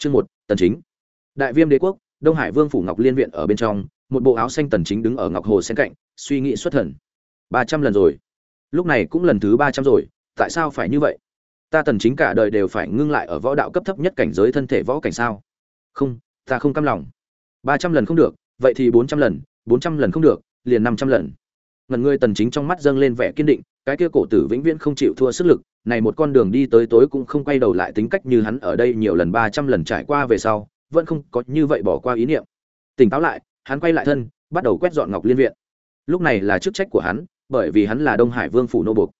chương một, tần chính. Đại viêm đế quốc, đông hải vương phủ ngọc liên viện ở bên trong, một bộ áo xanh tần chính đứng ở ngọc hồ sen cạnh, suy nghĩ xuất thần. 300 lần rồi. Lúc này cũng lần thứ 300 rồi, tại sao phải như vậy? Ta tần chính cả đời đều phải ngưng lại ở võ đạo cấp thấp nhất cảnh giới thân thể võ cảnh sao? Không, ta không cam lòng. 300 lần không được, vậy thì 400 lần 400 lần không được, liền 500 lần. Ngần ngươi tần chính trong mắt dâng lên vẻ kiên định, cái kia cổ tử vĩnh viễn không chịu thua sức lực này một con đường đi tới tối cũng không quay đầu lại tính cách như hắn ở đây nhiều lần 300 lần trải qua về sau, vẫn không có như vậy bỏ qua ý niệm. Tỉnh táo lại, hắn quay lại thân, bắt đầu quét dọn ngọc liên viện. Lúc này là chức trách của hắn, bởi vì hắn là đông hải vương phủ nô buộc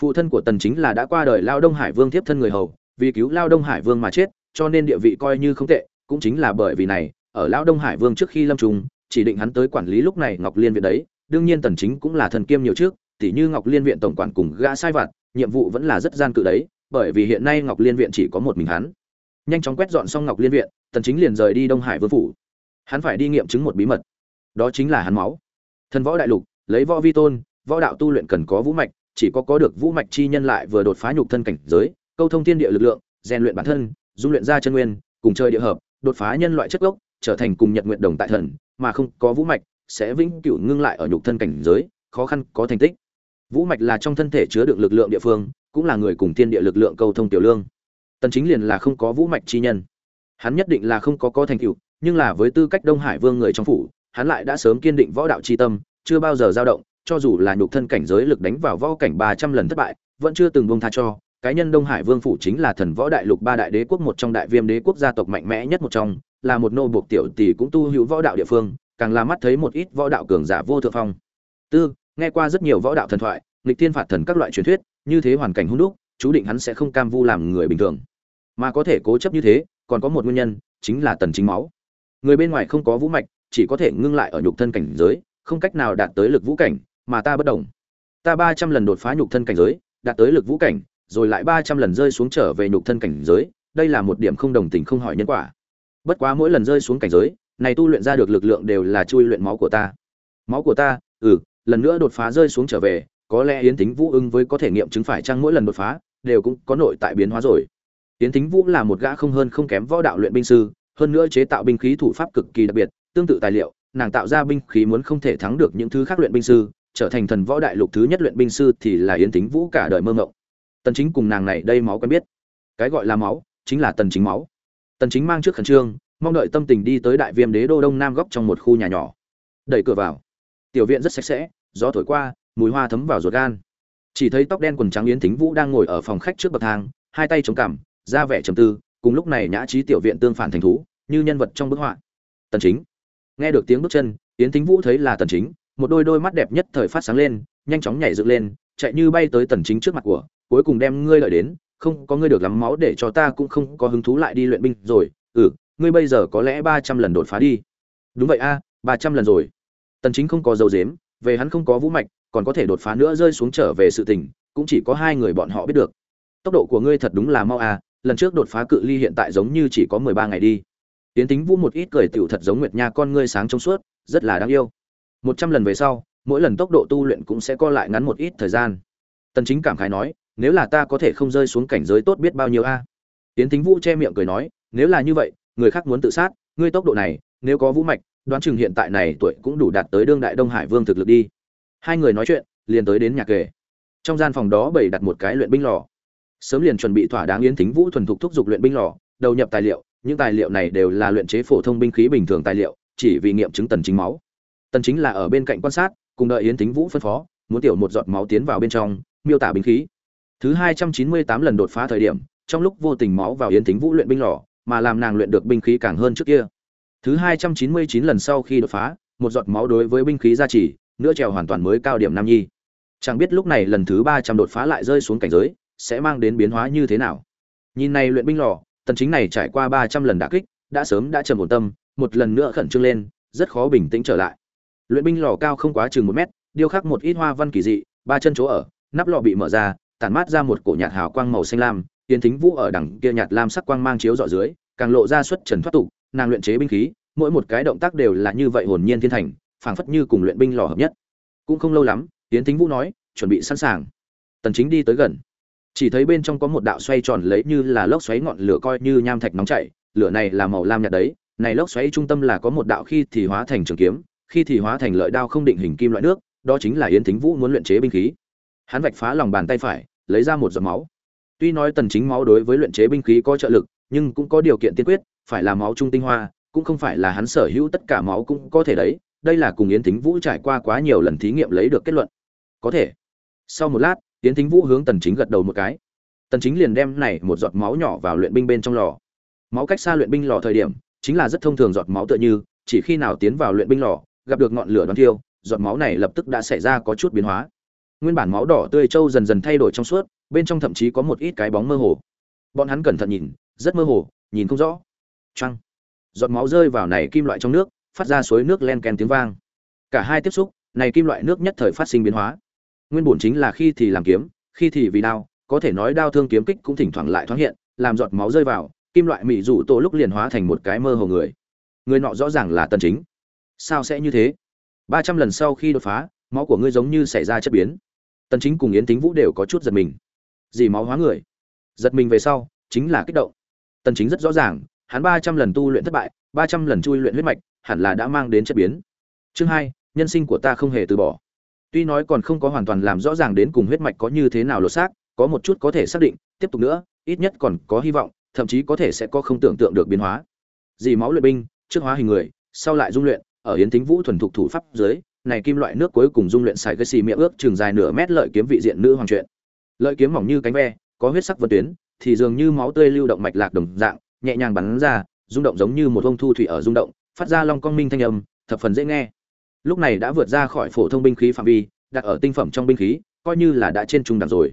phụ thân của tần chính là đã qua đời lao đông hải vương tiếp thân người hầu, vì cứu lao đông hải vương mà chết, cho nên địa vị coi như không tệ, cũng chính là bởi vì này, ở lao đông hải vương trước khi lâm trùng, chỉ định hắn tới quản lý lúc này ngọc liên viện đấy, đương nhiên tần chính cũng là thần kiêm nhiều trước tỷ như ngọc liên viện tổng quản cùng gã sai vặt nhiệm vụ vẫn là rất gian cự đấy, bởi vì hiện nay ngọc liên viện chỉ có một mình hắn. Nhanh chóng quét dọn xong ngọc liên viện, tần chính liền rời đi đông hải vương phủ. Hắn phải đi nghiệm chứng một bí mật. Đó chính là hắn máu. Thần võ đại lục, lấy võ vi tôn, võ đạo tu luyện cần có vũ mạch, chỉ có có được vũ mạch chi nhân lại vừa đột phá nhục thân cảnh giới, câu thông thiên địa lực lượng, rèn luyện bản thân, dung luyện ra chân nguyên, cùng chơi địa hợp, đột phá nhân loại chất gốc, trở thành cùng nhật nguyện đồng tại thần, mà không có vũ mạch, sẽ vĩnh cửu ngưng lại ở nhục thân cảnh giới, khó khăn có thành tích vũ mạch là trong thân thể chứa đựng lực lượng địa phương, cũng là người cùng thiên địa lực lượng cầu thông tiểu lương. Tần chính liền là không có vũ mạch chi nhân. Hắn nhất định là không có có thành tựu, nhưng là với tư cách đông hải vương người trong phủ, hắn lại đã sớm kiên định võ đạo chi tâm, chưa bao giờ dao động, cho dù là nhục thân cảnh giới lực đánh vào võ cảnh 300 lần thất bại, vẫn chưa từng buông tha cho. Cái nhân đông hải vương phủ chính là thần võ đại lục ba đại đế quốc một trong đại viêm đế quốc gia tộc mạnh mẽ nhất một trong, là một nô buộc tiểu tỷ cũng tu hữu võ đạo địa phương, càng là mắt thấy một ít võ đạo cường giả vô thượng phong. Tư nghe qua rất nhiều võ đạo thần thoại, nghịch thiên phạt thần các loại truyền thuyết, như thế hoàn cảnh hung đúc, chú định hắn sẽ không cam vu làm người bình thường. Mà có thể cố chấp như thế, còn có một nguyên nhân, chính là tần chính máu. Người bên ngoài không có vũ mạch, chỉ có thể ngưng lại ở nhục thân cảnh giới, không cách nào đạt tới lực vũ cảnh, mà ta bất đồng ta 300 lần đột phá nhục thân cảnh giới, đạt tới lực vũ cảnh, rồi lại 300 lần rơi xuống trở về nhục thân cảnh giới, đây là một điểm không đồng tình không hỏi nhân quả. Bất quá mỗi lần rơi xuống cảnh giới, này tu luyện ra được lực lượng đều là chui luyện máu của ta. Máu của ta ừ lần nữa đột phá rơi xuống trở về, có lẽ yến tính vũ ưng với có thể nghiệm chứng phải chăng mỗi lần đột phá, đều cũng có nội tại biến hóa rồi. Yến tính vũ là một gã không hơn không kém võ đạo luyện binh sư, hơn nữa chế tạo binh khí thủ pháp cực kỳ đặc biệt, tương tự tài liệu, nàng tạo ra binh khí muốn không thể thắng được những thứ khác luyện binh sư, trở thành thần võ đại lục thứ nhất luyện binh sư thì là yến tính vũ cả đời mơ ngộng tần chính cùng nàng này đây máu quen biết. Cái gọi là máu, chính là tần chính máu. Tần chính mang trước khẩn trương, mong đợi tâm tình đi tới đại viêm đế đô đông nam góc trong một khu nhà nhỏ. Đẩy cửa vào tiểu viện rất sạch sẽ, gió thổi qua, mùi hoa thấm vào ruột gan. Chỉ thấy tóc đen quần trắng yến thính vũ đang ngồi ở phòng khách trước bậc thang, hai tay chống cằm ra vẻ trầm tư, cùng lúc này nhã trí tiểu viện tương phản thành thú, như nhân vật trong bức họa. Tần chính. Nghe được tiếng bước chân, yến thính vũ thấy là tần chính, một đôi đôi mắt đẹp nhất thời phát sáng lên, nhanh chóng nhảy dựng lên, chạy như bay tới tần chính trước mặt của, cuối cùng đem ngươi lợi đến, không có ngươi được lắm máu để cho ta cũng không có hứng thú lại đi luyện binh rồi. Ừ ngươi bây giờ có lẽ ba trăm lần đột phá đi. Đúng vậy a, ba trăm lần rồi tần chính không có dấu dếm về hắn không có vũ mạch còn có thể đột phá nữa rơi xuống trở về sự tình cũng chỉ có hai người bọn họ biết được. Tốc độ của ngươi thật đúng là mau à, lần trước đột phá cự ly hiện tại giống như chỉ có mười ba ngày đi. Tiến tính vũ một ít cười tiểu thật giống nguyệt nha con ngươi sáng trong suốt rất là đáng yêu. Một trăm lần về sau mỗi lần tốc độ tu luyện cũng sẽ co lại ngắn một ít thời gian. Tần chính cảm khái nói nếu là ta có thể không rơi xuống cảnh giới tốt biết bao nhiêu a? Tiến tính vũ che miệng cười nói nếu là như vậy người khác muốn tự sát ngươi tốc độ này nếu có vũ mạch đoán chừng hiện tại này tuổi cũng đủ đạt tới đương đại đông hải vương thực lực đi. Hai người nói chuyện, liền tới đến nhà kề. Trong gian phòng đó bày đặt một cái luyện binh lò. Sớm liền chuẩn bị thỏa đáng yến thính vũ thuần thục thúc giục luyện binh lò, đầu nhập tài liệu, những tài liệu này đều là luyện chế phổ thông binh khí bình thường tài liệu, chỉ vì nghiệm chứng tần chính máu. Tần chính là ở bên cạnh quan sát, cùng đợi yến thính vũ phân phó, muốn tiểu một giọt máu tiến vào bên trong, miêu tả binh khí. Thứ 298 lần đột phá thời điểm, trong lúc vô tình máu vào yến thính vũ luyện binh lò, mà làm nàng luyện được binh khí càng hơn trước kia. Thứ 299 lần sau khi đột phá, một giọt máu đối với binh khí gia trì, nữa trèo hoàn toàn mới cao điểm nam nhi. Chẳng biết lúc này lần thứ 300 đột phá lại rơi xuống cảnh giới, sẽ mang đến biến hóa như thế nào. Nhìn này luyện binh lò, tần chính này trải qua 300 lần đả kích, đã sớm đã trầm ổn tâm, một lần nữa khẩn trương lên, rất khó bình tĩnh trở lại. Luyện binh lò cao không quá chừng 1 mét, điêu khắc một ít hoa văn kỳ dị, ba chân chỗ ở, nắp lò bị mở ra, tản mát ra một cổ nhạt hào quang màu xanh lam, Tiên Thính Vũ ở đằng kia nhạt lam sắc quang mang chiếu rọi dưới, càng lộ ra xuất trần thoát tục, nàng luyện chế binh khí, mỗi một cái động tác đều là như vậy hồn nhiên thiên thành, phảng phất như cùng luyện binh lò hợp nhất. Cũng không lâu lắm, Tiến Thính Vũ nói, chuẩn bị sẵn sàng. Tần Chính đi tới gần, chỉ thấy bên trong có một đạo xoay tròn lấy như là lốc xoáy ngọn lửa coi như nham thạch nóng chảy, lửa này là màu lam nhạt đấy này lốc xoáy trung tâm là có một đạo khi thì hóa thành trường kiếm khi thì hóa thành lợi đao không định hình kim loại nước đó chính là yến thính vũ muốn luyện chế binh khí hắn vạch phá lòng bàn tay phải lấy ra một giọt máu tuy nói tần chính máu đối với luyện chế binh khí có trợ lực, nhưng cũng có điều kiện tiên quyết, phải là máu trung tinh hoa, cũng không phải là hắn sở hữu tất cả máu cũng có thể đấy, đây là cùng yến thính vũ trải qua quá nhiều lần thí nghiệm lấy được kết luận. Có thể. Sau một lát, yến thính vũ hướng tần chính gật đầu một cái. Tần chính liền đem này một giọt máu nhỏ vào luyện binh bên trong lò. Máu cách xa luyện binh lò thời điểm, chính là rất thông thường giọt máu tựa như, chỉ khi nào tiến vào luyện binh lò, gặp được ngọn lửa đón thiêu, giọt máu này lập tức đã xảy ra có chút biến hóa. Nguyên bản máu đỏ tươi trâu dần dần thay đổi trong suốt bên trong thậm chí có một ít cái bóng mơ hồ. Bọn hắn cẩn thận nhìn, rất mơ hồ, nhìn không rõ. Trăng giọt máu rơi vào này kim loại trong nước, phát ra suối nước len ken tiếng vang. Cả hai tiếp xúc, này kim loại nước nhất thời phát sinh biến hóa. Nguyên bổn chính là khi thì làm kiếm, khi thì vì đao, có thể nói đao thương kiếm kích cũng thỉnh thoảng lại thoáng hiện, làm giọt máu rơi vào, kim loại mị rủ tổ lúc liền hóa thành một cái mơ hồ người. Người nọ rõ ràng là tần chính. Sao sẽ như thế? Ba trăm lần sau khi đột phá, máu của ngươi giống như xảy ra chất biến. Tần chính cùng yến tính vũ đều có chút giật mình gì máu hóa người. Giật mình về sau, chính là kích động. Tần chính rất rõ ràng, hắn ba trăm lần tu luyện thất bại, ba trăm lần chui luyện huyết mạch, hẳn là đã mang đến chất biến. Chương hai, nhân sinh của ta không hề từ bỏ. Tuy nói còn không có hoàn toàn làm rõ ràng đến cùng huyết mạch có như thế nào lột xác, có một chút có thể xác định, tiếp tục nữa, ít nhất còn có hy vọng, thậm chí có thể sẽ có không tưởng tượng được biến hóa. Dì máu luyện binh, trước hóa hình người, sau lại dung luyện, ở yến thính vũ thuần thục thủ pháp dưới, này kim loại nước cuối cùng dung luyện xài cái xì miệng ước trường dài nửa mét lợi kiếm vị diện nữ hoàng truyện lợi kiếm mỏng như cánh ve, có huyết sắc vân tuyến, thì dường như máu tươi lưu động mạch lạc đồng dạng, nhẹ nhàng bắn ra, rung động giống như một ông thu thủy ở rung động, phát ra long con minh thanh âm, thập phần dễ nghe. Lúc này đã vượt ra khỏi phổ thông binh khí phạm vi, đặt ở tinh phẩm trong binh khí, coi như là đã trên trung đẳng rồi.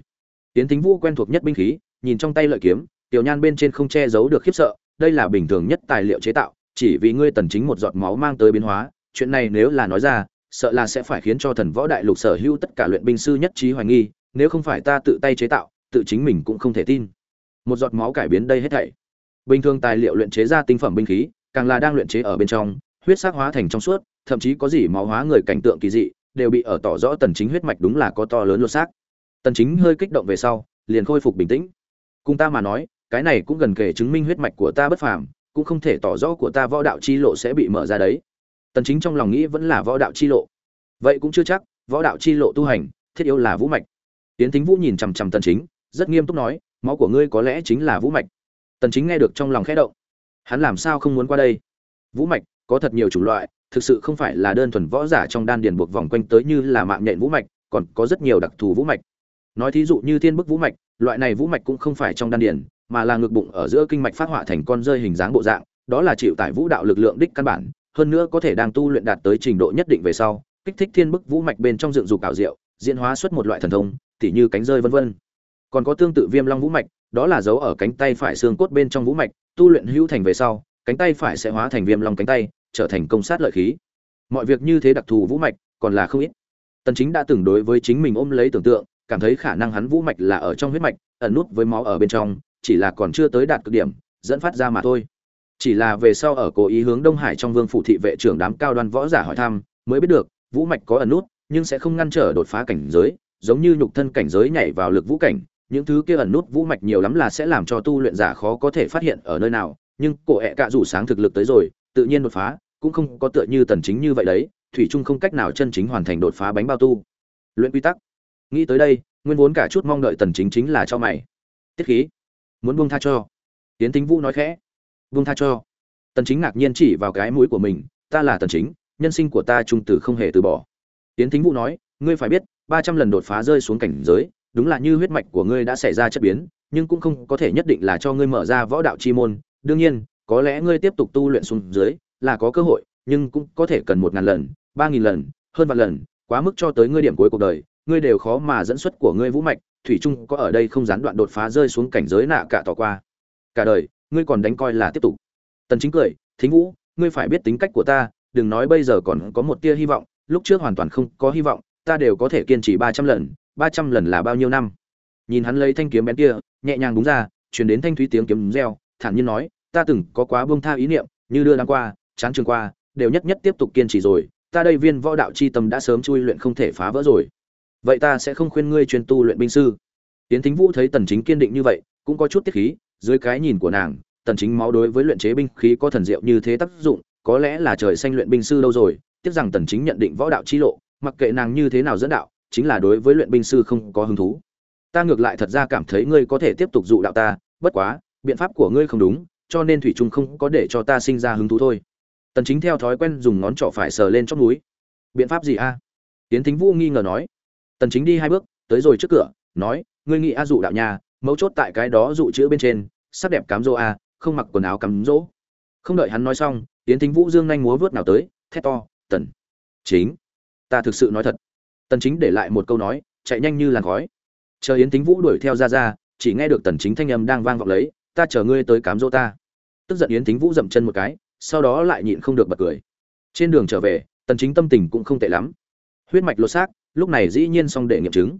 Tiến thính vũ quen thuộc nhất binh khí, nhìn trong tay lợi kiếm, tiểu nhan bên trên không che giấu được khiếp sợ, đây là bình thường nhất tài liệu chế tạo, chỉ vì ngươi tần chính một giọt máu mang tới biến hóa, chuyện này nếu là nói ra, sợ là sẽ phải khiến cho thần võ đại lục sở hữu tất cả luyện binh sư nhất trí hoài nghi nếu không phải ta tự tay chế tạo, tự chính mình cũng không thể tin. Một giọt máu cải biến đây hết thảy. Bình thường tài liệu luyện chế ra tinh phẩm binh khí, càng là đang luyện chế ở bên trong, huyết sắc hóa thành trong suốt, thậm chí có gì máu hóa người cảnh tượng kỳ dị, đều bị ở tỏ rõ tần chính huyết mạch đúng là có to lớn lột xác. Tần chính hơi kích động về sau, liền khôi phục bình tĩnh. Cùng ta mà nói, cái này cũng gần kể chứng minh huyết mạch của ta bất phàm, cũng không thể tỏ rõ của ta võ đạo chi lộ sẽ bị mở ra đấy. Tần chính trong lòng nghĩ vẫn là võ đạo chi lộ. Vậy cũng chưa chắc, võ đạo chi lộ tu hành, thiết yếu là vũ mạch tiến thính vũ nhìn chằm chằm tần chính, rất nghiêm túc nói, máu của ngươi có lẽ chính là vũ mạch. Tần chính nghe được trong lòng khẽ động. Hắn làm sao không muốn qua đây? Vũ mạch có thật nhiều chủng loại, thực sự không phải là đơn thuần võ giả trong đan điền buộc vòng quanh tới như là mạng nhện vũ mạch, còn có rất nhiều đặc thù vũ mạch. Nói thí dụ như thiên bức vũ mạch, loại này vũ mạch cũng không phải trong đan điền, mà là ngực bụng ở giữa kinh mạch phát họa thành con rơi hình dáng bộ dạng, đó là chịu tải vũ đạo lực lượng đích căn bản, hơn nữa có thể đang tu luyện đạt tới trình độ nhất định về sau, kích thích thiên bức vũ mạch bên trong dựng dục ảo diệu, diễn hóa xuất một loại thần thông tỉ như cánh rơi vân vân. Còn có tương tự viêm long vũ mạch, đó là dấu ở cánh tay phải xương cốt bên trong vũ mạch, tu luyện hữu thành về sau, cánh tay phải sẽ hóa thành viêm long cánh tay, trở thành công sát lợi khí. Mọi việc như thế đặc thù vũ mạch, còn là không ít. Tần chính đã từng đối với chính mình ôm lấy tưởng tượng, cảm thấy khả năng hắn vũ mạch là ở trong huyết mạch, ẩn nút với máu ở bên trong, chỉ là còn chưa tới đạt cực điểm, dẫn phát ra mà thôi. Chỉ là về sau ở cố ý hướng đông hải trong vương phủ thị vệ trưởng đám cao đoan võ giả hỏi thăm, mới biết được, vũ mạch có ẩn nút, nhưng sẽ không ngăn trở đột phá cảnh giới giống như nhục thân cảnh giới nhảy vào lực vũ cảnh, những thứ kia ẩn nút vũ mạch nhiều lắm là sẽ làm cho tu luyện giả khó có thể phát hiện ở nơi nào, nhưng cổ hẹ cạ rủ sáng thực lực tới rồi, tự nhiên đột phá, cũng không có tựa như tần chính như vậy đấy, thủy trung không cách nào chân chính hoàn thành đột phá bánh bao tu. Luyện quy tắc. Nghĩ tới đây, nguyên vốn cả chút mong đợi tần chính chính là cho mày. Tiết khí. Muốn buông tha cho. Tiến tính vũ nói khẽ. Buông tha cho. Tần chính ngạc nhiên chỉ vào cái mũi của mình, ta là tần chính, nhân sinh của ta trung tử không hề từ bỏ. Tiến tính vũ nói ngươi phải biết 300 lần đột phá rơi xuống cảnh giới, đúng là như huyết mạch của ngươi đã xảy ra chất biến, nhưng cũng không có thể nhất định là cho ngươi mở ra võ đạo chi môn. Đương nhiên, có lẽ ngươi tiếp tục tu luyện xuống dưới là có cơ hội, nhưng cũng có thể cần một ngàn lần, ba nghìn lần, hơn vạn lần, quá mức cho tới ngươi điểm cuối cuộc đời. Ngươi đều khó mà dẫn xuất của ngươi vũ mạch, thủy trung có ở đây không gián đoạn đột phá rơi xuống cảnh giới nạ cả tỏ qua. Cả đời, ngươi còn đánh coi là tiếp tục. Tần chính cười, thính vũ, ngươi phải biết tính cách của ta, đừng nói bây giờ còn có một tia hy vọng, lúc trước hoàn toàn không có hy vọng ta đều có thể kiên trì 300 lần 300 lần là bao nhiêu năm? Nhìn hắn lấy thanh kiếm bén kia, nhẹ nhàng búng ra, truyền đến thanh thúy tiếng kiếm reo, thản nhiên nói, ta từng có quá buông tha ý niệm, như đưa đám qua, chán trường qua, đều nhất nhất tiếp tục kiên trì rồi, ta đây viên võ đạo chi tâm đã sớm chui luyện không thể phá vỡ rồi. Vậy ta sẽ không khuyên ngươi chuyên tu luyện binh sư. Tiến thính vũ thấy tần chính kiên định như vậy, cũng có chút tiết khí, dưới cái nhìn của nàng, tần chính máu đối với luyện chế binh khí có thần diệu như thế tác dụng, có lẽ là trời xanh luyện binh sư đâu rồi, tiếc rằng tần chính nhận định võ đạo chi lộ mặc kệ nàng như thế nào dẫn đạo, chính là đối với luyện binh sư không có hứng thú. Ta ngược lại thật ra cảm thấy ngươi có thể tiếp tục dụ đạo ta, bất quá, biện pháp của ngươi không đúng, cho nên thủy trung không có để cho ta sinh ra hứng thú thôi. Tần chính theo thói quen dùng ngón trỏ phải sờ lên chóp núi. Biện pháp gì a? Tiến thính vũ nghi ngờ nói. Tần chính đi hai bước, tới rồi trước cửa, nói, ngươi nghĩ a dụ đạo nhà, mấu chốt tại cái đó dụ chữ bên trên, sắc đẹp cám dỗ a, không mặc quần áo cắm dỗ. Không đợi hắn nói xong tiến thính vũ dương nhanh múa vớt nào tới, thét to, tần chính ta thực sự nói thật. Tần chính để lại một câu nói, chạy nhanh như làn khói. Chờ yến thính vũ đuổi theo ra ra, chỉ nghe được tần chính thanh âm đang vang vọng lấy, ta chờ ngươi tới cám dỗ ta. Tức giận yến thính vũ dậm chân một cái, sau đó lại nhịn không được bật cười. Trên đường trở về, tần chính tâm tình cũng không tệ lắm. Huyết mạch lột xác, lúc này dĩ nhiên xong để nghiệm chứng.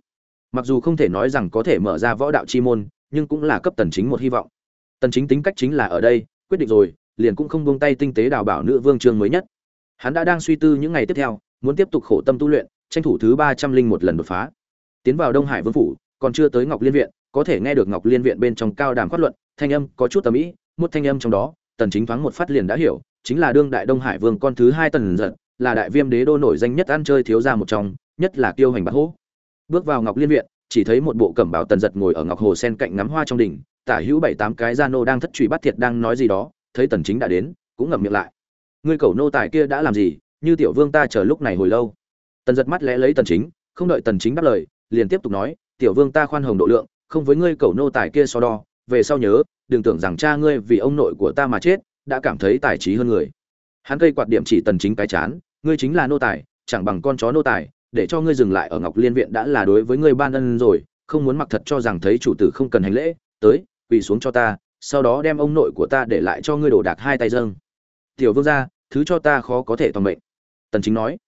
Mặc dù không thể nói rằng có thể mở ra võ đạo chi môn, nhưng cũng là cấp tần chính một hy vọng. Tần chính tính cách chính là ở đây, quyết định rồi, liền cũng không buông tay tinh tế đào bảo nữ vương trương mới nhất. Hắn đã đang suy tư những ngày tiếp theo muốn tiếp tục khổ tâm tu luyện, tranh thủ thứ ba trăm linh một lần đột phá. Tiến vào đông hải vương phủ, còn chưa tới ngọc liên viện, có thể nghe được ngọc liên viện bên trong cao đàm phát luận, thanh âm có chút tầm ý, một thanh âm trong đó, tần chính thoáng một phát liền đã hiểu, chính là đương đại đông hải vương con thứ hai tần giật, là đại viêm đế đô nổi danh nhất ăn chơi thiếu gia một trong, nhất là tiêu hành bạc hố bước vào ngọc liên viện, chỉ thấy một bộ cẩm bào tần giật ngồi ở ngọc hồ sen cạnh ngắm hoa trong đỉnh, tả hữu bảy tám cái gia nô đang thất truy bắt thiệt đang nói gì đó, thấy tần chính đã đến, cũng ngậm miệng lại. Ngươi cầu nô tài kia đã làm gì? Như tiểu vương ta chờ lúc này hồi lâu. Tần giật mắt lẽ lấy tần chính, không đợi tần chính đáp lời, liền tiếp tục nói, tiểu vương ta khoan hồng độ lượng, không với ngươi cầu nô tài kia so đo, về sau nhớ, đừng tưởng rằng cha ngươi vì ông nội của ta mà chết, đã cảm thấy tài trí hơn người. Hắn cây quạt điểm chỉ tần chính cái chán, ngươi chính là nô tài, chẳng bằng con chó nô tài, để cho ngươi dừng lại ở ngọc liên viện đã là đối với ngươi ban ân rồi, không muốn mặc thật cho rằng thấy chủ tử không cần hành lễ, tới, quỳ xuống cho ta, sau đó đem ông nội của ta để lại cho ngươi đổ đạc hai tay dâng. Tiểu vương gia, thứ cho ta khó có thể toàn mệnh tần chính nói.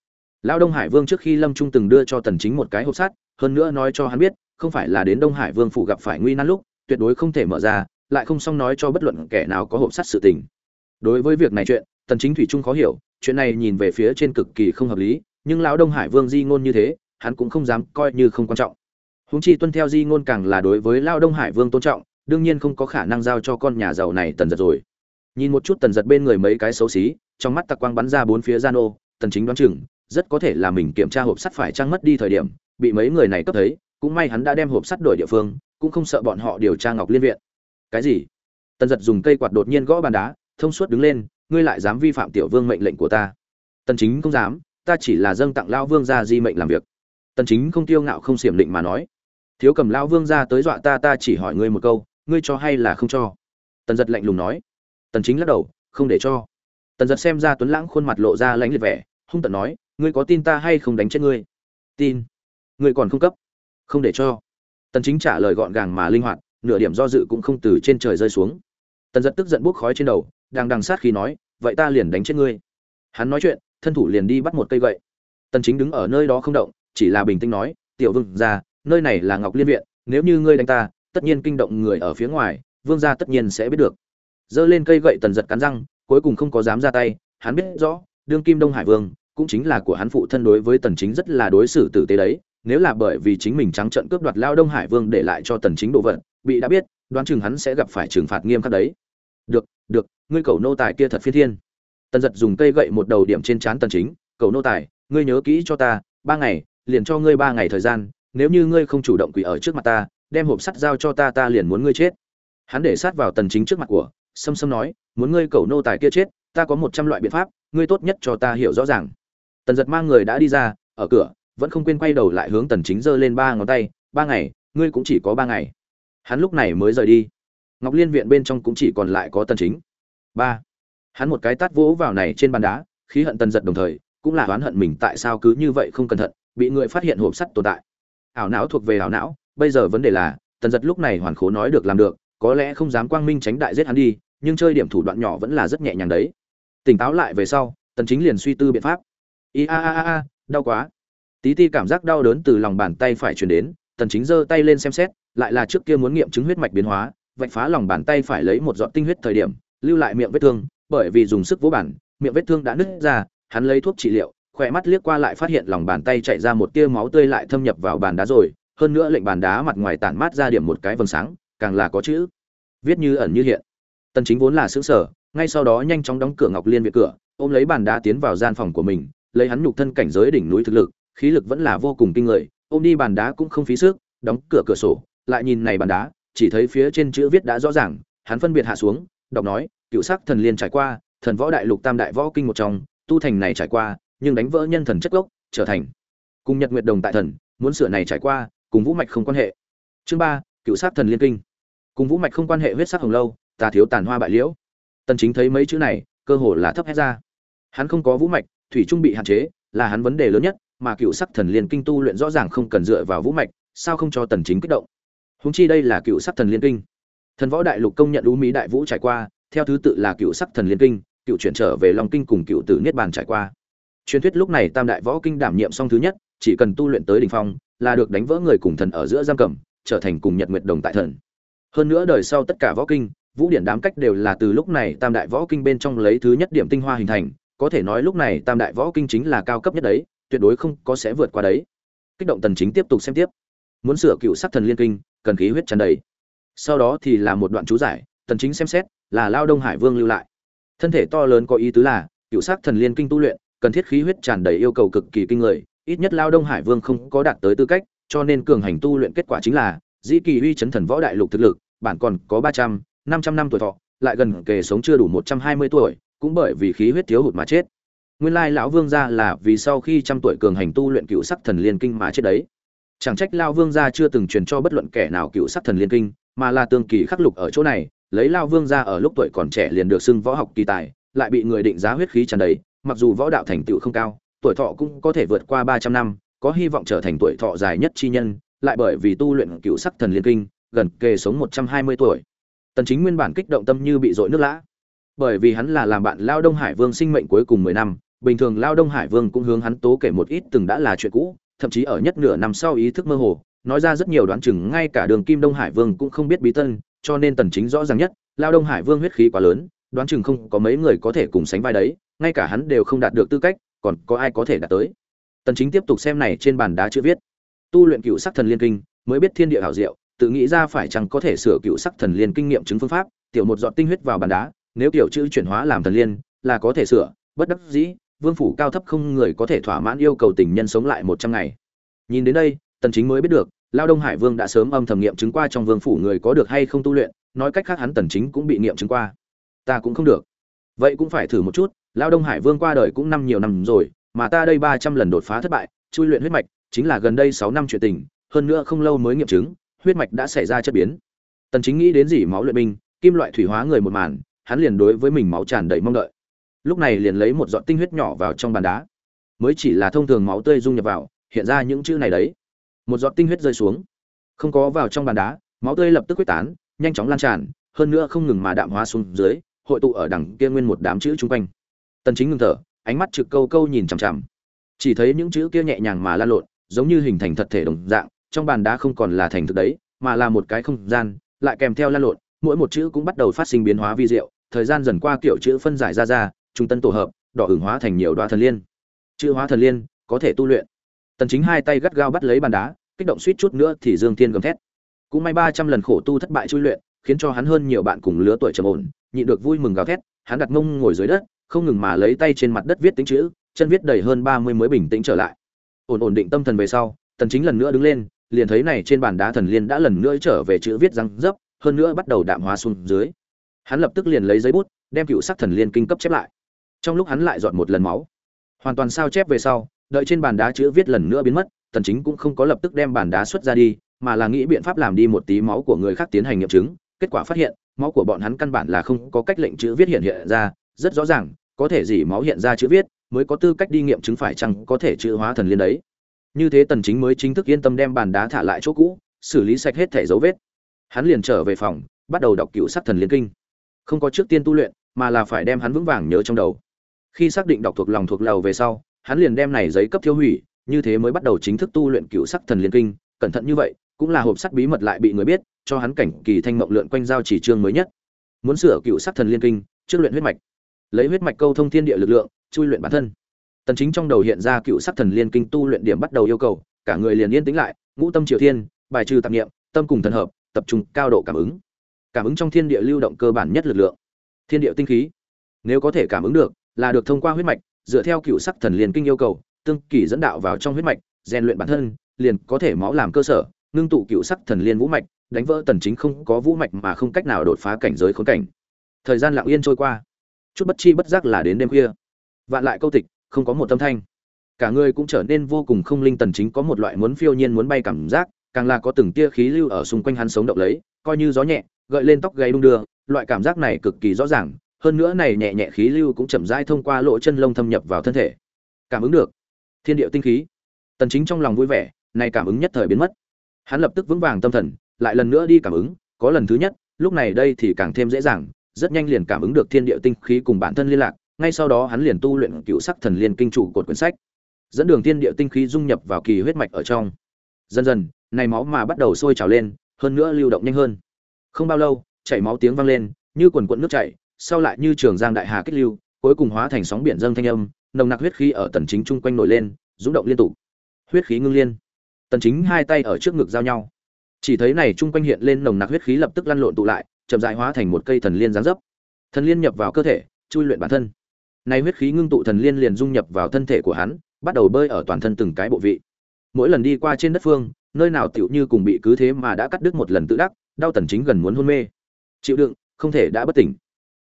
Lão đông hải vương trước khi lâm trung từng đưa cho tần chính một cái hộp sắt, hơn nữa nói cho hắn biết, không phải là đến đông hải vương phủ gặp phải nguy nan lúc, tuyệt đối không thể mở ra, lại không xong nói cho bất luận kẻ nào có hộp sắt sự tình. Đối với việc này chuyện, tần chính thủy trung khó hiểu, chuyện này nhìn về phía trên cực kỳ không hợp lý, nhưng lão đông hải vương di ngôn như thế, hắn cũng không dám coi như không quan trọng. Huống chi tuân theo di ngôn càng là đối với lão đông hải vương tôn trọng, đương nhiên không có khả năng giao cho con nhà giàu này tần giật rồi. Nhìn một chút tần giật bên người mấy cái xấu xí, trong mắt tặc quang bắn ra bốn phía gian ô tần chính đoán chừng, rất có thể là mình kiểm tra hộp sắt phải trang mất đi thời điểm, bị mấy người này cấp thấy, cũng may hắn đã đem hộp sắt đổi địa phương, cũng không sợ bọn họ điều tra ngọc liên viện. Cái gì? Tần giật dùng cây quạt đột nhiên gõ bàn đá, thông suốt đứng lên, ngươi lại dám vi phạm tiểu vương mệnh lệnh của ta. Tần chính không dám, ta chỉ là dâng tặng lao vương gia di mệnh làm việc. Tần chính không tiêu ngạo không xiểm định mà nói. Thiếu cầm lao vương gia tới dọa ta ta chỉ hỏi ngươi một câu, ngươi cho hay là không cho? Tần giật lạnh lùng nói. Tần chính lắc đầu, không để cho. Tần giật xem ra tuấn lãng khuôn mặt lộ ra lãnh liệt vẻ hung tận nói, ngươi có tin ta hay không đánh chết ngươi? Tin. Ngươi còn không cấp. Không để cho. Tần chính trả lời gọn gàng mà linh hoạt, nửa điểm do dự cũng không từ trên trời rơi xuống. Tần giật tức giận bốc khói trên đầu, đang đằng sát khi nói, vậy ta liền đánh chết ngươi. Hắn nói chuyện, thân thủ liền đi bắt một cây gậy. Tần chính đứng ở nơi đó không động, chỉ là bình tĩnh nói, tiểu vương gia, nơi này là ngọc liên viện, nếu như ngươi đánh ta, tất nhiên kinh động người ở phía ngoài, vương gia tất nhiên sẽ biết được. Giơ lên cây gậy tần giật cắn răng, cuối cùng không có dám ra tay, hắn biết rõ, đương kim đông hải vương cũng chính là của hắn phụ thân đối với tần chính rất là đối xử tử tế đấy, nếu là bởi vì chính mình trắng trợn cướp đoạt lao đông hải vương để lại cho tần chính đồ vật, bị đã biết, đoán chừng hắn sẽ gặp phải trừng phạt nghiêm khắc đấy. Được được, ngươi cầu nô tài kia thật phi thiên. Tần giật dùng cây gậy một đầu điểm trên trán tần chính cầu nô tài, ngươi nhớ kỹ cho ta, ba ngày, liền cho ngươi ba ngày thời gian, nếu như ngươi không chủ động quỳ ở trước mặt ta, đem hộp sắt giao cho ta ta liền muốn ngươi chết. Hắn để sát vào tần chính trước mặt của, sâm sâm nói, muốn ngươi cầu nô tài kia chết, ta có một trăm loại biện pháp, ngươi tốt nhất cho ta hiểu rõ ràng tần giật mang người đã đi ra, ở cửa, vẫn không quên quay đầu lại hướng tần chính giơ lên ba ngón tay, ba ngày, ngươi cũng chỉ có ba ngày. Hắn lúc này mới rời đi. Ngọc liên viện bên trong cũng chỉ còn lại có tần chính. Ba. Hắn một cái tát vỗ vào này trên bàn đá, khí hận tần giật đồng thời, cũng là oán hận mình tại sao cứ như vậy không cẩn thận, bị người phát hiện hộp sắt tồn tại. Ảo não thuộc về ảo não, bây giờ vấn đề là, tần giật lúc này hoàn khố nói được làm được, có lẽ không dám quang minh tránh đại giết hắn đi, nhưng chơi điểm thủ đoạn nhỏ vẫn là rất nhẹ nhàng đấy. Tỉnh táo lại về sau, tần chính liền suy tư biện pháp i a a a đau quá. Tí ti cảm giác đau đớn từ lòng bàn tay phải truyền đến, tần chính giơ tay lên xem xét, lại là trước kia muốn nghiệm chứng huyết mạch biến hóa, vạch phá lòng bàn tay phải lấy một giọt tinh huyết thời điểm, lưu lại miệng vết thương, bởi vì dùng sức vỗ bản, miệng vết thương đã nứt ra, hắn lấy thuốc trị liệu, khỏe mắt liếc qua lại phát hiện lòng bàn tay chạy ra một tia máu tươi lại thâm nhập vào bàn đá rồi, hơn nữa lệnh bàn đá mặt ngoài tản mát ra điểm một cái vầng sáng, càng là có chữ. Viết như ẩn như hiện. Tần chính vốn là sướng sở ngay sau đó nhanh chóng đóng cửa ngọc liên viện cửa, ôm lấy bàn đá tiến vào gian phòng của mình lấy hắn nhục thân cảnh giới đỉnh núi thực lực, khí lực vẫn là vô cùng kinh người, ôm đi bàn đá cũng không phí sức, đóng cửa cửa sổ, lại nhìn này bàn đá, chỉ thấy phía trên chữ viết đã rõ ràng, hắn phân biệt hạ xuống, đọc nói, cựu sắc thần liên trải qua, thần võ đại lục tam đại võ kinh một trong, tu thành này trải qua, nhưng đánh vỡ nhân thần chất gốc, trở thành cùng nhật nguyệt đồng tại thần, muốn sửa này trải qua, cùng vũ mạch không quan hệ. Chương ba, cựu sắc thần liên kinh. Cùng vũ mạch không quan hệ huyết sắc hồng lâu ta thiếu tàn hoa bại liễu. Tần chính thấy mấy chữ này, cơ hồ là thấp hết ra. Hắn không có vũ mạch thủy trung bị hạn chế, là hắn vấn đề lớn nhất, mà cựu sắc thần liên kinh tu luyện rõ ràng không cần dựa vào vũ mạch, sao không cho tần chính kích động? Húng chi đây là cựu sắc thần liên kinh. Thần võ đại lục công nhận ú mỹ đại vũ trải qua, theo thứ tự là cựu sắc thần liên kinh, cựu chuyển trở về long kinh cùng cựu tử niết bàn trải qua. Truyền thuyết lúc này tam đại võ kinh đảm nhiệm xong thứ nhất, chỉ cần tu luyện tới đỉnh phong, là được đánh vỡ người cùng thần ở giữa giam cầm, trở thành cùng nhật nguyệt đồng tại thần. Hơn nữa đời sau tất cả võ kinh, vũ điển đám cách đều là từ lúc này tam đại võ kinh bên trong lấy thứ nhất điểm tinh hoa hình thành có thể nói lúc này tam đại võ kinh chính là cao cấp nhất đấy tuyệt đối không có sẽ vượt qua đấy. Kích động tần chính tiếp tục xem tiếp. Muốn sửa cựu sắc thần liên kinh cần khí huyết tràn đầy. Sau đó thì là một đoạn chú giải tần chính xem xét là lao đông hải vương lưu lại. Thân thể to lớn có ý tứ là cựu sắc thần liên kinh tu luyện cần thiết khí huyết tràn đầy yêu cầu cực kỳ kinh người ít nhất lao đông hải vương không có đạt tới tư cách cho nên cường hành tu luyện kết quả chính là dĩ kỳ uy chấn thần võ đại lục thực lực bản còn có 300, 500 năm tuổi thọ lại gần kề sống chưa đủ 120 tuổi cũng bởi vì khí huyết thiếu hụt mà chết. Nguyên lai lão vương gia là vì sau khi trăm tuổi cường hành tu luyện cựu sắc thần liên kinh mà chết đấy. Chẳng trách lao vương gia chưa từng truyền cho bất luận kẻ nào cựu sắc thần liên kinh, mà là tương kỳ khắc lục ở chỗ này, lấy lao vương gia ở lúc tuổi còn trẻ liền được xưng võ học kỳ tài, lại bị người định giá huyết khí tràn đầy, mặc dù võ đạo thành tựu không cao, tuổi thọ cũng có thể vượt qua ba trăm năm, có hy vọng trở thành tuổi thọ dài nhất chi nhân, lại bởi vì tu luyện cựu sắc thần liên kinh, gần kề sống một trăm hai mươi tuổi. Tần chính nguyên bản kích động tâm như bị dội nước lã bởi vì hắn là làm bạn lao đông hải vương sinh mệnh cuối cùng mười năm, bình thường lao đông hải vương cũng hướng hắn tố kể một ít từng đã là chuyện cũ, thậm chí ở nhất nửa năm sau ý thức mơ hồ, nói ra rất nhiều đoán chừng ngay cả đường kim đông hải vương cũng không biết bí tân, cho nên tần chính rõ ràng nhất, lao đông hải vương huyết khí quá lớn, đoán chừng không có mấy người có thể cùng sánh vai đấy, ngay cả hắn đều không đạt được tư cách, còn có ai có thể đạt tới. Tần chính tiếp tục xem này trên bàn đá chữ viết. Tu luyện cựu sắc thần liên kinh, mới biết thiên địa hảo diệu, tự nghĩ ra phải chăng có thể sửa cựu sắc thần liên kinh nghiệm chứng phương pháp, tiểu một giọt tinh huyết vào bàn đá nếu kiểu chữ chuyển hóa làm thần liên, là có thể sửa, bất đắc dĩ, vương phủ cao thấp không người có thể thỏa mãn yêu cầu tình nhân sống lại một trăm ngày. Nhìn đến đây, tần chính mới biết được, lao đông hải vương đã sớm âm thầm nghiệm chứng qua trong vương phủ người có được hay không tu luyện, nói cách khác hắn tần chính cũng bị nghiệm chứng qua. Ta cũng không được. Vậy cũng phải thử một chút, lao đông hải vương qua đời cũng năm nhiều năm rồi, mà ta đây 300 lần đột phá thất bại, chui luyện huyết mạch, chính là gần đây 6 năm chuyện tình, hơn nữa không lâu mới nghiệm chứng, huyết mạch đã xảy ra chất biến. Tần chính nghĩ đến gì máu luyện binh, kim loại thủy hóa người một màn hắn liền đối với mình máu tràn đầy mong đợi. Lúc này liền lấy một giọt tinh huyết nhỏ vào trong bàn đá. Mới chỉ là thông thường máu tươi dung nhập vào, hiện ra những chữ này đấy. Một giọt tinh huyết rơi xuống. Không có vào trong bàn đá, máu tươi lập tức quyết tán, nhanh chóng lan tràn, hơn nữa không ngừng mà đạm hóa xuống dưới, hội tụ ở đằng kia nguyên một đám chữ chung quanh. Tần chính ngừng thở, ánh mắt trực câu câu nhìn chằm chằm. Chỉ thấy những chữ kia nhẹ nhàng mà lan lộn, giống như hình thành thật thể đồng dạng, trong bàn đá không còn là thành thực đấy, mà là một cái không gian, lại kèm theo lan lộn, mỗi một chữ cũng bắt đầu phát sinh biến hóa vi diệu thời gian dần qua kiểu chữ phân giải ra ra, trung tân tổ hợp, đỏ hưởng hóa thành nhiều đoá thần liên. Chữ hóa thần liên, có thể tu luyện. Tần chính hai tay gắt gao bắt lấy bàn đá, kích động suýt chút nữa thì dương thiên gầm thét. Cũng may 300 lần khổ tu thất bại chui luyện, khiến cho hắn hơn nhiều bạn cùng lứa tuổi trầm ổn, nhịn được vui mừng gào thét, hắn đặt mông ngồi dưới đất, không ngừng mà lấy tay trên mặt đất viết tính chữ, chân viết đầy hơn 30 mới bình tĩnh trở lại. Ổn ổn định tâm thần về sau, tần chính lần nữa đứng lên, liền thấy này trên bàn đá thần liên đã lần nữa trở về chữ viết răng dấp hơn nữa bắt đầu đạm hóa xuống dưới hắn lập tức liền lấy giấy bút, đem cựu sắc thần liên kinh cấp chép lại. Trong lúc hắn lại dọn một lần máu. Hoàn toàn sao chép về sau, đợi trên bàn đá chữ viết lần nữa biến mất, tần chính cũng không có lập tức đem bàn đá xuất ra đi, mà là nghĩ biện pháp làm đi một tí máu của người khác tiến hành nghiệm chứng. Kết quả phát hiện, máu của bọn hắn căn bản là không có cách lệnh chữ viết hiện hiện ra. Rất rõ ràng, có thể gì máu hiện ra chữ viết, mới có tư cách đi nghiệm chứng phải chăng có thể chữ hóa thần liên đấy. Như thế tần chính mới chính thức yên tâm đem bàn đá thả lại chỗ cũ, xử lý sạch hết thể dấu vết. Hắn liền trở về phòng, bắt đầu đọc cựu sắc thần liên kinh không có trước tiên tu luyện, mà là phải đem hắn vững vàng nhớ trong đầu. Khi xác định đọc thuộc lòng thuộc lầu về sau, hắn liền đem này giấy cấp thiêu hủy, như thế mới bắt đầu chính thức tu luyện cựu sắc thần liên kinh. Cẩn thận như vậy, cũng là hộp sắt bí mật lại bị người biết, cho hắn cảnh kỳ thanh mộng lượn quanh giao chỉ chương mới nhất. Muốn sửa cựu sắc thần liên kinh, trước luyện huyết mạch. Lấy huyết mạch câu thông thiên địa lực lượng, chui luyện bản thân. Tần chính trong đầu hiện ra cựu sắc thần liên kinh tu luyện điểm bắt đầu yêu cầu, cả người liền yên tĩnh lại, ngũ tâm triều thiên, bài trừ tạp niệm, tâm cùng thần hợp, tập trung cao độ cảm ứng cảm ứng trong thiên địa lưu động cơ bản nhất lực lượng. Thiên địa tinh khí, nếu có thể cảm ứng được, là được thông qua huyết mạch, dựa theo cựu sắc thần liên kinh yêu cầu, tương kỳ dẫn đạo vào trong huyết mạch, rèn luyện bản thân, liền có thể máu làm cơ sở, ngưng tụ cựu sắc thần liên vũ mạch, đánh vỡ tần chính không có vũ mạch mà không cách nào đột phá cảnh giới khốn cảnh. Thời gian lặng yên trôi qua, chút bất chi bất giác là đến đêm khuya. Vạn lại câu tịch, không có một tâm thanh. Cả người cũng trở nên vô cùng không linh tần chính có một loại muốn phiêu nhiên muốn bay cảm giác, càng là có từng tia khí lưu ở xung quanh hắn sống động lấy, coi như gió nhẹ gợi lên tóc gáy đung đưa, loại cảm giác này cực kỳ rõ ràng, hơn nữa này nhẹ nhẹ khí lưu cũng chậm rãi thông qua lỗ chân lông thâm nhập vào thân thể. Cảm ứng được. Thiên địa tinh khí. Tần chính trong lòng vui vẻ, này cảm ứng nhất thời biến mất. Hắn lập tức vững vàng tâm thần, lại lần nữa đi cảm ứng, có lần thứ nhất, lúc này đây thì càng thêm dễ dàng, rất nhanh liền cảm ứng được thiên địa tinh khí cùng bản thân liên lạc, ngay sau đó hắn liền tu luyện cửu sắc thần liên kinh chủ cột quyển sách. Dẫn đường thiên địa tinh khí dung nhập vào kỳ huyết mạch ở trong. Dần dần, này máu mà bắt đầu sôi trào lên, hơn nữa lưu động nhanh hơn không bao lâu, chảy máu tiếng vang lên, như quần quận nước chảy, sau lại như trường giang đại hà kích lưu, cuối cùng hóa thành sóng biển dâng thanh âm, nồng nặc huyết khí ở tần chính chung quanh nổi lên, rung động liên tục. Huyết khí ngưng liên. Tần chính hai tay ở trước ngực giao nhau. Chỉ thấy này chung quanh hiện lên nồng nặc huyết khí lập tức lăn lộn tụ lại, chậm rãi hóa thành một cây thần liên giáng dấp. Thần liên nhập vào cơ thể, chui luyện bản thân. Này huyết khí ngưng tụ thần liên liền dung nhập vào thân thể của hắn, bắt đầu bơi ở toàn thân từng cái bộ vị. Mỗi lần đi qua trên đất phương nơi nào tiểu như cùng bị cứ thế mà đã cắt đứt một lần tự đắc, đau tần chính gần muốn hôn mê. Chịu đựng, không thể đã bất tỉnh.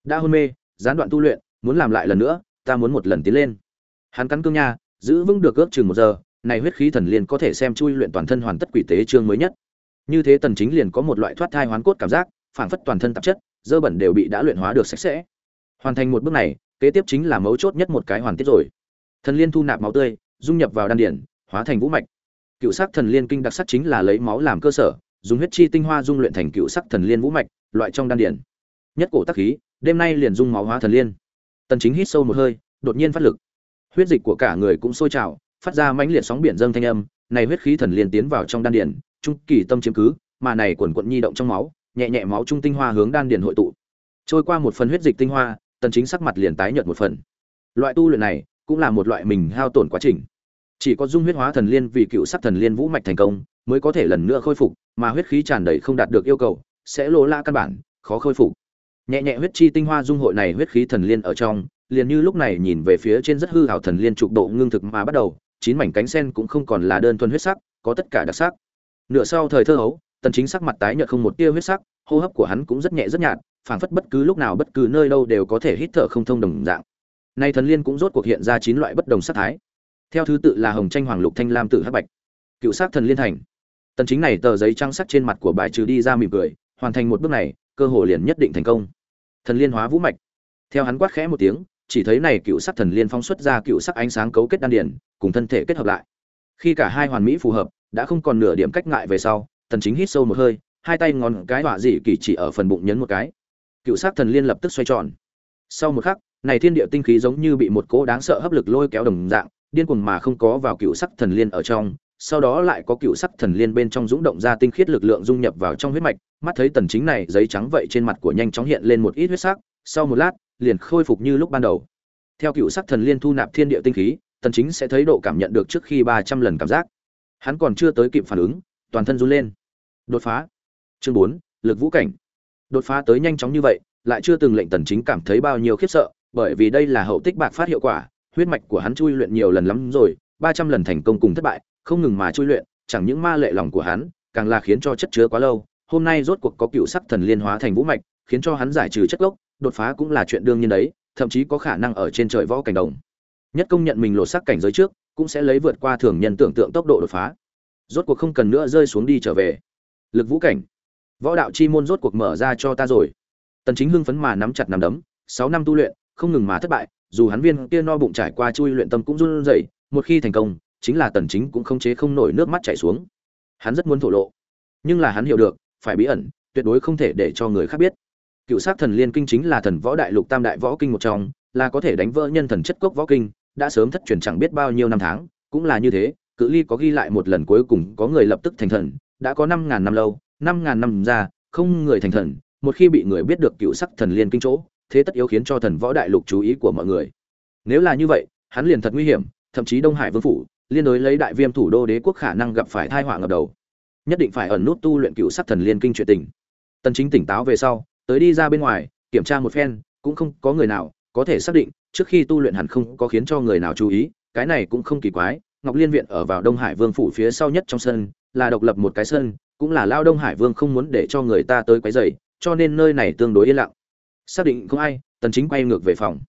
Đã hôn mê, gián đoạn tu luyện, muốn làm lại lần nữa, ta muốn một lần tiến lên. Hắn cắn cương nha, giữ vững được ước chừng một giờ, này huyết khí thần liên có thể xem chui luyện toàn thân hoàn tất quỷ tế chương mới nhất. Như thế tần chính liền có một loại thoát thai hoán cốt cảm giác, phảng phất toàn thân tạp chất, dơ bẩn đều bị đã luyện hóa được sạch sẽ. Hoàn thành một bước này, kế tiếp chính là mấu chốt nhất một cái hoàn tiết rồi. Thần liên thu nạp máu tươi, dung nhập vào đan điển hóa thành vũ mạch cựu sắc thần liên kinh đặc sắc chính là lấy máu làm cơ sở, dùng huyết chi tinh hoa dung luyện thành cựu sắc thần liên vũ mạch, loại trong đan điển. Nhất cổ tắc khí, đêm nay liền dung máu hóa thần liên. Tần chính hít sâu một hơi, đột nhiên phát lực. Huyết dịch của cả người cũng sôi trào, phát ra mãnh liệt sóng biển dâng thanh âm, này huyết khí thần liên tiến vào trong đan điển, trung kỳ tâm chiếm cứ, mà này quần quận nhi động trong máu, nhẹ nhẹ máu trung tinh hoa hướng đan điển hội tụ. Trôi qua một phần huyết dịch tinh hoa, tần chính sắc mặt liền tái nhợt một phần. Loại tu luyện này, cũng là một loại mình hao tổn quá trình chỉ có dung huyết hóa thần liên vì cựu sắc thần liên vũ mạch thành công mới có thể lần nữa khôi phục, mà huyết khí tràn đầy không đạt được yêu cầu, sẽ lỗ la căn bản, khó khôi phục. Nhẹ nhẹ huyết chi tinh hoa dung hội này huyết khí thần liên ở trong, liền như lúc này nhìn về phía trên rất hư hảo thần liên trục độ ngưng thực mà bắt đầu, chín mảnh cánh sen cũng không còn là đơn thuần huyết sắc, có tất cả đặc sắc. Nửa sau thời thơ hấu, tần chính sắc mặt tái nhợt không một tia huyết sắc, hô hấp của hắn cũng rất nhẹ rất nhạt, phảng phất bất cứ lúc nào bất cứ nơi đâu đều có thể hít thở không thông đồng dạng. Nay thần liên cũng rốt cuộc hiện ra chín loại bất đồng sắc thái theo thứ tự là hồng tranh hoàng lục thanh lam tử hắc bạch. Cựu sắc thần liên thành. Tần chính này tờ giấy trang sắc trên mặt của bài trừ đi ra mỉm cười, hoàn thành một bước này, cơ hội liền nhất định thành công. Thần liên hóa vũ mạch. Theo hắn quát khẽ một tiếng, chỉ thấy này cựu sắc thần liên phóng xuất ra cựu sắc ánh sáng cấu kết đan điển, cùng thân thể kết hợp lại. Khi cả hai hoàn mỹ phù hợp, đã không còn nửa điểm cách ngại về sau, tần chính hít sâu một hơi, hai tay ngón cái hỏa dị kỳ chỉ ở phần bụng nhấn một cái. Cựu sắc thần liên lập tức xoay tròn. Sau một khắc, này thiên địa tinh khí giống như bị một cỗ đáng sợ hấp lực lôi kéo đồng dạng điên cuồng mà không có vào cựu sắc thần liên ở trong sau đó lại có cựu sắc thần liên bên trong dũng động ra tinh khiết lực lượng dung nhập vào trong huyết mạch mắt thấy tần chính này giấy trắng vậy trên mặt của nhanh chóng hiện lên một ít huyết sắc sau một lát liền khôi phục như lúc ban đầu. Theo cựu sắc thần liên thu nạp thiên địa tinh khí tần chính sẽ thấy độ cảm nhận được trước khi 300 lần cảm giác. Hắn còn chưa tới kịp phản ứng toàn thân run lên. Đột phá. Chương 4, lực vũ cảnh. Đột phá tới nhanh chóng như vậy lại chưa từng lệnh tần chính cảm thấy bao nhiêu khiếp sợ bởi vì đây là hậu tích bạc phát hiệu quả huyết mạch của hắn chui luyện nhiều lần lắm rồi 300 lần thành công cùng thất bại, không ngừng mà chui luyện, chẳng những ma lệ lòng của hắn, càng là khiến cho chất chứa quá lâu, hôm nay rốt cuộc có cựu sắc thần liên hóa thành vũ mạch, khiến cho hắn giải trừ chất gốc, đột phá cũng là chuyện đương nhiên đấy, thậm chí có khả năng ở trên trời võ cảnh đồng. Nhất công nhận mình lộ sắc cảnh giới trước, cũng sẽ lấy vượt qua thường nhân tưởng tượng tốc độ đột phá. Rốt cuộc không cần nữa rơi xuống đi trở về. Lực vũ cảnh. Võ đạo chi môn rốt cuộc mở ra cho ta rồi. Tần chính hưng phấn mà nắm chặt nắm đấm, sáu năm tu luyện, không ngừng mà thất bại dù hắn viên kia no bụng trải qua chui luyện tâm cũng run rẩy, một khi thành công, chính là tần chính cũng không chế không nổi nước mắt chảy xuống. Hắn rất muốn thổ lộ, nhưng là hắn hiểu được, phải bí ẩn, tuyệt đối không thể để cho người khác biết. Cựu sát thần liên kinh chính là thần võ đại lục tam đại võ kinh một trong, là có thể đánh vỡ nhân thần chất cốc võ kinh, đã sớm thất truyền chẳng biết bao nhiêu năm tháng, cũng là như thế, cự ly có ghi lại một lần cuối cùng có người lập tức thành thần, đã có năm ngàn năm lâu, năm ngàn năm ra, không người thành thần, một khi bị người biết được cựu sắc thần liên kinh chỗ thế tất yếu khiến cho thần võ đại lục chú ý của mọi người. Nếu là như vậy, hắn liền thật nguy hiểm, thậm chí đông hải vương phủ, liên đối lấy đại viêm thủ đô đế quốc khả năng gặp phải thai họa ngập đầu. Nhất định phải ẩn nút tu luyện cựu sắc thần liên kinh chuyện tình. Tần chính tỉnh táo về sau, tới đi ra bên ngoài, kiểm tra một phen, cũng không có người nào, có thể xác định, trước khi tu luyện hẳn không có khiến cho người nào chú ý, cái này cũng không kỳ quái, ngọc liên viện ở vào đông hải vương phủ phía sau nhất trong sân, là độc lập một cái sân, cũng là lao đông hải vương không muốn để cho người ta tới quấy rầy, cho nên nơi này tương đối yên lặng xác định không ai, tần chính quay ngược về phòng.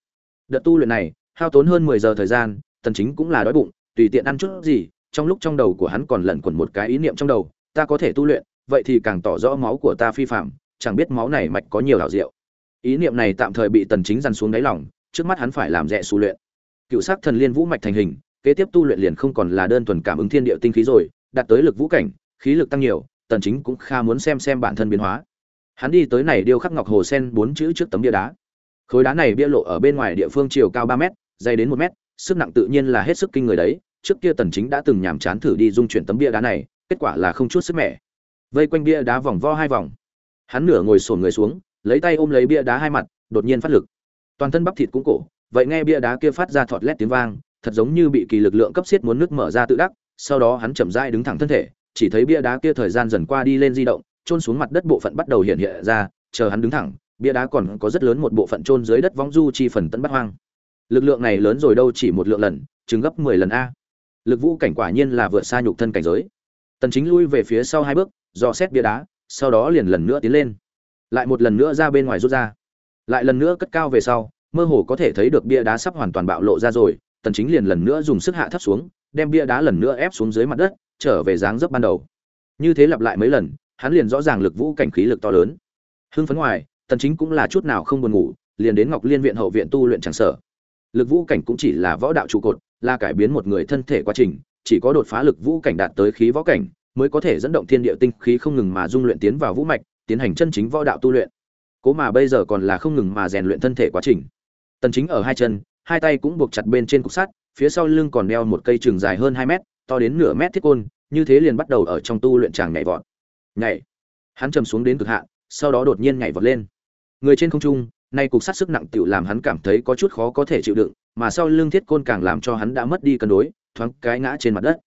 Đợt tu luyện này, hao tốn hơn 10 giờ thời gian, tần chính cũng là đói bụng, tùy tiện ăn chút gì, trong lúc trong đầu của hắn còn lẩn quẩn một cái ý niệm trong đầu, ta có thể tu luyện, vậy thì càng tỏ rõ máu của ta phi phạm, chẳng biết máu này mạch có nhiều hảo diệu. Ý niệm này tạm thời bị tần chính dằn xuống đáy lòng, trước mắt hắn phải làm rẻ su luyện. Cựu sắc thần liên vũ mạch thành hình, kế tiếp tu luyện liền không còn là đơn thuần cảm ứng thiên địa tinh khí rồi, đạt tới lực vũ cảnh, khí lực tăng nhiều, tần chính cũng kha muốn xem xem bản thân biến hóa hắn đi tới này điêu khắc ngọc hồ sen bốn chữ trước tấm bia đá. Khối đá này bia lộ ở bên ngoài địa phương chiều cao ba mét, dày đến một mét, sức nặng tự nhiên là hết sức kinh người đấy. Trước kia tần chính đã từng nhàm chán thử đi dung chuyển tấm bia đá này, kết quả là không chút sức mẻ. Vây quanh bia đá vòng vo hai vòng. Hắn nửa ngồi sồn người xuống, lấy tay ôm lấy bia đá hai mặt, đột nhiên phát lực. Toàn thân bắp thịt cũng cổ, vậy nghe bia đá kia phát ra thọt lét tiếng vang, thật giống như bị kỳ lực lượng cấp xiết muốn nước mở ra tự đắc. Sau đó hắn chậm rãi đứng thẳng thân thể, chỉ thấy bia đá kia thời gian dần qua đi lên di động trôn xuống mặt đất bộ phận bắt đầu hiện hiện ra, chờ hắn đứng thẳng, bia đá còn có rất lớn một bộ phận trôn dưới đất vong du chi phần tận bắt hoang. Lực lượng này lớn rồi đâu chỉ một lượng lần chứng gấp 10 lần a. Lực vũ cảnh quả nhiên là vượt xa nhục thân cảnh giới. Tần chính lui về phía sau hai bước, dò xét bia đá, sau đó liền lần nữa tiến lên. Lại một lần nữa ra bên ngoài rút ra. Lại lần nữa cất cao về sau, mơ hồ có thể thấy được bia đá sắp hoàn toàn bạo lộ ra rồi, tần chính liền lần nữa dùng sức hạ thấp xuống, đem bia đá lần nữa ép xuống dưới mặt đất, trở về dáng dấp ban đầu. Như thế lặp lại mấy lần hắn liền rõ ràng lực vũ cảnh khí lực to lớn. Hưng phấn ngoài, tần chính cũng là chút nào không buồn ngủ, liền đến ngọc liên viện hậu viện tu luyện chẳng sở lực vũ cảnh cũng chỉ là võ đạo trụ cột, là cải biến một người thân thể quá trình, chỉ có đột phá lực vũ cảnh đạt tới khí võ cảnh, mới có thể dẫn động thiên địa tinh khí không ngừng mà dung luyện tiến vào vũ mạch, tiến hành chân chính võ đạo tu luyện. Cố mà bây giờ còn là không ngừng mà rèn luyện thân thể quá trình. Tần chính ở hai chân, hai tay cũng buộc chặt bên trên cục sắt, phía sau lưng còn đeo một cây trường dài hơn 2 mét, to đến nửa mét thiết côn, như thế liền bắt đầu ở trong tu luyện tràng nhảy vọt nhảy. Hắn chầm xuống đến cực hạn, sau đó đột nhiên nhảy vọt lên. Người trên không trung, nay cục sát sức nặng tiểu làm hắn cảm thấy có chút khó có thể chịu đựng, mà sau lưng thiết côn càng làm cho hắn đã mất đi cân đối, thoáng cái ngã trên mặt đất.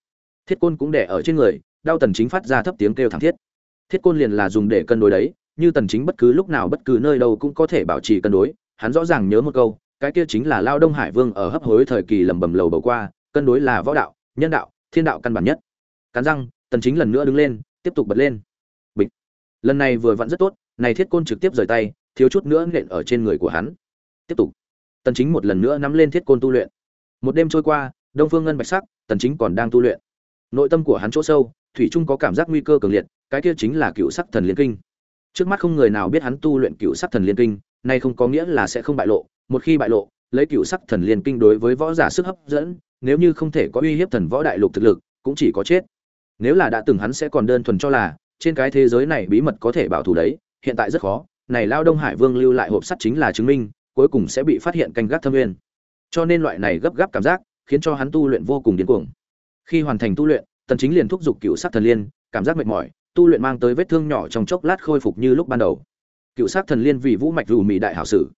Thiết côn cũng đè ở trên người, đau tần chính phát ra thấp tiếng kêu thảm thiết. Thiết côn liền là dùng để cân đối đấy, như tần chính bất cứ lúc nào bất cứ nơi đâu cũng có thể bảo trì cân đối, hắn rõ ràng nhớ một câu, cái kia chính là lao đông hải vương ở hấp hối thời kỳ lầm bầm lầu bầu qua, cân đối là võ đạo, nhân đạo, thiên đạo căn bản nhất. Cắn răng, tần chính lần nữa đứng lên, tiếp tục bật lên lần này vừa vặn rất tốt, này thiết côn trực tiếp rời tay, thiếu chút nữa nện ở trên người của hắn. Tiếp tục. Tần chính một lần nữa nắm lên thiết côn tu luyện. Một đêm trôi qua, đông phương ngân bạch sắc, tần chính còn đang tu luyện. Nội tâm của hắn chỗ sâu, thủy trung có cảm giác nguy cơ cường liệt, cái kia chính là cựu sắc thần liên kinh. Trước mắt không người nào biết hắn tu luyện cựu sắc thần liên kinh, nay không có nghĩa là sẽ không bại lộ. Một khi bại lộ, lấy cựu sắc thần liên kinh đối với võ giả sức hấp dẫn, nếu như không thể có uy hiếp thần võ đại lục thực lực, cũng chỉ có chết. Nếu là đã từng hắn sẽ còn đơn thuần cho là trên cái thế giới này bí mật có thể bảo thủ đấy, hiện tại rất khó, này lao đông hải vương lưu lại hộp sắt chính là chứng minh, cuối cùng sẽ bị phát hiện canh gác thâm nguyên. Cho nên loại này gấp gáp cảm giác, khiến cho hắn tu luyện vô cùng điên cuồng. Khi hoàn thành tu luyện, tần chính liền thúc giục cựu sắc thần liên, cảm giác mệt mỏi, tu luyện mang tới vết thương nhỏ trong chốc lát khôi phục như lúc ban đầu. Cựu sắc thần liên vì vũ mạch rủ mị đại hảo sử.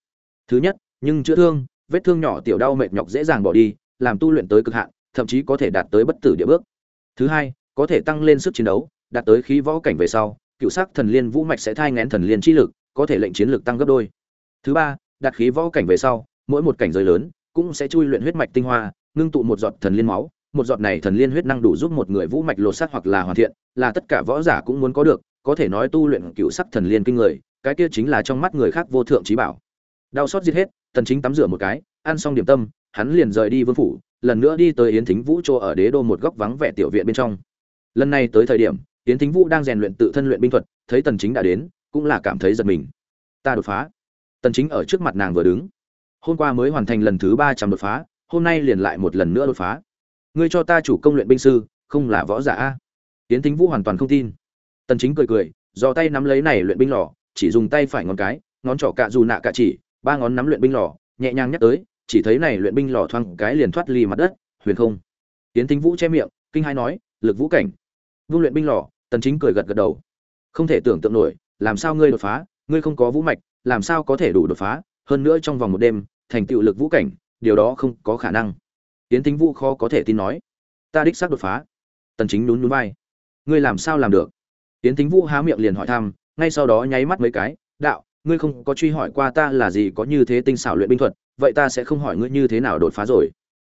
Thứ nhất, nhưng chữa thương, vết thương nhỏ tiểu đau mệt nhọc dễ dàng bỏ đi, làm tu luyện tới cực hạn, thậm chí có thể đạt tới bất tử địa bước. Thứ hai, có thể tăng lên sức chiến đấu đạt tới khí võ cảnh về sau, cựu sắc thần liên vũ mạch sẽ thai nghén thần liên chi lực, có thể lệnh chiến lực tăng gấp đôi. Thứ ba, đạt khí võ cảnh về sau, mỗi một cảnh giới lớn cũng sẽ chui luyện huyết mạch tinh hoa, ngưng tụ một giọt thần liên máu. Một giọt này thần liên huyết năng đủ giúp một người vũ mạch lột xác hoặc là hoàn thiện, là tất cả võ giả cũng muốn có được, có thể nói tu luyện cựu sắc thần liên kinh người, cái kia chính là trong mắt người khác vô thượng trí bảo. Đau sót giết hết, tần chính tắm rửa một cái, ăn xong điểm tâm, hắn liền rời đi vương phủ, lần nữa đi tới yến thính vũ Trô ở đế đô một góc vắng vẻ tiểu viện bên trong. Lần này tới thời điểm yến thính vũ đang rèn luyện tự thân luyện binh thuật, thấy tần chính đã đến, cũng là cảm thấy giật mình. Ta đột phá. Tần chính ở trước mặt nàng vừa đứng. Hôm qua mới hoàn thành lần thứ 300 đột phá, hôm nay liền lại một lần nữa đột phá. Ngươi cho ta chủ công luyện binh sư, không là võ giả a? Yến thính vũ hoàn toàn không tin. Tần chính cười cười do tay nắm lấy này luyện binh lò, chỉ dùng tay phải ngón cái, ngón trỏ cạ dù nạ cạ chỉ, ba ngón nắm luyện binh lò, nhẹ nhàng nhắc tới, chỉ thấy này luyện binh lò thoang cái liền thoát ly mặt đất, huyền không. Tiến thính vũ che miệng, kinh hai nói, lực vũ cảnh vung luyện binh lò, tần chính cười gật gật đầu. Không thể tưởng tượng nổi, làm sao ngươi đột phá, ngươi không có vũ mạch, làm sao có thể đủ đột phá, hơn nữa trong vòng một đêm, thành tựu lực vũ cảnh, điều đó không có khả năng. Tiến tính vũ khó có thể tin nói. Ta đích xác đột phá. Tần chính nhún nhún vai. Ngươi làm sao làm được? Tiến tính vũ há miệng liền hỏi thăm, ngay sau đó nháy mắt mấy cái, đạo, ngươi không có truy hỏi qua ta là gì, có như thế tinh xảo luyện binh thuật, vậy ta sẽ không hỏi ngươi như thế nào đột phá rồi.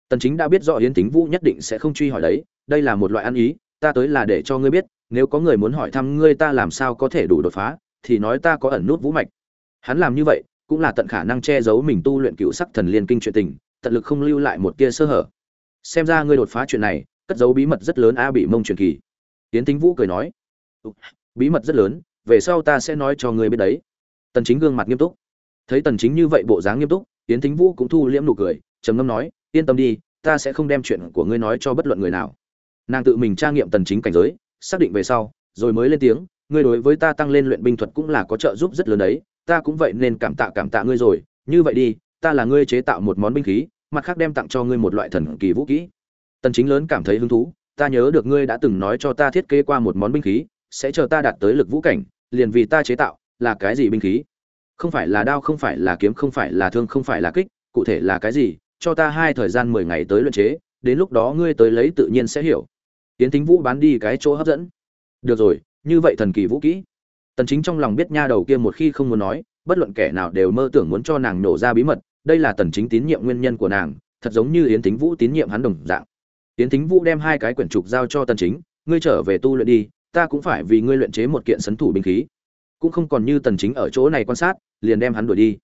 Tần chính đã biết rõ yến tính vũ nhất định sẽ không truy hỏi đấy, đây là một loại ăn ý ta tới là để cho ngươi biết, nếu có người muốn hỏi thăm ngươi ta làm sao có thể đủ đột phá, thì nói ta có ẩn nút vũ mạch. Hắn làm như vậy, cũng là tận khả năng che giấu mình tu luyện cựu sắc thần liên kinh chuyện tình, tận lực không lưu lại một tia sơ hở. Xem ra ngươi đột phá chuyện này, cất giấu bí mật rất lớn a bị mông truyền kỳ. Tiến tính vũ cười nói bí mật rất lớn, về sau ta sẽ nói cho ngươi biết đấy. Tần chính gương mặt nghiêm túc. Thấy tần chính như vậy bộ dáng nghiêm túc tiến tính vũ cũng thu liễm nụ cười, trầm ngâm nói, yên tâm đi, ta sẽ không đem chuyện của ngươi nói cho bất luận người nào nàng tự mình tra nghiệm tần chính cảnh giới, xác định về sau, rồi mới lên tiếng, ngươi đối với ta tăng lên luyện binh thuật cũng là có trợ giúp rất lớn đấy, ta cũng vậy nên cảm tạ cảm tạ ngươi rồi, như vậy đi, ta là ngươi chế tạo một món binh khí, mặt khác đem tặng cho ngươi một loại thần kỳ vũ kỹ tần chính lớn cảm thấy hứng thú, ta nhớ được ngươi đã từng nói cho ta thiết kế qua một món binh khí, sẽ chờ ta đạt tới lực vũ cảnh, liền vì ta chế tạo, là cái gì binh khí? Không phải là đao, không phải là kiếm, không phải là thương, không phải là kích, cụ thể là cái gì, cho ta hai thời gian 10 ngày tới luyện chế, đến lúc đó ngươi tới lấy tự nhiên sẽ hiểu tiến thính vũ bán đi cái chỗ hấp dẫn. Được rồi, như vậy thần kỳ vũ kỹ. Tần chính trong lòng biết nha đầu kia một khi không muốn nói, bất luận kẻ nào đều mơ tưởng muốn cho nàng nổ ra bí mật, đây là tần chính tín nhiệm nguyên nhân của nàng, thật giống như yến thính vũ tín nhiệm hắn đồng dạng. Yến thính vũ đem hai cái quyển trục giao cho tần chính, ngươi trở về tu luyện đi, ta cũng phải vì ngươi luyện chế một kiện sấn thủ binh khí. Cũng không còn như tần chính ở chỗ này quan sát, liền đem hắn đuổi đi.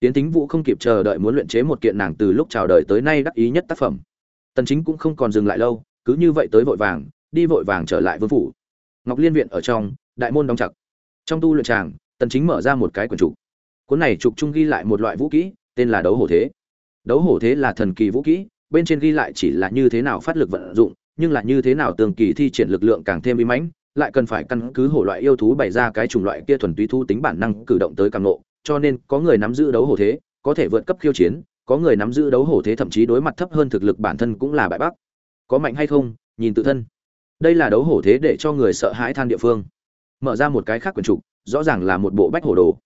Yến thính vũ không kịp chờ đợi muốn luyện chế một kiện nàng từ lúc chào đời tới nay đắc ý nhất tác phẩm. Tần chính cũng không còn dừng lại lâu cứ như vậy tới vội vàng, đi vội vàng trở lại vương phủ. Ngọc liên viện ở trong, đại môn đóng chặt. Trong tu luyện tràng, tần chính mở ra một cái quyển trục. Cuốn này trục trung ghi lại một loại vũ kỹ, tên là đấu hổ thế. Đấu hổ thế là thần kỳ vũ kỹ, bên trên ghi lại chỉ là như thế nào phát lực vận dụng, nhưng là như thế nào tường kỳ thi triển lực lượng càng thêm uy mãnh, lại cần phải căn cứ hổ loại yêu thú bày ra cái chủng loại kia thuần túy thu tính bản năng cử động tới càng nộ, cho nên có người nắm giữ đấu hổ thế, có thể vượt cấp khiêu chiến, có người nắm giữ đấu hổ thế thậm chí đối mặt thấp hơn thực lực bản thân cũng là bại bắc có mạnh hay không, nhìn tự thân. Đây là đấu hổ thế để cho người sợ hãi than địa phương. Mở ra một cái khác quyển trục, rõ ràng là một bộ bách hổ đồ.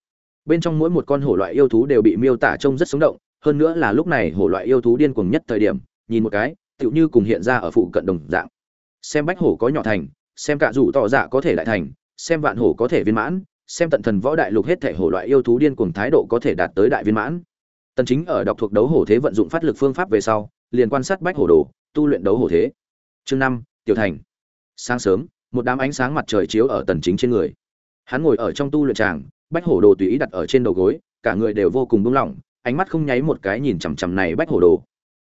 Bên trong mỗi một con hổ loại yêu thú đều bị miêu tả trông rất sống động, hơn nữa là lúc này hổ loại yêu thú điên cuồng nhất thời điểm, nhìn một cái, tựu như cùng hiện ra ở phụ cận đồng dạng. Xem bách hổ có nhỏ thành, xem cả rủ tỏ dạ có thể đại thành, xem vạn hổ có thể viên mãn, xem tận thần võ đại lục hết thể hổ loại yêu thú điên cuồng thái độ có thể đạt tới đại viên mãn. Tần chính ở đọc thuộc đấu hổ thế vận dụng phát lực phương pháp về sau, liền quan sát bách hổ đồ tu luyện đấu hổ thế. Chương năm, tiểu thành. Sáng sớm, một đám ánh sáng mặt trời chiếu ở tần chính trên người. Hắn ngồi ở trong tu luyện tràng, bách hổ đồ tùy ý đặt ở trên đầu gối, cả người đều vô cùng buông lỏng, ánh mắt không nháy một cái nhìn chằm chằm này bách hổ đồ.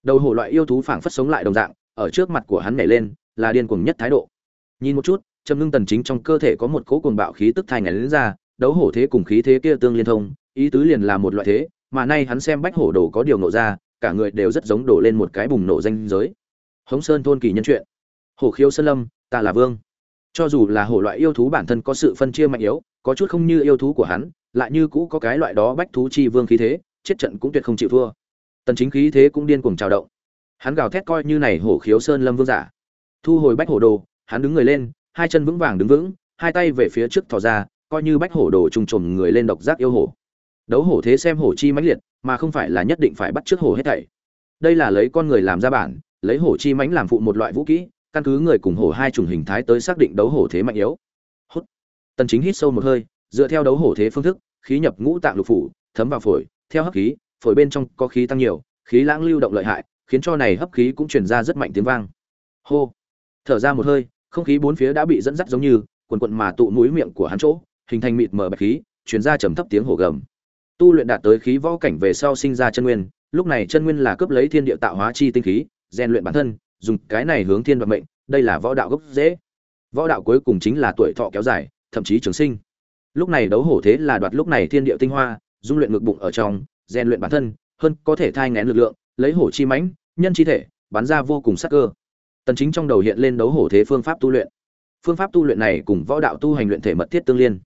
Đầu hổ loại yêu thú phảng phất sống lại đồng dạng, ở trước mặt của hắn nhảy lên, là điên cuồng nhất thái độ. Nhìn một chút, trầm ngưng tần chính trong cơ thể có một cỗ cuồng bạo khí tức thay ngày lên ra, đấu hổ thế cùng khí thế kia tương liên thông, ý tứ liền là một loại thế, mà nay hắn xem bách hổ đồ có điều nộ ra, cả người đều rất giống đổ lên một cái bùng nổ danh giới hống sơn thôn kỳ nhân chuyện. Hổ khiếu sơn lâm, ta là vương. Cho dù là hổ loại yêu thú bản thân có sự phân chia mạnh yếu, có chút không như yêu thú của hắn, lại như cũ có cái loại đó bách thú chi vương khí thế, chết trận cũng tuyệt không chịu thua. Tần chính khí thế cũng điên cuồng trào động. Hắn gào thét coi như này hổ khiếu sơn lâm vương giả. Thu hồi bách hổ đồ, hắn đứng người lên, hai chân vững vàng đứng vững, hai tay về phía trước thò ra, coi như bách hổ đồ trùng trùng người lên độc giác yêu hổ. Đấu hổ thế xem hổ chi mãnh liệt, mà không phải là nhất định phải bắt trước hổ hết thảy. Đây là lấy con người làm ra bản lấy hổ chi mãnh làm phụ một loại vũ kỹ, căn cứ người cùng hổ hai chủng hình thái tới xác định đấu hổ thế mạnh yếu. Hút. Tần chính hít sâu một hơi, dựa theo đấu hổ thế phương thức, khí nhập ngũ tạng lục phủ, thấm vào phổi, theo hấp khí, phổi bên trong có khí tăng nhiều, khí lãng lưu động lợi hại, khiến cho này hấp khí cũng truyền ra rất mạnh tiếng vang. Hô. Thở ra một hơi, không khí bốn phía đã bị dẫn dắt giống như quần quần mà tụ mũi miệng của hắn chỗ, hình thành mịt mờ bạch khí, truyền ra trầm thấp tiếng hổ gầm. Tu luyện đạt tới khí võ cảnh về sau sinh ra chân nguyên, lúc này chân nguyên là cướp lấy thiên địa tạo hóa chi tinh khí rèn luyện bản thân, dùng cái này hướng thiên vận mệnh, đây là võ đạo gốc dễ võ đạo cuối cùng chính là tuổi thọ kéo dài, thậm chí trường sinh. Lúc này đấu hổ thế là đoạt lúc này thiên địa tinh hoa, dung luyện ngực bụng ở trong, rèn luyện bản thân, hơn có thể thai ngén lực lượng, lấy hổ chi mãnh, nhân chi thể, bắn ra vô cùng sắc cơ. Tần chính trong đầu hiện lên đấu hổ thế phương pháp tu luyện. Phương pháp tu luyện này cùng võ đạo tu hành luyện thể mật thiết tương liên.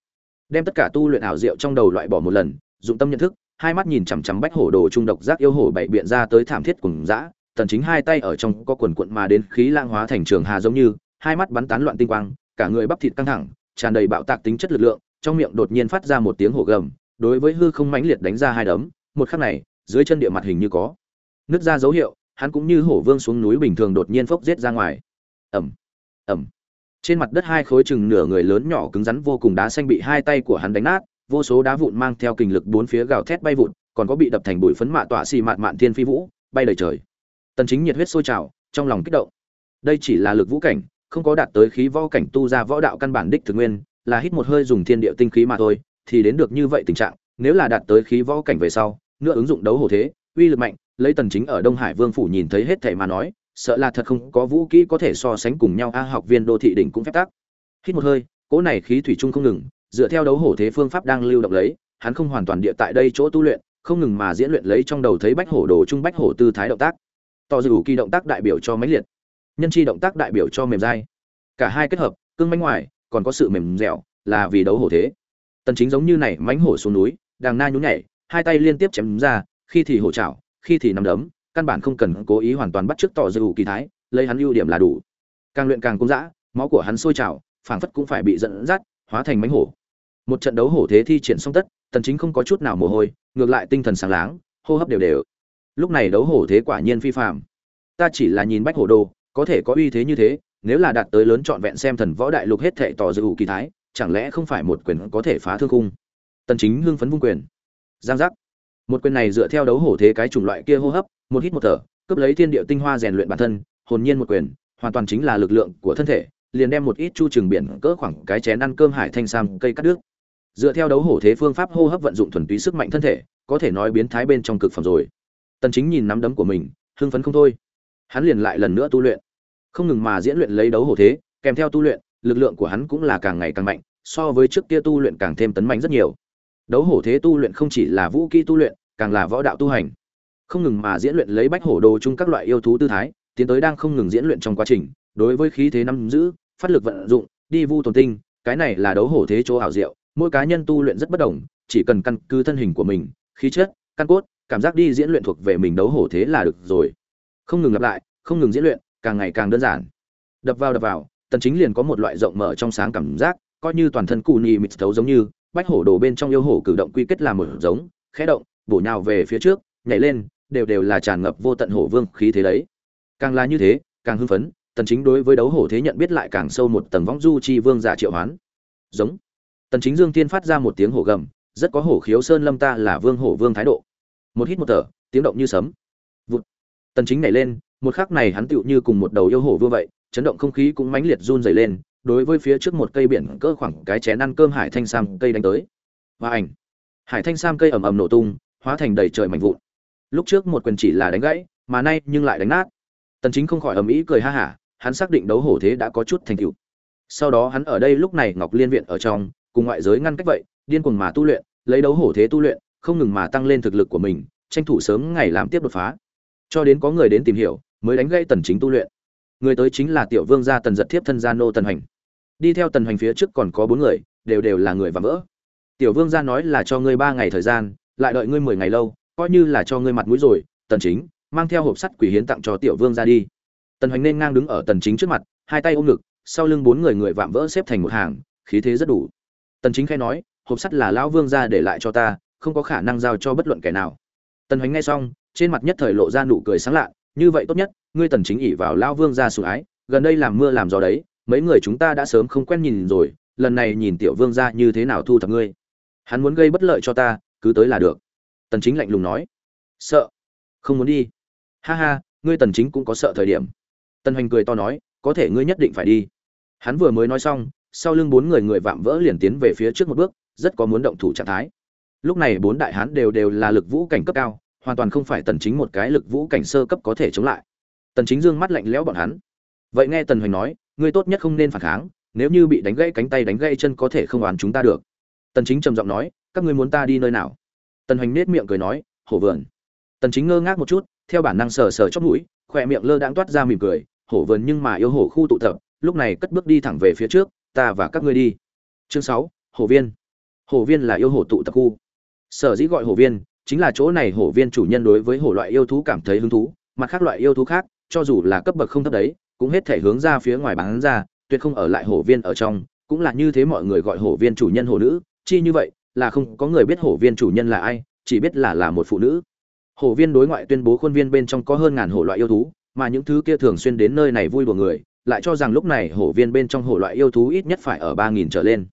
Đem tất cả tu luyện ảo diệu trong đầu loại bỏ một lần, dụng tâm nhận thức, hai mắt nhìn chằm chằm bách hổ đồ trung độc giác yêu hổ bảy biện ra tới thảm thiết cùng dã tần chính hai tay ở trong có quần cuộn mà đến khí lang hóa thành trường hà giống như, hai mắt bắn tán loạn tinh quang, cả người bắp thịt căng thẳng, tràn đầy bạo tạc tính chất lực lượng, trong miệng đột nhiên phát ra một tiếng hổ gầm, đối với hư không mãnh liệt đánh ra hai đấm, một khắc này, dưới chân địa mặt hình như có nứt ra dấu hiệu, hắn cũng như hổ vương xuống núi bình thường đột nhiên phốc giết ra ngoài. Ầm ầm. Trên mặt đất hai khối chừng nửa người lớn nhỏ cứng rắn vô cùng đá xanh bị hai tay của hắn đánh nát, vô số đá vụn mang theo kình lực bốn phía gào thét bay vụn còn có bị đập thành bụi phấn mạ tỏa xì mạn mạn thiên phi vũ, bay đầy trời tần chính nhiệt huyết sôi trào, trong lòng kích động. Đây chỉ là lực vũ cảnh, không có đạt tới khí võ cảnh tu ra võ đạo căn bản đích thực nguyên, là hít một hơi dùng thiên địa tinh khí mà thôi, thì đến được như vậy tình trạng, nếu là đạt tới khí võ cảnh về sau nữa ứng dụng đấu hổ thế, uy lực mạnh, lấy tần chính ở đông hải vương phủ nhìn thấy hết thảy mà nói, sợ là thật không có vũ kỹ có thể so sánh cùng nhau, a học viên đô thị đỉnh cũng phép tắc. Hít một hơi, cỗ này khí thủy chung không ngừng, dựa theo đấu hổ thế phương pháp đang lưu động lấy, hắn không hoàn toàn địa tại đây chỗ tu luyện, không ngừng mà diễn luyện lấy trong đầu thấy bách hổ đồ trung bách hổ tư thái động tác tỏ dù kỳ động tác đại biểu cho mãnh liệt, nhân chi động tác đại biểu cho mềm dai. Cả hai kết hợp, cương mãnh ngoài, còn có sự mềm dẻo, là vì đấu hổ thế. Tần chính giống như này mãnh hổ xuống núi, đang na nhún nhảy, hai tay liên tiếp chém ra, khi thì hổ chảo, khi thì nắm đấm, căn bản không cần cố ý hoàn toàn bắt trước tỏ dù kỳ thái, lấy hắn ưu điểm là đủ. Càng luyện càng cung dã, máu của hắn sôi trào, phảng phất cũng phải bị dẫn dắt, hóa thành mãnh hổ. Một trận đấu hổ thế thi triển xong tất, tần chính không có chút nào mồ hôi, ngược lại tinh thần sáng láng, hô hấp đều đều lúc này đấu hổ thế quả nhiên phi phàm. Ta chỉ là nhìn bách hổ đồ, có thể có uy thế như thế, nếu là đạt tới lớn trọn vẹn xem thần võ đại lục hết thệ tỏ dự kỳ thái, chẳng lẽ không phải một quyền có thể phá thương cung tần chính hưng phấn vung quyền. Giang giác. Một quyền này dựa theo đấu hổ thế cái chủng loại kia hô hấp, một hít một thở, cướp lấy thiên địa tinh hoa rèn luyện bản thân, hồn nhiên một quyền, hoàn toàn chính là lực lượng của thân thể, liền đem một ít chu trường biển cỡ khoảng cái chén ăn cơm hải thanh sam cây cắt đứt. Dựa theo đấu hổ thế phương pháp hô hấp vận dụng thuần túy sức mạnh thân thể, có thể nói biến thái bên trong cực phẩm rồi tần chính nhìn nắm đấm của mình, hưng phấn không thôi. Hắn liền lại lần nữa tu luyện. Không ngừng mà diễn luyện lấy đấu hổ thế, kèm theo tu luyện, lực lượng của hắn cũng là càng ngày càng mạnh, so với trước kia tu luyện càng thêm tấn mạnh rất nhiều. Đấu hổ thế tu luyện không chỉ là vũ kỹ tu luyện, càng là võ đạo tu hành. Không ngừng mà diễn luyện lấy bách hổ đồ chung các loại yêu thú tư thái, tiến tới đang không ngừng diễn luyện trong quá trình, đối với khí thế nắm giữ, phát lực vận dụng, đi vu tồn tinh, cái này là đấu hổ thế chỗ ảo diệu, mỗi cá nhân tu luyện rất bất đồng, chỉ cần căn cứ thân hình của mình, khí chất, căn cốt cảm giác đi diễn luyện thuộc về mình đấu hổ thế là được rồi. Không ngừng lặp lại, không ngừng diễn luyện, càng ngày càng đơn giản. Đập vào đập vào, tần chính liền có một loại rộng mở trong sáng cảm giác, coi như toàn thân cụ nhì mịt thấu giống như, bách hổ đồ bên trong yêu hổ cử động quy kết là một giống, khẽ động, bổ nhào về phía trước, nhảy lên, đều đều là tràn ngập vô tận hổ vương khí thế đấy. Càng là như thế, càng hưng phấn, tần chính đối với đấu hổ thế nhận biết lại càng sâu một tầng võng du chi vương giả triệu hoán. Giống. Tần chính dương tiên phát ra một tiếng hổ gầm, rất có hổ khiếu sơn lâm ta là vương hổ vương thái độ một hít một thở, tiếng động như sấm. Vụt. Tần chính nhảy lên, một khắc này hắn tựu như cùng một đầu yêu hổ vương vậy, chấn động không khí cũng mãnh liệt run rẩy lên, đối với phía trước một cây biển cỡ khoảng cái chén ăn cơm hải thanh sam cây đánh tới. Và ảnh. Hải thanh sam cây ầm ầm nổ tung, hóa thành đầy trời mảnh vụn. Lúc trước một quyền chỉ là đánh gãy, mà nay nhưng lại đánh nát. Tần chính không khỏi ầm ĩ cười ha hả, hắn xác định đấu hổ thế đã có chút thành tựu. Sau đó hắn ở đây lúc này ngọc liên viện ở trong, cùng ngoại giới ngăn cách vậy, điên cuồng mà tu luyện, lấy đấu hổ thế tu luyện không ngừng mà tăng lên thực lực của mình, tranh thủ sớm ngày làm tiếp đột phá. Cho đến có người đến tìm hiểu, mới đánh gãy tần chính tu luyện. Người tới chính là tiểu vương gia tần giật thiếp thân gia nô tần hành đi theo tần hành phía trước còn có bốn người, đều đều là người và vỡ. Tiểu vương gia nói là cho ngươi ba ngày thời gian, lại đợi ngươi mười ngày lâu, coi như là cho ngươi mặt mũi rồi, tần chính, mang theo hộp sắt quỷ hiến tặng cho tiểu vương gia đi. Tần hành nên ngang đứng ở tần chính trước mặt, hai tay ôm ngực, sau lưng bốn người người vạm vỡ xếp thành một hàng, khí thế rất đủ. Tần chính khai nói, hộp sắt là lão vương gia để lại cho ta không có khả năng giao cho bất luận kẻ nào. Tần Hoành nghe xong, trên mặt nhất thời lộ ra nụ cười sáng lạ như vậy tốt nhất, ngươi tần chính ỉ vào lão vương gia sủng ái, gần đây làm mưa làm gió đấy, mấy người chúng ta đã sớm không quen nhìn rồi, lần này nhìn tiểu vương gia như thế nào thu thập ngươi? Hắn muốn gây bất lợi cho ta, cứ tới là được. Tần chính lạnh lùng nói. Sợ? Không muốn đi? Ha ha, ngươi tần chính cũng có sợ thời điểm. Tần hoành cười to nói, có thể ngươi nhất định phải đi. Hắn vừa mới nói xong, sau lưng bốn người người vạm vỡ liền tiến về phía trước một bước, rất có muốn động thủ trạng thái lúc này bốn đại hán đều đều là lực vũ cảnh cấp cao hoàn toàn không phải tần chính một cái lực vũ cảnh sơ cấp có thể chống lại. Tần chính dương mắt lạnh lẽo bọn hắn. Vậy nghe tần hoành nói ngươi tốt nhất không nên phản kháng nếu như bị đánh gãy cánh tay đánh gãy chân có thể không oán chúng ta được. Tần chính trầm giọng nói các ngươi muốn ta đi nơi nào? Tần hoành nết miệng cười nói hổ vườn. Tần chính ngơ ngác một chút theo bản năng sờ sờ chót mũi khỏe miệng lơ đãng toát ra mỉm cười hổ vườn nhưng mà yêu hổ khu tụ tập lúc này cất bước đi thẳng về phía trước ta và các ngươi đi. Chương 6, hổ viên. Hổ viên là yêu hổ tụ tập khu sở dĩ gọi hổ viên, chính là chỗ này hổ viên chủ nhân đối với hổ loại yêu thú cảm thấy hứng thú, mặt khác loại yêu thú khác, cho dù là cấp bậc không thấp đấy, cũng hết thể hướng ra phía ngoài bán ra, tuyệt không ở lại hổ viên ở trong, cũng là như thế mọi người gọi hổ viên chủ nhân hổ nữ, chi như vậy, là không có người biết hổ viên chủ nhân là ai, chỉ biết là là một phụ nữ. Hổ viên đối ngoại tuyên bố khuôn viên bên trong có hơn ngàn hổ loại yêu thú, mà những thứ kia thường xuyên đến nơi này vui đùa người, lại cho rằng lúc này hổ viên bên trong hổ loại yêu thú ít nhất phải ở ba nghìn trở lên.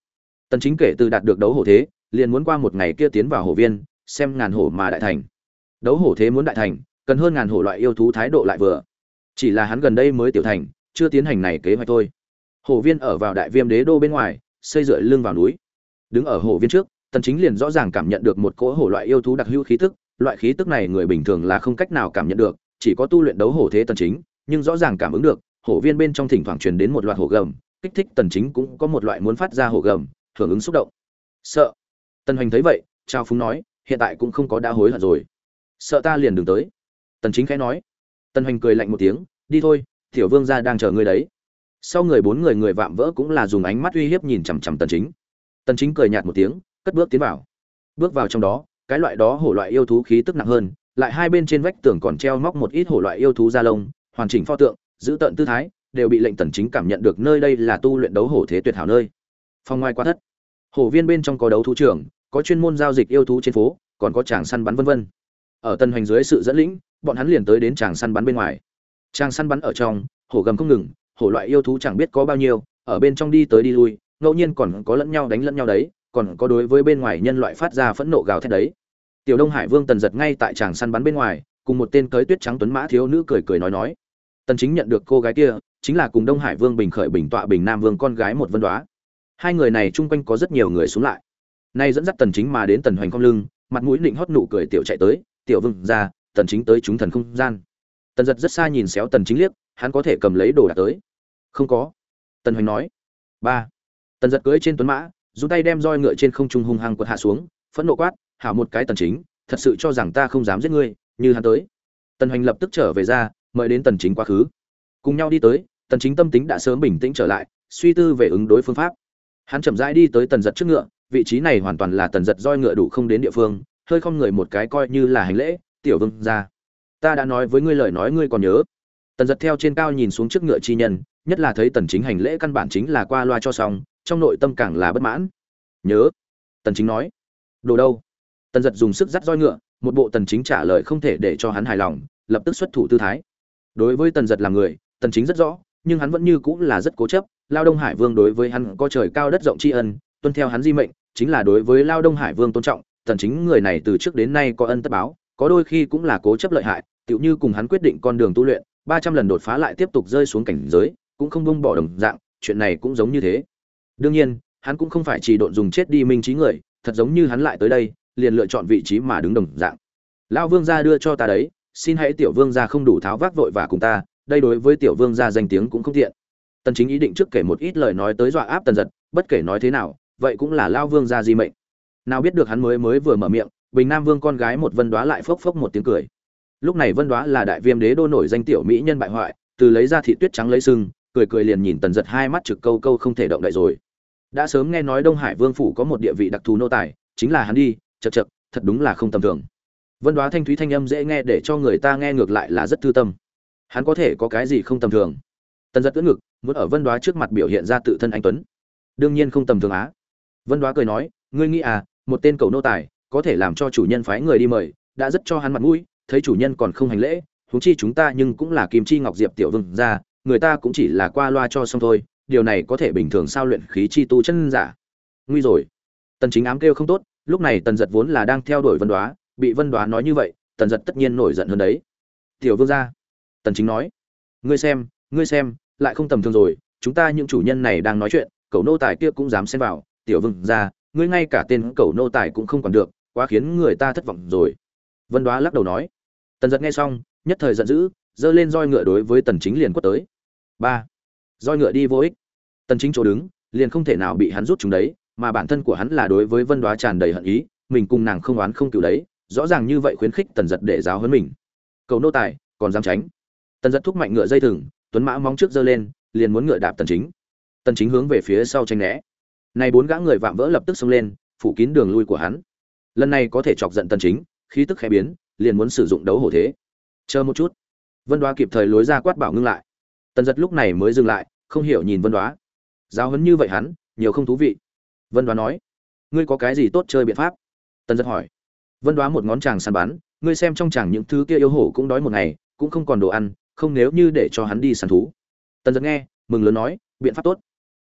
Tần chính kể từ đạt được đấu hổ thế liền muốn qua một ngày kia tiến vào hổ viên, xem ngàn hổ mà đại thành. Đấu hổ thế muốn đại thành, cần hơn ngàn hổ loại yêu thú thái độ lại vừa. Chỉ là hắn gần đây mới tiểu thành, chưa tiến hành này kế hoạch thôi. Hổ viên ở vào đại viêm đế đô bên ngoài, xây dựa lưng vào núi. Đứng ở hổ viên trước, tần chính liền rõ ràng cảm nhận được một cỗ hổ loại yêu thú đặc hữu khí tức, loại khí tức này người bình thường là không cách nào cảm nhận được, chỉ có tu luyện đấu hổ thế tần chính, nhưng rõ ràng cảm ứng được, hổ viên bên trong thỉnh thoảng truyền đến một loạt hổ gầm, kích thích tần chính cũng có một loại muốn phát ra hổ gầm, hưởng ứng xúc động. Sợ tần hoành thấy vậy, trao phúng nói, hiện tại cũng không có đã hối hận rồi. Sợ ta liền đừng tới. Tần chính khẽ nói. Tần hoành cười lạnh một tiếng, đi thôi, tiểu vương gia đang chờ ngươi đấy. Sau người bốn người người vạm vỡ cũng là dùng ánh mắt uy hiếp nhìn chằm chằm tần chính. Tần chính cười nhạt một tiếng, cất bước tiến vào. Bước vào trong đó, cái loại đó hổ loại yêu thú khí tức nặng hơn, lại hai bên trên vách tường còn treo móc một ít hổ loại yêu thú da lông, hoàn chỉnh pho tượng, giữ tận tư thái, đều bị lệnh tần chính cảm nhận được nơi đây là tu luyện đấu hổ thế tuyệt hảo nơi. Phòng ngoài quá thất. Hổ viên bên trong có đấu thú trưởng có chuyên môn giao dịch yêu thú trên phố, còn có tràng săn bắn vân vân. Ở tân hoành dưới sự dẫn lĩnh, bọn hắn liền tới đến tràng săn bắn bên ngoài. Tràng săn bắn ở trong, hổ gầm không ngừng, hổ loại yêu thú chẳng biết có bao nhiêu, ở bên trong đi tới đi lui, ngẫu nhiên còn có lẫn nhau đánh lẫn nhau đấy, còn có đối với bên ngoài nhân loại phát ra phẫn nộ gào thét đấy. Tiểu đông hải vương tần giật ngay tại tràng săn bắn bên ngoài, cùng một tên cưới tuyết trắng tuấn mã thiếu nữ cười cười nói nói. Tần chính nhận được cô gái kia, chính là cùng đông hải vương bình khởi bình tọa bình nam vương con gái một vân đoá. Hai người này chung quanh có rất nhiều người xuống lại nay dẫn dắt tần chính mà đến tần hoành không lưng, mặt mũi định hót nụ cười tiểu chạy tới, tiểu vương ra, tần chính tới chúng thần không gian. Tần giật rất xa nhìn xéo tần chính liếc, hắn có thể cầm lấy đồ đạc tới. Không có. Tần hoành nói. Ba. Tần giật cưỡi trên tuấn mã dùng tay đem roi ngựa trên không trung hung hăng quật hạ xuống, phẫn nộ quát, hảo một cái tần chính, thật sự cho rằng ta không dám giết ngươi, như hắn tới. Tần hoành lập tức trở về ra, mời đến tần chính quá khứ. Cùng nhau đi tới, tần chính tâm tính đã sớm bình tĩnh trở lại, suy tư về ứng đối phương pháp. Hắn chậm rãi đi tới tần giật trước ngựa vị trí này hoàn toàn là tần giật roi ngựa đủ không đến địa phương, hơi không người một cái coi như là hành lễ, tiểu vương ra ta đã nói với ngươi lời nói ngươi còn nhớ. Tần giật theo trên cao nhìn xuống trước ngựa chi nhân, nhất là thấy tần chính hành lễ căn bản chính là qua loa cho xong, trong nội tâm càng là bất mãn. Nhớ? Tần chính nói. Đồ đâu? Tần giật dùng sức dắt roi ngựa, một bộ tần chính trả lời không thể để cho hắn hài lòng, lập tức xuất thủ tư thái. Đối với tần giật là người, tần chính rất rõ, nhưng hắn vẫn như cũng là rất cố chấp, lao đông hải vương đối với hắn có trời cao đất rộng tri ân tuân theo hắn di mệnh, chính là đối với lao đông hải vương tôn trọng tần chính người này từ trước đến nay có ân tất báo, có đôi khi cũng là cố chấp lợi hại, tựu như cùng hắn quyết định con đường tu luyện 300 lần đột phá lại tiếp tục rơi xuống cảnh giới, cũng không buông bỏ đồng dạng, chuyện này cũng giống như thế. Đương nhiên, hắn cũng không phải chỉ độn dùng chết đi minh trí người, thật giống như hắn lại tới đây, liền lựa chọn vị trí mà đứng đồng dạng. Lao vương gia đưa cho ta đấy, xin hãy tiểu vương gia không đủ tháo vác vội và cùng ta, đây đối với tiểu vương gia danh tiếng cũng không tiện. Tần chính ý định trước kể một ít lời nói tới dọa áp tần giật, bất kể nói thế nào vậy cũng là lao vương gia di mệnh. Nào biết được hắn mới mới vừa mở miệng, bình nam vương con gái một vân đoá lại phốc phốc một tiếng cười. Lúc này vân đoá là đại viêm đế đô nổi danh tiểu mỹ nhân bại hoại, từ lấy ra thị tuyết trắng lấy sưng cười cười liền nhìn tần giật hai mắt trực câu câu không thể động đậy rồi. Đã sớm nghe nói đông hải vương phủ có một địa vị đặc thù nô tài, chính là hắn đi chật chật thật đúng là không tầm thường. Vân đoá thanh thúy thanh âm dễ nghe để cho người ta nghe ngược lại là rất thư tâm. Hắn có thể có cái gì không tầm thường? Tần giật ưỡn ngực, muốn ở vân đoá trước mặt biểu hiện ra tự thân anh tuấn. Đương nhiên không tầm thường á vân đoá cười nói, ngươi nghĩ à một tên cầu nô tài, có thể làm cho chủ nhân phái người đi mời, đã rất cho hắn mặt mũi, thấy chủ nhân còn không hành lễ, huống chi chúng ta nhưng cũng là kim chi ngọc diệp tiểu vương ra người ta cũng chỉ là qua loa cho xong thôi, điều này có thể bình thường sao luyện khí chi tu chân giả? Nguy rồi. Tần chính ám kêu không tốt, lúc này tần giật vốn là đang theo đuổi vân đoá, bị vân đoá nói như vậy, tần giật tất nhiên nổi giận hơn đấy. Tiểu vương gia, tần chính nói, ngươi xem ngươi xem, lại không tầm thường rồi, chúng ta những chủ nhân này đang nói chuyện cậu nô tài kia cũng dám xen vào tiểu vương gia ngươi ngay cả tên cẩu nô tài cũng không còn được, quá khiến người ta thất vọng rồi. Vân đoá lắc đầu nói. Tần giật nghe xong, nhất thời giận dữ, giơ lên roi ngựa đối với tần chính liền quất tới. Ba. Roi ngựa đi vô ích. Tần chính chỗ đứng, liền không thể nào bị hắn rút chúng đấy, mà bản thân của hắn là đối với vân đoá tràn đầy hận ý, mình cùng nàng không oán không cựu đấy, rõ ràng như vậy khuyến khích tần giật để giáo hơn mình. Cầu nô tài, còn dám tránh. Tần giật thúc mạnh ngựa dây thừng, tuấn mã móng trước giơ lên, liền muốn ngựa đạp tần chính. Tần chính hướng về phía sau tranh né này bốn gã người vạm vỡ lập tức xông lên, phủ kín đường lui của hắn. Lần này có thể chọc giận tần chính, khí tức khẽ biến, liền muốn sử dụng đấu hổ thế. Chờ một chút. Vân đoá kịp thời lối ra quát bảo ngưng lại. Tần giật lúc này mới dừng lại, không hiểu nhìn vân đoá. Giáo huấn như vậy hắn, nhiều không thú vị. Vân đoá nói, ngươi có cái gì tốt chơi biện pháp? Tần giật hỏi. Vân đoá một ngón chàng săn bắn, ngươi xem trong chàng những thứ kia yêu hổ cũng đói một ngày, cũng không còn đồ ăn, không nếu như để cho hắn đi săn thú. Tần giật nghe, mừng lớn nói, biện pháp tốt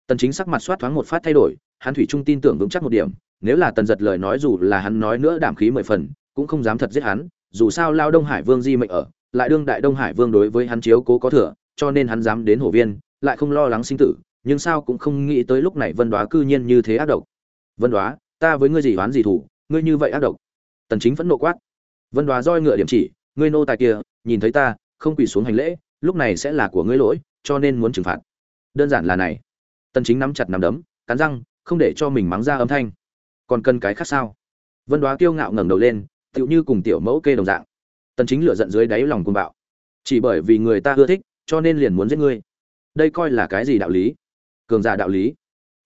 tần chính sắc mặt soát thoáng một phát thay đổi, hắn thủy trung tin tưởng vững chắc một điểm, nếu là tần giật lời nói dù là hắn nói nữa đảm khí mười phần, cũng không dám thật giết hắn, dù sao lao đông hải vương di mệnh ở, lại đương đại đông hải vương đối với hắn chiếu cố có thừa, cho nên hắn dám đến hổ viên, lại không lo lắng sinh tử, nhưng sao cũng không nghĩ tới lúc này vân đoá cư nhiên như thế ác độc. Vân đoá, ta với ngươi gì oán gì thủ, ngươi như vậy ác độc? Tần chính vẫn nộ quát. Vân đoá roi ngựa điểm chỉ, ngươi nô tài kia, nhìn thấy ta, không quỳ xuống hành lễ, lúc này sẽ là của ngươi lỗi, cho nên muốn trừng phạt. Đơn giản là này tần chính nắm chặt nắm đấm, cắn răng, không để cho mình mắng ra âm thanh. Còn cần cái khác sao? Vân đoá kiêu ngạo ngẩng đầu lên, tựu như cùng tiểu mẫu kê đồng dạng. Tần chính lửa giận dưới đáy lòng cuồng bạo. Chỉ bởi vì người ta ưa thích, cho nên liền muốn giết ngươi. Đây coi là cái gì đạo lý? Cường giả đạo lý.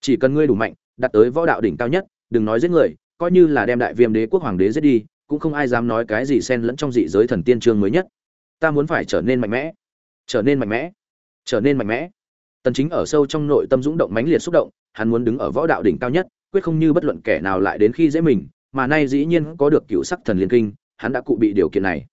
Chỉ cần ngươi đủ mạnh, đạt tới võ đạo đỉnh cao nhất, đừng nói giết người, coi như là đem đại viêm đế quốc hoàng đế giết đi, cũng không ai dám nói cái gì xen lẫn trong dị giới thần tiên trường mới nhất. Ta muốn phải trở nên mạnh mẽ. Trở nên mạnh mẽ. Trở nên mạnh mẽ tần chính ở sâu trong nội tâm dũng động mãnh liệt xúc động, hắn muốn đứng ở võ đạo đỉnh cao nhất, quyết không như bất luận kẻ nào lại đến khi dễ mình, mà nay dĩ nhiên có được cựu sắc thần liên kinh, hắn đã cụ bị điều kiện này.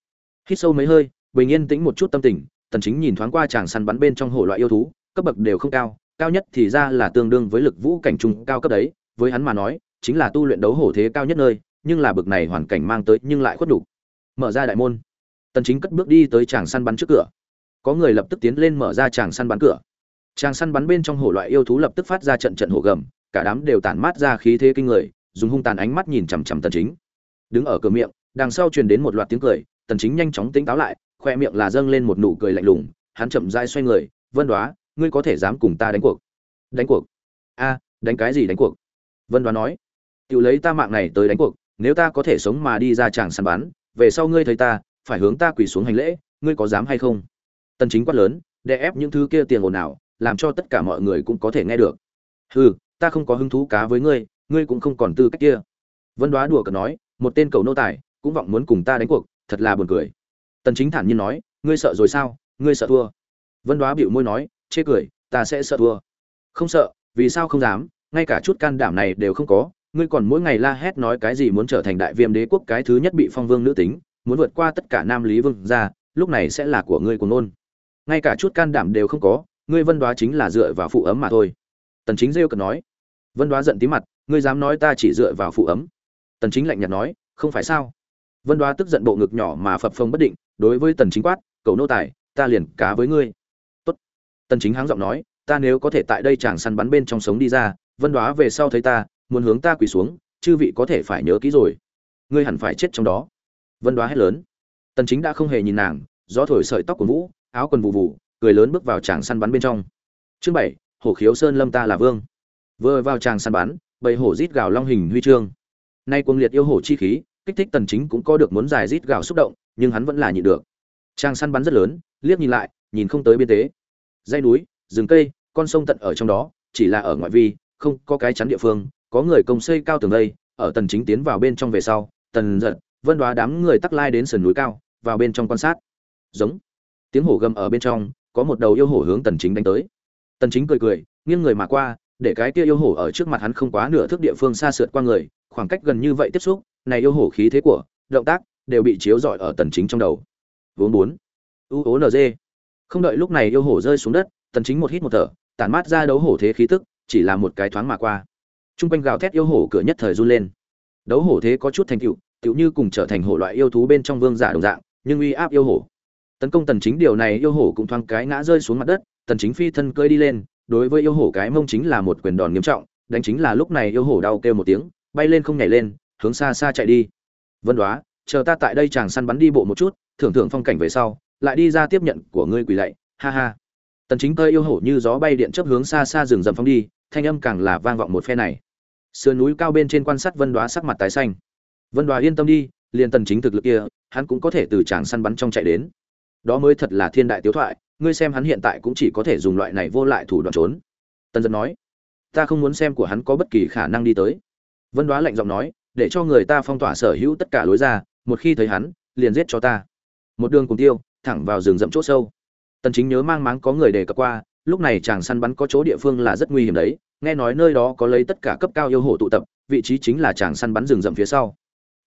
Hít sâu mấy hơi, bình yên tĩnh một chút tâm tình, tần chính nhìn thoáng qua chàng săn bắn bên trong hồ loại yêu thú, cấp bậc đều không cao cao nhất thì ra là tương đương với lực vũ cảnh trung cao cấp đấy, với hắn mà nói, chính là tu luyện đấu hổ thế cao nhất nơi, nhưng là bậc này hoàn cảnh mang tới nhưng lại khuất đủ. Mở ra đại môn. Tần chính cất bước đi tới chàng săn bắn trước cửa. Có người lập tức tiến lên mở ra chàng săn bắn cửa. Tràng săn bắn bên trong hổ loại yêu thú lập tức phát ra trận trận hổ gầm, cả đám đều tản mát ra khí thế kinh người, dùng hung tàn ánh mắt nhìn chằm chằm tần chính. Đứng ở cửa miệng, đằng sau truyền đến một loạt tiếng cười, tần chính nhanh chóng tỉnh táo lại, khoe miệng là dâng lên một nụ cười lạnh lùng, hắn chậm rãi xoay người, vân đoá, ngươi có thể dám cùng ta đánh cuộc? Đánh cuộc? A, đánh cái gì đánh cuộc? Vân đoá nói. Tiểu lấy ta mạng này tới đánh cuộc, nếu ta có thể sống mà đi ra tràng săn bắn, về sau ngươi thấy ta, phải hướng ta quỳ xuống hành lễ, ngươi có dám hay không? Tần chính quát lớn để ép những thứ kia tiền ồn nào làm cho tất cả mọi người cũng có thể nghe được. Hừ, ta không có hứng thú cá với ngươi ngươi cũng không còn tư cách kia. Vân đoá đùa cợt nói, một tên cầu nô tài, cũng vọng muốn cùng ta đánh cuộc, thật là buồn cười. Tần chính thản nhiên nói, ngươi sợ rồi sao, ngươi sợ thua. Vân đoá bĩu môi nói, chê cười, ta sẽ sợ thua. Không sợ, vì sao không dám, ngay cả chút can đảm này đều không có, ngươi còn mỗi ngày la hét nói cái gì muốn trở thành đại viêm đế quốc cái thứ nhất bị phong vương nữ tính, muốn vượt qua tất cả nam lý vương ra lúc này sẽ là của ngươi của nôn ngay cả chút can đảm đều không có ngươi vân đoá chính là dựa vào phụ ấm mà thôi. Tần chính rêu cợt nói. Vân đoá giận tí mặt, ngươi dám nói ta chỉ dựa vào phụ ấm. Tần chính lạnh nhạt nói, không phải sao? Vân đoá tức giận bộ ngực nhỏ mà phập phồng bất định, đối với tần chính quát, cầu nô tài, ta liền cá với ngươi. Tốt. Tần chính háng giọng nói, ta nếu có thể tại đây chàng săn bắn bên trong sống đi ra, vân đoá về sau thấy ta, muốn hướng ta quỳ xuống, chư vị có thể phải nhớ kỹ rồi. Ngươi hẳn phải chết trong đó. Vân đoá hét lớn. Tần chính đã không hề nhìn nàng, gió thổi sợi tóc của vũ, áo quần vụ vụ cười lớn bước vào tràng săn bắn bên trong. Chương bảy, hổ khiếu sơn lâm ta là vương. Vừa vào tràng săn bắn, bầy hổ rít gào long hình huy chương. Nay cuồng liệt yêu hổ chi khí, kích thích tần chính cũng có được muốn dài rít gào xúc động, nhưng hắn vẫn là nhịn được. Tràng săn bắn rất lớn, liếc nhìn lại, nhìn không tới biên tế. Dãy núi, rừng cây, con sông tận ở trong đó, chỉ là ở ngoại vi, không có cái chắn địa phương, có người công xây cao tường đây, ở tần chính tiến vào bên trong về sau, tần giật, vân đoá đám người tắc lai đến sườn núi cao, vào bên trong quan sát. Giống. Tiếng hổ gầm ở bên trong có một đầu yêu hổ hướng tần chính đánh tới. Tần chính cười cười, nghiêng người mà qua, để cái kia yêu hổ ở trước mặt hắn không quá nửa thước địa phương xa sượt qua người, khoảng cách gần như vậy tiếp xúc, này yêu hổ khí thế của, động tác, đều bị chiếu rọi ở tần chính trong đầu. Vốn bốn. U ố nz không đợi lúc này yêu hổ rơi xuống đất, tần chính một hít một thở, tản mát ra đấu hổ thế khí tức, chỉ là một cái thoáng mà qua. Trung quanh gào thét yêu hổ cửa nhất thời run lên. Đấu hổ thế có chút thành tựu tựu như cùng trở thành hổ loại yêu thú bên trong vương giả đồng dạng, nhưng uy áp yêu hổ tấn công tần chính điều này yêu hổ cũng thoáng cái ngã rơi xuống mặt đất, tần chính phi thân cơi đi lên, đối với yêu hổ cái mông chính là một quyền đòn nghiêm trọng, đánh chính là lúc này yêu hổ đau kêu một tiếng, bay lên không nhảy lên, hướng xa xa chạy đi. Vân đoá, chờ ta tại đây chàng săn bắn đi bộ một chút, thưởng thưởng phong cảnh về sau, lại đi ra tiếp nhận của ngươi quỳ lạy, ha ha. Tần chính cơi yêu hổ như gió bay điện chớp hướng xa xa rừng rậm phong đi, thanh âm càng là vang vọng một phe này. Sườn núi cao bên trên quan sát vân đoá sắc mặt tái xanh. Vân đoá yên tâm đi, liền tần chính thực lực kia, hắn cũng có thể từ chàng săn bắn trong chạy đến đó mới thật là thiên đại tiếu thoại, ngươi xem hắn hiện tại cũng chỉ có thể dùng loại này vô lại thủ đoạn trốn. Tần giật nói, ta không muốn xem của hắn có bất kỳ khả năng đi tới. Vân đoá lạnh giọng nói, để cho người ta phong tỏa sở hữu tất cả lối ra, một khi thấy hắn, liền giết cho ta. Một đường cùng tiêu, thẳng vào rừng rậm chỗ sâu. Tần chính nhớ mang máng có người đề cập qua, lúc này chàng săn bắn có chỗ địa phương là rất nguy hiểm đấy, nghe nói nơi đó có lấy tất cả cấp cao yêu hổ tụ tập, vị trí chính là chàng săn bắn rừng rậm phía sau.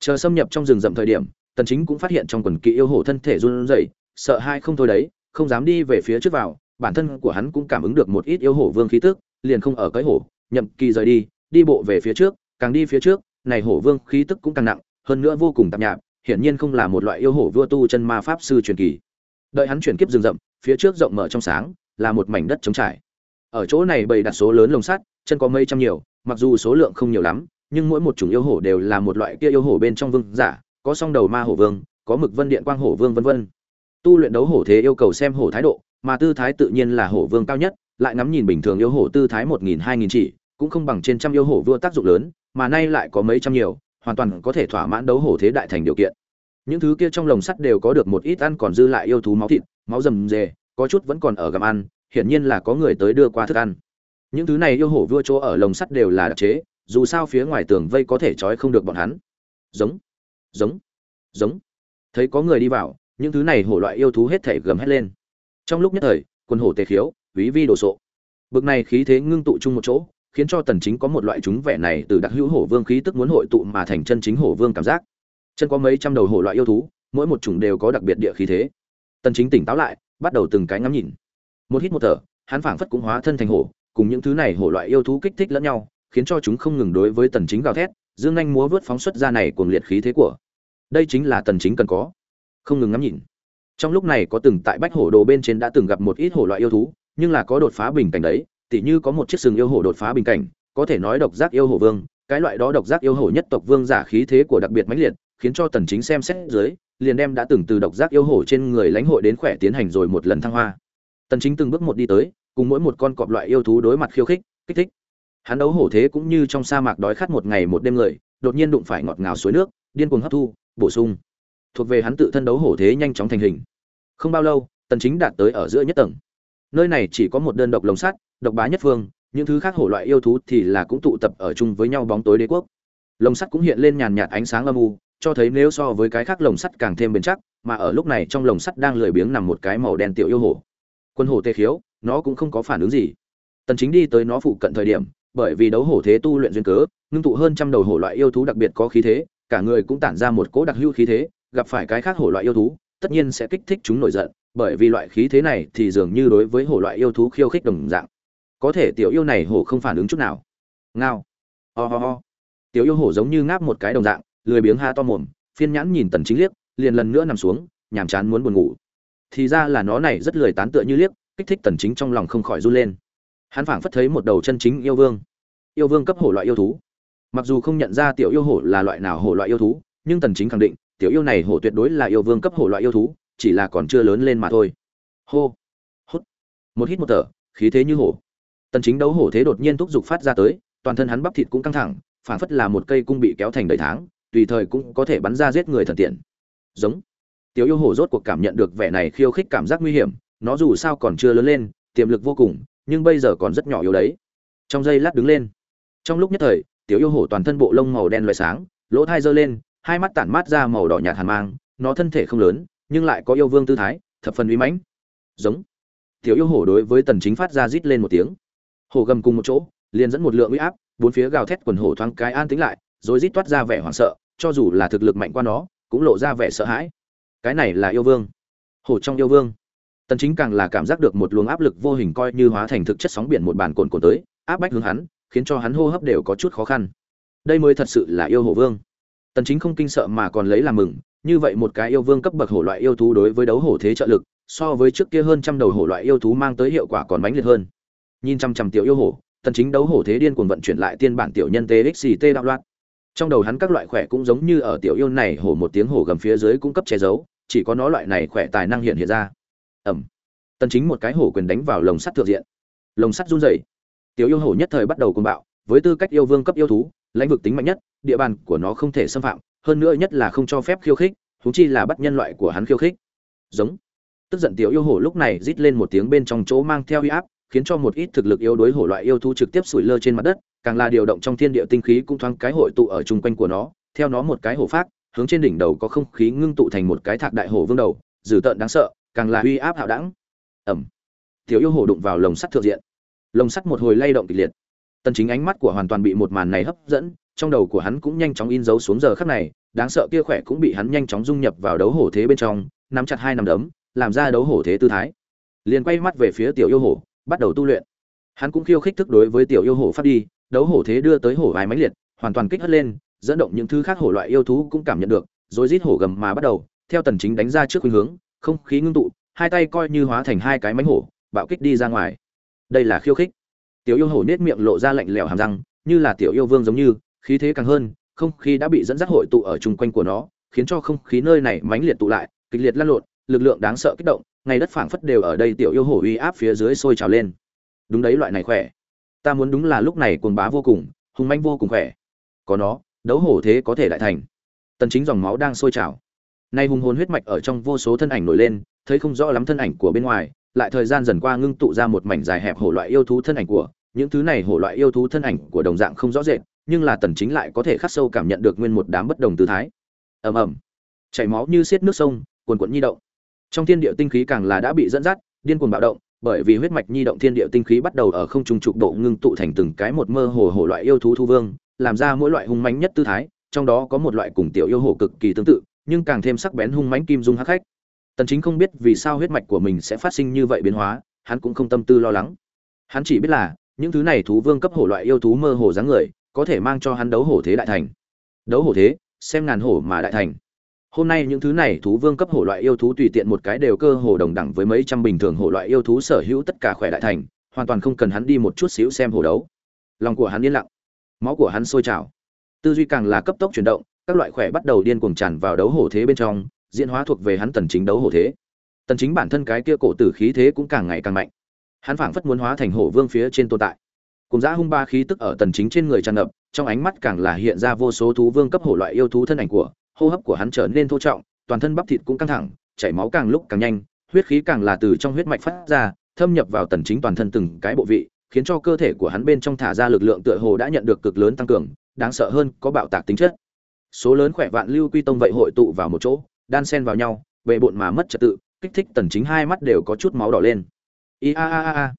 Chờ xâm nhập trong rừng rậm thời điểm, tần chính cũng phát hiện trong quần kỵ yêu hổ thân thể run rẩy sợ hai không thôi đấy, không dám đi về phía trước vào, bản thân của hắn cũng cảm ứng được một ít yêu hổ vương khí tức, liền không ở cái hổ, nhậm kỳ rời đi đi bộ về phía trước, càng đi phía trước, này hổ vương khí tức cũng càng nặng, hơn nữa vô cùng tạp nhạp, hiển nhiên không là một loại yêu hổ vua tu chân ma pháp sư truyền kỳ. Đợi hắn chuyển kiếp rừng rậm, phía trước rộng mở trong sáng, là một mảnh đất trống trải. Ở chỗ này bày đặt số lớn lồng sắt, chân có mây trăm nhiều, mặc dù số lượng không nhiều lắm, nhưng mỗi một chủng yêu hổ đều là một loại kia yêu hổ bên trong vương giả, có song đầu ma hổ vương, có mực vân điện quang hổ vương vân vân tu luyện đấu hổ thế yêu cầu xem hổ thái độ, mà tư thái tự nhiên là hổ vương cao nhất, lại ngắm nhìn bình thường yêu hổ tư thái một nghìn, hai nghìn chỉ, cũng không bằng trên trăm yêu hổ vua tác dụng lớn, mà nay lại có mấy trăm nhiều, hoàn toàn có thể thỏa mãn đấu hổ thế đại thành điều kiện. Những thứ kia trong lồng sắt đều có được một ít ăn còn dư lại yêu thú máu thịt, máu rầm rề, có chút vẫn còn ở gặm ăn, hiển nhiên là có người tới đưa qua thức ăn. Những thứ này yêu hổ vua chỗ ở lồng sắt đều là đặc chế, dù sao phía ngoài tường vây có thể trói không được bọn hắn. Giống giống giống. Thấy có người đi vào những thứ này hổ loại yêu thú hết thể gầm hét lên. Trong lúc nhất thời quân hổ tề khiếu, ví vi đồ sộ. Bực này khí thế ngưng tụ chung một chỗ, khiến cho tần chính có một loại chúng vẻ này từ đặc hữu hổ vương khí tức muốn hội tụ mà thành chân chính hổ vương cảm giác. Chân có mấy trăm đầu hổ loại yêu thú, mỗi một chủng đều có đặc biệt địa khí thế. Tần chính tỉnh táo lại, bắt đầu từng cái ngắm nhìn. Một hít một thở, hắn phảng phất cũng hóa thân thành hổ, cùng những thứ này hổ loại yêu thú kích thích lẫn nhau, khiến cho chúng không ngừng đối với tần chính gào thét, dương anh múa vớt phóng xuất ra này cuồng liệt khí thế của. Đây chính là tần chính cần có không ngừng ngắm nhìn. Trong lúc này có từng tại bách hổ đồ bên trên đã từng gặp một ít hổ loại yêu thú, nhưng là có đột phá bình cảnh đấy, tỉ như có một chiếc sừng yêu hổ đột phá bình cảnh, có thể nói độc giác yêu hổ vương, cái loại đó độc giác yêu hổ nhất tộc vương giả khí thế của đặc biệt mãnh liệt, khiến cho tần chính xem xét dưới, liền đem đã từng từ độc giác yêu hổ trên người lãnh hội đến khỏe tiến hành rồi một lần thăng hoa. Tần chính từng bước một đi tới, cùng mỗi một con cọp loại yêu thú đối mặt khiêu khích, kích thích. Hắn đấu hổ thế cũng như trong sa mạc đói khát một ngày một đêm người, đột nhiên đụng phải ngọt ngào suối nước, điên cuồng hấp thu, bổ sung thuộc về hắn tự thân đấu hổ thế nhanh chóng thành hình. Không bao lâu, tần chính đạt tới ở giữa nhất tầng. Nơi này chỉ có một đơn độc lồng sắt, độc bá nhất phương, những thứ khác hổ loại yêu thú thì là cũng tụ tập ở chung với nhau bóng tối đế quốc. Lồng sắt cũng hiện lên nhàn nhạt ánh sáng âm u, cho thấy nếu so với cái khác lồng sắt càng thêm bền chắc, mà ở lúc này trong lồng sắt đang lười biếng nằm một cái màu đen tiểu yêu hổ. Quân hổ tê khiếu, nó cũng không có phản ứng gì. Tần chính đi tới nó phụ cận thời điểm, bởi vì đấu hổ thế tu luyện duyên cớ, ngưng tụ hơn trăm đầu hổ loại yêu thú đặc biệt có khí thế, cả người cũng tản ra một cỗ đặc hữu khí thế gặp phải cái khác hổ loại yêu thú, tất nhiên sẽ kích thích chúng nổi giận, bởi vì loại khí thế này thì dường như đối với hổ loại yêu thú khiêu khích đồng dạng. Có thể tiểu yêu này hổ không phản ứng chút nào. Ngao. Ho、oh、ho、oh. ho. Tiểu yêu hổ giống như ngáp một cái đồng dạng, lười biếng ha to mồm, phiên nhãn nhìn tần chính liếc, liền lần nữa nằm xuống, nhàm chán muốn buồn ngủ. Thì ra là nó này rất lười tán tựa như liếc, kích thích tần chính trong lòng không khỏi run lên. Hắn phảng phất thấy một đầu chân chính yêu vương. Yêu vương cấp hổ loại yêu thú. Mặc dù không nhận ra tiểu yêu hổ là loại nào hổ loại yêu thú, nhưng tần chính khẳng định tiểu yêu này hổ tuyệt đối là yêu vương cấp hổ loại yêu thú, chỉ là còn chưa lớn lên mà thôi. Hô, hút. Một hít một thở, khí thế như hổ. Tần chính đấu hổ thế đột nhiên thúc giục phát ra tới, toàn thân hắn bắp thịt cũng căng thẳng, phảng phất là một cây cung bị kéo thành đầy tháng, tùy thời cũng có thể bắn ra giết người thần tiện. Giống. Tiểu yêu hổ rốt cuộc cảm nhận được vẻ này khiêu khích cảm giác nguy hiểm, nó dù sao còn chưa lớn lên, tiềm lực vô cùng, nhưng bây giờ còn rất nhỏ yếu đấy. Trong giây lát đứng lên. Trong lúc nhất thời, tiểu yêu hổ toàn thân bộ lông màu đen loại sáng, lỗ thai giơ lên hai mắt tản mát ra màu đỏ nhạt hàn mang, nó thân thể không lớn, nhưng lại có yêu vương tư thái, thập phần uy mãnh. Giống. Tiểu yêu hổ đối với tần chính phát ra rít lên một tiếng. Hổ gầm cùng một chỗ, liền dẫn một lượng uy áp, bốn phía gào thét quần hổ thoáng cái an tĩnh lại, rồi rít toát ra vẻ hoảng sợ, cho dù là thực lực mạnh qua nó, cũng lộ ra vẻ sợ hãi. Cái này là yêu vương. Hổ trong yêu vương. Tần chính càng là cảm giác được một luồng áp lực vô hình coi như hóa thành thực chất sóng biển một bàn cồn cồn tới, áp bách hướng hắn, khiến cho hắn hô hấp đều có chút khó khăn. Đây mới thật sự là yêu hổ vương tần chính không kinh sợ mà còn lấy làm mừng, như vậy một cái yêu vương cấp bậc hổ loại yêu thú đối với đấu hổ thế trợ lực, so với trước kia hơn trăm đầu hổ loại yêu thú mang tới hiệu quả còn mãnh liệt hơn. Nhìn trăm trăm tiểu yêu hổ, tần chính đấu hổ thế điên cuồng vận chuyển lại tiên bản tiểu nhân txt đạo loạn. Trong đầu hắn các loại khỏe cũng giống như ở tiểu yêu này hổ một tiếng hổ gầm phía dưới cung cấp che giấu, chỉ có nó loại này khỏe tài năng hiện hiện ra. Ẩm. Tần chính một cái hổ quyền đánh vào lồng sắt thượng diện. Lồng sắt run rẩy. Tiểu yêu hổ nhất thời bắt đầu cuồng bạo, với tư cách yêu vương cấp yêu thú, lãnh vực tính mạnh nhất địa bàn của nó không thể xâm phạm, hơn nữa nhất là không cho phép khiêu khích thú chi là bắt nhân loại của hắn khiêu khích. Giống. Tức giận tiểu yêu hổ lúc này rít lên một tiếng bên trong chỗ mang theo uy áp, khiến cho một ít thực lực yếu đối hổ loại yêu thú trực tiếp sủi lơ trên mặt đất, càng là điều động trong thiên địa tinh khí cũng thoáng cái hội tụ ở chung quanh của nó, theo nó một cái hổ phát, hướng trên đỉnh đầu có không khí ngưng tụ thành một cái thạc đại hổ vương đầu, dữ tợn đáng sợ, càng là uy áp hạo đẳng. Ẩm. Tiểu yêu hổ đụng vào lồng sắt thượng diện. Lồng sắt một hồi lay động kịch liệt. Tần chính ánh mắt của hoàn toàn bị một màn này hấp dẫn trong đầu của hắn cũng nhanh chóng in dấu xuống giờ khắc này, đáng sợ kia khỏe cũng bị hắn nhanh chóng dung nhập vào đấu hổ thế bên trong, nắm chặt hai nắm đấm, làm ra đấu hổ thế tư thái. Liền quay mắt về phía tiểu yêu hổ, bắt đầu tu luyện. Hắn cũng khiêu khích thức đối với tiểu yêu hổ phát đi, đấu hổ thế đưa tới hổ vài máy liệt, hoàn toàn kích hất lên, dẫn động những thứ khác hổ loại yêu thú cũng cảm nhận được, rồi rít hổ gầm mà bắt đầu, theo tần chính đánh ra trước khuynh hướng, không khí ngưng tụ, hai tay coi như hóa thành hai cái mãnh hổ, bạo kích đi ra ngoài. Đây là khiêu khích. Tiểu yêu hổ nhếch miệng lộ ra lạnh lẽo hàm răng, như là tiểu yêu vương giống như khí thế càng hơn, không khí đã bị dẫn dắt hội tụ ở chung quanh của nó, khiến cho không khí nơi này mãnh liệt tụ lại, kịch liệt lăn lộn, lực lượng đáng sợ kích động, ngay đất phảng phất đều ở đây tiểu yêu hổ uy áp phía dưới sôi trào lên. Đúng đấy, loại này khỏe. Ta muốn đúng là lúc này cuồng bá vô cùng, hung manh vô cùng khỏe. Có nó, đấu hổ thế có thể đại thành. Tần chính dòng máu đang sôi trào. Nay hùng hồn huyết mạch ở trong vô số thân ảnh nổi lên, thấy không rõ lắm thân ảnh của bên ngoài, lại thời gian dần qua ngưng tụ ra một mảnh dài hẹp hổ loại yêu thú thân ảnh của, những thứ này hổ loại yêu thú thân ảnh của đồng dạng không rõ rệt nhưng là tần chính lại có thể khắc sâu cảm nhận được nguyên một đám bất đồng tư thái. Ầm ầm. Chảy máu như xiết nước sông, cuồn cuộn nhi động. Trong thiên địa tinh khí càng là đã bị dẫn dắt, điên cuồng bạo động, bởi vì huyết mạch nhi động thiên địa tinh khí bắt đầu ở không trung trục độ ngưng tụ thành từng cái một mơ hồ hồ loại yêu thú thu vương, làm ra mỗi loại hung mãnh nhất tư thái, trong đó có một loại cùng tiểu yêu hồ cực kỳ tương tự, nhưng càng thêm sắc bén hung mãnh kim dung hắc khách. Tần chính không biết vì sao huyết mạch của mình sẽ phát sinh như vậy biến hóa, hắn cũng không tâm tư lo lắng. Hắn chỉ biết là, những thứ này thú vương cấp hổ loại yêu thú mơ hồ dáng người có thể mang cho hắn đấu hổ thế đại thành. Đấu hổ thế, xem ngàn hổ mà đại thành. Hôm nay những thứ này thú vương cấp hổ loại yêu thú tùy tiện một cái đều cơ hồ đồng đẳng với mấy trăm bình thường hổ loại yêu thú sở hữu tất cả khỏe đại thành, hoàn toàn không cần hắn đi một chút xíu xem hổ đấu. Lòng của hắn yên lặng, máu của hắn sôi trào. Tư duy càng là cấp tốc chuyển động, các loại khỏe bắt đầu điên cuồng tràn vào đấu hổ thế bên trong, diễn hóa thuộc về hắn tần chính đấu hổ thế. Tần chính bản thân cái kia cổ tử khí thế cũng càng ngày càng mạnh. Hắn phảng phất muốn hóa thành hổ vương phía trên tồn tại cùng dã hung ba khí tức ở tần chính trên người tràn ngập, trong ánh mắt càng là hiện ra vô số thú vương cấp hổ loại yêu thú thân ảnh của, hô hấp của hắn trở nên thô trọng, toàn thân bắp thịt cũng căng thẳng, chảy máu càng lúc càng nhanh, huyết khí càng là từ trong huyết mạch phát ra, thâm nhập vào tần chính toàn thân từng cái bộ vị, khiến cho cơ thể của hắn bên trong thả ra lực lượng tựa hồ đã nhận được cực lớn tăng cường, đáng sợ hơn có bạo tạc tính chất. Số lớn khỏe vạn lưu quy tông vậy hội tụ vào một chỗ, đan xen vào nhau về bộn mà mất trật tự, kích thích tần chính hai mắt đều có chút máu đỏ lên. I a a a.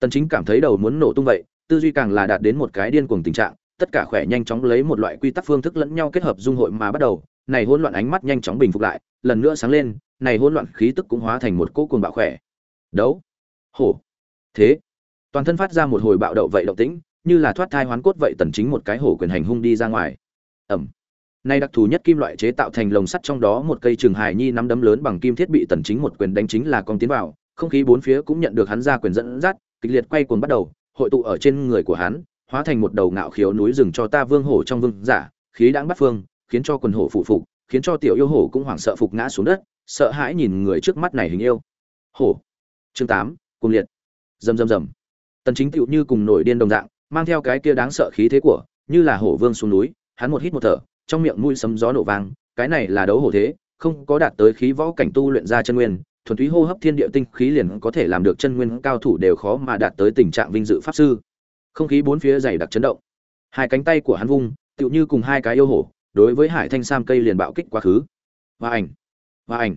Tần chính cảm thấy đầu muốn nổ tung vậy tư duy càng là đạt đến một cái điên cuồng tình trạng, tất cả khỏe nhanh chóng lấy một loại quy tắc phương thức lẫn nhau kết hợp dung hội mà bắt đầu, này hỗn loạn ánh mắt nhanh chóng bình phục lại, lần nữa sáng lên, này hỗn loạn khí tức cũng hóa thành một cỗ cuồng bạo khỏe. Đấu. Hổ. Thế. Toàn thân phát ra một hồi bạo động vậy động tĩnh, như là thoát thai hoán cốt vậy tần chính một cái hổ quyền hành hung đi ra ngoài. Ẩm. Nay đặc thù nhất kim loại chế tạo thành lồng sắt trong đó một cây trường hài nhi nắm đấm lớn bằng kim thiết bị tần chính một quyền đánh chính là con tiến vào, không khí bốn phía cũng nhận được hắn ra quyền dẫn dắt, kịch liệt quay cuồng bắt đầu hội tụ ở trên người của hắn, hóa thành một đầu ngạo khiếu núi rừng cho ta vương hổ trong vương giả, khí đãng bắt phương, khiến cho quần hổ phụ phục, khiến cho tiểu yêu hổ cũng hoảng sợ phục ngã xuống đất, sợ hãi nhìn người trước mắt này hình yêu. Hổ. Chương tám cùng liệt. Rầm rầm rầm. Tần chính tựu như cùng nổi điên đồng dạng, mang theo cái kia đáng sợ khí thế của, như là hổ vương xuống núi, hắn một hít một thở, trong miệng mũi sấm gió nổ vang, cái này là đấu hổ thế, không có đạt tới khí võ cảnh tu luyện ra chân nguyên thuần túy hô hấp thiên địa tinh khí liền có thể làm được chân nguyên cao thủ đều khó mà đạt tới tình trạng vinh dự pháp sư. Không khí bốn phía dày đặc chấn động. Hai cánh tay của hắn vung, tựu như cùng hai cái yêu hổ, đối với hải thanh sam cây liền bạo kích quá khứ. Và ảnh và ảnh.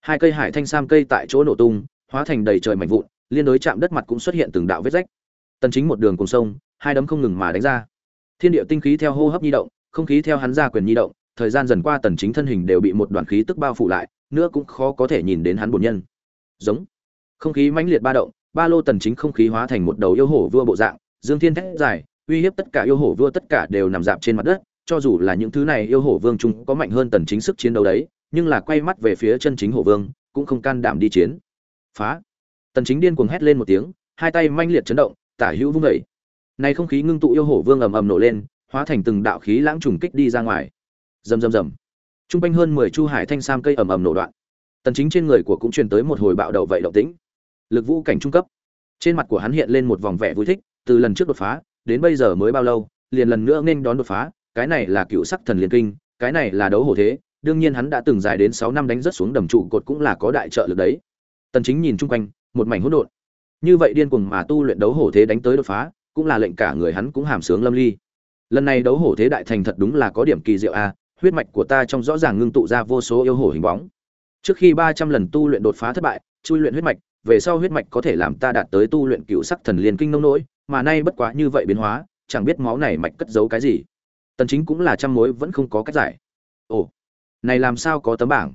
Hai cây hải thanh sam cây tại chỗ nổ tung, hóa thành đầy trời mảnh vụn, liên đối chạm đất mặt cũng xuất hiện từng đạo vết rách. Tần chính một đường cùng sông, hai đấm không ngừng mà đánh ra. Thiên địa tinh khí theo hô hấp nhi động, không khí theo hắn ra quyền nhi động thời gian dần qua tần chính thân hình đều bị một đoàn khí tức bao phủ lại, nữa cũng khó có thể nhìn đến hắn bổn nhân. Giống. Không khí mãnh liệt ba động, ba lô tần chính không khí hóa thành một đầu yêu hổ vua bộ dạng, dương thiên thét dài, uy hiếp tất cả yêu hổ vua tất cả đều nằm dạp trên mặt đất, cho dù là những thứ này yêu hổ vương trung có mạnh hơn tần chính sức chiến đấu đấy, nhưng là quay mắt về phía chân chính hổ vương, cũng không can đảm đi chiến. Phá. Tần chính điên cuồng hét lên một tiếng, hai tay mãnh liệt chấn động, tả hữu vung dậy. Này không khí ngưng tụ yêu hổ vương ầm ầm nổ lên, hóa thành từng đạo khí lãng trùng kích đi ra ngoài rầm rầm rầm. Trung quanh hơn 10 chu hải thanh sam cây ầm ầm nổ đoạn. Tần chính trên người của cũng truyền tới một hồi bạo đầu vậy động tĩnh. Lực vũ cảnh trung cấp. Trên mặt của hắn hiện lên một vòng vẻ vui thích, từ lần trước đột phá, đến bây giờ mới bao lâu, liền lần nữa nên đón đột phá, cái này là cựu sắc thần liên kinh, cái này là đấu hổ thế, đương nhiên hắn đã từng dài đến sáu năm đánh rất xuống đầm trụ cột cũng là có đại trợ lực đấy. Tần chính nhìn chung quanh, một mảnh hỗn độn. Như vậy điên cuồng mà tu luyện đấu hổ thế đánh tới đột phá, cũng là lệnh cả người hắn cũng hàm sướng lâm ly. Lần này đấu hổ thế đại thành thật đúng là có điểm kỳ diệu a huyết mạch của ta trong rõ ràng ngưng tụ ra vô số yêu hổ hình bóng. Trước khi 300 lần tu luyện đột phá thất bại, chui luyện huyết mạch, về sau huyết mạch có thể làm ta đạt tới tu luyện cựu sắc thần liên kinh nông nỗi, mà nay bất quá như vậy biến hóa, chẳng biết máu này mạch cất giấu cái gì. Tần chính cũng là trăm mối vẫn không có cách giải. Ồ, này làm sao có tấm bảng?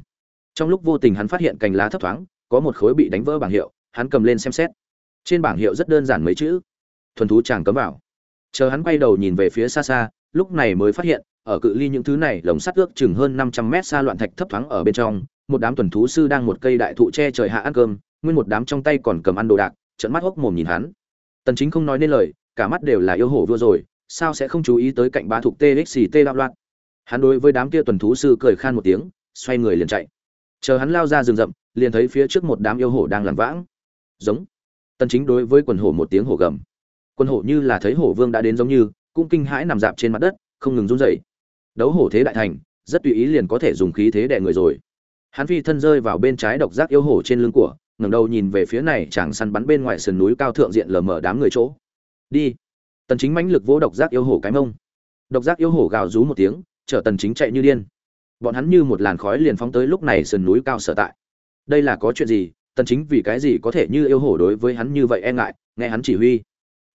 Trong lúc vô tình hắn phát hiện cành lá thấp thoáng, có một khối bị đánh vỡ bảng hiệu, hắn cầm lên xem xét. Trên bảng hiệu rất đơn giản mấy chữ. Thuần thú chàng cấm vào. Chờ hắn quay đầu nhìn về phía xa xa, lúc này mới phát hiện ở cự ly những thứ này lồng sắt ước chừng hơn 500 mét xa loạn thạch thấp thoáng ở bên trong, một đám tuần thú sư đang một cây đại thụ che trời hạ ăn cơm, nguyên một đám trong tay còn cầm ăn đồ đạc, trợn mắt hốc mồm nhìn hắn. Tần Chính không nói nên lời, cả mắt đều là yêu hổ vua rồi, sao sẽ không chú ý tới cạnh bá thuộc TXT đạo loạn. Hắn đối với đám kia tuần thú sư cười khan một tiếng, xoay người liền chạy. Chờ hắn lao ra rừng rậm, liền thấy phía trước một đám yêu hổ đang lẩn vãng. Giống. Tần Chính đối với quần hổ một tiếng hổ gầm. Quân hổ như là thấy hổ vương đã đến giống như, cũng kinh hãi nằm dạp trên mặt đất, không ngừng run rẩy. Đấu hổ thế đại thành, rất tùy ý liền có thể dùng khí thế đè người rồi. Hắn phi thân rơi vào bên trái độc giác yêu hổ trên lưng của, ngẩng đầu nhìn về phía này chàng săn bắn bên ngoài sườn núi cao thượng diện lờ mờ đám người chỗ. Đi. Tần Chính mãnh lực vỗ độc giác yêu hổ cái mông. Độc giác yêu hổ gào rú một tiếng, chở Tần Chính chạy như điên. Bọn hắn như một làn khói liền phóng tới lúc này sườn núi cao sở tại. Đây là có chuyện gì? Tần Chính vì cái gì có thể như yêu hổ đối với hắn như vậy e ngại, nghe hắn chỉ huy.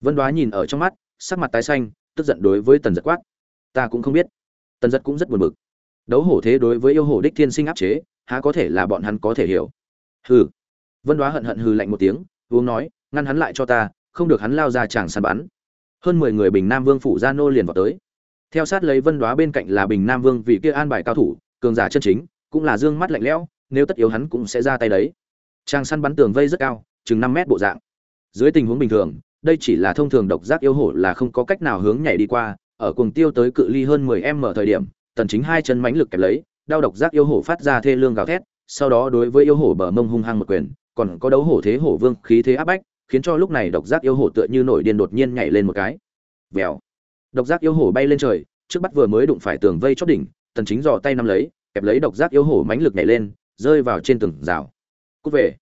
Vân Đoá nhìn ở trong mắt, sắc mặt tái xanh, tức giận đối với Tần Giật quát. Ta cũng không biết. Tần Giật cũng rất buồn bực. Đấu hổ thế đối với yêu hổ đích thiên sinh áp chế, há có thể là bọn hắn có thể hiểu. Hừ. Vân Đoá hận hận hừ lạnh một tiếng, uống nói, ngăn hắn lại cho ta, không được hắn lao ra chàng săn bắn. Hơn 10 người Bình Nam Vương phủ gia nô liền vào tới. Theo sát lấy Vân Đoá bên cạnh là Bình Nam Vương vì kia an bài cao thủ, cường giả chân chính, cũng là dương mắt lạnh lẽo, nếu tất yếu hắn cũng sẽ ra tay đấy. Chàng săn bắn tường vây rất cao, chừng năm mét bộ dạng. Dưới tình huống bình thường, đây chỉ là thông thường độc giác yêu hổ là không có cách nào hướng nhảy đi qua, ở cuồng tiêu tới cự ly hơn 10m thời điểm, tần chính hai chân mãnh lực kẹp lấy, đau độc giác yêu hổ phát ra thê lương gào thét, sau đó đối với yêu hổ bờ mông hung hăng một quyền, còn có đấu hổ thế hổ vương khí thế áp bách, khiến cho lúc này độc giác yêu hổ tựa như nổi điên đột nhiên nhảy lên một cái. Vèo. Độc giác yêu hổ bay lên trời, trước bắt vừa mới đụng phải tường vây chót đỉnh, tần chính giò tay nắm lấy, kẹp lấy độc giác yêu hổ mãnh lực nhảy lên, rơi vào trên tường rào. Cút về,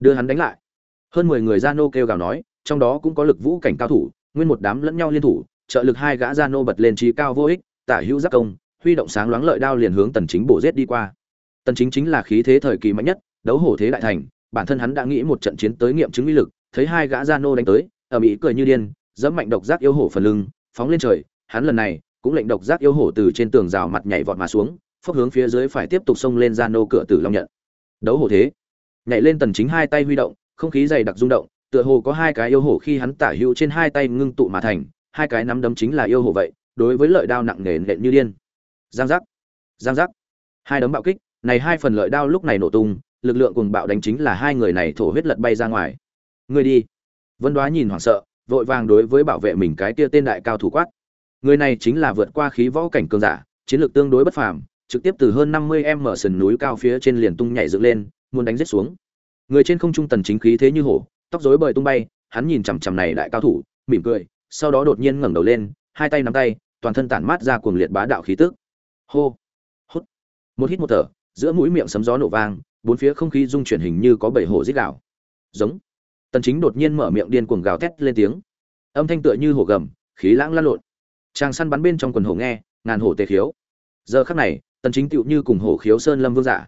đưa hắn đánh lại. Hơn 10 người gia nô kêu gào nói, trong đó cũng có lực vũ cảnh cao thủ, nguyên một đám lẫn nhau liên thủ, trợ lực hai gã gia nô bật lên trí cao vô ích, tả hữu giáp công, huy động sáng loáng lợi đao liền hướng tần chính bổ giết đi qua. Tần chính chính là khí thế thời kỳ mạnh nhất, đấu hổ thế đại thành, bản thân hắn đã nghĩ một trận chiến tới nghiệm chứng uy lực, thấy hai gã gia nô đánh tới, ở mỹ cười như điên, dẫm mạnh độc giác yêu hổ phần lưng, phóng lên trời, hắn lần này cũng lệnh độc giác yêu hổ từ trên tường rào mặt nhảy vọt mà xuống, phốc hướng phía dưới phải tiếp tục xông lên gia nô cửa tử long nhận. Đấu hổ thế, nhảy lên tần chính hai tay huy động, không khí dày đặc rung động, tựa hồ có hai cái yêu hổ khi hắn tả hữu trên hai tay ngưng tụ mà thành, hai cái nắm đấm chính là yêu hổ vậy, đối với lợi đao nặng nề nện như điên. Giang giác, giang giác, hai đấm bạo kích, này hai phần lợi đao lúc này nổ tung, lực lượng cùng bạo đánh chính là hai người này thổ huyết lật bay ra ngoài. Người đi. Vân Đoá nhìn hoảng sợ, vội vàng đối với bảo vệ mình cái kia tên đại cao thủ quát. Người này chính là vượt qua khí võ cảnh cường giả, chiến lược tương đối bất phàm, trực tiếp từ hơn 50m sườn núi cao phía trên liền tung nhảy dựng lên, muốn đánh giết xuống. Người trên không trung tần chính khí thế như hổ, tóc rối bời tung bay, hắn nhìn chằm chằm này đại cao thủ, mỉm cười, sau đó đột nhiên ngẩng đầu lên, hai tay nắm tay, toàn thân tản mát ra cuồng liệt bá đạo khí tức. Hô, hút, một hít một thở, giữa mũi miệng sấm gió nổ vang, bốn phía không khí rung chuyển hình như có bảy hổ rít gào. Giống. Tần Chính đột nhiên mở miệng điên cuồng gào thét lên tiếng. Âm thanh tựa như hổ gầm, khí lãng lan lộn. chàng săn bắn bên trong quần hổ nghe, ngàn hổ tê khiếu. Giờ khắc này, Tần Chính tựu như cùng hổ khiếu sơn lâm vương giả.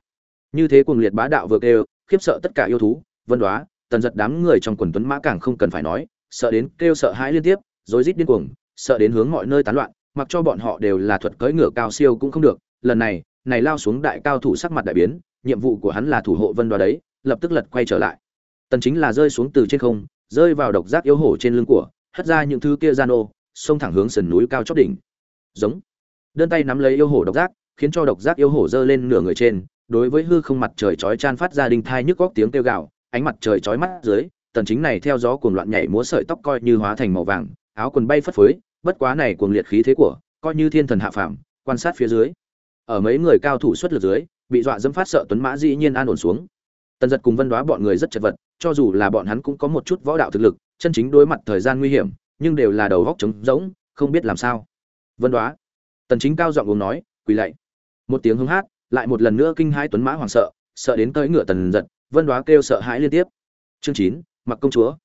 Như thế cuồng liệt bá đạo vừa kêu, khiếp sợ tất cả yêu thú, vân đoá, tần giật đám người trong quần tuấn mã càng không cần phải nói sợ đến kêu sợ hãi liên tiếp rối rít điên cuồng sợ đến hướng mọi nơi tán loạn mặc cho bọn họ đều là thuật cưỡi ngựa cao siêu cũng không được. Lần này này lao xuống đại cao thủ sắc mặt đại biến nhiệm vụ của hắn là thủ hộ vân đoá đấy lập tức lật quay trở lại. Tần chính là rơi xuống từ trên không rơi vào độc giác yếu hổ trên lưng của hất ra những thứ kia gian ô xông thẳng hướng sườn núi cao chót đỉnh. Giống. Đơn tay nắm lấy yêu hổ độc giác khiến cho độc giác yêu hổ dơ lên nửa người trên đối với hư không mặt trời chói chan phát ra đinh thai nhức góc tiếng kêu gào ánh mặt trời chói mắt dưới, tần chính này theo gió cuồng loạn nhảy múa sợi tóc coi như hóa thành màu vàng, áo quần bay phất phới, bất quá này cuồng liệt khí thế của, coi như thiên thần hạ phàm, quan sát phía dưới. Ở mấy người cao thủ xuất lực dưới, bị dọa dẫm phát sợ tuấn mã dĩ nhiên an ổn xuống. Tần giật cùng Vân Đoá bọn người rất chật vật, cho dù là bọn hắn cũng có một chút võ đạo thực lực, chân chính đối mặt thời gian nguy hiểm, nhưng đều là đầu góc trống rỗng, không biết làm sao. Vân Đoá, Tần chính cao giọng uống nói, quỳ lạy. Một tiếng hưng hát, lại một lần nữa kinh hai tuấn mã hoảng sợ, sợ đến tới ngựa tần giật, vân đoá kêu sợ hãi liên tiếp chương chín mặc công chúa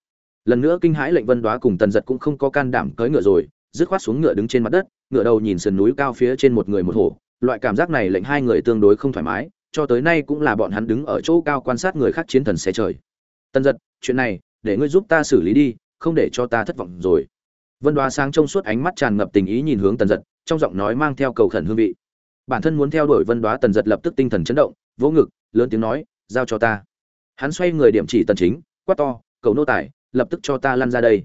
lần nữa kinh hãi lệnh vân đoá cùng tần giật cũng không có can đảm cưỡi ngựa rồi, dứt khoát xuống ngựa đứng trên mặt đất, ngựa đầu nhìn sườn núi cao phía trên một người một hổ. Loại cảm giác này lệnh hai người tương đối không thoải mái, cho tới nay cũng là bọn hắn đứng ở chỗ cao quan sát người khác chiến thần xe trời. Tần giật, chuyện này, để ngươi giúp ta xử lý đi, không để cho ta thất vọng rồi. Vân đoá sáng trong suốt ánh mắt tràn ngập tình ý nhìn hướng tần giật, trong giọng nói mang theo cầu khẩn hương vị. Bản thân muốn theo đuổi vân đoá, tần giật lập tức tinh thần chấn động, vỗ ngực, lớn tiếng nói, giao cho ta. Hắn xoay người điểm chỉ tần chính, quát to, cầu nô tài lập tức cho ta lăn ra đây.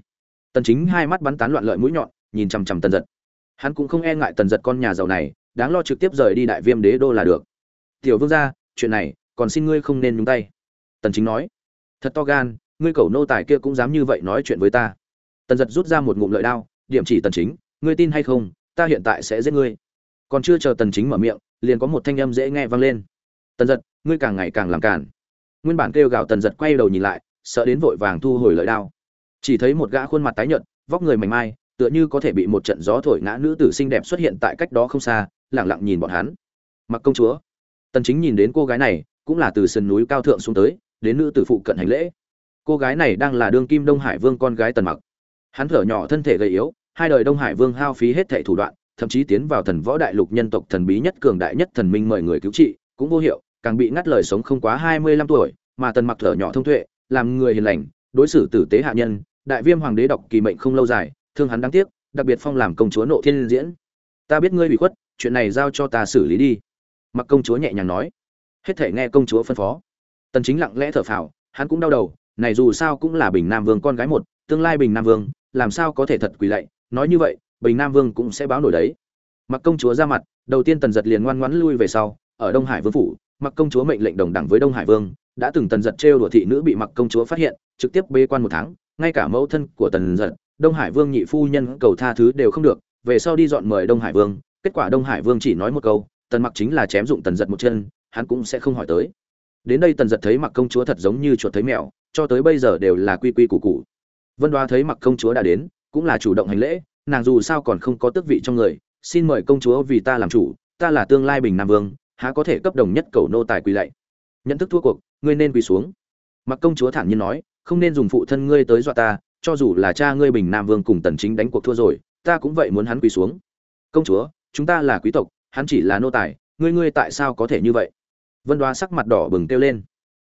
Tần chính hai mắt bắn tán loạn lợi mũi nhọn, nhìn chằm chằm tần giật. Hắn cũng không e ngại tần giật con nhà giàu này, đáng lo trực tiếp rời đi đại viêm đế đô là được. Tiểu vương gia, chuyện này, còn xin ngươi không nên nhúng tay. Tần chính nói. Thật to gan, ngươi cầu nô tài kia cũng dám như vậy nói chuyện với ta. Tần giật rút ra một ngụm lợi đao, điểm chỉ tần chính, ngươi tin hay không, ta hiện tại sẽ giết ngươi. Còn chưa chờ tần chính mở miệng, liền có một thanh âm dễ nghe vang lên. Tần giật, ngươi càng ngày càng làm cản nguyên bản kêu gào tần giật quay đầu nhìn lại sợ đến vội vàng thu hồi lợi đao. Chỉ thấy một gã khuôn mặt tái nhợt, vóc người mảnh mai, tựa như có thể bị một trận gió thổi ngã nữ tử xinh đẹp xuất hiện tại cách đó không xa, lặng lặng nhìn bọn hắn. Mặc công chúa, tần chính nhìn đến cô gái này, cũng là từ sườn núi cao thượng xuống tới, đến nữ tử phụ cận hành lễ. Cô gái này đang là đương kim đông hải vương con gái tần mặc. Hắn thở nhỏ thân thể gầy yếu, hai đời đông hải vương hao phí hết thảy thủ đoạn, thậm chí tiến vào thần võ đại lục nhân tộc thần bí nhất cường đại nhất thần minh mời người cứu trị, cũng vô hiệu, càng bị ngắt lời sống không quá 25 tuổi, mà tần mặc thở nhỏ thông tuệ làm người hiền lành, đối xử tử tế hạ nhân, đại viêm hoàng đế đọc kỳ mệnh không lâu dài, thương hắn đáng tiếc, đặc biệt phong làm công chúa nộ thiên diễn. Ta biết ngươi bị khuất, chuyện này giao cho ta xử lý đi. Mặc công chúa nhẹ nhàng nói. Hết thể nghe công chúa phân phó. Tần chính lặng lẽ thở phào, hắn cũng đau đầu, này dù sao cũng là bình nam vương con gái một, tương lai bình nam vương, làm sao có thể thật quỳ lạy, nói như vậy, bình nam vương cũng sẽ báo nổi đấy. Mặc công chúa ra mặt, đầu tiên tần giật liền ngoan ngoãn lui về sau, ở đông hải vương phủ, mặc công chúa mệnh lệnh đồng đẳng với đông hải vương đã từng tần giật trêu đùa thị nữ bị mặc công chúa phát hiện, trực tiếp bê quan một tháng, ngay cả mẫu thân của tần giật, đông hải vương nhị phu nhân cầu tha thứ đều không được, về sau đi dọn mời đông hải vương, kết quả đông hải vương chỉ nói một câu, tần mặc chính là chém dụng tần giật một chân, hắn cũng sẽ không hỏi tới. Đến đây tần giật thấy mặc công chúa thật giống như chuột thấy mèo, cho tới bây giờ đều là quy quy củ cụ vân đoá thấy mặc công chúa đã đến, cũng là chủ động hành lễ, nàng dù sao còn không có tước vị trong người, xin mời công chúa vì ta làm chủ, ta là tương lai bình nam vương, há có thể cấp đồng nhất cầu nô tài quỳ lạy. Nhận thức thua cuộc ngươi nên quỳ xuống. Mặc công chúa thản nhiên nói, không nên dùng phụ thân ngươi tới dọa ta, cho dù là cha ngươi bình nam vương cùng tần chính đánh cuộc thua rồi, ta cũng vậy muốn hắn quỳ xuống. Công chúa, chúng ta là quý tộc, hắn chỉ là nô tài, ngươi ngươi tại sao có thể như vậy? Vân đoá sắc mặt đỏ bừng kêu lên.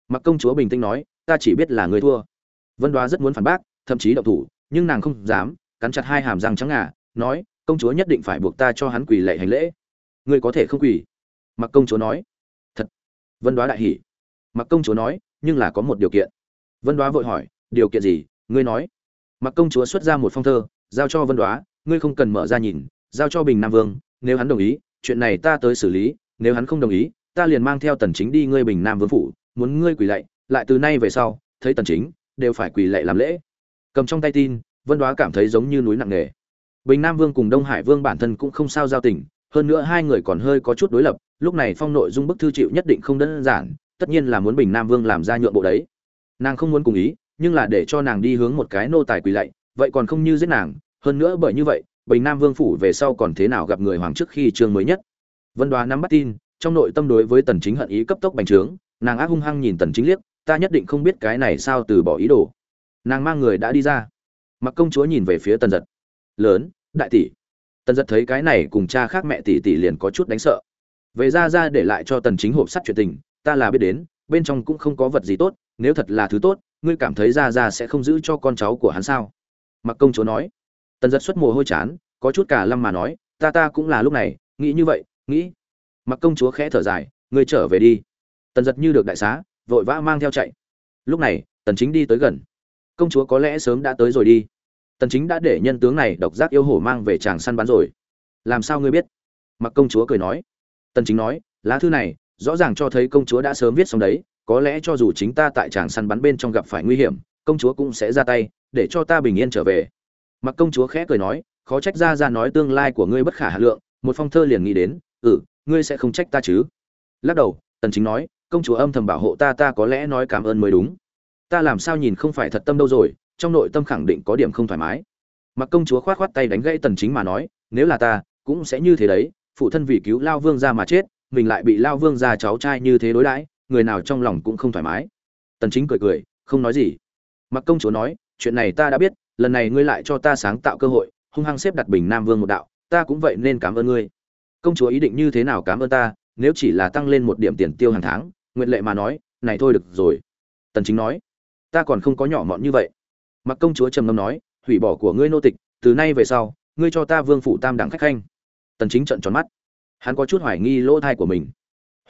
Mặc công chúa bình tĩnh nói, ta chỉ biết là ngươi thua. Vân đoá rất muốn phản bác, thậm chí động thủ, nhưng nàng không dám, cắn chặt hai hàm răng trắng ngà, nói, công chúa nhất định phải buộc ta cho hắn quỳ lệ hành lễ. Ngươi có thể không quỳ. Mặc công chúa nói. Thật. Vân đoá đại hỉ mặc công chúa nói, nhưng là có một điều kiện. Vân đoá vội hỏi, điều kiện gì? Ngươi nói. Mặc công chúa xuất ra một phong thơ, giao cho vân đoá, ngươi không cần mở ra nhìn, giao cho bình nam vương, nếu hắn đồng ý, chuyện này ta tới xử lý, nếu hắn không đồng ý, ta liền mang theo tần chính đi ngươi bình nam vương phủ, muốn ngươi quỳ lạy, lại từ nay về sau, thấy tần chính, đều phải quỳ lạy làm lễ. Cầm trong tay tin, vân đoá cảm thấy giống như núi nặng nề. Bình nam vương cùng đông hải vương bản thân cũng không sao giao tình, hơn nữa hai người còn hơi có chút đối lập, lúc này phong nội dung bức thư chịu nhất định không đơn giản tất nhiên là muốn bình nam vương làm ra nhượng bộ đấy. Nàng không muốn cùng ý, nhưng là để cho nàng đi hướng một cái nô tài quỳ lạy, vậy còn không như giết nàng, hơn nữa bởi như vậy, bình nam vương phủ về sau còn thế nào gặp người hoàng trước khi trương mới nhất. Vân đoá nắm bắt tin, trong nội tâm đối với tần chính hận ý cấp tốc bành trướng, nàng ác hung hăng nhìn tần chính liếc, ta nhất định không biết cái này sao từ bỏ ý đồ. Nàng mang người đã đi ra. Mặc công chúa nhìn về phía tần giật. Lớn, đại tỷ. Tần giật thấy cái này cùng cha khác mẹ tỷ tỷ liền có chút đánh sợ. Về ra ra để lại cho tần chính hộp sắt chuyện tình ta là biết đến, bên trong cũng không có vật gì tốt, nếu thật là thứ tốt, ngươi cảm thấy ra ra sẽ không giữ cho con cháu của hắn sao? Mặc công chúa nói. Tần giật xuất mồ hôi chán, có chút cả lâm mà nói, ta ta cũng là lúc này, nghĩ như vậy, nghĩ. Mặc công chúa khẽ thở dài, ngươi trở về đi. Tần giật như được đại xá, vội vã mang theo chạy. Lúc này, tần chính đi tới gần. Công chúa có lẽ sớm đã tới rồi đi. Tần chính đã để nhân tướng này độc giác yêu hổ mang về chàng săn bắn rồi. Làm sao ngươi biết? Mặc công chúa cười nói. Tần chính nói, lá thư này rõ ràng cho thấy công chúa đã sớm viết xong đấy, có lẽ cho dù chính ta tại tràng săn bắn bên trong gặp phải nguy hiểm, công chúa cũng sẽ ra tay, để cho ta bình yên trở về. Mặc công chúa khẽ cười nói, khó trách ra ra nói tương lai của ngươi bất khả hà lượng, một phong thơ liền nghĩ đến ừ ngươi sẽ không trách ta chứ? Lắc đầu, tần chính nói, công chúa âm thầm bảo hộ ta ta có lẽ nói cảm ơn mới đúng. Ta làm sao nhìn không phải thật tâm đâu rồi, trong nội tâm khẳng định có điểm không thoải mái. Mặc công chúa khoát khoát tay đánh gãy tần chính mà nói, nếu là ta, cũng sẽ như thế đấy, phụ thân vì cứu lao vương gia mà chết mình lại bị lao vương gia cháu trai như thế đối đãi, người nào trong lòng cũng không thoải mái. Tần chính cười cười, không nói gì. Mặc công chúa nói, chuyện này ta đã biết, lần này ngươi lại cho ta sáng tạo cơ hội, hung hăng xếp đặt bình nam vương một đạo, ta cũng vậy nên cảm ơn ngươi. Công chúa ý định như thế nào cảm ơn ta, nếu chỉ là tăng lên một điểm tiền tiêu hàng tháng, nguyện lệ mà nói, này thôi được rồi. Tần chính nói, ta còn không có nhỏ mọn như vậy. Mặc công chúa trầm ngâm nói, hủy bỏ của ngươi nô tịch, từ nay về sau, ngươi cho ta vương phủ tam đẳng khách khanh. Tần chính trợn tròn mắt hắn có chút hoài nghi lỗ thai của mình.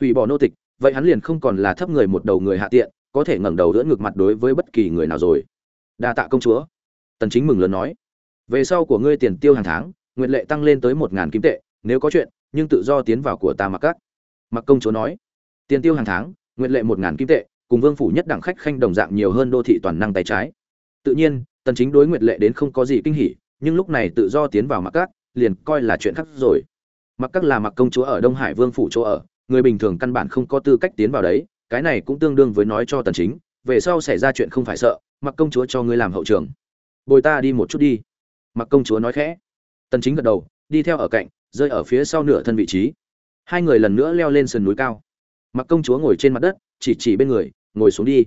Hủy bỏ nô tịch, vậy hắn liền không còn là thấp người một đầu người hạ tiện, có thể ngẩng đầu đỡ ngược mặt đối với bất kỳ người nào rồi. Đa tạ công chúa. Tần chính mừng lớn nói. Về sau của ngươi tiền tiêu hàng tháng, nguyện lệ tăng lên tới một ngàn kim tệ, nếu có chuyện, nhưng tự do tiến vào của ta mặc các. Mặc công chúa nói. Tiền tiêu hàng tháng, nguyện lệ một ngàn kim tệ, cùng vương phủ nhất đẳng khách khanh đồng dạng nhiều hơn đô thị toàn năng tay trái. Tự nhiên, tần chính đối nguyện lệ đến không có gì kinh hỉ, nhưng lúc này tự do tiến vào mặc các, liền coi là chuyện khác rồi mặc các là mặc công chúa ở đông hải vương phủ chỗ ở, người bình thường căn bản không có tư cách tiến vào đấy, cái này cũng tương đương với nói cho tần chính, về sau xảy ra chuyện không phải sợ, mặc công chúa cho ngươi làm hậu trường. Bồi ta đi một chút đi. Mặc công chúa nói khẽ. Tần chính gật đầu, đi theo ở cạnh, rơi ở phía sau nửa thân vị trí. Hai người lần nữa leo lên sườn núi cao. Mặc công chúa ngồi trên mặt đất, chỉ chỉ bên người, ngồi xuống đi.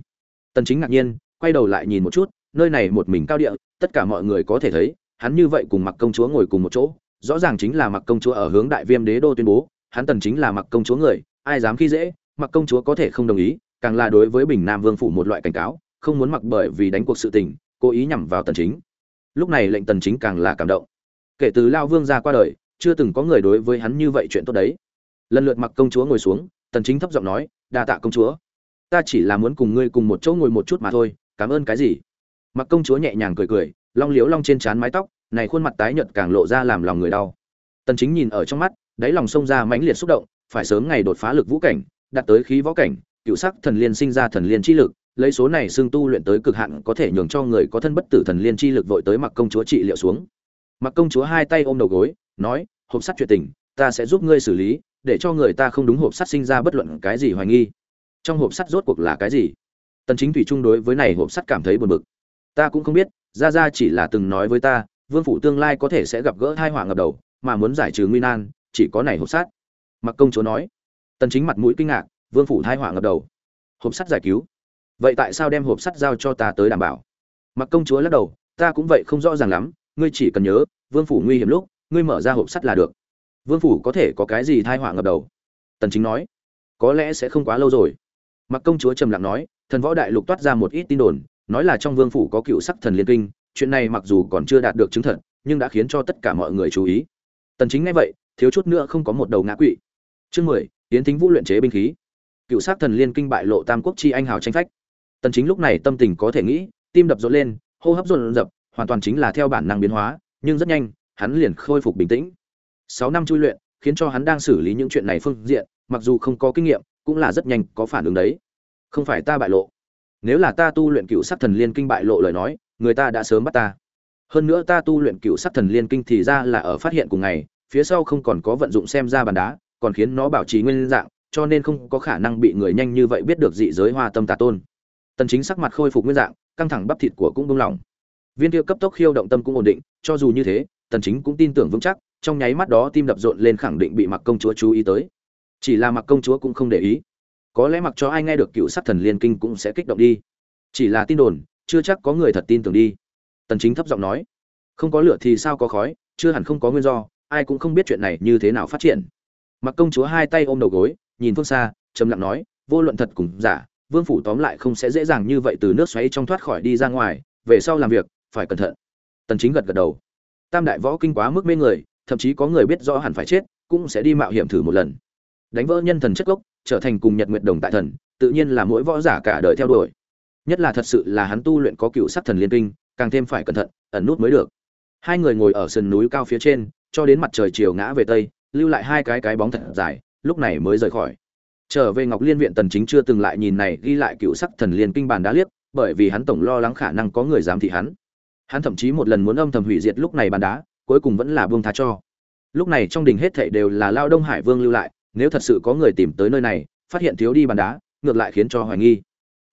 Tần chính ngạc nhiên, quay đầu lại nhìn một chút, nơi này một mình cao địa, tất cả mọi người có thể thấy, hắn như vậy cùng mặc công chúa ngồi cùng một chỗ rõ ràng chính là mặc công chúa ở hướng đại viêm đế đô tuyên bố, hắn tần chính là mặc công chúa người, ai dám khi dễ, mặc công chúa có thể không đồng ý, càng là đối với bình nam vương phủ một loại cảnh cáo, không muốn mặc bởi vì đánh cuộc sự tình, cố ý nhằm vào tần chính. Lúc này lệnh tần chính càng là cảm động. Kể từ lao vương ra qua đời, chưa từng có người đối với hắn như vậy chuyện tốt đấy. Lần lượt mặc công chúa ngồi xuống, tần chính thấp giọng nói, đa tạ công chúa. Ta chỉ là muốn cùng ngươi cùng một chỗ ngồi một chút mà thôi, cảm ơn cái gì? Mặc công chúa nhẹ nhàng cười cười, long liếu long trên trán mái tóc này khuôn mặt tái nhợt càng lộ ra làm lòng người đau. Tần chính nhìn ở trong mắt, đáy lòng sông ra mãnh liệt xúc động, phải sớm ngày đột phá lực vũ cảnh, đạt tới khí võ cảnh, cựu sắc thần liên sinh ra thần liên chi lực, lấy số này xương tu luyện tới cực hạn có thể nhường cho người có thân bất tử thần liên chi lực vội tới mặc công chúa trị liệu xuống. Mặc công chúa hai tay ôm đầu gối, nói, hộp sắt chuyện tình, ta sẽ giúp ngươi xử lý, để cho người ta không đúng hộp sắt sinh ra bất luận cái gì hoài nghi. Trong hộp sắt rốt cuộc là cái gì? Tần chính thủy trung đối với này hộp sắt cảm thấy buồn bực. Ta cũng không biết, gia gia chỉ là từng nói với ta vương phủ tương lai có thể sẽ gặp gỡ hai họa ngập đầu, mà muốn giải trừ nguy nan, chỉ có này hộp sắt. Mặc công chúa nói. Tần chính mặt mũi kinh ngạc, vương phủ thai họa ngập đầu. Hộp sắt giải cứu. Vậy tại sao đem hộp sắt giao cho ta tới đảm bảo? Mặc công chúa lắc đầu, ta cũng vậy không rõ ràng lắm, ngươi chỉ cần nhớ, vương phủ nguy hiểm lúc, ngươi mở ra hộp sắt là được. Vương phủ có thể có cái gì thai họa ngập đầu? Tần chính nói. Có lẽ sẽ không quá lâu rồi. Mặc công chúa trầm lặng nói, thần võ đại lục toát ra một ít tin đồn, nói là trong vương phủ có cựu sắc thần liên kinh chuyện này mặc dù còn chưa đạt được chứng thật nhưng đã khiến cho tất cả mọi người chú ý. Tần chính nghe vậy thiếu chút nữa không có một đầu ngã quỵ. Chương 10, tiến thính vũ luyện chế binh khí. Cựu sát thần liên kinh bại lộ tam quốc chi anh hào tranh phách. Tần chính lúc này tâm tình có thể nghĩ tim đập rộn lên hô hấp rộn rập hoàn toàn chính là theo bản năng biến hóa nhưng rất nhanh hắn liền khôi phục bình tĩnh. 6 năm chui luyện khiến cho hắn đang xử lý những chuyện này phương diện mặc dù không có kinh nghiệm cũng là rất nhanh có phản ứng đấy. Không phải ta bại lộ. Nếu là ta tu luyện cựu sát thần liên kinh bại lộ lời nói người ta đã sớm bắt ta. Hơn nữa ta tu luyện cựu sắc thần liên kinh thì ra là ở phát hiện cùng ngày, phía sau không còn có vận dụng xem ra bàn đá, còn khiến nó bảo trì nguyên dạng, cho nên không có khả năng bị người nhanh như vậy biết được dị giới hoa tâm tà tôn. Tần chính sắc mặt khôi phục nguyên dạng, căng thẳng bắp thịt của cũng buông lỏng. Viên tiêu cấp tốc khiêu động tâm cũng ổn định, cho dù như thế, tần chính cũng tin tưởng vững chắc, trong nháy mắt đó tim đập rộn lên khẳng định bị mặc công chúa chú ý tới. Chỉ là mặc công chúa cũng không để ý. Có lẽ mặc cho ai nghe được cựu sắc thần liên kinh cũng sẽ kích động đi. Chỉ là tin đồn chưa chắc có người thật tin tưởng đi. Tần chính thấp giọng nói, không có lửa thì sao có khói, chưa hẳn không có nguyên do, ai cũng không biết chuyện này như thế nào phát triển. Mặc công chúa hai tay ôm đầu gối, nhìn phương xa, trầm lặng nói, vô luận thật cùng giả, vương phủ tóm lại không sẽ dễ dàng như vậy từ nước xoáy trong thoát khỏi đi ra ngoài, về sau làm việc, phải cẩn thận. Tần chính gật gật đầu. Tam đại võ kinh quá mức mê người, thậm chí có người biết rõ hẳn phải chết, cũng sẽ đi mạo hiểm thử một lần. Đánh vỡ nhân thần chất gốc, trở thành cùng nhật nguyệt đồng tại thần, tự nhiên là mỗi võ giả cả đời theo đuổi nhất là thật sự là hắn tu luyện có cựu sắc thần liên kinh, càng thêm phải cẩn thận, ẩn nút mới được. Hai người ngồi ở sườn núi cao phía trên, cho đến mặt trời chiều ngã về tây, lưu lại hai cái cái bóng thật dài, lúc này mới rời khỏi. Trở về ngọc liên viện tần chính chưa từng lại nhìn này, ghi lại cựu sắc thần liên kinh bàn đá liếc, bởi vì hắn tổng lo lắng khả năng có người dám thị hắn. Hắn thậm chí một lần muốn âm thầm hủy diệt lúc này bàn đá, cuối cùng vẫn là buông tha cho. Lúc này trong đình hết thảy đều là lao đông hải vương lưu lại, nếu thật sự có người tìm tới nơi này, phát hiện thiếu đi bàn đá, ngược lại khiến cho hoài nghi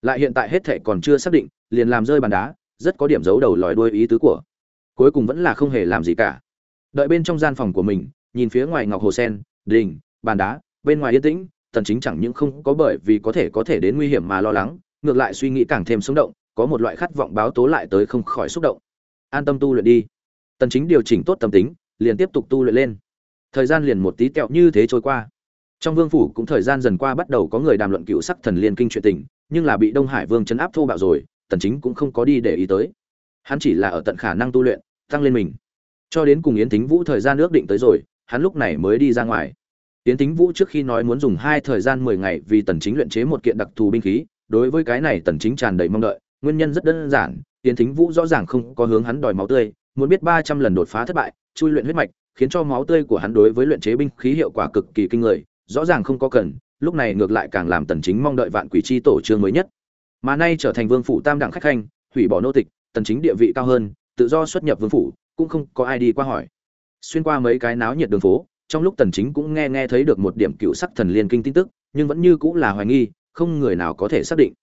lại hiện tại hết thệ còn chưa xác định, liền làm rơi bàn đá, rất có điểm giấu đầu lòi đuôi ý tứ của. Cuối cùng vẫn là không hề làm gì cả. Đợi bên trong gian phòng của mình, nhìn phía ngoài ngọc hồ sen, đình, bàn đá, bên ngoài yên tĩnh tần chính chẳng những không có bởi vì có thể có thể đến nguy hiểm mà lo lắng, ngược lại suy nghĩ càng thêm sống động, có một loại khát vọng báo tố lại tới không khỏi xúc động. An tâm tu luyện đi. Tần chính điều chỉnh tốt tâm tính, liền tiếp tục tu luyện lên. Thời gian liền một tí tẹo như thế trôi qua. Trong vương phủ cũng thời gian dần qua bắt đầu có người đàm luận cựu sắc thần liên kinh chuyện tình nhưng là bị đông hải vương chấn áp thô bạo rồi, tần chính cũng không có đi để ý tới. Hắn chỉ là ở tận khả năng tu luyện, tăng lên mình. Cho đến cùng yến thính vũ thời gian ước định tới rồi, hắn lúc này mới đi ra ngoài. Yến thính vũ trước khi nói muốn dùng hai thời gian 10 ngày vì tần chính luyện chế một kiện đặc thù binh khí, đối với cái này tần chính tràn đầy mong đợi, nguyên nhân rất đơn giản, yến thính vũ rõ ràng không có hướng hắn đòi máu tươi, muốn biết 300 lần đột phá thất bại, chui luyện huyết mạch, khiến cho máu tươi của hắn đối với luyện chế binh khí hiệu quả cực kỳ kinh người, rõ ràng không có cần lúc này ngược lại càng làm tần chính mong đợi vạn quỷ chi tổ trương mới nhất. Mà nay trở thành vương phủ tam đẳng khách khanh, hủy bỏ nô tịch, tần chính địa vị cao hơn, tự do xuất nhập vương phủ, cũng không có ai đi qua hỏi. Xuyên qua mấy cái náo nhiệt đường phố, trong lúc tần chính cũng nghe nghe thấy được một điểm cựu sắc thần liên kinh tin tức, nhưng vẫn như cũng là hoài nghi, không người nào có thể xác định.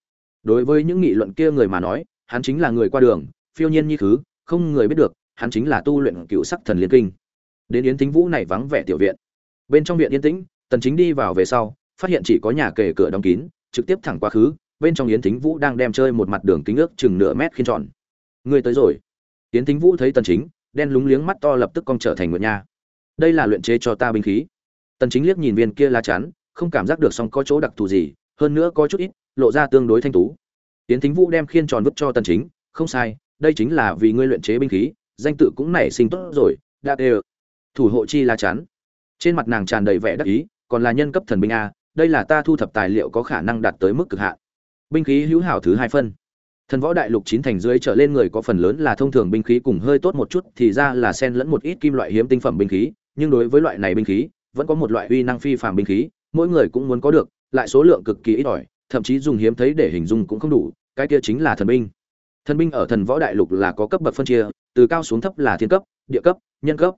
Đối với những nghị luận kia người mà nói, hắn chính là người qua đường, phiêu nhiên như thứ, không người biết được, hắn chính là tu luyện cựu sắc thần liên kinh. Đến yến thính vũ này vắng vẻ tiểu viện. Bên trong viện yên tĩnh, tần chính đi vào về sau phát hiện chỉ có nhà kề cửa đóng kín, trực tiếp thẳng quá khứ, bên trong yến thính vũ đang đem chơi một mặt đường kính ước chừng nửa mét khiên tròn. Người tới rồi. Yến thính vũ thấy tần chính, đen lúng liếng mắt to lập tức cong trở thành nguyệt nha. Đây là luyện chế cho ta binh khí. Tần chính liếc nhìn viên kia lá chắn, không cảm giác được song có chỗ đặc thù gì, hơn nữa có chút ít, lộ ra tương đối thanh tú. Yến thính vũ đem khiên tròn vứt cho tần chính, không sai, đây chính là vì ngươi luyện chế binh khí, danh tự cũng nảy sinh tốt rồi, đã đều. Thủ hộ chi lá chắn. Trên mặt nàng tràn đầy vẻ đắc ý, còn là nhân cấp thần binh a đây là ta thu thập tài liệu có khả năng đạt tới mức cực hạn. Binh khí hữu hảo thứ hai phân. Thần võ đại lục chín thành dưới trở lên người có phần lớn là thông thường binh khí cùng hơi tốt một chút, thì ra là xen lẫn một ít kim loại hiếm tinh phẩm binh khí, nhưng đối với loại này binh khí, vẫn có một loại uy năng phi phàm binh khí, mỗi người cũng muốn có được, lại số lượng cực kỳ ít ỏi, thậm chí dùng hiếm thấy để hình dung cũng không đủ, cái kia chính là thần binh. Thần binh ở thần võ đại lục là có cấp bậc phân chia, từ cao xuống thấp là thiên cấp, địa cấp, nhân cấp.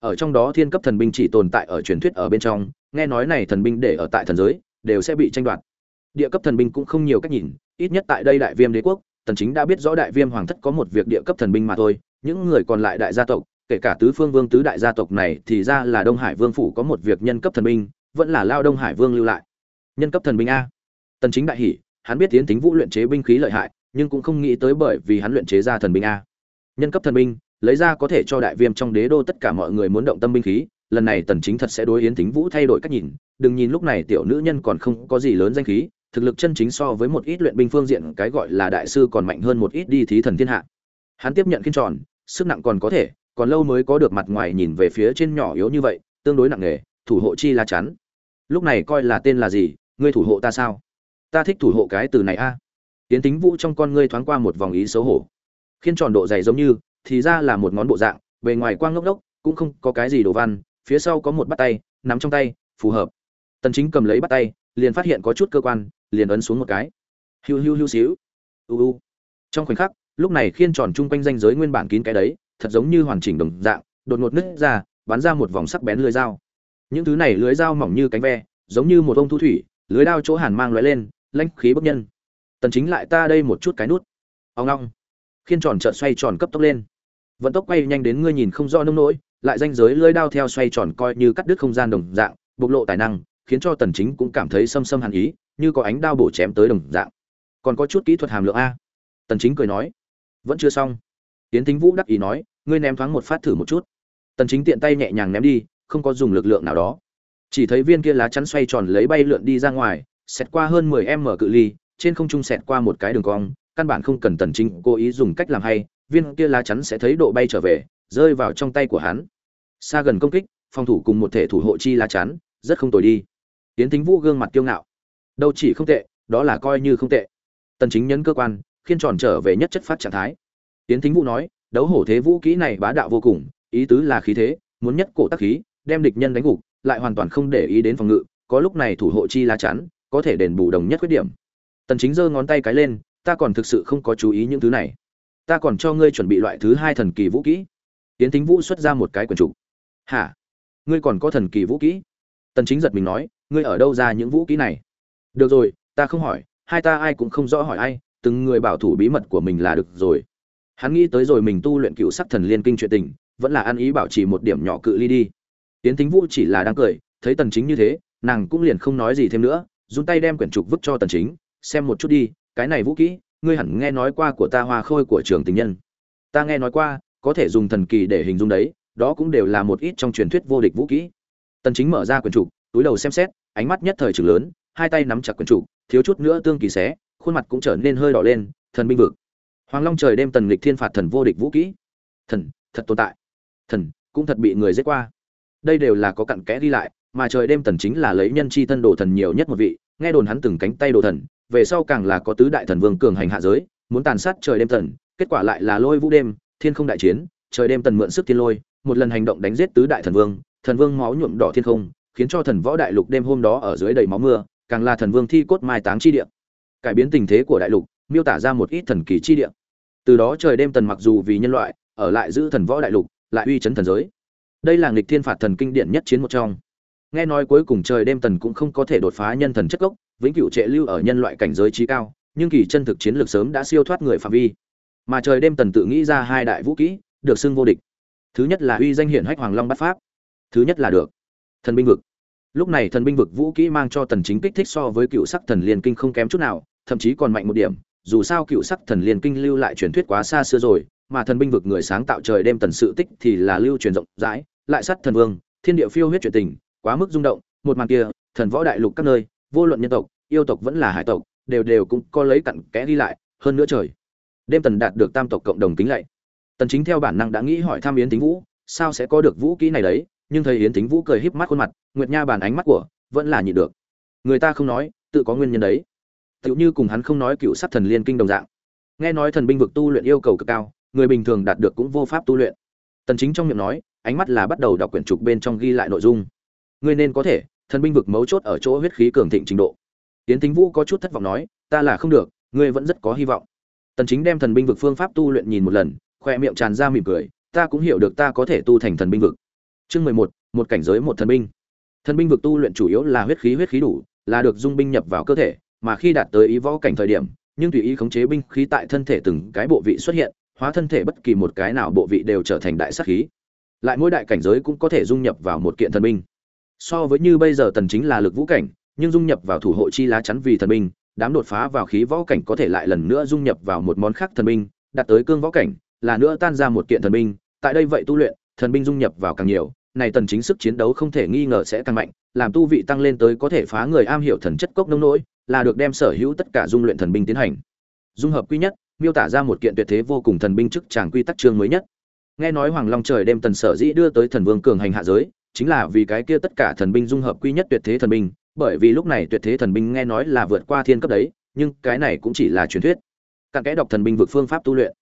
Ở trong đó thiên cấp thần binh chỉ tồn tại ở truyền thuyết ở bên trong nghe nói này thần binh để ở tại thần giới, đều sẽ bị tranh đoạt. Địa cấp thần binh cũng không nhiều cách nhìn, ít nhất tại đây đại viêm đế quốc, tần chính đã biết rõ đại viêm hoàng thất có một việc địa cấp thần binh mà thôi, những người còn lại đại gia tộc, kể cả tứ phương vương tứ đại gia tộc này thì ra là đông hải vương phủ có một việc nhân cấp thần binh, vẫn là lao đông hải vương lưu lại. Nhân cấp thần binh a. Tần chính đại hỉ, hắn biết tiến tính vũ luyện chế binh khí lợi hại, nhưng cũng không nghĩ tới bởi vì hắn luyện chế ra thần binh a. Nhân cấp thần binh, lấy ra có thể cho đại viêm trong đế đô tất cả mọi người muốn động tâm binh khí lần này tần chính thật sẽ đối yến tính vũ thay đổi cách nhìn. Đừng nhìn lúc này tiểu nữ nhân còn không có gì lớn danh khí, thực lực chân chính so với một ít luyện binh phương diện cái gọi là đại sư còn mạnh hơn một ít đi thí thần thiên hạ. Hắn tiếp nhận kiên tròn, sức nặng còn có thể, còn lâu mới có được mặt ngoài nhìn về phía trên nhỏ yếu như vậy, tương đối nặng nề, thủ hộ chi là chắn. Lúc này coi là tên là gì, ngươi thủ hộ ta sao? Ta thích thủ hộ cái từ này a. Tiến tính vũ trong con ngươi thoáng qua một vòng ý xấu hổ. Khiên tròn độ dày giống như, thì ra là một ngón bộ dạng, bề ngoài quang ngốc đốc cũng không có cái gì đồ văn phía sau có một bắt tay, nắm trong tay, phù hợp. Tần chính cầm lấy bắt tay, liền phát hiện có chút cơ quan, liền ấn xuống một cái. Hiu hiu hiu xíu. U u. Trong khoảnh khắc, lúc này khiên tròn chung quanh danh giới nguyên bản kín cái đấy, thật giống như hoàn chỉnh đồng dạng, đột ngột nứt ra, bắn ra một vòng sắc bén lưới dao. Những thứ này lưới dao mỏng như cánh ve, giống như một ông thu thủy, lưới đao chỗ hàn mang lóe lên, lãnh khí bức nhân. Tần chính lại ta đây một chút cái nút. Ông long khiên tròn chợt xoay tròn cấp tốc lên. Vận tốc quay nhanh đến ngươi nhìn không rõ nông nỗi lại danh giới lưỡi đao theo xoay tròn coi như cắt đứt không gian đồng dạng, bộc lộ tài năng, khiến cho tần chính cũng cảm thấy xâm xâm hàn ý, như có ánh đao bổ chém tới đồng dạng. Còn có chút kỹ thuật hàm lượng a. Tần chính cười nói, vẫn chưa xong. Tiến thính vũ đắc ý nói, ngươi ném thoáng một phát thử một chút. Tần chính tiện tay nhẹ nhàng ném đi, không có dùng lực lượng nào đó. Chỉ thấy viên kia lá chắn xoay tròn lấy bay lượn đi ra ngoài, xẹt qua hơn 10 m cự ly, trên không trung xẹt qua một cái đường cong, căn bản không cần tần chính cố ý dùng cách làm hay, viên kia lá chắn sẽ thấy độ bay trở về rơi vào trong tay của hắn. Xa gần công kích, phòng thủ cùng một thể thủ hộ chi lá chắn, rất không tồi đi. Tiến thính vũ gương mặt kiêu ngạo. Đâu chỉ không tệ, đó là coi như không tệ. Tần chính nhấn cơ quan, khiên tròn trở về nhất chất phát trạng thái. Tiến thính vũ nói, đấu hổ thế vũ kỹ này bá đạo vô cùng, ý tứ là khí thế, muốn nhất cổ tác khí, đem địch nhân đánh gục, lại hoàn toàn không để ý đến phòng ngự, có lúc này thủ hộ chi lá chắn, có thể đền bù đồng nhất khuyết điểm. Tần chính giơ ngón tay cái lên, ta còn thực sự không có chú ý những thứ này. Ta còn cho ngươi chuẩn bị loại thứ hai thần kỳ vũ kỹ tiến thính vũ xuất ra một cái quyển trục. Hả? Ngươi còn có thần kỳ vũ kỹ? Tần chính giật mình nói, ngươi ở đâu ra những vũ kỹ này? Được rồi, ta không hỏi, hai ta ai cũng không rõ hỏi ai, từng người bảo thủ bí mật của mình là được rồi. Hắn nghĩ tới rồi mình tu luyện cựu sắc thần liên kinh chuyện tình, vẫn là ăn ý bảo trì một điểm nhỏ cự ly đi. Tiến thính vũ chỉ là đang cười, thấy tần chính như thế, nàng cũng liền không nói gì thêm nữa, run tay đem quyển trục vứt cho tần chính, xem một chút đi, cái này vũ kỹ, ngươi hẳn nghe nói qua của ta hoa khôi của trường tình nhân. Ta nghe nói qua có thể dùng thần kỳ để hình dung đấy, đó cũng đều là một ít trong truyền thuyết vô địch vũ kỹ. Tần chính mở ra quyển trục, túi đầu xem xét, ánh mắt nhất thời trưởng lớn, hai tay nắm chặt quyển trục, thiếu chút nữa tương kỳ xé, khuôn mặt cũng trở nên hơi đỏ lên, thần binh vực. Hoàng long trời đêm tần lịch thiên phạt thần vô địch vũ kỹ. Thần, thật tồn tại. Thần, cũng thật bị người giết qua. Đây đều là có cặn kẽ đi lại, mà trời đêm tần chính là lấy nhân chi thân đồ thần nhiều nhất một vị, nghe đồn hắn từng cánh tay đồ thần, về sau càng là có tứ đại thần vương cường hành hạ giới, muốn tàn sát trời đêm tần, kết quả lại là lôi vũ đêm thiên không đại chiến, trời đêm tần mượn sức thiên lôi, một lần hành động đánh giết tứ đại thần vương thần vương máu nhuộm đỏ thiên không, khiến cho thần võ đại lục đêm hôm đó ở dưới đầy máu mưa, càng là thần vương thi cốt mai táng chi địa. Cải biến tình thế của đại lục, miêu tả ra một ít thần kỳ chi địa. Từ đó trời đêm tần mặc dù vì nhân loại, ở lại giữ thần võ đại lục, lại uy chấn thần giới. Đây là nghịch thiên phạt thần kinh điển nhất chiến một trong. Nghe nói cuối cùng trời đêm tần cũng không có thể đột phá nhân thần chất gốc, vĩnh cửu trệ lưu ở nhân loại cảnh giới trí cao, nhưng kỳ chân thực chiến lược sớm đã siêu thoát người phạm vi mà trời đêm tần tự nghĩ ra hai đại vũ kỹ, được xưng vô địch. Thứ nhất là uy danh hiển hách hoàng long bắt pháp, thứ nhất là được. Thần binh vực. Lúc này thần binh vực vũ kỹ mang cho tần chính kích thích so với cựu sắc thần liên kinh không kém chút nào, thậm chí còn mạnh một điểm, dù sao cựu sắc thần liên kinh lưu lại truyền thuyết quá xa xưa rồi, mà thần binh vực người sáng tạo trời đêm tần sự tích thì là lưu truyền rộng rãi, lại sắt thần vương, thiên địa phiêu huyết truyền tình, quá mức rung động, một màn kia, thần võ đại lục các nơi, vô luận nhân tộc, yêu tộc vẫn là hải tộc, đều đều cũng có lấy cặn kẽ đi lại, hơn nữa trời đêm tần đạt được tam tộc cộng đồng kính lạy. Tần chính theo bản năng đã nghĩ hỏi tham yến tính vũ, sao sẽ có được vũ kỹ này đấy, nhưng thấy yến tính vũ cười híp mắt khuôn mặt, nguyệt nha bàn ánh mắt của vẫn là nhịn được. Người ta không nói, tự có nguyên nhân đấy. Tựu như cùng hắn không nói cựu sát thần liên kinh đồng dạng. Nghe nói thần binh vực tu luyện yêu cầu cực cao, người bình thường đạt được cũng vô pháp tu luyện. Tần chính trong miệng nói, ánh mắt là bắt đầu đọc quyển trục bên trong ghi lại nội dung. Ngươi nên có thể, thần binh vực mấu chốt ở chỗ huyết khí cường thịnh trình độ. Tiến tính vũ có chút thất vọng nói, ta là không được ngươi vẫn rất có hy vọng tần chính đem thần binh vực phương pháp tu luyện nhìn một lần khoe miệng tràn ra mỉm cười ta cũng hiểu được ta có thể tu thành thần binh vực. Chương 11, một cảnh giới một thần binh. Thần binh vực tu luyện chủ yếu là huyết khí huyết khí đủ là được dung binh nhập vào cơ thể mà khi đạt tới ý võ cảnh thời điểm nhưng tùy ý khống chế binh khí tại thân thể từng cái bộ vị xuất hiện hóa thân thể bất kỳ một cái nào bộ vị đều trở thành đại sát khí. Lại mỗi đại cảnh giới cũng có thể dung nhập vào một kiện thần binh. So với như bây giờ tần chính là lực vũ cảnh nhưng dung nhập vào thủ hộ chi lá chắn vì thần binh đám đột phá vào khí võ cảnh có thể lại lần nữa dung nhập vào một món khác thần binh, đạt tới cương võ cảnh, là nữa tan ra một kiện thần binh. Tại đây vậy tu luyện, thần binh dung nhập vào càng nhiều, này tần chính sức chiến đấu không thể nghi ngờ sẽ tăng mạnh, làm tu vị tăng lên tới có thể phá người am hiểu thần chất cốc nông nỗi, là được đem sở hữu tất cả dung luyện thần binh tiến hành. Dung hợp quy nhất, miêu tả ra một kiện tuyệt thế vô cùng thần binh chức tràng quy tắc chương mới nhất. Nghe nói hoàng long trời đem tần sở dĩ đưa tới thần vương cường hành hạ giới, chính là vì cái kia tất cả thần binh dung hợp quy nhất tuyệt thế thần binh bởi vì lúc này tuyệt thế thần binh nghe nói là vượt qua thiên cấp đấy, nhưng cái này cũng chỉ là truyền thuyết. Cặn kẽ đọc thần binh vực phương pháp tu luyện.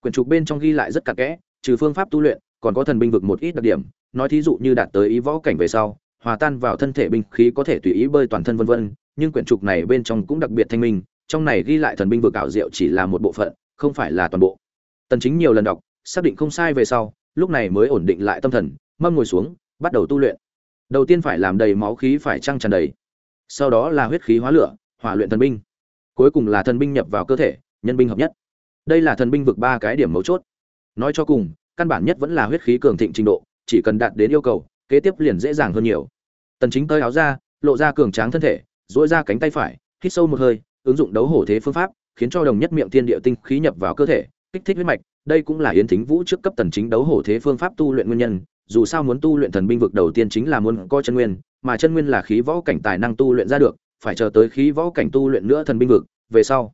Quyển trục bên trong ghi lại rất cặn kẽ, trừ phương pháp tu luyện, còn có thần binh vực một ít đặc điểm, nói thí dụ như đạt tới ý võ cảnh về sau, hòa tan vào thân thể binh khí có thể tùy ý bơi toàn thân vân vân, nhưng quyển trục này bên trong cũng đặc biệt thanh minh, trong này ghi lại thần binh vực ảo diệu chỉ là một bộ phận, không phải là toàn bộ. Tần chính nhiều lần đọc, xác định không sai về sau, lúc này mới ổn định lại tâm thần, mâm ngồi xuống, bắt đầu tu luyện đầu tiên phải làm đầy máu khí phải trăng tràn đầy. Sau đó là huyết khí hóa lửa, hỏa luyện thần binh. Cuối cùng là thần binh nhập vào cơ thể, nhân binh hợp nhất. Đây là thần binh vực ba cái điểm mấu chốt. Nói cho cùng, căn bản nhất vẫn là huyết khí cường thịnh trình độ, chỉ cần đạt đến yêu cầu, kế tiếp liền dễ dàng hơn nhiều. Tần chính tơi áo ra lộ ra cường tráng thân thể, duỗi ra cánh tay phải, hít sâu một hơi, ứng dụng đấu hổ thế phương pháp, khiến cho đồng nhất miệng thiên địa tinh khí nhập vào cơ thể, kích thích huyết mạch. Đây cũng là yến thính vũ trước cấp tần chính đấu hổ thế phương pháp tu luyện nguyên nhân dù sao muốn tu luyện thần binh vực đầu tiên chính là muốn có chân nguyên, mà chân nguyên là khí võ cảnh tài năng tu luyện ra được, phải chờ tới khí võ cảnh tu luyện nữa thần binh vực, về sau,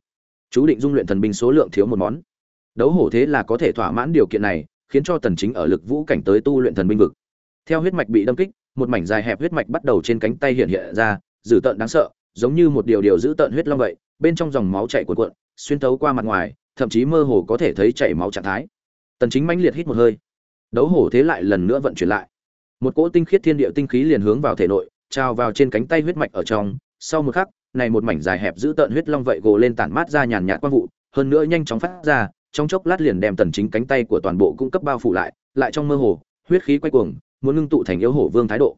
chú định dung luyện thần binh số lượng thiếu một món. Đấu hổ thế là có thể thỏa mãn điều kiện này, khiến cho tần chính ở lực vũ cảnh tới tu luyện thần binh vực. Theo huyết mạch bị đâm kích, một mảnh dài hẹp huyết mạch bắt đầu trên cánh tay hiện hiện ra, dữ tợn đáng sợ, giống như một điều điều dữ tợn huyết long vậy, bên trong dòng máu chảy cuộn cuộn, xuyên thấu qua mặt ngoài, thậm chí mơ hồ có thể thấy chảy máu trạng thái. Tần chính mãnh liệt hít một hơi đấu hổ thế lại lần nữa vận chuyển lại. Một cỗ tinh khiết thiên địa tinh khí liền hướng vào thể nội, trào vào trên cánh tay huyết mạch ở trong. Sau một khắc, này một mảnh dài hẹp giữ tợn huyết long vậy gồ lên tản mát ra nhàn nhạt quang vụ, hơn nữa nhanh chóng phát ra, trong chốc lát liền đem tần chính cánh tay của toàn bộ cung cấp bao phủ lại lại trong mơ hồ, huyết khí quay cuồng, muốn ngưng tụ thành yếu hổ vương thái độ.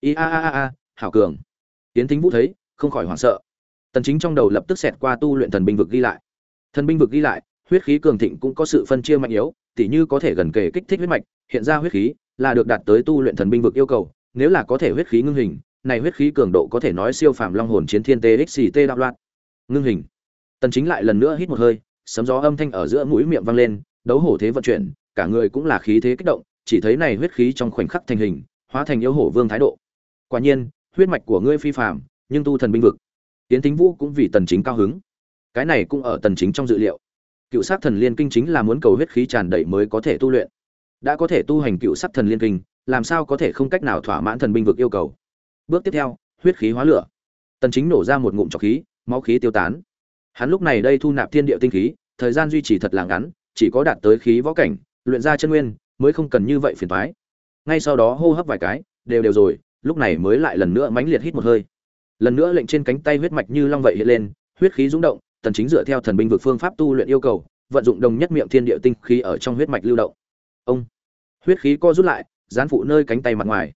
I a a a a, hảo cường. Tiến thính vũ thấy, không khỏi hoảng sợ. Tần chính trong đầu lập tức xẹt qua tu luyện thần binh vực ghi lại. Thần binh vực ghi lại, huyết khí cường thịnh cũng có sự phân chia mạnh yếu tỉ như có thể gần kề kích thích huyết mạch, hiện ra huyết khí là được đạt tới tu luyện thần binh vực yêu cầu. Nếu là có thể huyết khí ngưng hình, này huyết khí cường độ có thể nói siêu phàm long hồn chiến thiên txt đạo loạn. Ngưng hình. Tần chính lại lần nữa hít một hơi, sấm gió âm thanh ở giữa mũi miệng vang lên, đấu hổ thế vận chuyển, cả người cũng là khí thế kích động, chỉ thấy này huyết khí trong khoảnh khắc thành hình, hóa thành yêu hổ vương thái độ. Quả nhiên, huyết mạch của ngươi phi phàm, nhưng tu thần binh vực. Tiến tính vũ cũng vì tần chính cao hứng. Cái này cũng ở tần chính trong dự liệu cựu sát thần liên kinh chính là muốn cầu huyết khí tràn đầy mới có thể tu luyện. Đã có thể tu hành cựu sát thần liên kinh, làm sao có thể không cách nào thỏa mãn thần binh vực yêu cầu? Bước tiếp theo, huyết khí hóa lửa. Tần chính nổ ra một ngụm trọc khí, máu khí tiêu tán. Hắn lúc này đây thu nạp thiên địa tinh khí, thời gian duy trì thật là ngắn, chỉ có đạt tới khí võ cảnh, luyện ra chân nguyên, mới không cần như vậy phiền toái. Ngay sau đó hô hấp vài cái, đều đều rồi, lúc này mới lại lần nữa mãnh liệt hít một hơi. Lần nữa lệnh trên cánh tay huyết mạch như long vậy hiện lên, huyết khí rung động tần chính dựa theo thần binh vực phương pháp tu luyện yêu cầu, vận dụng đồng nhất miệng thiên địa tinh khí ở trong huyết mạch lưu động. Ông, huyết khí co rút lại dán phụ nơi cánh tay mặt ngoài.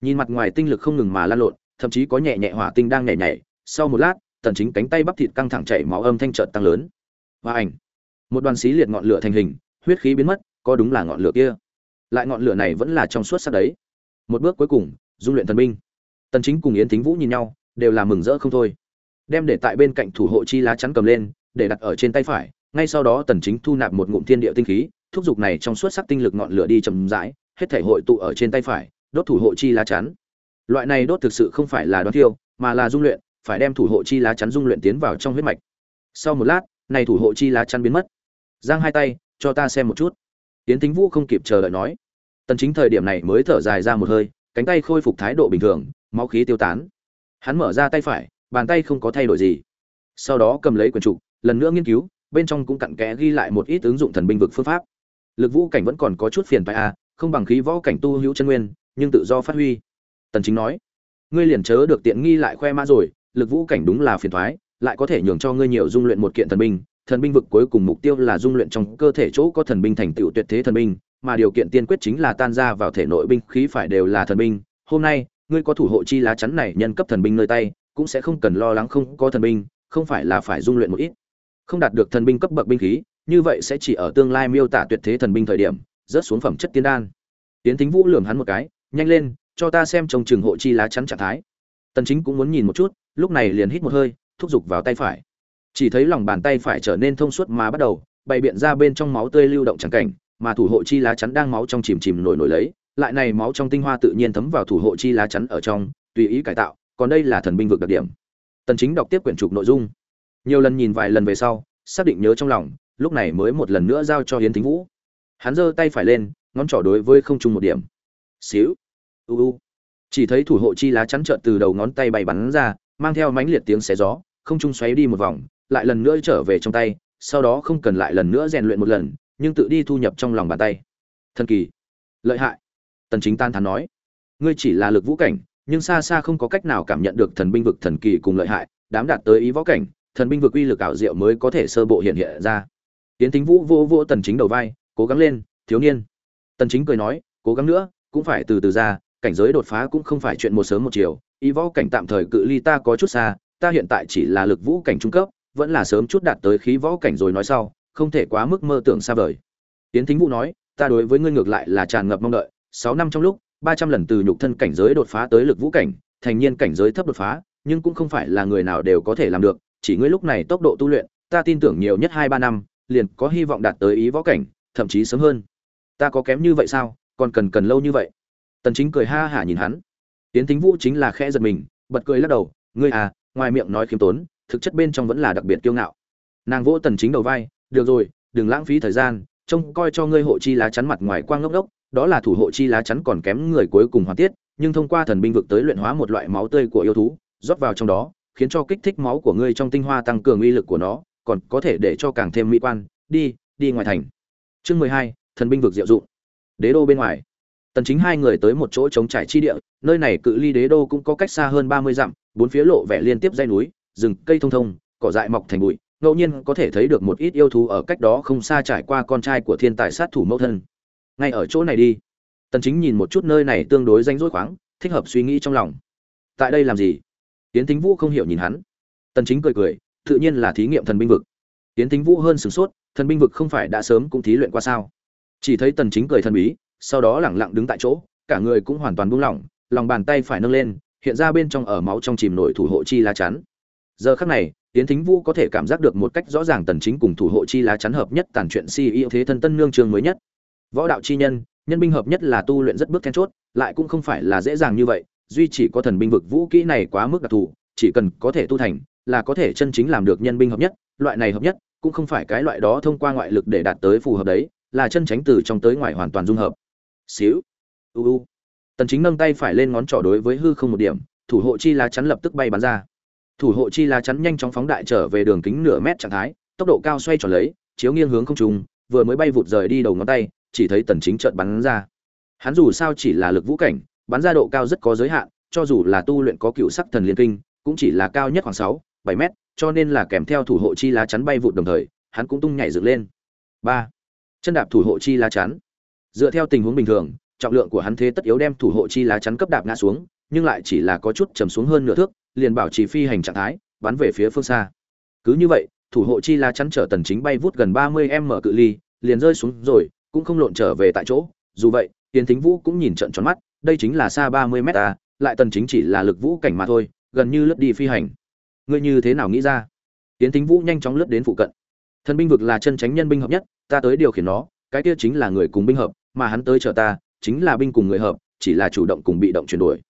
Nhìn mặt ngoài tinh lực không ngừng mà lan lộn, thậm chí có nhẹ nhẹ hỏa tinh đang nhảy nhảy. Sau một lát, tần chính cánh tay bắp thịt căng thẳng chảy máu âm thanh chợt tăng lớn. Và ảnh, một đoàn xí liệt ngọn lửa thành hình, huyết khí biến mất, có đúng là ngọn lửa kia? Lại ngọn lửa này vẫn là trong suốt sắc đấy. Một bước cuối cùng, dung luyện thần binh. Tần chính cùng yến thính vũ nhìn nhau, đều là mừng rỡ không thôi đem để tại bên cạnh thủ hộ chi lá chắn cầm lên, để đặt ở trên tay phải, ngay sau đó tần chính thu nạp một ngụm thiên địa tinh khí, thúc giục này trong suốt sắc tinh lực ngọn lửa đi chậm rãi, hết thể hội tụ ở trên tay phải, đốt thủ hộ chi lá chắn. Loại này đốt thực sự không phải là đoán thiêu, mà là dung luyện, phải đem thủ hộ chi lá chắn dung luyện tiến vào trong huyết mạch. Sau một lát, này thủ hộ chi lá chắn biến mất. Giang hai tay, cho ta xem một chút. Tiến tính vũ không kịp chờ đợi nói. Tần chính thời điểm này mới thở dài ra một hơi, cánh tay khôi phục thái độ bình thường, máu khí tiêu tán. Hắn mở ra tay phải bàn tay không có thay đổi gì. Sau đó cầm lấy quyển trục, lần nữa nghiên cứu, bên trong cũng cặn kẽ ghi lại một ít ứng dụng thần binh vực phương pháp. Lực vũ cảnh vẫn còn có chút phiền phải à không bằng khí võ cảnh tu hữu chân nguyên, nhưng tự do phát huy. Tần chính nói, ngươi liền chớ được tiện nghi lại khoe mã rồi, lực vũ cảnh đúng là phiền toái, lại có thể nhường cho ngươi nhiều dung luyện một kiện thần binh thần binh vực cuối cùng mục tiêu là dung luyện trong cơ thể chỗ có thần binh thành tựu tuyệt thế thần binh, mà điều kiện tiên quyết chính là tan ra vào thể nội binh khí phải đều là thần binh. Hôm nay, ngươi có thủ hộ chi lá chắn này nhân cấp thần binh nơi tay cũng sẽ không cần lo lắng không có thần binh, không phải là phải dung luyện một ít. Không đạt được thần binh cấp bậc binh khí, như vậy sẽ chỉ ở tương lai miêu tả tuyệt thế thần binh thời điểm, rớt xuống phẩm chất tiên đan. Tiến thính vũ lườm hắn một cái, nhanh lên, cho ta xem trồng trường hộ chi lá chắn trạng thái. Tần chính cũng muốn nhìn một chút, lúc này liền hít một hơi, thúc giục vào tay phải. Chỉ thấy lòng bàn tay phải trở nên thông suốt mà bắt đầu, bày biện ra bên trong máu tươi lưu động chẳng cảnh, mà thủ hộ chi lá chắn đang máu trong chìm chìm nổi nổi lấy, lại này máu trong tinh hoa tự nhiên thấm vào thủ hộ chi lá chắn ở trong, tùy ý cải tạo còn đây là thần binh vực đặc điểm. Tần chính đọc tiếp quyển trục nội dung. Nhiều lần nhìn vài lần về sau, xác định nhớ trong lòng, lúc này mới một lần nữa giao cho hiến thính vũ. Hắn giơ tay phải lên, ngón trỏ đối với không trung một điểm. Xíu. U u. Chỉ thấy thủ hộ chi lá chắn trợn từ đầu ngón tay bay bắn ra, mang theo mãnh liệt tiếng xé gió, không trung xoáy đi một vòng, lại lần nữa trở về trong tay, sau đó không cần lại lần nữa rèn luyện một lần, nhưng tự đi thu nhập trong lòng bàn tay. Thần kỳ. Lợi hại. Tần chính tan thán nói. Ngươi chỉ là lực vũ cảnh nhưng xa xa không có cách nào cảm nhận được thần binh vực thần kỳ cùng lợi hại, đám đạt tới ý võ cảnh, thần binh vực uy lực ảo diệu mới có thể sơ bộ hiện hiện ra. Tiến tính vũ vô vô tần chính đầu vai, cố gắng lên, thiếu niên. Tần chính cười nói, cố gắng nữa, cũng phải từ từ ra, cảnh giới đột phá cũng không phải chuyện một sớm một chiều, ý võ cảnh tạm thời cự ly ta có chút xa, ta hiện tại chỉ là lực vũ cảnh trung cấp, vẫn là sớm chút đạt tới khí võ cảnh rồi nói sau, không thể quá mức mơ tưởng xa vời. Tiến thính vũ nói, ta đối với ngươi ngược lại là tràn ngập mong đợi, sáu năm trong lúc ba trăm lần từ nhục thân cảnh giới đột phá tới lực vũ cảnh, thành niên cảnh giới thấp đột phá, nhưng cũng không phải là người nào đều có thể làm được, chỉ ngươi lúc này tốc độ tu luyện, ta tin tưởng nhiều nhất hai ba năm, liền có hy vọng đạt tới ý võ cảnh, thậm chí sớm hơn. Ta có kém như vậy sao? Còn cần cần lâu như vậy? Tần chính cười ha hả nhìn hắn. Tiến tính vũ chính là khẽ giật mình, bật cười lắc đầu, ngươi à ngoài miệng nói khiêm tốn, thực chất bên trong vẫn là đặc biệt kiêu ngạo. Nàng vỗ tần chính đầu vai, được rồi, đừng lãng phí thời gian, trông coi cho ngươi hộ chi lá chắn mặt ngoài quang ngốc đốc đó là thủ hộ chi lá chắn còn kém người cuối cùng hoàn tiết, nhưng thông qua thần binh vực tới luyện hóa một loại máu tươi của yêu thú, rót vào trong đó, khiến cho kích thích máu của ngươi trong tinh hoa tăng cường uy lực của nó, còn có thể để cho càng thêm mỹ quan. Đi đi ngoài thành. Chương mười hai, thần binh vực diệu dụng. Đế đô bên ngoài. Tần chính hai người tới một chỗ trống trải chi địa, nơi này cự ly đế đô cũng có cách xa hơn 30 dặm, bốn phía lộ vẻ liên tiếp dây núi, rừng cây thông thông, cỏ dại mọc thành bụi, ngẫu nhiên có thể thấy được một ít yêu thú ở cách đó không xa trải qua con trai của thiên tài sát thủ mẫu thân ngay ở chỗ này đi. Tần chính nhìn một chút nơi này tương đối danh rỗi khoáng, thích hợp suy nghĩ trong lòng. Tại đây làm gì? Tiến thính vũ không hiểu nhìn hắn. Tần chính cười cười, tự nhiên là thí nghiệm thần binh vực. Tiến thính vũ hơn sửng sốt, thần binh vực không phải đã sớm cũng thí luyện qua sao? Chỉ thấy tần chính cười thần bí, sau đó lẳng lặng đứng tại chỗ, cả người cũng hoàn toàn buông lỏng, lòng bàn tay phải nâng lên, hiện ra bên trong ở máu trong chìm nổi thủ hộ chi lá chắn. Giờ khắc này, tiến thính vũ có thể cảm giác được một cách rõ ràng tần chính cùng thủ hộ chi lá chắn hợp nhất tàn chuyện si yêu thế thân tân nương trường mới nhất võ đạo chi nhân nhân binh hợp nhất là tu luyện rất bước then chốt, lại cũng không phải là dễ dàng như vậy, duy chỉ có thần binh vực vũ kỹ này quá mức đặc thù, chỉ cần có thể tu thành, là có thể chân chính làm được nhân binh hợp nhất, loại này hợp nhất, cũng không phải cái loại đó thông qua ngoại lực để đạt tới phù hợp đấy, là chân tránh từ trong tới ngoài hoàn toàn dung hợp. Xíu. U u. Tần chính nâng tay phải lên ngón trỏ đối với hư không một điểm, thủ hộ chi lá chắn lập tức bay bắn ra. Thủ hộ chi lá chắn nhanh chóng phóng đại trở về đường kính nửa mét trạng thái, tốc độ cao xoay tròn lấy, chiếu nghiêng hướng không trung, vừa mới bay vụt rời đi đầu ngón tay chỉ thấy tần chính chợt bắn ra. Hắn dù sao chỉ là lực vũ cảnh, bắn ra độ cao rất có giới hạn, cho dù là tu luyện có cựu sắc thần liên kinh, cũng chỉ là cao nhất khoảng sáu, bảy mét, cho nên là kèm theo thủ hộ chi lá chắn bay vụt đồng thời, hắn cũng tung nhảy dựng lên. Ba. Chân đạp thủ hộ chi lá chắn. Dựa theo tình huống bình thường, trọng lượng của hắn thế tất yếu đem thủ hộ chi lá chắn cấp đạp ngã xuống, nhưng lại chỉ là có chút trầm xuống hơn nửa thước, liền bảo trì phi hành trạng thái, bắn về phía phương xa. Cứ như vậy, thủ hộ chi lá chắn trở tần chính bay vút gần 30 m cự ly, liền rơi xuống rồi cũng không lộn trở về tại chỗ. Dù vậy tiến thính vũ cũng nhìn trận tròn mắt đây chính là xa 30 m ta, lại tần chính chỉ là lực vũ cảnh mà thôi gần như lướt đi phi hành. Ngươi như thế nào nghĩ ra? Tiến thính vũ nhanh chóng lướt đến phụ cận. Thần binh vực là chân tránh nhân binh hợp nhất ta tới điều khiển nó cái kia chính là người cùng binh hợp mà hắn tới chờ ta chính là binh cùng người hợp chỉ là chủ động cùng bị động chuyển đổi.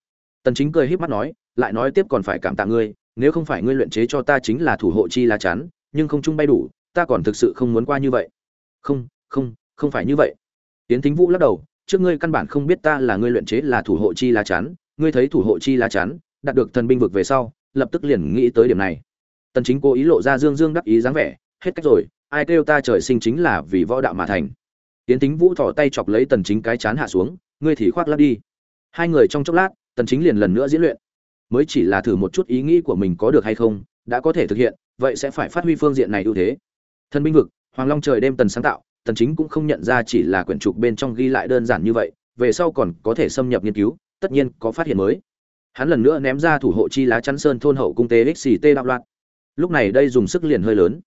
Tần chính cười híp mắt nói lại nói tiếp còn phải cảm tạ ngươi nếu không phải ngươi luyện chế cho ta chính là thủ hộ chi lá chắn nhưng không chung bay đủ ta còn thực sự không muốn qua như vậy. Không không không phải như vậy. Tiến thính vũ lắc đầu, trước ngươi căn bản không biết ta là ngươi luyện chế là thủ hộ chi lá chắn, ngươi thấy thủ hộ chi lá chắn, đạt được thần binh vực về sau, lập tức liền nghĩ tới điểm này. Tần chính cố ý lộ ra dương dương đắc ý dáng vẻ, hết cách rồi, ai kêu ta trời sinh chính là vì võ đạo mà thành. Tiến Thính vũ thỏ tay chọc lấy tần chính cái chán hạ xuống, ngươi thì khoác lắp đi. Hai người trong chốc lát, tần chính liền lần nữa diễn luyện. Mới chỉ là thử một chút ý nghĩ của mình có được hay không, đã có thể thực hiện, vậy sẽ phải phát huy phương diện này ưu thế. Thần binh vực hoàng long trời đêm tần sáng tạo, tần chính cũng không nhận ra chỉ là quyển trục bên trong ghi lại đơn giản như vậy, về sau còn có thể xâm nhập nghiên cứu, tất nhiên có phát hiện mới. Hắn lần nữa ném ra thủ hộ chi lá chắn sơn thôn hậu cung tế xct đạo loạn. Lúc này đây dùng sức liền hơi lớn.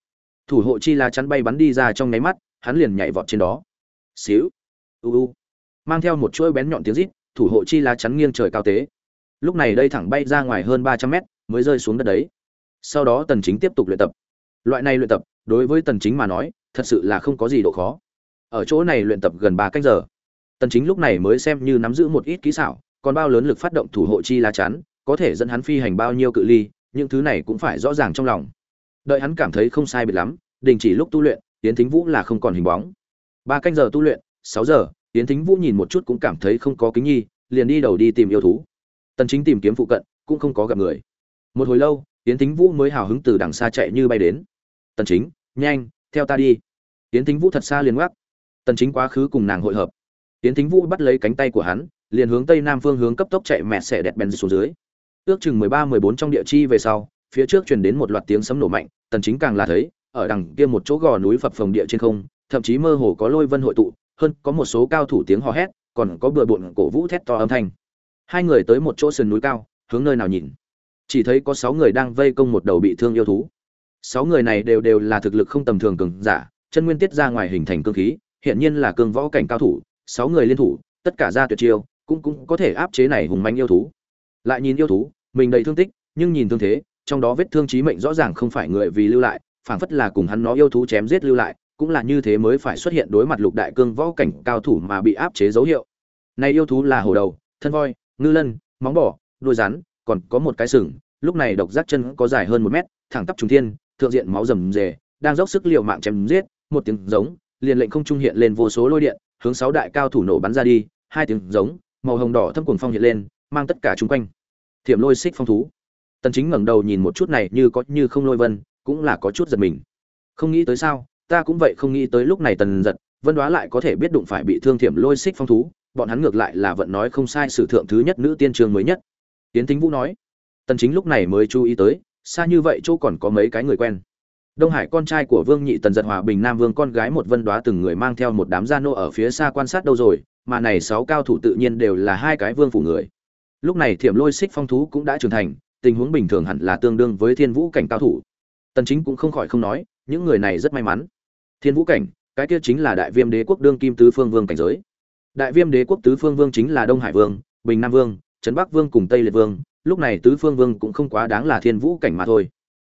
Thủ hộ chi lá chắn bay bắn đi ra trong nháy mắt, hắn liền nhảy vọt trên đó. Xíu. U u. Mang theo một chuỗi bén nhọn tiếng rít, thủ hộ chi lá chắn nghiêng trời cao tế. Lúc này đây thẳng bay ra ngoài hơn ba trăm mét, mới rơi xuống đất đấy. Sau đó tần chính tiếp tục luyện tập. Loại này luyện tập, đối với tần chính mà nói thật sự là không có gì độ khó. Ở chỗ này luyện tập gần ba canh giờ. Tần chính lúc này mới xem như nắm giữ một ít kỹ xảo, còn bao lớn lực phát động thủ hộ chi lá chắn, có thể dẫn hắn phi hành bao nhiêu cự ly, những thứ này cũng phải rõ ràng trong lòng. Đợi hắn cảm thấy không sai biệt lắm, đình chỉ lúc tu luyện tiến thính vũ là không còn hình bóng. Ba canh giờ tu luyện, sáu giờ tiến thính vũ nhìn một chút cũng cảm thấy không có kính nhi, liền đi đầu đi tìm yêu thú. Tần chính tìm kiếm phụ cận, cũng không có gặp người. Một hồi lâu tiến thính vũ mới hào hứng từ đằng xa chạy như bay đến. Tần chính, nhanh, theo ta đi tiến thính vũ thật xa liền ngoắc tần chính quá khứ cùng nàng hội hợp. Tiến thính vũ bắt lấy cánh tay của hắn, liền hướng tây nam phương hướng cấp tốc chạy mẹ xẻ đẹp bèn xuống dưới. Ước chừng 13-14 trong địa chi về sau, phía trước truyền đến một loạt tiếng sấm nổ mạnh, tần chính càng là thấy, ở đằng kia một chỗ gò núi phập phồng địa trên không, thậm chí mơ hồ có lôi vân hội tụ, hơn có một số cao thủ tiếng hò hét, còn có bừa bộn cổ vũ thét to âm thanh. Hai người tới một chỗ sườn núi cao, hướng nơi nào nhìn? Chỉ thấy có sáu người đang vây công một đầu bị thương yêu thú. Sáu người này đều đều là thực lực không tầm thường cường giả chân nguyên tiết ra ngoài hình thành cương khí hiện nhiên là cương võ cảnh cao thủ, sáu người liên thủ, tất cả ra tuyệt chiêu, cũng cũng có thể áp chế này hùng manh yêu thú. Lại nhìn yêu thú, mình đầy thương tích, nhưng nhìn thương thế, trong đó vết thương chí mệnh rõ ràng không phải người vì lưu lại, phảng phất là cùng hắn nó yêu thú chém giết lưu lại, cũng là như thế mới phải xuất hiện đối mặt lục đại cương võ cảnh cao thủ mà bị áp chế dấu hiệu. Này yêu thú là hổ đầu, thân voi, ngư lân, móng bò, đuôi rắn, còn có một cái sừng, lúc này độc giác chân có dài hơn một mét, thẳng tắp trùng thiên, thượng diện máu rầm rề, đang dốc sức liều mạng chém giết một tiếng giống, liền lệnh không trung hiện lên vô số lôi điện, hướng sáu đại cao thủ nổ bắn ra đi, hai tiếng giống, màu hồng đỏ thâm cuồng phong hiện lên, mang tất cả chung quanh. Thiểm lôi xích phong thú. Tần chính ngẩng đầu nhìn một chút này, như có như không lôi vân, cũng là có chút giật mình. Không nghĩ tới sao, ta cũng vậy không nghĩ tới lúc này tần giật, vân đoá lại có thể biết đụng phải bị thương thiểm lôi xích phong thú, bọn hắn ngược lại là vận nói không sai sử thượng thứ nhất nữ tiên trường mới nhất. Tiến thính vũ nói. Tần chính lúc này mới chú ý tới, xa như vậy chỗ còn có mấy cái người quen đông hải con trai của vương nhị tần giật hòa bình nam vương con gái một vân đoá từng người mang theo một đám gia nô ở phía xa quan sát đâu rồi, mà này sáu cao thủ tự nhiên đều là hai cái vương phủ người. Lúc này thiểm lôi xích phong thú cũng đã trưởng thành, tình huống bình thường hẳn là tương đương với thiên vũ cảnh cao thủ. Tần chính cũng không khỏi không nói, những người này rất may mắn. Thiên vũ cảnh, cái kia chính là đại viêm đế quốc đương kim tứ phương vương cảnh giới. Đại viêm đế quốc tứ phương vương chính là đông hải vương, bình nam vương, trấn bắc vương cùng tây liệt vương, lúc này tứ phương vương cũng không quá đáng là thiên vũ cảnh mà thôi.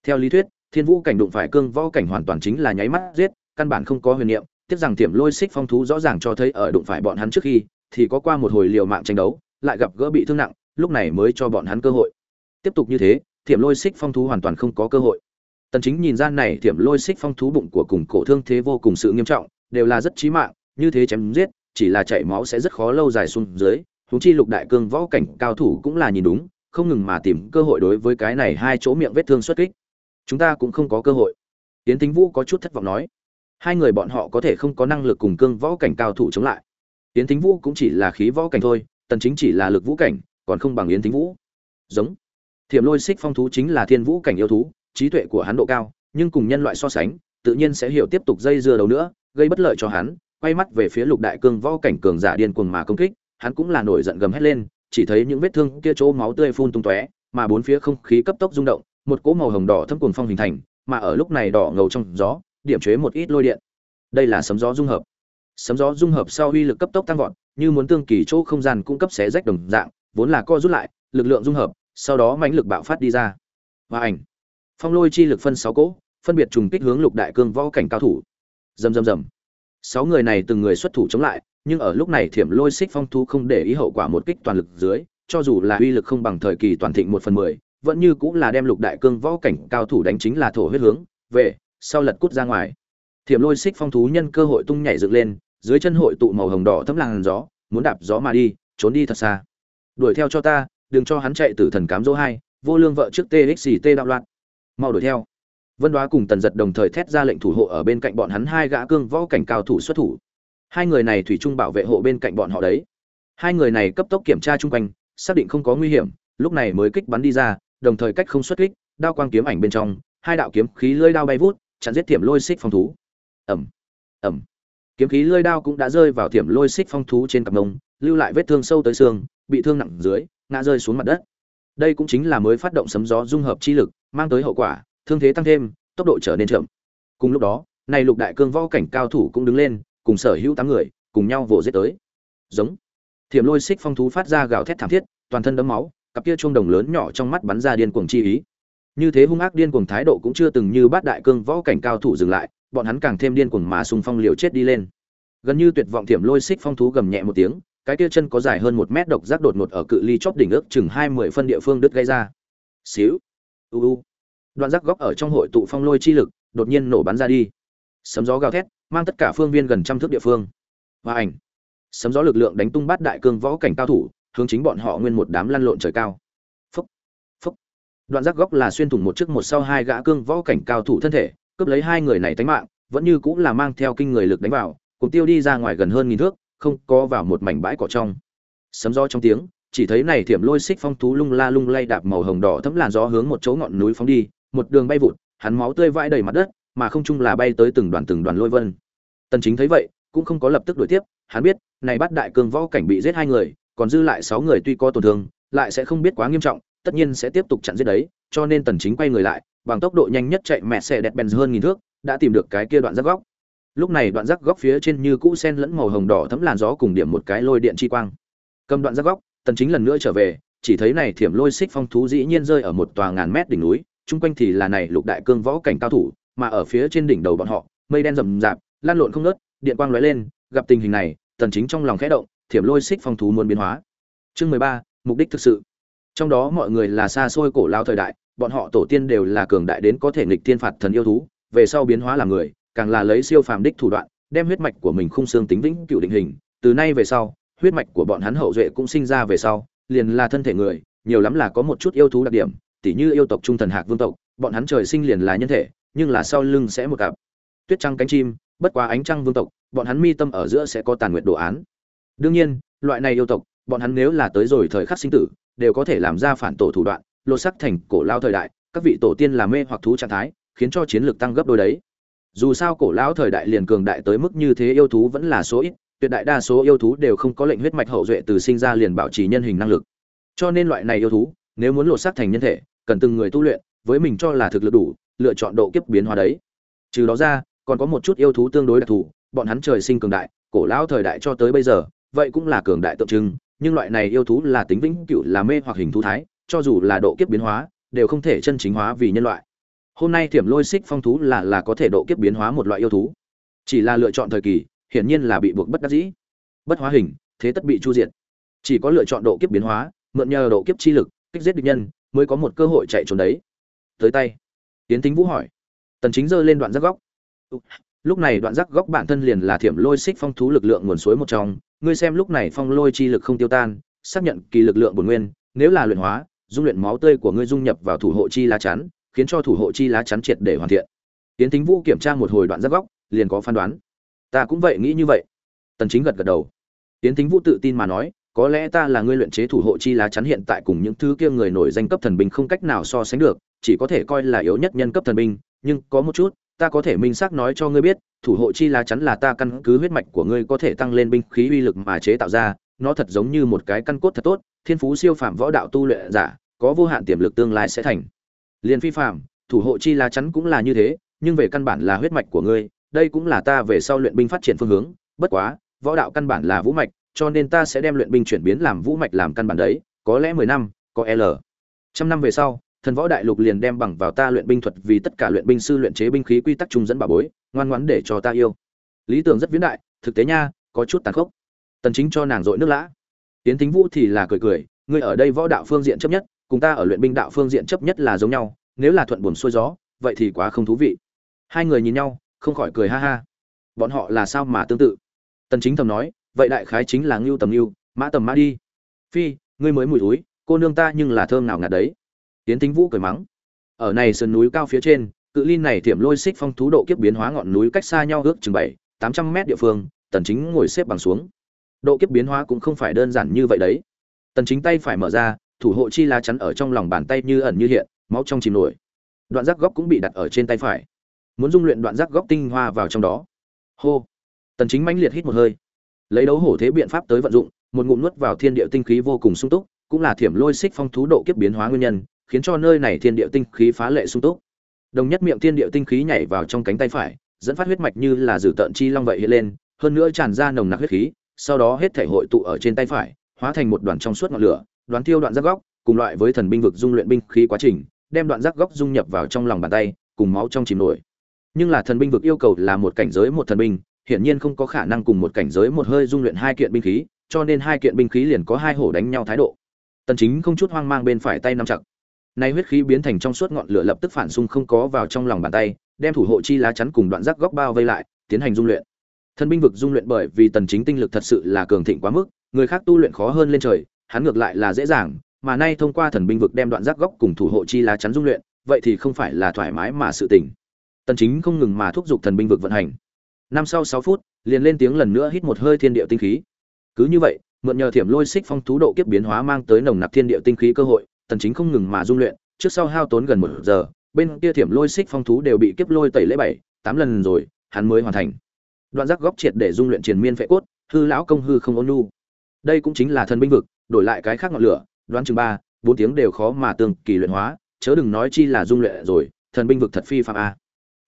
Theo lý thuyết thiên vũ cảnh đụng phải cương võ cảnh hoàn toàn chính là nháy mắt giết, căn bản không có huyền niệm, tiếc rằng tiềm lôi xích phong thú rõ ràng cho thấy ở đụng phải bọn hắn trước khi, thì có qua một hồi liều mạng tranh đấu, lại gặp gỡ bị thương nặng, lúc này mới cho bọn hắn cơ hội. Tiếp tục như thế, tiềm lôi xích phong thú hoàn toàn không có cơ hội. Tần chính nhìn ra này, tiềm lôi xích phong thú bụng của cùng cổ thương thế vô cùng sự nghiêm trọng, đều là rất chí mạng, như thế chém giết, chỉ là chảy máu sẽ rất khó lâu dài xuống dưới chúng chi lục đại cương võ cảnh cao thủ cũng là nhìn đúng, không ngừng mà tìm cơ hội đối với cái này hai chỗ miệng vết thương xuất kích chúng ta cũng không có cơ hội. Tiến Thính vũ có chút thất vọng nói. Hai người bọn họ có thể không có năng lực cùng cương võ cảnh cao thủ chống lại. Yến thính vũ cũng chỉ là khí võ cảnh thôi, tần chính chỉ là lực vũ cảnh, còn không bằng yến thính vũ. Giống. Thiểm lôi xích phong thú chính là thiên vũ cảnh yêu thú, trí tuệ của hắn độ cao, nhưng cùng nhân loại so sánh, tự nhiên sẽ hiểu tiếp tục dây dưa đầu nữa, gây bất lợi cho hắn, quay mắt về phía lục đại cương võ cảnh cường giả điên cuồng mà công kích, hắn cũng là nổi giận gầm hết lên, chỉ thấy những vết thương kia chỗ máu tươi phun tung tóe, mà bốn phía không khí cấp tốc rung động một cỗ màu hồng đỏ thâm cuồng phong hình thành, mà ở lúc này đỏ ngầu trong gió, điểm chế một ít lôi điện. Đây là sấm gió dung hợp. Sấm gió dung hợp sau uy lực cấp tốc tăng vọt, như muốn tương kỳ chỗ không gian cung cấp xé rách đồng dạng, vốn là co rút lại, lực lượng dung hợp, sau đó mãnh lực bạo phát đi ra. Và ảnh. Phong lôi chi lực phân sáu cỗ, phân biệt trùng kích hướng lục đại cương võ cảnh cao thủ. Rầm rầm rầm. Sáu người này từng người xuất thủ chống lại, nhưng ở lúc này thiểm lôi xích phong thú không để ý hậu quả một kích toàn lực dưới, cho dù là uy lực không bằng thời kỳ toàn thịnh một phần mười vẫn như cũng là đem lục đại cương võ cảnh cao thủ đánh chính là thổ huyết hướng, về, sau lật cút ra ngoài. Thiểm lôi xích phong thú nhân cơ hội tung nhảy dựng lên, dưới chân hội tụ màu hồng đỏ thấm làn gió, muốn đạp gió mà đi, trốn đi thật xa. Đuổi theo cho ta, đừng cho hắn chạy từ thần cám dỗ hai, vô lương vợ trước txt đạo loạn. Mau đuổi theo. Vân đoá cùng tần giật đồng thời thét ra lệnh thủ hộ ở bên cạnh bọn hắn hai gã cương võ cảnh cao thủ xuất thủ. Hai người này thủy chung bảo vệ hộ bên cạnh bọn họ đấy. Hai người này cấp tốc kiểm tra chung quanh, xác định không có nguy hiểm, lúc này mới kích bắn đi ra đồng thời cách không xuất kích đao quang kiếm ảnh bên trong hai đạo kiếm khí lưỡi đao bay vút chặn giết tiệm lôi xích phong thú. Ầm, ầm, kiếm khí lưỡi đao cũng đã rơi vào tiệm lôi xích phong thú trên cặp nông lưu lại vết thương sâu tới xương bị thương nặng dưới ngã rơi xuống mặt đất. Đây cũng chính là mới phát động sấm gió dung hợp chi lực mang tới hậu quả thương thế tăng thêm tốc độ trở nên chậm. Cùng lúc đó này lục đại cương võ cảnh cao thủ cũng đứng lên cùng sở hữu tám người cùng nhau vồ giết tới. Giống. Thiểm lôi xích phong thú phát ra gào thét thảm thiết toàn thân đấm máu cặp kia chuông đồng lớn nhỏ trong mắt bắn ra điên cuồng chi ý. Như thế hung ác điên cuồng thái độ cũng chưa từng như bát đại cương võ cảnh cao thủ dừng lại, bọn hắn càng thêm điên cuồng mà xung phong liều chết đi lên. Gần như tuyệt vọng thiểm lôi xích phong thú gầm nhẹ một tiếng, cái kia chân có dài hơn một mét độc giác đột ngột ở cự ly chóp đỉnh ước chừng hai mươi phân địa phương đứt gây ra. Xíu, u u. Đoạn giác góc ở trong hội tụ phong lôi chi lực, đột nhiên nổ bắn ra đi. Sấm gió gào thét, mang tất cả phương viên gần trăm thước địa phương. Và ảnh. Sấm gió lực lượng đánh tung bát đại cương võ cảnh cao thủ hướng chính bọn họ nguyên một đám lăn lộn trời cao. Phúc phúc. Đoạn giác góc là xuyên thủng một trước một sau hai gã cương võ cảnh cao thủ thân thể, cướp lấy hai người này tánh mạng, vẫn như cũng là mang theo kinh người lực đánh vào, cùng tiêu đi ra ngoài gần hơn nghìn thước, không có vào một mảnh bãi cỏ trong. Sấm gió trong tiếng, chỉ thấy này thiểm lôi xích phong thú lung la lung lay đạp màu hồng đỏ thấm làn gió hướng một chỗ ngọn núi phóng đi, một đường bay vụt, hắn máu tươi vãi đầy mặt đất, mà không chung là bay tới từng đoàn từng đoàn lôi vân. Tần chính thấy vậy, cũng không có lập tức đuổi tiếp, hắn biết, này bắt đại cường võ cảnh bị giết hai người còn dư lại sáu người tuy có tổn thương, lại sẽ không biết quá nghiêm trọng, tất nhiên sẽ tiếp tục chặn giết đấy, cho nên tần chính quay người lại, bằng tốc độ nhanh nhất chạy mẹ xe đẹp bèn hơn nghìn thước, đã tìm được cái kia đoạn rắc góc. Lúc này đoạn rắc góc phía trên như cũ sen lẫn màu hồng đỏ thấm làn gió cùng điểm một cái lôi điện chi quang. Cầm đoạn rắc góc, tần chính lần nữa trở về, chỉ thấy này thiểm lôi xích phong thú dĩ nhiên rơi ở một tòa ngàn mét đỉnh núi, chung quanh thì là này lục đại cương võ cảnh cao thủ, mà ở phía trên đỉnh đầu bọn họ, mây đen rầm rạp, lan lộn không ngớt, điện quang lóe lên, gặp tình hình này, tần chính trong lòng khẽ động thiểm lôi xích phong thú muốn biến hóa. Chương 13, mục đích thực sự. Trong đó mọi người là xa xôi cổ lao thời đại bọn họ tổ tiên đều là cường đại đến có thể nghịch thiên phạt thần yêu thú về sau biến hóa làm người càng là lấy siêu phàm đích thủ đoạn đem huyết mạch của mình khung xương tính vĩnh cựu định hình từ nay về sau huyết mạch của bọn hắn hậu duệ cũng sinh ra về sau liền là thân thể người nhiều lắm là có một chút yêu thú đặc điểm tỉ như yêu tộc trung thần hạc vương tộc bọn hắn trời sinh liền là nhân thể nhưng là sau lưng sẽ một cặp. Tuyết trăng cánh chim bất quá ánh trăng vương tộc bọn hắn mi tâm ở giữa sẽ có tàn nguyệt đồ án đương nhiên, loại này yêu tộc, bọn hắn nếu là tới rồi thời khắc sinh tử, đều có thể làm ra phản tổ thủ đoạn, lột sắc thành cổ lao thời đại, các vị tổ tiên làm mê hoặc thú trạng thái, khiến cho chiến lược tăng gấp đôi đấy. Dù sao cổ lão thời đại liền cường đại tới mức như thế yêu thú vẫn là số ít, tuyệt đại đa số yêu thú đều không có lệnh huyết mạch hậu duệ từ sinh ra liền bảo trì nhân hình năng lực. Cho nên loại này yêu thú, nếu muốn lột xác thành nhân thể, cần từng người tu luyện, với mình cho là thực lực đủ, lựa chọn độ kiếp biến hóa đấy. Trừ đó ra, còn có một chút yêu thú tương đối đặc thù, bọn hắn trời sinh cường đại, cổ lão thời đại cho tới bây giờ vậy cũng là cường đại tượng trưng, nhưng loại này yêu thú là tính vĩnh cửu, là mê hoặc hình thú thái, cho dù là độ kiếp biến hóa, đều không thể chân chính hóa vì nhân loại. Hôm nay thiểm lôi xích phong thú là là có thể độ kiếp biến hóa một loại yêu thú. Chỉ là lựa chọn thời kỳ, hiển nhiên là bị buộc bất đắc dĩ. Bất hóa hình, thế tất bị chu diệt. Chỉ có lựa chọn độ kiếp biến hóa, mượn nhờ độ kiếp chi lực, kích giết địch nhân, mới có một cơ hội chạy trốn đấy. Tới tay. Tiến tính vũ hỏi. Tần chính giơ lên đoạn giác góc lúc này đoạn giác góc bản thân liền là thiểm lôi xích phong thú lực lượng nguồn suối một trong. Ngươi xem lúc này phong lôi chi lực không tiêu tan, xác nhận kỳ lực lượng bổn nguyên, nếu là luyện hóa, dung luyện máu tươi của ngươi dung nhập vào thủ hộ chi lá chắn, khiến cho thủ hộ chi lá chắn triệt để hoàn thiện. Tiến tính vũ kiểm tra một hồi đoạn giác góc, liền có phán đoán. Ta cũng vậy nghĩ như vậy. Tần chính gật gật đầu. Tiến tính vũ tự tin mà nói, có lẽ ta là ngươi luyện chế thủ hộ chi lá chắn hiện tại cùng những thứ kia người nổi danh cấp thần binh không cách nào so sánh được, chỉ có thể coi là yếu nhất nhân cấp thần binh, nhưng có một chút ta có thể minh xác nói cho ngươi biết, thủ hộ chi lá chắn là ta căn cứ huyết mạch của ngươi có thể tăng lên binh khí uy lực mà chế tạo ra, nó thật giống như một cái căn cốt thật tốt, thiên phú siêu phàm võ đạo tu luyện giả, có vô hạn tiềm lực tương lai sẽ thành. Liên phi phàm, thủ hộ chi lá chắn cũng là như thế, nhưng về căn bản là huyết mạch của ngươi, đây cũng là ta về sau luyện binh phát triển phương hướng, bất quá, võ đạo căn bản là vũ mạch, cho nên ta sẽ đem luyện binh chuyển biến làm vũ mạch làm căn bản đấy, có lẽ mười năm, có l. Trăm năm về sau thần võ đại lục liền đem bằng vào ta luyện binh thuật vì tất cả luyện binh sư luyện chế binh khí quy tắc trung dẫn bà bối, ngoan ngoãn để cho ta yêu. Lý tưởng rất viễn đại, thực tế nha, có chút tàn khốc. Tần chính cho nàng dội nước lã. Tiến tính vũ thì là cười cười, ngươi ở đây võ đạo phương diện chấp nhất, cùng ta ở luyện binh đạo phương diện chấp nhất là giống nhau, nếu là thuận buồm xuôi gió, vậy thì quá không thú vị. Hai người nhìn nhau, không khỏi cười ha ha. Bọn họ là sao mà tương tự? Tần chính thầm nói, vậy đại khái chính là ngưu tầm ngưu, mã tầm mã đi. Phi, ngươi mới mùi túi cô nương ta nhưng là thơm nào ngạt đấy tiến tĩnh vũ cười mắng. Ở này sườn núi cao phía trên, cự ly này thiểm lôi xích phong thú độ kiếp biến hóa ngọn núi cách xa nhau ước chừng bảy, tám trăm mét địa phương, tần chính ngồi xếp bằng xuống. Độ kiếp biến hóa cũng không phải đơn giản như vậy đấy. Tần chính tay phải mở ra, thủ hộ chi lá chắn ở trong lòng bàn tay như ẩn như hiện, máu trong chìm nổi. Đoạn giác góc cũng bị đặt ở trên tay phải. Muốn dung luyện đoạn giác góc tinh hoa vào trong đó. Hô. Tần chính mãnh liệt hít một hơi. Lấy đấu hổ thế biện pháp tới vận dụng, một ngụm nuốt vào thiên địa tinh khí vô cùng sung túc, cũng là thiểm lôi xích phong thú độ kiếp biến hóa nguyên nhân khiến cho nơi này thiên địa tinh khí phá lệ sung túc. Đồng nhất miệng thiên địa tinh khí nhảy vào trong cánh tay phải, dẫn phát huyết mạch như là dự tợn chi long vậy hiện lên, hơn nữa tràn ra nồng nặc huyết khí, sau đó hết thể hội tụ ở trên tay phải, hóa thành một đoàn trong suốt ngọn lửa đoán tiêu đoạn giác góc, cùng loại với thần binh vực dung luyện binh khí quá trình, đem đoạn giác góc dung nhập vào trong lòng bàn tay, cùng máu trong chìm nổi. Nhưng là thần binh vực yêu cầu là một cảnh giới một thần binh, hiển nhiên không có khả năng cùng một cảnh giới một hơi dung luyện hai kiện binh khí, cho nên hai kiện binh khí liền có hai hổ đánh nhau thái độ. Tần chính không chút hoang mang bên phải tay nắm chặt nay huyết khí biến thành trong suốt ngọn lửa lập tức phản xung không có vào trong lòng bàn tay, đem thủ hộ chi lá chắn cùng đoạn rác góc bao vây lại, tiến hành dung luyện. Thần binh vực dung luyện bởi vì tần chính tinh lực thật sự là cường thịnh quá mức, người khác tu luyện khó hơn lên trời, hắn ngược lại là dễ dàng, mà nay thông qua thần binh vực đem đoạn rác góc cùng thủ hộ chi lá chắn dung luyện, vậy thì không phải là thoải mái mà sự tỉnh tần chính không ngừng mà thúc giục thần binh vực vận hành. Năm sau 6 phút, liền lên tiếng lần nữa hít một hơi thiên địa tinh khí. Cứ như vậy, mượn nhờ thiểm lôi xích phong thú độ kiếp biến hóa mang tới nồng nặc thiên địa tinh khí cơ hội tần chính không ngừng mà dung luyện, trước sau hao tốn gần một giờ, bên kia thiểm lôi xích phong thú đều bị kiếp lôi tẩy lễ bảy, tám lần rồi, hắn mới hoàn thành. Đoạn giác góc triệt để dung luyện triền miên phệ cốt, hư lão công hư không ôn nhu. Đây cũng chính là thần binh vực, đổi lại cái khác ngọn lửa, đoán chừng ba, bốn tiếng đều khó mà tương kỳ luyện hóa, chớ đừng nói chi là dung luyện rồi, thần binh vực thật phi phạm a.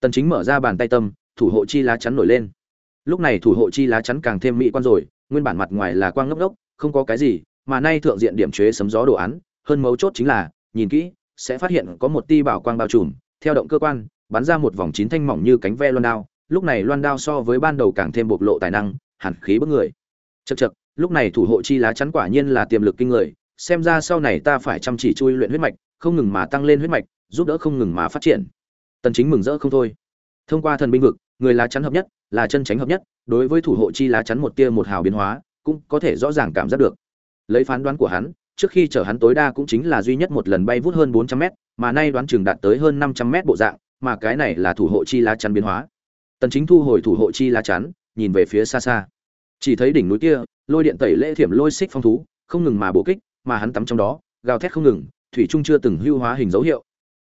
Tần chính mở ra bàn tay tâm, thủ hộ chi lá chắn nổi lên. Lúc này thủ hộ chi lá chắn càng thêm mỹ quan rồi, nguyên bản mặt ngoài là quang ngốc ngốc, không có cái gì, mà nay thượng diện điểm chế sấm gió đồ án hơn mấu chốt chính là, nhìn kỹ, sẽ phát hiện có một ti bảo quang bao trùm, theo động cơ quan, bắn ra một vòng chín thanh mỏng như cánh ve loan đao, lúc này loan đao so với ban đầu càng thêm bộc lộ tài năng, hàn khí bức người. Chật chật lúc này thủ hộ chi lá chắn quả nhiên là tiềm lực kinh người, xem ra sau này ta phải chăm chỉ chui luyện huyết mạch, không ngừng mà tăng lên huyết mạch, giúp đỡ không ngừng mà phát triển. Tần chính mừng rỡ không thôi. Thông qua thần binh vực, người lá chắn hợp nhất, là chân tránh hợp nhất, đối với thủ hộ chi lá chắn một tia một hào biến hóa, cũng có thể rõ ràng cảm giác được. Lấy phán đoán của hắn trước khi chở hắn tối đa cũng chính là duy nhất một lần bay vút hơn 400 mét, mà nay đoán chừng đạt tới hơn 500 mét bộ dạng, mà cái này là thủ hộ chi lá chắn biến hóa. Tần chính thu hồi thủ hộ chi lá chắn, nhìn về phía xa xa. Chỉ thấy đỉnh núi kia, lôi điện tẩy lễ thiểm lôi xích phong thú, không ngừng mà bổ kích, mà hắn tắm trong đó, gào thét không ngừng, thủy trung chưa từng hưu hóa hình dấu hiệu.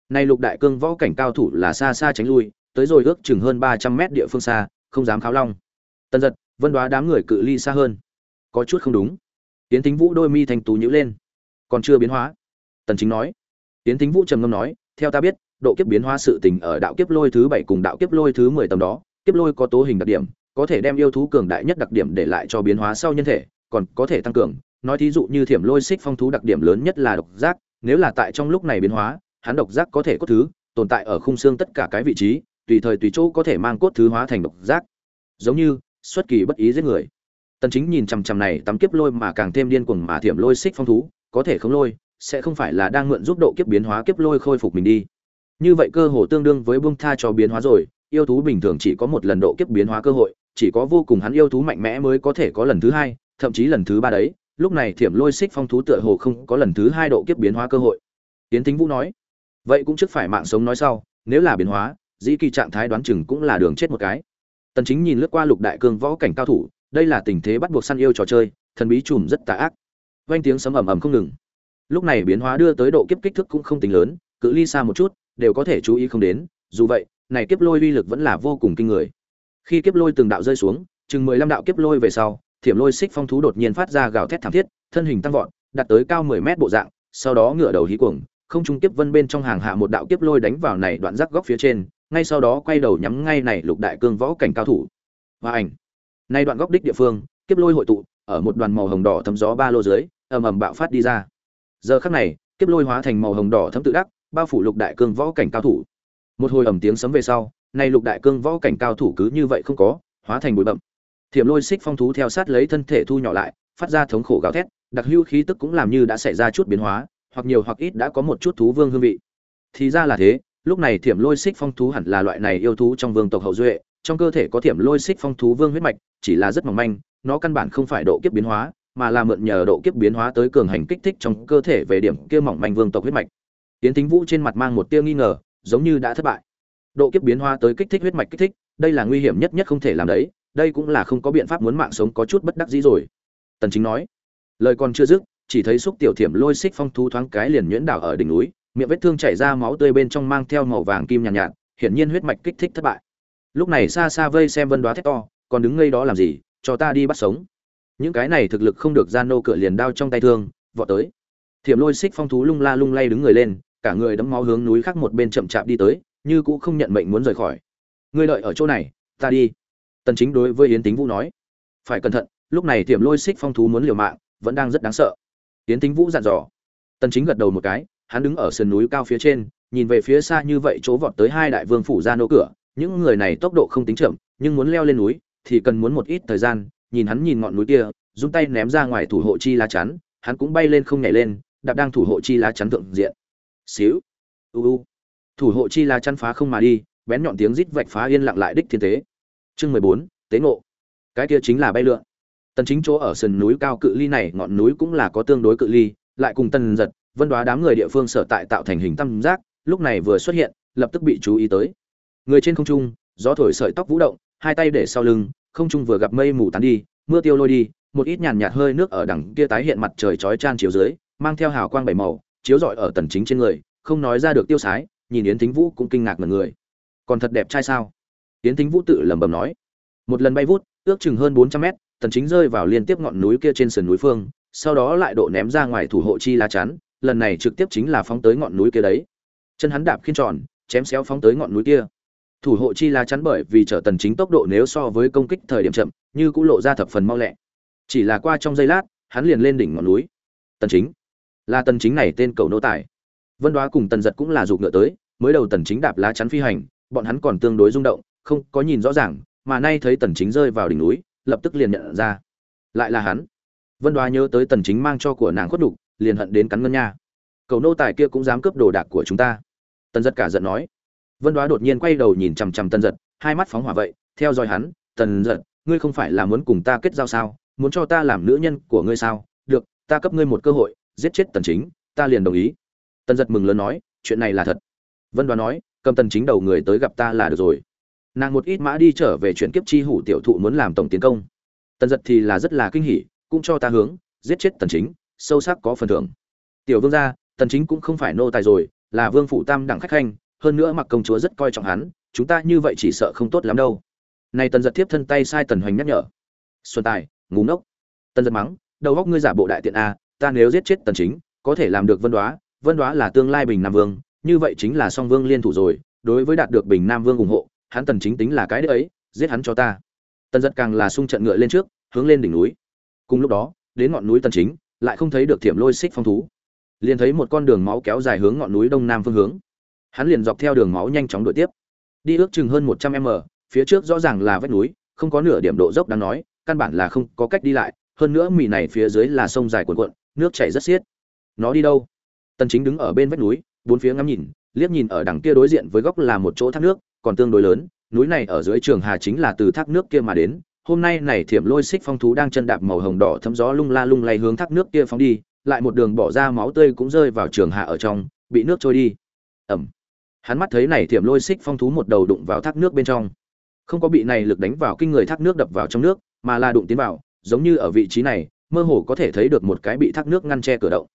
Nay lục đại cương võ cảnh cao thủ là xa xa tránh lui, tới rồi ước chừng hơn 300 mét địa phương xa, không dám kháo long. Tần giật, vân đoá đám người cự ly xa hơn. Có chút không đúng. Tiến tính vũ đôi mi thành tú nhíu lên còn chưa biến hóa. Tần chính nói. Tiến tính vũ trầm ngâm nói, theo ta biết, độ kiếp biến hóa sự tình ở đạo kiếp lôi thứ bảy cùng đạo kiếp lôi thứ mười tầm đó, kiếp lôi có tố hình đặc điểm, có thể đem yêu thú cường đại nhất đặc điểm để lại cho biến hóa sau nhân thể, còn có thể tăng cường. Nói thí dụ như thiểm lôi xích phong thú đặc điểm lớn nhất là độc giác, nếu là tại trong lúc này biến hóa, hắn độc giác có thể có thứ, tồn tại ở khung xương tất cả cái vị trí, tùy thời tùy chỗ có thể mang cốt thứ hóa thành độc giác. Giống như, xuất kỳ bất ý giết người. Tần chính nhìn chằm chằm này tắm kiếp lôi mà càng thêm điên cuồng mà thiểm lôi xích phong thú có thể không lôi, sẽ không phải là đang mượn giúp độ kiếp biến hóa kiếp lôi khôi phục mình đi. Như vậy cơ hồ tương đương với bung tha cho biến hóa rồi, yêu thú bình thường chỉ có một lần độ kiếp biến hóa cơ hội, chỉ có vô cùng hắn yêu thú mạnh mẽ mới có thể có lần thứ hai, thậm chí lần thứ ba đấy, lúc này thiểm lôi xích phong thú tựa hồ không có lần thứ hai độ kiếp biến hóa cơ hội. Tiến thính vũ nói, vậy cũng trước phải mạng sống nói sau, nếu là biến hóa, dĩ kỳ trạng thái đoán chừng cũng là đường chết một cái. Tần chính nhìn lướt qua lục đại cương võ cảnh cao thủ, đây là tình thế bắt buộc săn yêu trò chơi, thần bí trùm rất tà ác vang tiếng sấm ầm ầm không ngừng. Lúc này biến hóa đưa tới độ kiếp kích thước cũng không tính lớn, cự ly xa một chút, đều có thể chú ý không đến, dù vậy, này kiếp lôi uy lực vẫn là vô cùng kinh người. Khi kiếp lôi từng đạo rơi xuống, chừng mười lăm đạo kiếp lôi về sau, thiểm lôi xích phong thú đột nhiên phát ra gào thét thảm thiết, thân hình tăng vọt, đạt tới cao mười mét bộ dạng, sau đó ngửa đầu hí cuồng, không trung kiếp vân bên trong hàng hạ một đạo kiếp lôi đánh vào này đoạn rắc góc phía trên, ngay sau đó quay đầu nhắm ngay này lục đại cương võ cảnh cao thủ. Và ảnh. Nay đoạn góc đích địa phương, kiếp lôi hội tụ, ở một đoàn màu hồng đỏ thấm gió ba lô dưới ầm ầm bạo phát đi ra. Giờ khắc này, kiếp lôi hóa thành màu hồng đỏ thấm tự đắc, bao phủ lục đại cương võ cảnh cao thủ. Một hồi ầm tiếng sấm về sau, nay lục đại cương võ cảnh cao thủ cứ như vậy không có, hóa thành bụi bậm thiểm lôi xích phong thú theo sát lấy thân thể thu nhỏ lại, phát ra thống khổ gào thét, đặc hữu khí tức cũng làm như đã xảy ra chút biến hóa, hoặc nhiều hoặc ít đã có một chút thú vương hương vị. Thì ra là thế, lúc này thiểm lôi xích phong thú hẳn là loại này yêu thú trong vương tộc hậu duệ, trong cơ thể có thiểm lôi xích phong thú vương huyết mạch, chỉ là rất mỏng manh, nó căn bản không phải độ kiếp biến hóa mà là mượn nhờ độ kiếp biến hóa tới cường hành kích thích trong cơ thể về điểm kia mỏng manh vương tộc huyết mạch. Tiến tính vũ trên mặt mang một tia nghi ngờ giống như đã thất bại. Độ kiếp biến hóa tới kích thích huyết mạch kích thích đây là nguy hiểm nhất nhất không thể làm đấy đây cũng là không có biện pháp muốn mạng sống có chút bất đắc dĩ rồi. Tần chính nói lời còn chưa dứt chỉ thấy xúc tiểu thiểm lôi xích phong thú thoáng cái liền nhuyễn đảo ở đỉnh núi miệng vết thương chảy ra máu tươi bên trong mang theo màu vàng kim nhàn nhạt, nhạt hiển nhiên huyết mạch kích thích thất bại. Lúc này xa xa vây xem vân Đóa thét to còn đứng ngây đó làm gì cho ta đi bắt sống những cái này thực lực không được gian nô cửa liền đao trong tay thương, vọt tới. Thiểm lôi xích phong thú lung la lung lay đứng người lên, cả người đấm máu hướng núi khác một bên chậm chạp đi tới, như cũng không nhận mệnh muốn rời khỏi. Ngươi đợi ở chỗ này, ta đi. Tần chính đối với yến tính vũ nói. Phải cẩn thận, lúc này thiểm lôi xích phong thú muốn liều mạng, vẫn đang rất đáng sợ. Yến tính vũ dặn dò. Tần chính gật đầu một cái, hắn đứng ở sườn núi cao phía trên, nhìn về phía xa như vậy chỗ vọt tới hai đại vương phủ ra nô cửa, những người này tốc độ không tính chậm, nhưng muốn leo lên núi thì cần muốn một ít thời gian nhìn hắn nhìn ngọn núi kia, dùng tay ném ra ngoài thủ hộ chi lá chắn, hắn cũng bay lên không nhảy lên, đạp đang thủ hộ chi lá chắn thượng diện. Xíu. U u. Thủ hộ chi lá chắn phá không mà đi, bén nhọn tiếng rít vạch phá yên lặng lại đích thiên tế. Chương mười bốn, tế ngộ. Cái kia chính là bay lượn. Tần chính chỗ ở sườn núi cao cự ly này, ngọn núi cũng là có tương đối cự ly, lại cùng tần giật, vân đoá đám người địa phương sở tại tạo thành hình tam giác, lúc này vừa xuất hiện, lập tức bị chú ý tới. Người trên không trung, gió thổi sợi tóc vũ động, hai tay để sau lưng không trung vừa gặp mây mù tán đi, mưa tiêu lôi đi, một ít nhàn nhạt hơi nước ở đằng kia tái hiện mặt trời chói chan chiếu dưới, mang theo hào quang bảy màu, chiếu rọi ở tần chính trên người, không nói ra được tiêu sái, nhìn yến thính vũ cũng kinh ngạc ngẩn người. Còn thật đẹp trai sao? Yến thính vũ tự lẩm bẩm nói. Một lần bay vút, ước chừng hơn 400 mét, tần chính rơi vào liên tiếp ngọn núi kia trên sườn núi phương, sau đó lại độ ném ra ngoài thủ hộ chi lá chắn, lần này trực tiếp chính là phóng tới ngọn núi kia đấy. Chân hắn đạp khiên tròn, chém xéo phóng tới ngọn núi kia thủ hộ chi lá chắn bởi vì trở tần chính tốc độ nếu so với công kích thời điểm chậm, như cũng lộ ra thập phần mau lẹ. Chỉ là qua trong giây lát, hắn liền lên đỉnh ngọn núi. Tần chính. Là tần chính này tên cầu nô tài. Vân đoá cùng tần giật cũng là dục ngựa tới, mới đầu tần chính đạp lá chắn phi hành, bọn hắn còn tương đối rung động, không có nhìn rõ ràng, mà nay thấy tần chính rơi vào đỉnh núi, lập tức liền nhận ra. Lại là hắn. Vân đoá nhớ tới tần chính mang cho của nàng khuất đục liền hận đến cắn ngân nha. Cầu nô tài kia cũng dám cướp đồ đạc của chúng ta. Tần giật cả giận nói vân đoá đột nhiên quay đầu nhìn chằm chằm tần giật, hai mắt phóng hỏa vậy, theo dõi hắn, tần giật, ngươi không phải là muốn cùng ta kết giao sao? Muốn cho ta làm nữ nhân của ngươi sao? Được, ta cấp ngươi một cơ hội, giết chết tần chính, ta liền đồng ý. Tần giật mừng lớn nói, chuyện này là thật. Vân đoá nói, cầm tần chính đầu người tới gặp ta là được rồi. Nàng một ít mã đi trở về chuyện kiếp chi hủ tiểu thụ muốn làm tổng tiến công. Tần giật thì là rất là kinh hỉ, cũng cho ta hướng, giết chết tần chính, sâu sắc có phần thưởng. Tiểu vương gia, tần chính cũng không phải nô tài rồi, là vương phủ tam đẳng khách khanh hơn nữa mặc công chúa rất coi trọng hắn, chúng ta như vậy chỉ sợ không tốt lắm đâu. Này tần giật tiếp thân tay sai tần hoành nhắc nhở. Xuân tài ngủ ngốc. Tần giật mắng, đầu góc ngươi giả bộ đại tiện a, ta nếu giết chết tần chính, có thể làm được vân đoá vân đoá là tương lai bình nam vương, như vậy chính là song vương liên thủ rồi, đối với đạt được bình nam vương ủng hộ, hắn tần chính tính là cái đấy ấy, giết hắn cho ta. Tần giật càng là sung trận ngựa lên trước, hướng lên đỉnh núi. Cùng lúc đó, đến ngọn núi tần chính, lại không thấy được thiểm lôi xích phong thú. Liền thấy một con đường máu kéo dài hướng ngọn núi đông nam phương hướng hắn liền dọc theo đường máu nhanh chóng đuổi tiếp. Đi ước chừng hơn 100 m, phía trước rõ ràng là vách núi, không có nửa điểm độ dốc đáng nói, căn bản là không có cách đi lại, hơn nữa mì này phía dưới là sông dài cuồn cuộn, nước chảy rất xiết. Nó đi đâu? Tần chính đứng ở bên vách núi, bốn phía ngắm nhìn, liếc nhìn ở đằng kia đối diện với góc là một chỗ thác nước, còn tương đối lớn, núi này ở dưới trường hà chính là từ thác nước kia mà đến. Hôm nay này thiểm lôi xích phong thú đang chân đạp màu hồng đỏ thấm gió lung la lung lay hướng thác nước kia phóng đi, lại một đường bỏ ra máu tươi cũng rơi vào trường hạ ở trong, bị nước trôi đi. Ẩm hắn mắt thấy này thiểm lôi xích phong thú một đầu đụng vào thác nước bên trong. Không có bị này lực đánh vào kinh người thác nước đập vào trong nước, mà là đụng tiến vào, giống như ở vị trí này, mơ hồ có thể thấy được một cái bị thác nước ngăn che cửa động.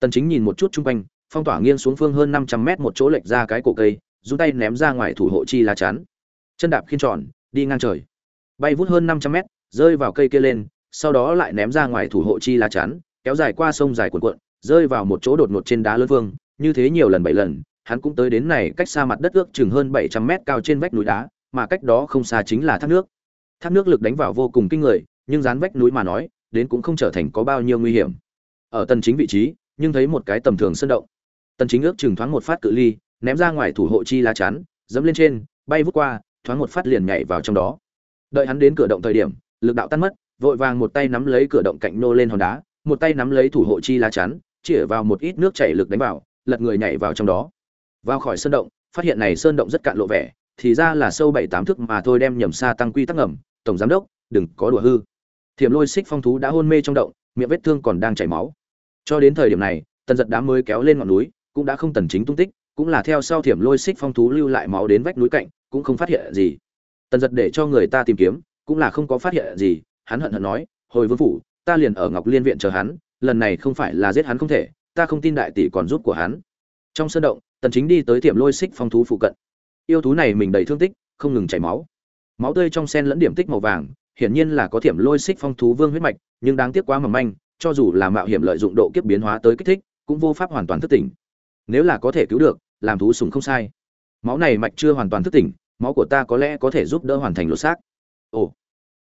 Tần chính nhìn một chút chung quanh, phong tỏa nghiêng xuống phương hơn 500 mét một chỗ lệch ra cái cổ cây du tay ném ra ngoài thủ hộ chi lá chắn. Chân đạp khiên tròn, đi ngang trời. Bay vút hơn 500 mét, rơi vào cây kia lên, sau đó lại ném ra ngoài thủ hộ chi lá chắn, kéo dài qua sông dài cuộn cuộn, rơi vào một chỗ đột ngột trên đá lớn vương, như thế nhiều lần bảy lần hắn cũng tới đến này cách xa mặt đất ước chừng hơn 700 mét cao trên vách núi đá, mà cách đó không xa chính là thác nước. Thác nước lực đánh vào vô cùng kinh người, nhưng dán vách núi mà nói, đến cũng không trở thành có bao nhiêu nguy hiểm. Ở tần chính vị trí, nhưng thấy một cái tầm thường sơn động. Tần chính ước chừng thoáng một phát cự ly, ném ra ngoài thủ hộ chi lá chắn, dẫm lên trên, bay vút qua, thoáng một phát liền nhảy vào trong đó. Đợi hắn đến cửa động thời điểm, lực đạo tan mất, vội vàng một tay nắm lấy cửa động cạnh nô lên hòn đá, một tay nắm lấy thủ hộ chi lá chắn, chĩa vào một ít nước chảy lực đánh vào, lật người nhảy vào trong đó vào khỏi sơn động, phát hiện này sơn động rất cạn lộ vẻ, thì ra là sâu bảy tám thước mà thôi đem nhầm xa tăng quy tắc ngầm, tổng giám đốc, đừng có đùa hư. Thiểm lôi xích phong thú đã hôn mê trong động, miệng vết thương còn đang chảy máu. Cho đến thời điểm này, tần giật đám mới kéo lên ngọn núi, cũng đã không tần chính tung tích, cũng là theo sau thiểm lôi xích phong thú lưu lại máu đến vách núi cạnh, cũng không phát hiện gì. Tần giật để cho người ta tìm kiếm, cũng là không có phát hiện gì, hắn hận hận nói, hồi vương phủ, ta liền ở ngọc liên viện chờ hắn, lần này không phải là giết hắn không thể, ta không tin đại tỷ còn giúp của hắn. Trong sân động tần chính đi tới tiệm lôi xích phong thú phụ cận. Yêu thú này mình đầy thương tích, không ngừng chảy máu. Máu tươi trong sen lẫn điểm tích màu vàng, hiển nhiên là có tiệm lôi xích phong thú vương huyết mạch, nhưng đáng tiếc quá mỏng manh, cho dù là mạo hiểm lợi dụng độ kiếp biến hóa tới kích thích, cũng vô pháp hoàn toàn thức tỉnh. Nếu là có thể cứu được, làm thú sùng không sai. Máu này mạch chưa hoàn toàn thức tỉnh, máu của ta có lẽ có thể giúp đỡ hoàn thành lột xác. Ồ,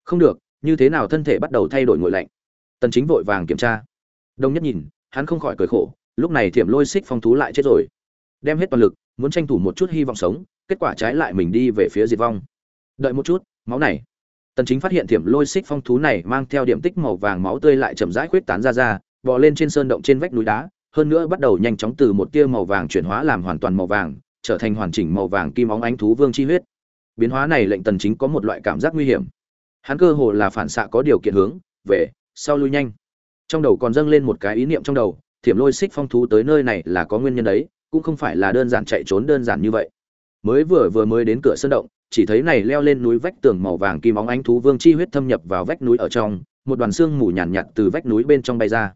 không được, như thế nào thân thể bắt đầu thay đổi ngội lạnh? Tần chính vội vàng kiểm tra. Đông nhất nhìn, hắn không khỏi cười khổ, lúc này thiểm lôi xích phong thú lại chết rồi đem hết toàn lực, muốn tranh thủ một chút hy vọng sống, kết quả trái lại mình đi về phía diệt vong. Đợi một chút, máu này. Tần chính phát hiện thiểm lôi xích phong thú này mang theo điểm tích màu vàng máu tươi lại chậm rãi khuyết tán ra ra, bò lên trên sơn động trên vách núi đá, hơn nữa bắt đầu nhanh chóng từ một tia màu vàng chuyển hóa làm hoàn toàn màu vàng, trở thành hoàn chỉnh màu vàng kim óng ánh thú vương chi huyết. Biến hóa này lệnh tần chính có một loại cảm giác nguy hiểm. Hắn cơ hồ là phản xạ có điều kiện hướng, về, sau lui nhanh. Trong đầu còn dâng lên một cái ý niệm trong đầu, thiểm lôi xích phong thú tới nơi này là có nguyên nhân đấy cũng không phải là đơn giản chạy trốn đơn giản như vậy. Mới vừa vừa mới đến cửa sân động chỉ thấy này leo lên núi vách tường màu vàng kim óng ánh thú vương chi huyết thâm nhập vào vách núi ở trong một đoàn xương mù nhàn nhạt, nhạt từ vách núi bên trong bay ra.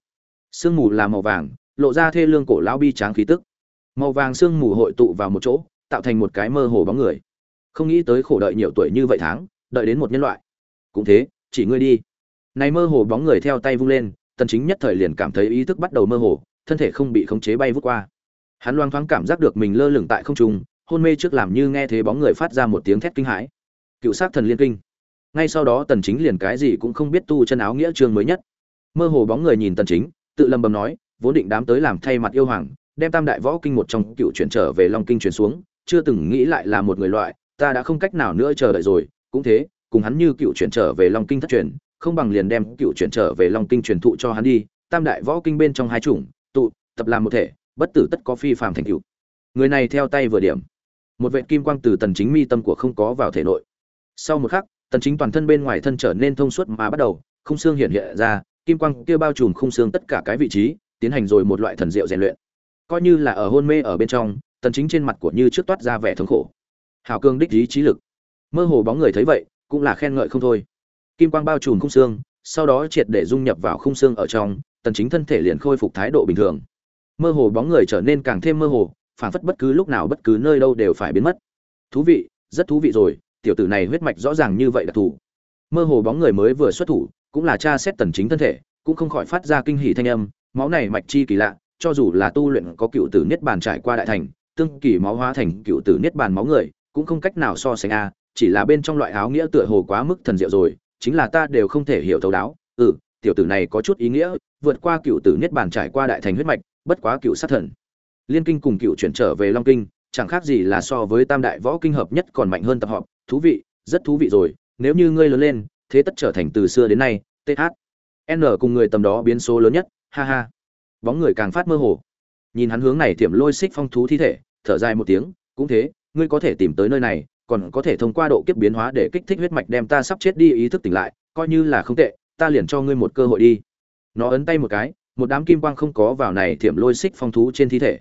Xương mù là màu vàng lộ ra thê lương cổ lão bi tráng khí tức. Màu vàng xương mù hội tụ vào một chỗ tạo thành một cái mơ hồ bóng người. Không nghĩ tới khổ đợi nhiều tuổi như vậy tháng đợi đến một nhân loại. Cũng thế chỉ ngươi đi. Này mơ hồ bóng người theo tay vung lên tần chính nhất thời liền cảm thấy ý thức bắt đầu mơ hồ thân thể không bị khống chế bay vút qua hắn loang thoáng cảm giác được mình lơ lửng tại không trung, hôn mê trước làm như nghe thấy bóng người phát ra một tiếng thét kinh hãi. Cựu sát thần liên kinh. Ngay sau đó tần chính liền cái gì cũng không biết tu chân áo nghĩa chương mới nhất. Mơ hồ bóng người nhìn tần chính, tự lầm bầm nói, vốn định đám tới làm thay mặt yêu hoàng, đem tam đại võ kinh một trong cựu chuyển trở về long kinh chuyển xuống, chưa từng nghĩ lại là một người loại, ta đã không cách nào nữa chờ đợi rồi, cũng thế, cùng hắn như cựu chuyển trở về long kinh thất truyền, không bằng liền đem cựu chuyển trở về long kinh truyền thụ cho hắn đi, tam đại võ kinh bên trong hai chủng, tụ, tập làm một thể bất tử tất có phi phàm thành tựu. Người này theo tay vừa điểm, một vệt kim quang từ tần chính mi tâm của không có vào thể nội. Sau một khắc, tần chính toàn thân bên ngoài thân trở nên thông suốt mà bắt đầu khung xương hiện hiện ra, kim quang kia bao trùm khung xương tất cả cái vị trí, tiến hành rồi một loại thần diệu rèn luyện. Coi như là ở hôn mê ở bên trong, tần chính trên mặt của như trước toát ra vẻ thống khổ. Hảo cương đích ý trí lực. Mơ hồ bóng người thấy vậy, cũng là khen ngợi không thôi. Kim quang bao trùm khung xương, sau đó triệt để dung nhập vào khung xương ở trong, tần chính thân thể liền khôi phục thái độ bình thường mơ hồ bóng người trở nên càng thêm mơ hồ phản phất bất cứ lúc nào bất cứ nơi đâu đều phải biến mất thú vị, rất thú vị rồi, tiểu tử này huyết mạch rõ ràng như vậy đặc thù. mơ hồ bóng người mới vừa xuất thủ, cũng là tra xét tần chính thân thể, cũng không khỏi phát ra kinh hỉ thanh âm, máu này mạch chi kỳ lạ, cho dù là tu luyện có cựu tử niết bàn trải qua đại thành, tương kỳ máu hóa thành cựu tử niết bàn máu người, cũng không cách nào so sánh a, chỉ là bên trong loại áo nghĩa tựa hồ quá mức thần diệu rồi, chính là ta đều không thể hiểu thấu đáo ừ tiểu tử này có chút ý nghĩa, vượt qua cựu tử niết bàn trải qua đại thành huyết mạch bất quá cựu sát thần. Liên kinh cùng cựu chuyển trở về long kinh, chẳng khác gì là so với tam đại võ kinh hợp nhất còn mạnh hơn tập họp. Thú vị, rất thú vị rồi. Nếu như ngươi lớn lên, thế tất trở thành từ xưa đến nay th n cùng người tầm đó biến số lớn nhất. Ha ha. Bóng người càng phát mơ hồ. Nhìn hắn hướng này tiệm lôi xích phong thú thi thể, thở dài một tiếng, cũng thế, ngươi có thể tìm tới nơi này, còn có thể thông qua độ kiếp biến hóa để kích thích huyết mạch đem ta sắp chết đi ý thức tỉnh lại, coi như là không tệ, ta liền cho ngươi một cơ hội đi. Nó ấn tay một cái một đám kim quang không có vào này thiểm lôi xích phong thú trên thi thể.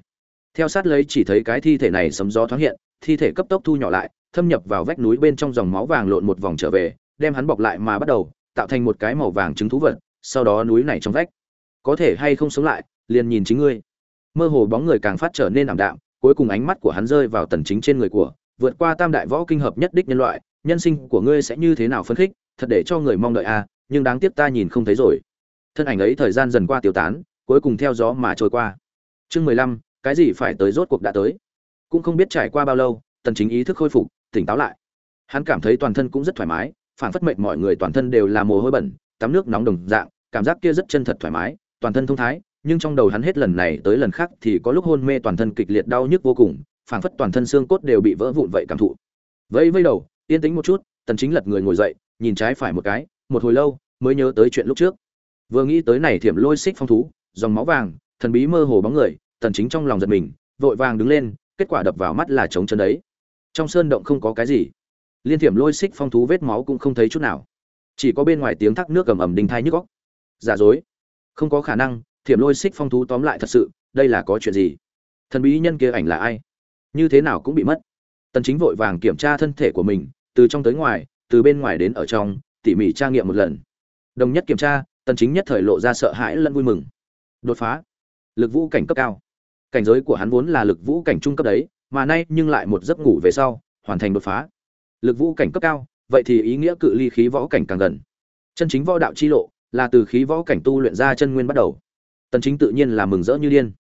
Theo sát lấy chỉ thấy cái thi thể này sấm gió thoáng hiện, thi thể cấp tốc thu nhỏ lại, thâm nhập vào vách núi bên trong dòng máu vàng lộn một vòng trở về, đem hắn bọc lại mà bắt đầu, tạo thành một cái màu vàng trứng thú vật, sau đó núi này trong vách. Có thể hay không sống lại, liền nhìn chính ngươi. Mơ hồ bóng người càng phát trở nên ảm đạm, cuối cùng ánh mắt của hắn rơi vào tần chính trên người của, vượt qua tam đại võ kinh hợp nhất đích nhân loại, nhân sinh của ngươi sẽ như thế nào phân khích, thật để cho người mong đợi a nhưng đáng tiếc ta nhìn không thấy rồi thân ảnh ấy thời gian dần qua tiêu tán, cuối cùng theo gió mà trôi qua. Chương mười lăm, cái gì phải tới rốt cuộc đã tới? Cũng không biết trải qua bao lâu, tần chính ý thức khôi phục, tỉnh táo lại. Hắn cảm thấy toàn thân cũng rất thoải mái, phản phất mệnh mọi người toàn thân đều là mồ hôi bẩn, tắm nước nóng đồng dạng, cảm giác kia rất chân thật thoải mái, toàn thân thông thái, nhưng trong đầu hắn hết lần này tới lần khác thì có lúc hôn mê toàn thân kịch liệt đau nhức vô cùng phảng phất toàn thân xương cốt đều bị vỡ vụn vậy cảm thụ. Vẫy vẫy đầu, yên tĩnh một chút, tần chính lật người ngồi dậy, nhìn trái phải một cái, một hồi lâu, mới nhớ tới chuyện lúc trước vừa nghĩ tới này thiểm lôi xích phong thú, dòng máu vàng, thần bí mơ hồ bóng người, tần chính trong lòng giật mình, vội vàng đứng lên, kết quả đập vào mắt là trống chân đấy. Trong sơn động không có cái gì. Liên thiểm lôi xích phong thú vết máu cũng không thấy chút nào. Chỉ có bên ngoài tiếng thác nước cầm ẩm đình thai nhức góc giả dối. Không có khả năng, thiểm lôi xích phong thú tóm lại thật sự, đây là có chuyện gì? Thần bí nhân kia ảnh là ai? Như thế nào cũng bị mất. Tần chính vội vàng kiểm tra thân thể của mình, từ trong tới ngoài, từ bên ngoài đến ở trong, tỉ mỉ tra nghiệm một lần. Đồng nhất kiểm tra tần chính nhất thời lộ ra sợ hãi lẫn vui mừng. Đột phá. Lực vũ cảnh cấp cao. Cảnh giới của hắn vốn là lực vũ cảnh trung cấp đấy, mà nay nhưng lại một giấc ngủ về sau, hoàn thành đột phá. Lực vũ cảnh cấp cao, vậy thì ý nghĩa cự ly khí võ cảnh càng gần. Chân chính võ đạo chi lộ, là từ khí võ cảnh tu luyện ra chân nguyên bắt đầu. Tần chính tự nhiên là mừng rỡ như điên.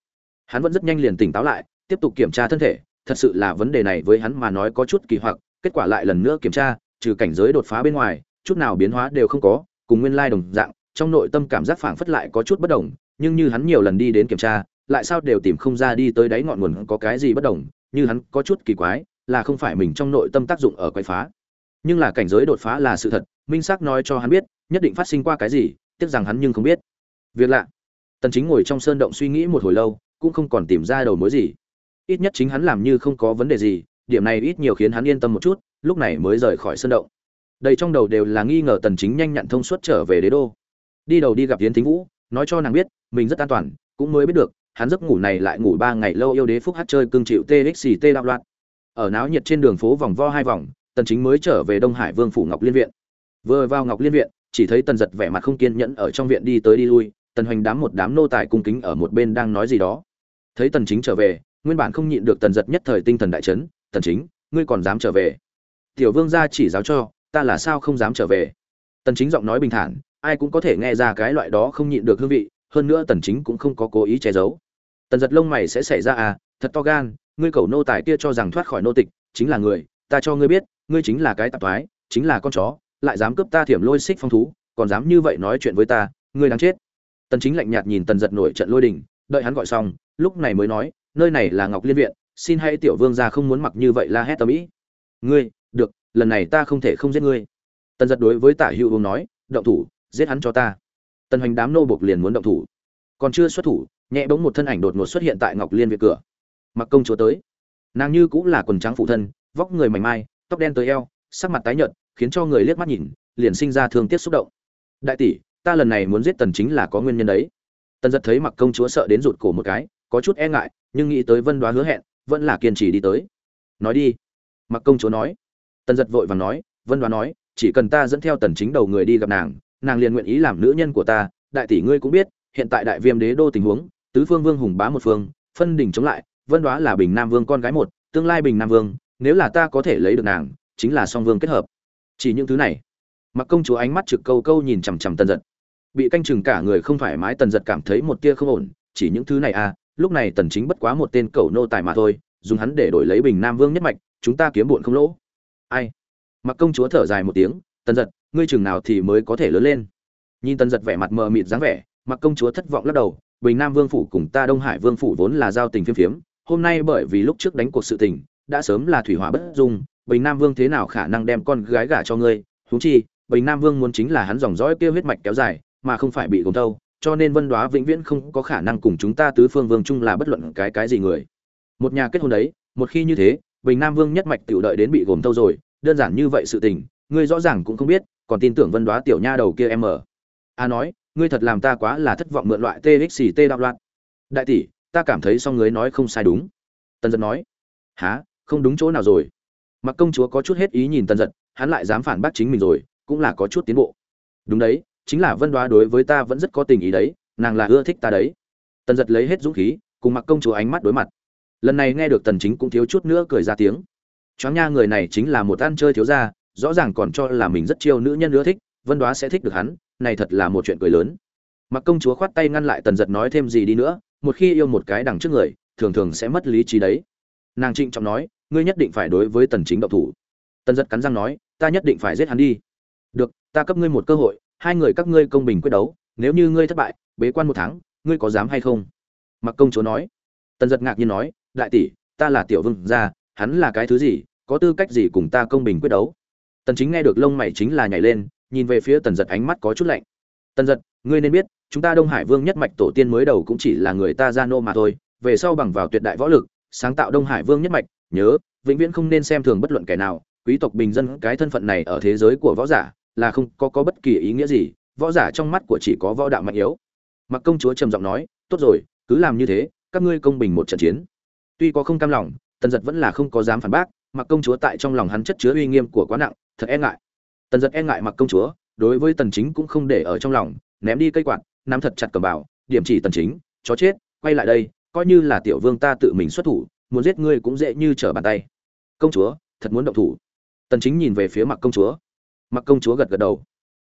Hắn vẫn rất nhanh liền tỉnh táo lại, tiếp tục kiểm tra thân thể, thật sự là vấn đề này với hắn mà nói có chút kỳ hoặc, kết quả lại lần nữa kiểm tra, trừ cảnh giới đột phá bên ngoài, chút nào biến hóa đều không có, cùng nguyên lai đồng dạng trong nội tâm cảm giác phảng phất lại có chút bất đồng, nhưng như hắn nhiều lần đi đến kiểm tra, lại sao đều tìm không ra đi tới đáy ngọn nguồn có cái gì bất đồng, như hắn có chút kỳ quái, là không phải mình trong nội tâm tác dụng ở quậy phá. Nhưng là cảnh giới đột phá là sự thật, minh xác nói cho hắn biết, nhất định phát sinh qua cái gì, tiếc rằng hắn nhưng không biết. Việc lạ. Tần chính ngồi trong sơn động suy nghĩ một hồi lâu, cũng không còn tìm ra đầu mối gì. Ít nhất chính hắn làm như không có vấn đề gì, điểm này ít nhiều khiến hắn yên tâm một chút, lúc này mới rời khỏi sơn động. Đầy trong đầu đều là nghi ngờ tần chính nhanh nhặn thông suốt trở về đế đô đi đầu đi gặp yến thính vũ, nói cho nàng biết, mình rất an toàn, cũng mới biết được, hắn giấc ngủ này lại ngủ ba ngày lâu yêu đế phúc hát chơi cương chịu txt đạo loạn. Ở náo nhiệt trên đường phố vòng vo hai vòng, tần chính mới trở về đông hải vương phủ ngọc liên viện. Vừa vào ngọc liên viện, chỉ thấy tần giật vẻ mặt không kiên nhẫn ở trong viện đi tới đi lui, tần hoành đám một đám nô tài cung kính ở một bên đang nói gì đó. Thấy tần chính trở về, nguyên bản không nhịn được tần giật nhất thời tinh thần đại chấn, tần chính, ngươi còn dám trở về? Tiểu vương gia chỉ giáo cho, ta là sao không dám trở về? Tần chính giọng nói bình thản ai cũng có thể nghe ra cái loại đó không nhịn được hương vị, hơn nữa tần chính cũng không có cố ý che giấu. Tần giật lông mày sẽ xảy ra à thật to gan, ngươi cầu nô tài kia cho rằng thoát khỏi nô tịch, chính là người, ta cho ngươi biết, ngươi chính là cái tạp thoái, chính là con chó, lại dám cướp ta thiểm lôi xích phong thú, còn dám như vậy nói chuyện với ta, ngươi đáng chết. Tần chính lạnh nhạt nhìn tần giật nổi trận lôi đình, đợi hắn gọi xong, lúc này mới nói, nơi này là ngọc liên viện, xin hãy tiểu vương gia không muốn mặc như vậy la hét tầm ý. Ngươi, được, lần này ta không thể không giết ngươi. Tần giật đối với tả hữu vương nói, động thủ giết hắn cho ta. Tần hoành đám nô bộc liền muốn động thủ. Còn chưa xuất thủ, nhẹ bỗng một thân ảnh đột ngột xuất hiện tại ngọc liên viện cửa. Mặc công chúa tới. Nàng như cũng là quần trắng phụ thân, vóc người mảnh mai, tóc đen tới eo, sắc mặt tái nhợt, khiến cho người liếc mắt nhìn, liền sinh ra thương tiếc xúc động. Đại tỷ, ta lần này muốn giết tần chính là có nguyên nhân đấy. Tần giật thấy mặc công chúa sợ đến rụt cổ một cái, có chút e ngại, nhưng nghĩ tới vân đoá hứa hẹn, vẫn là kiên trì đi tới. Nói đi. Mặc công chúa nói. Tần giật vội vàng nói, vân đoá nói, chỉ cần ta dẫn theo tần chính đầu người đi gặp nàng nàng liền nguyện ý làm nữ nhân của ta, đại tỷ ngươi cũng biết, hiện tại đại viêm đế đô tình huống, tứ phương vương hùng bá một phương, phân đỉnh chống lại, vân đoá là bình nam vương con gái một, tương lai bình nam vương, nếu là ta có thể lấy được nàng, chính là song vương kết hợp. Chỉ những thứ này. Mặc công chúa ánh mắt trực câu câu nhìn chằm chằm tần giật. Bị canh chừng cả người không thoải mái, tần giật cảm thấy một tia không ổn, chỉ những thứ này à lúc này tần chính bất quá một tên cầu nô tài mà thôi, dùng hắn để đổi lấy bình nam vương nhất mạch, chúng ta kiếm buồn không lỗ. Ai? Mặc công chúa thở dài một tiếng, tần giật ngươi chừng nào thì mới có thể lớn lên. Nhìn tần giật vẻ mặt mờ mịt dáng vẻ mặc công chúa thất vọng lắc đầu, bình nam vương phủ cùng ta đông hải vương phủ vốn là giao tình phiêm phiếm, hôm nay bởi vì lúc trước đánh cuộc sự tình, đã sớm là thủy hỏa bất dung, bình nam vương thế nào khả năng đem con gái gả cho ngươi? Huống chi, bình nam vương muốn chính là hắn dòng dõi kia huyết mạch kéo dài, mà không phải bị gồm thâu, cho nên vân đoá vĩnh viễn không có khả năng cùng chúng ta tứ phương vương chung là bất luận cái cái gì người. Một nhà kết hôn đấy, một khi như thế, bình nam vương nhất mạch tự đợi đến bị gồm thâu rồi, đơn giản như vậy sự tình, ngươi rõ ràng cũng không biết còn tin tưởng vân đoá tiểu nha đầu kia em ở. A nói, ngươi thật làm ta quá là thất vọng mượn loại txt đạo loạn. Đại tỷ, ta cảm thấy song ngươi nói không sai đúng. Tần giật nói. Há không đúng chỗ nào rồi. Mặc công chúa có chút hết ý nhìn tần giật, hắn lại dám phản bác chính mình rồi, cũng là có chút tiến bộ. Đúng đấy, chính là vân đoá đối với ta vẫn rất có tình ý đấy, nàng là ưa thích ta đấy. Tần giật lấy hết dũng khí, cùng mặc công chúa ánh mắt đối mặt. Lần này nghe được tần chính cũng thiếu chút nữa cười ra tiếng. Choáng nha, người này chính là một ăn chơi thiếu gia rõ ràng còn cho là mình rất chiêu nữ nhân ưa thích, vân đoá sẽ thích được hắn, này thật là một chuyện cười lớn. Mặc công chúa khoát tay ngăn lại tần giật nói thêm gì đi nữa, một khi yêu một cái đằng trước người, thường thường sẽ mất lý trí đấy. Nàng trịnh trọng nói, ngươi nhất định phải đối với tần chính động thủ. Tần giật cắn răng nói, ta nhất định phải giết hắn đi. Được, ta cấp ngươi một cơ hội, hai người các ngươi công bình quyết đấu, nếu như ngươi thất bại, bế quan một tháng, ngươi có dám hay không? Mặc công chúa nói. Tần giật ngạc nhiên nói, đại tỷ, ta là tiểu vương gia, hắn là cái thứ gì, có tư cách gì cùng ta công bình quyết đấu? Tần chính nghe được lông mày chính là nhảy lên, nhìn về phía tần giật ánh mắt có chút lạnh. Tần giật, ngươi nên biết, chúng ta đông hải vương nhất mạch tổ tiên mới đầu cũng chỉ là người ta gia nô mà thôi, về sau bằng vào tuyệt đại võ lực, sáng tạo đông hải vương nhất mạch, nhớ, vĩnh viễn không nên xem thường bất luận kẻ nào, quý tộc bình dân cái thân phận này ở thế giới của võ giả là không có có bất kỳ ý nghĩa gì, võ giả trong mắt của chỉ có võ đạo mạnh yếu. Mặc công chúa trầm giọng nói, tốt rồi, cứ làm như thế, các ngươi công bình một trận chiến. Tuy có không cam lòng, tần giật vẫn là không có dám phản bác mặc công chúa tại trong lòng hắn chất chứa uy nghiêm của quá nặng thật e ngại. Tần giật e ngại mặc công chúa, đối với tần chính cũng không để ở trong lòng, ném đi cây quạt, nắm thật chặt cầm bảo điểm chỉ tần chính, chó chết, quay lại đây, coi như là tiểu vương ta tự mình xuất thủ, muốn giết ngươi cũng dễ như trở bàn tay. Công chúa, thật muốn động thủ. Tần chính nhìn về phía mặc công chúa. Mặc công chúa gật gật đầu.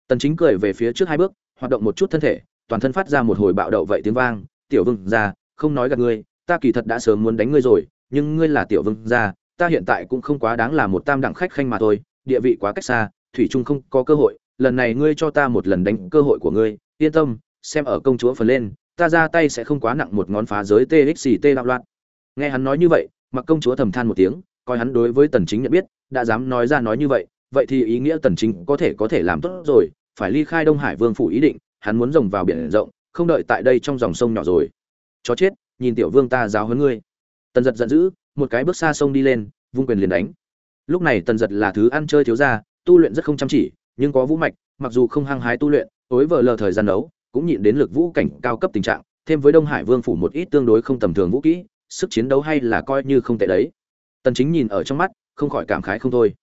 Tần chính cười về phía trước hai bước, hoạt động một chút thân thể, toàn thân phát ra một hồi bạo động vậy tiếng vang, tiểu vương gia, không nói gạt ngươi, ta kỳ thật đã sớm muốn đánh ngươi rồi, nhưng ngươi là tiểu vương gia, ta hiện tại cũng không quá đáng là một tam đẳng khách khanh mà thôi địa vị quá cách xa, thủy trung không có cơ hội, lần này ngươi cho ta một lần đánh cơ hội của ngươi, yên tâm, xem ở công chúa phần lên, ta ra tay sẽ không quá nặng một ngón phá giới txt đạo loạn. Nghe hắn nói như vậy, mặc công chúa thầm than một tiếng, coi hắn đối với tần chính nhận biết, đã dám nói ra nói như vậy vậy thì ý nghĩa tần chính có thể có thể làm tốt rồi, phải ly khai đông hải vương phủ ý định, hắn muốn rồng vào biển rộng, không đợi tại đây trong dòng sông nhỏ rồi. Chó chết, nhìn tiểu vương ta giáo huấn ngươi. Tần giật giận dữ, một cái bước xa sông đi lên, vung quyền liền đánh lúc này tần giật là thứ ăn chơi thiếu ra, tu luyện rất không chăm chỉ nhưng có vũ mạch mặc dù không hăng hái tu luyện tối vờ lờ thời gian đấu cũng nhịn đến lực vũ cảnh cao cấp tình trạng thêm với đông hải vương phủ một ít tương đối không tầm thường vũ kỹ sức chiến đấu hay là coi như không tệ đấy. Tần chính nhìn ở trong mắt không khỏi cảm khái không thôi.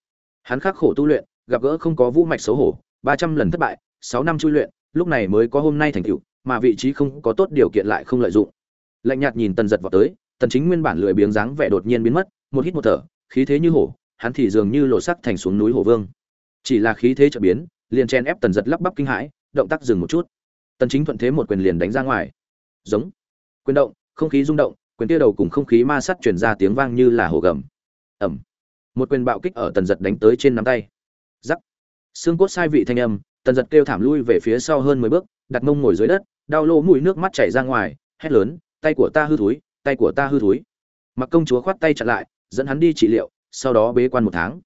Hắn khắc khổ tu luyện gặp gỡ không có vũ mạch xấu hổ 300 lần thất bại 6 năm chui luyện lúc này mới có hôm nay thành tựu mà vị trí không có tốt điều kiện lại không lợi dụng. Lạnh nhạt nhìn tần giật vào tới tần chính nguyên bản lười biếng dáng vẻ đột nhiên biến mất một hít một thở khí thế như hổ hắn thì dường như lộ sắc thành xuống núi hồ vương. Chỉ là khí thế chợt biến, liền chen ép tần giật lắp bắp kinh hãi, động tác dừng một chút. Tần chính thuận thế một quyền liền đánh ra ngoài. Giống. Quyền động, không khí rung động, quyền kia đầu cùng không khí ma sát truyền ra tiếng vang như là hồ gầm. Ầm. Một quyền bạo kích ở tần giật đánh tới trên nắm tay. Giắc xương cốt sai vị thanh âm, tần giật kêu thảm lui về phía sau hơn 10 bước, đặt mông ngồi dưới đất, đau lỗ mũi nước mắt chảy ra ngoài, hét lớn, tay của ta hư thối, tay của ta hư thối. Mặc công chúa khoát tay chặn lại, dẫn hắn đi trị liệu sau đó bế quan một tháng.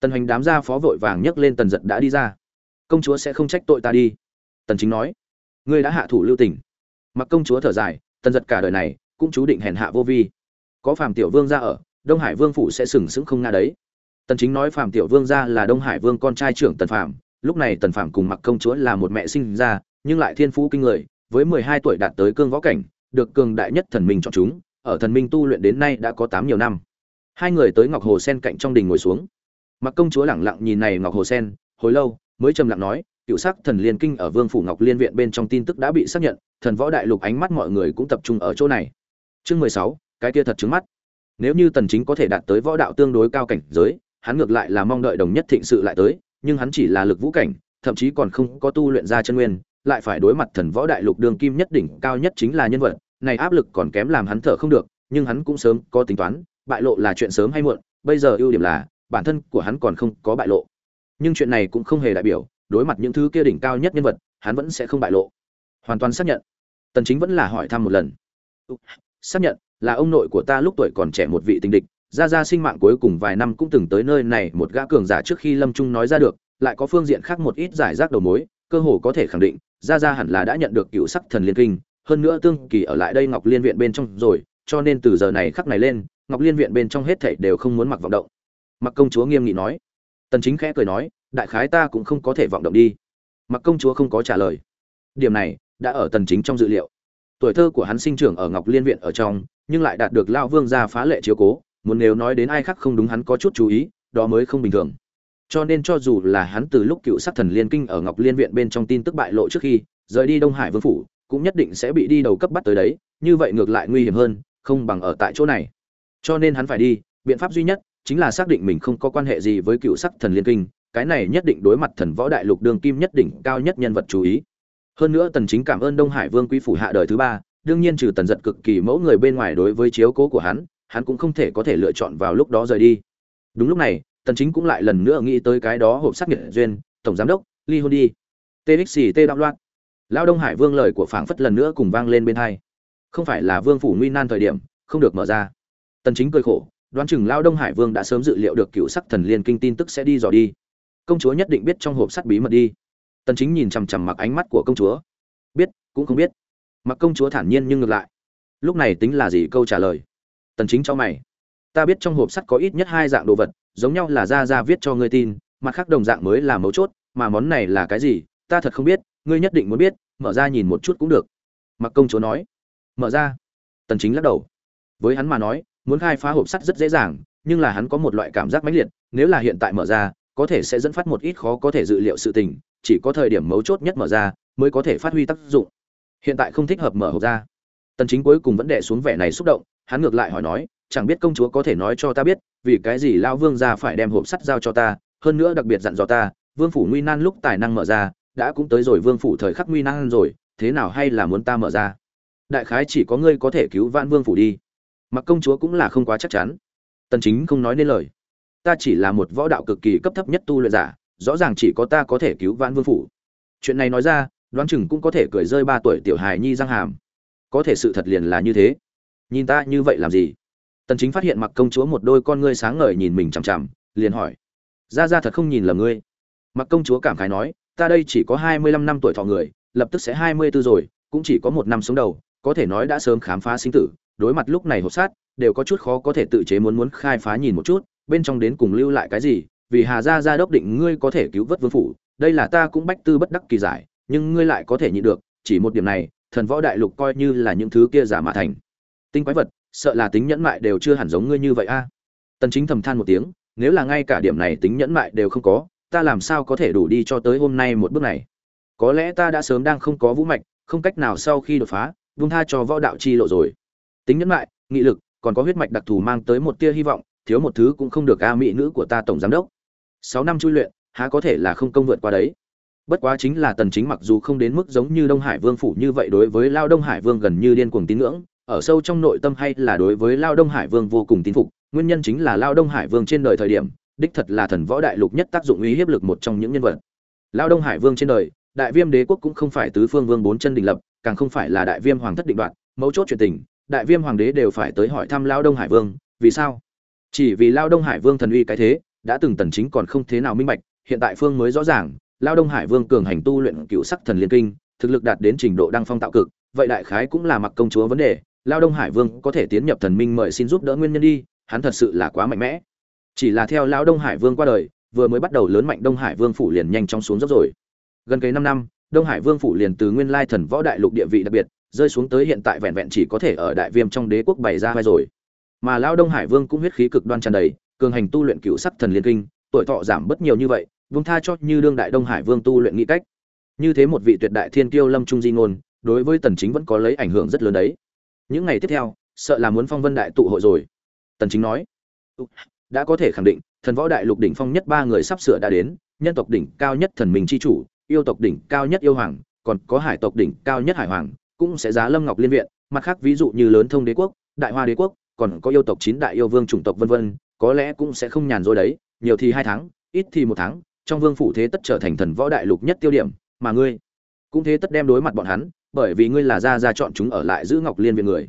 Tần hoành đám gia phó vội vàng nhấc lên tần giật đã đi ra. Công chúa sẽ không trách tội ta đi. Tần chính nói. Ngươi đã hạ thủ lưu tình. Mặc công chúa thở dài, tần giật cả đời này cũng chú định hèn hạ vô vi. Có phàm tiểu vương ra ở, đông hải vương phủ sẽ sừng sững không nga đấy. Tần chính nói phàm tiểu vương ra là đông hải vương con trai trưởng tần phàm. Lúc này tần phàm cùng mặc công chúa là một mẹ sinh ra, nhưng lại thiên phú kinh người, với 12 tuổi đạt tới cương võ cảnh, được cường đại nhất thần minh chọn chúng. Ở thần minh tu luyện đến nay đã có 8 nhiều năm hai người tới ngọc hồ sen cạnh trong đình ngồi xuống. Mặc công chúa lẳng lặng nhìn này ngọc hồ sen, hồi lâu, mới trầm lặng nói, cựu sắc thần liên kinh ở vương phủ ngọc liên viện bên trong tin tức đã bị xác nhận, thần võ đại lục ánh mắt mọi người cũng tập trung ở chỗ này. Chương mười sáu, cái kia thật trứng mắt. Nếu như tần chính có thể đạt tới võ đạo tương đối cao cảnh giới, hắn ngược lại là mong đợi đồng nhất thịnh sự lại tới, nhưng hắn chỉ là lực vũ cảnh, thậm chí còn không có tu luyện ra chân nguyên, lại phải đối mặt thần võ đại lục đường kim nhất đỉnh cao nhất chính là nhân vật, này áp lực còn kém làm hắn thở không được, nhưng hắn cũng sớm có tính toán bại lộ là chuyện sớm hay muộn, bây giờ ưu điểm là, bản thân của hắn còn không có bại lộ. Nhưng chuyện này cũng không hề đại biểu, đối mặt những thứ kia đỉnh cao nhất nhân vật, hắn vẫn sẽ không bại lộ. Hoàn toàn xác nhận. Tần chính vẫn là hỏi thăm một lần. Xác nhận, là ông nội của ta lúc tuổi còn trẻ một vị tình địch ra ra sinh mạng cuối cùng vài năm cũng từng tới nơi này, một gã cường giả trước khi lâm trung nói ra được, lại có phương diện khác một ít giải rác đầu mối, cơ hồ có thể khẳng định ra ra hẳn là đã nhận được cựu sắc thần liên kinh, hơn nữa tương kỳ ở lại đây ngọc liên viện bên trong rồi cho nên từ giờ này khắc này lên, ngọc liên viện bên trong hết thảy đều không muốn mặc vọng động. Mặc công chúa nghiêm nghị nói. Tần chính khẽ cười nói, đại khái ta cũng không có thể vọng động đi. Mặc công chúa không có trả lời. Điểm này đã ở tần chính trong dự liệu. Tuổi thơ của hắn sinh trưởng ở ngọc liên viện ở trong, nhưng lại đạt được Lão vương gia phá lệ chiếu cố, muốn nếu nói đến ai khác không đúng hắn có chút chú ý, đó mới không bình thường. Cho nên cho dù là hắn từ lúc cựu Sát thần liên kinh ở ngọc liên viện bên trong tin tức bại lộ trước khi rời đi đông hải vương phủ, cũng nhất định sẽ bị đi đầu cấp bắt tới đấy, như vậy ngược lại nguy hiểm hơn không bằng ở tại chỗ này. Cho nên hắn phải đi, biện pháp duy nhất chính là xác định mình không có quan hệ gì với cựu sắc thần liên kinh, cái này nhất định đối mặt thần võ đại lục đường kim nhất đỉnh cao nhất nhân vật chú ý. Hơn nữa tần chính cảm ơn đông hải vương quý phủ hạ đời thứ ba, đương nhiên trừ tần giật cực kỳ mẫu người bên ngoài đối với chiếu cố của hắn hắn cũng không thể có thể lựa chọn vào lúc đó rời đi. Đúng lúc này, tần chính cũng lại lần nữa nghĩ tới cái đó hộp sắc nghiệp duyên, tổng giám đốc, ly hôn đi. Tê đạo loạn lão đông hải vương lời của phảng phất lần nữa cùng vang lên bên hai không phải là vương phủ nguy nan thời điểm, không được mở ra. Tần chính cười khổ, đoán chừng lao đông hải vương đã sớm dự liệu được cựu sắc thần liên kinh tin tức sẽ đi dò đi. Công chúa nhất định biết trong hộp sắt bí mật đi. Tần chính nhìn chằm chằm mặc ánh mắt của công chúa. Biết, cũng không biết. Mặc công chúa thản nhiên nhưng ngược lại. Lúc này tính là gì câu trả lời. Tần chính cho mày. Ta biết trong hộp sắt có ít nhất hai dạng đồ vật, giống nhau là ra ra viết cho ngươi tin, mặt khác đồng dạng mới là mấu chốt, mà món này là cái gì, ta thật không biết, ngươi nhất định muốn biết, mở ra nhìn một chút cũng được. Mặc công chúa nói mở ra. Tần chính lắc đầu. Với hắn mà nói, muốn khai phá hộp sắt rất dễ dàng, nhưng là hắn có một loại cảm giác mãnh liệt, nếu là hiện tại mở ra, có thể sẽ dẫn phát một ít khó có thể dự liệu sự tình, chỉ có thời điểm mấu chốt nhất mở ra mới có thể phát huy tác dụng. Hiện tại không thích hợp mở hộp ra. Tần chính cuối cùng vẫn đè xuống vẻ này xúc động, hắn ngược lại hỏi nói, chẳng biết công chúa có thể nói cho ta biết, vì cái gì lao vương gia phải đem hộp sắt giao cho ta, hơn nữa đặc biệt dặn dò ta, vương phủ nguy nan lúc tài năng mở ra, đã cũng tới rồi vương phủ thời khắc nguy nan rồi, thế nào hay là muốn ta mở ra? Đại khái chỉ có ngươi có thể cứu vãn vương phủ đi. Mặc công chúa cũng là không quá chắc chắn. Tần chính không nói nên lời. Ta chỉ là một võ đạo cực kỳ cấp thấp nhất tu luyện giả, rõ ràng chỉ có ta có thể cứu vãn vương phủ. Chuyện này nói ra, đoán chừng cũng có thể cười rơi ba tuổi tiểu hài nhi răng hàm. Có thể sự thật liền là như thế. Nhìn ta như vậy làm gì? Tần chính phát hiện mặc công chúa một đôi con ngươi sáng ngời nhìn mình chằm chằm, liền hỏi. Ra ra thật không nhìn lầm ngươi. Mặc công chúa cảm khái nói, ta đây chỉ có 25 năm tuổi thọ người, lập tức sẽ 24 rồi, cũng chỉ có một năm sống đầu có thể nói đã sớm khám phá sinh tử, đối mặt lúc này hột sát, đều có chút khó có thể tự chế muốn muốn khai phá nhìn một chút, bên trong đến cùng lưu lại cái gì, vì hà gia gia đốc định ngươi có thể cứu vớt vương phủ, đây là ta cũng bách tư bất đắc kỳ giải, nhưng ngươi lại có thể nhịn được, chỉ một điểm này, thần võ đại lục coi như là những thứ kia giả mạ thành. Tinh quái vật, sợ là tính nhẫn mại đều chưa hẳn giống ngươi như vậy a. Tần chính thầm than một tiếng, nếu là ngay cả điểm này tính nhẫn mại đều không có, ta làm sao có thể đủ đi cho tới hôm nay một bước này? Có lẽ ta đã sớm đang không có vũ mạch, không cách nào sau khi đột phá vung tha cho võ đạo chi lộ rồi. Tính nhẫn lại nghị lực, còn có huyết mạch đặc thù mang tới một tia hy vọng, thiếu một thứ cũng không được a mỹ nữ của ta tổng giám đốc. Sáu năm chui luyện, há có thể là không công vượt qua đấy. Bất quá chính là tần chính mặc dù không đến mức giống như đông hải vương phủ như vậy đối với lao đông hải vương gần như điên cuồng tín ngưỡng, ở sâu trong nội tâm hay là đối với lao đông hải vương vô cùng tín phục, nguyên nhân chính là lao đông hải vương trên đời thời điểm, đích thật là thần võ đại lục nhất tác dụng uy hiếp lực một trong những nhân vật. Lao đông hải vương trên đời đại viêm đế quốc cũng không phải tứ phương vương bốn chân định lập, càng không phải là đại viêm hoàng thất định đoạn mấu chốt chuyện tình, đại viêm hoàng đế đều phải tới hỏi thăm lao đông hải vương, vì sao? Chỉ vì lao đông hải vương thần uy cái thế, đã từng tần chính còn không thế nào minh bạch, hiện tại phương mới rõ ràng, lao đông hải vương cường hành tu luyện cựu sắc thần liên kinh, thực lực đạt đến trình độ đăng phong tạo cực, vậy đại khái cũng là mặc công chúa vấn đề, lao đông hải vương có thể tiến nhập thần minh mời xin giúp đỡ nguyên nhân đi, hắn thật sự là quá mạnh mẽ. Chỉ là theo lao đông hải vương qua đời, vừa mới bắt đầu lớn mạnh đông hải vương phủ liền nhanh chóng xuống dốc rồi gần cây năm năm, đông hải vương phủ liền từ nguyên lai thần võ đại lục địa vị đặc biệt, rơi xuống tới hiện tại vẹn vẹn chỉ có thể ở đại viêm trong đế quốc bày ra vai rồi. Mà lão đông hải vương cũng huyết khí cực đoan tràn đầy, cường hành tu luyện cựu sắc thần liên kinh, tuổi thọ giảm bất nhiều như vậy vương tha cho như đương đại đông hải vương tu luyện nghĩ cách. Như thế một vị tuyệt đại thiên kiêu lâm trung di ngôn, đối với tần chính vẫn có lấy ảnh hưởng rất lớn đấy. Những ngày tiếp theo, sợ là muốn phong vân đại tụ hội rồi. Tần chính nói, đã có thể khẳng định, thần võ đại lục đỉnh phong nhất ba người sắp sửa đã đến, nhân tộc đỉnh cao nhất thần minh chi chủ yêu tộc đỉnh cao nhất yêu hoàng, còn có hải tộc đỉnh cao nhất hải hoàng, cũng sẽ giá lâm ngọc liên viện. Mặt khác ví dụ như lớn thông đế quốc, đại hoa đế quốc, còn có yêu tộc chín đại yêu vương chủng tộc vân vân, có lẽ cũng sẽ không nhàn rỗi đấy, nhiều thì hai tháng, ít thì một tháng, trong vương phủ thế tất trở thành thần võ đại lục nhất tiêu điểm, mà ngươi cũng thế tất đem đối mặt bọn hắn, bởi vì ngươi là gia gia chọn chúng ở lại giữ ngọc liên viện người.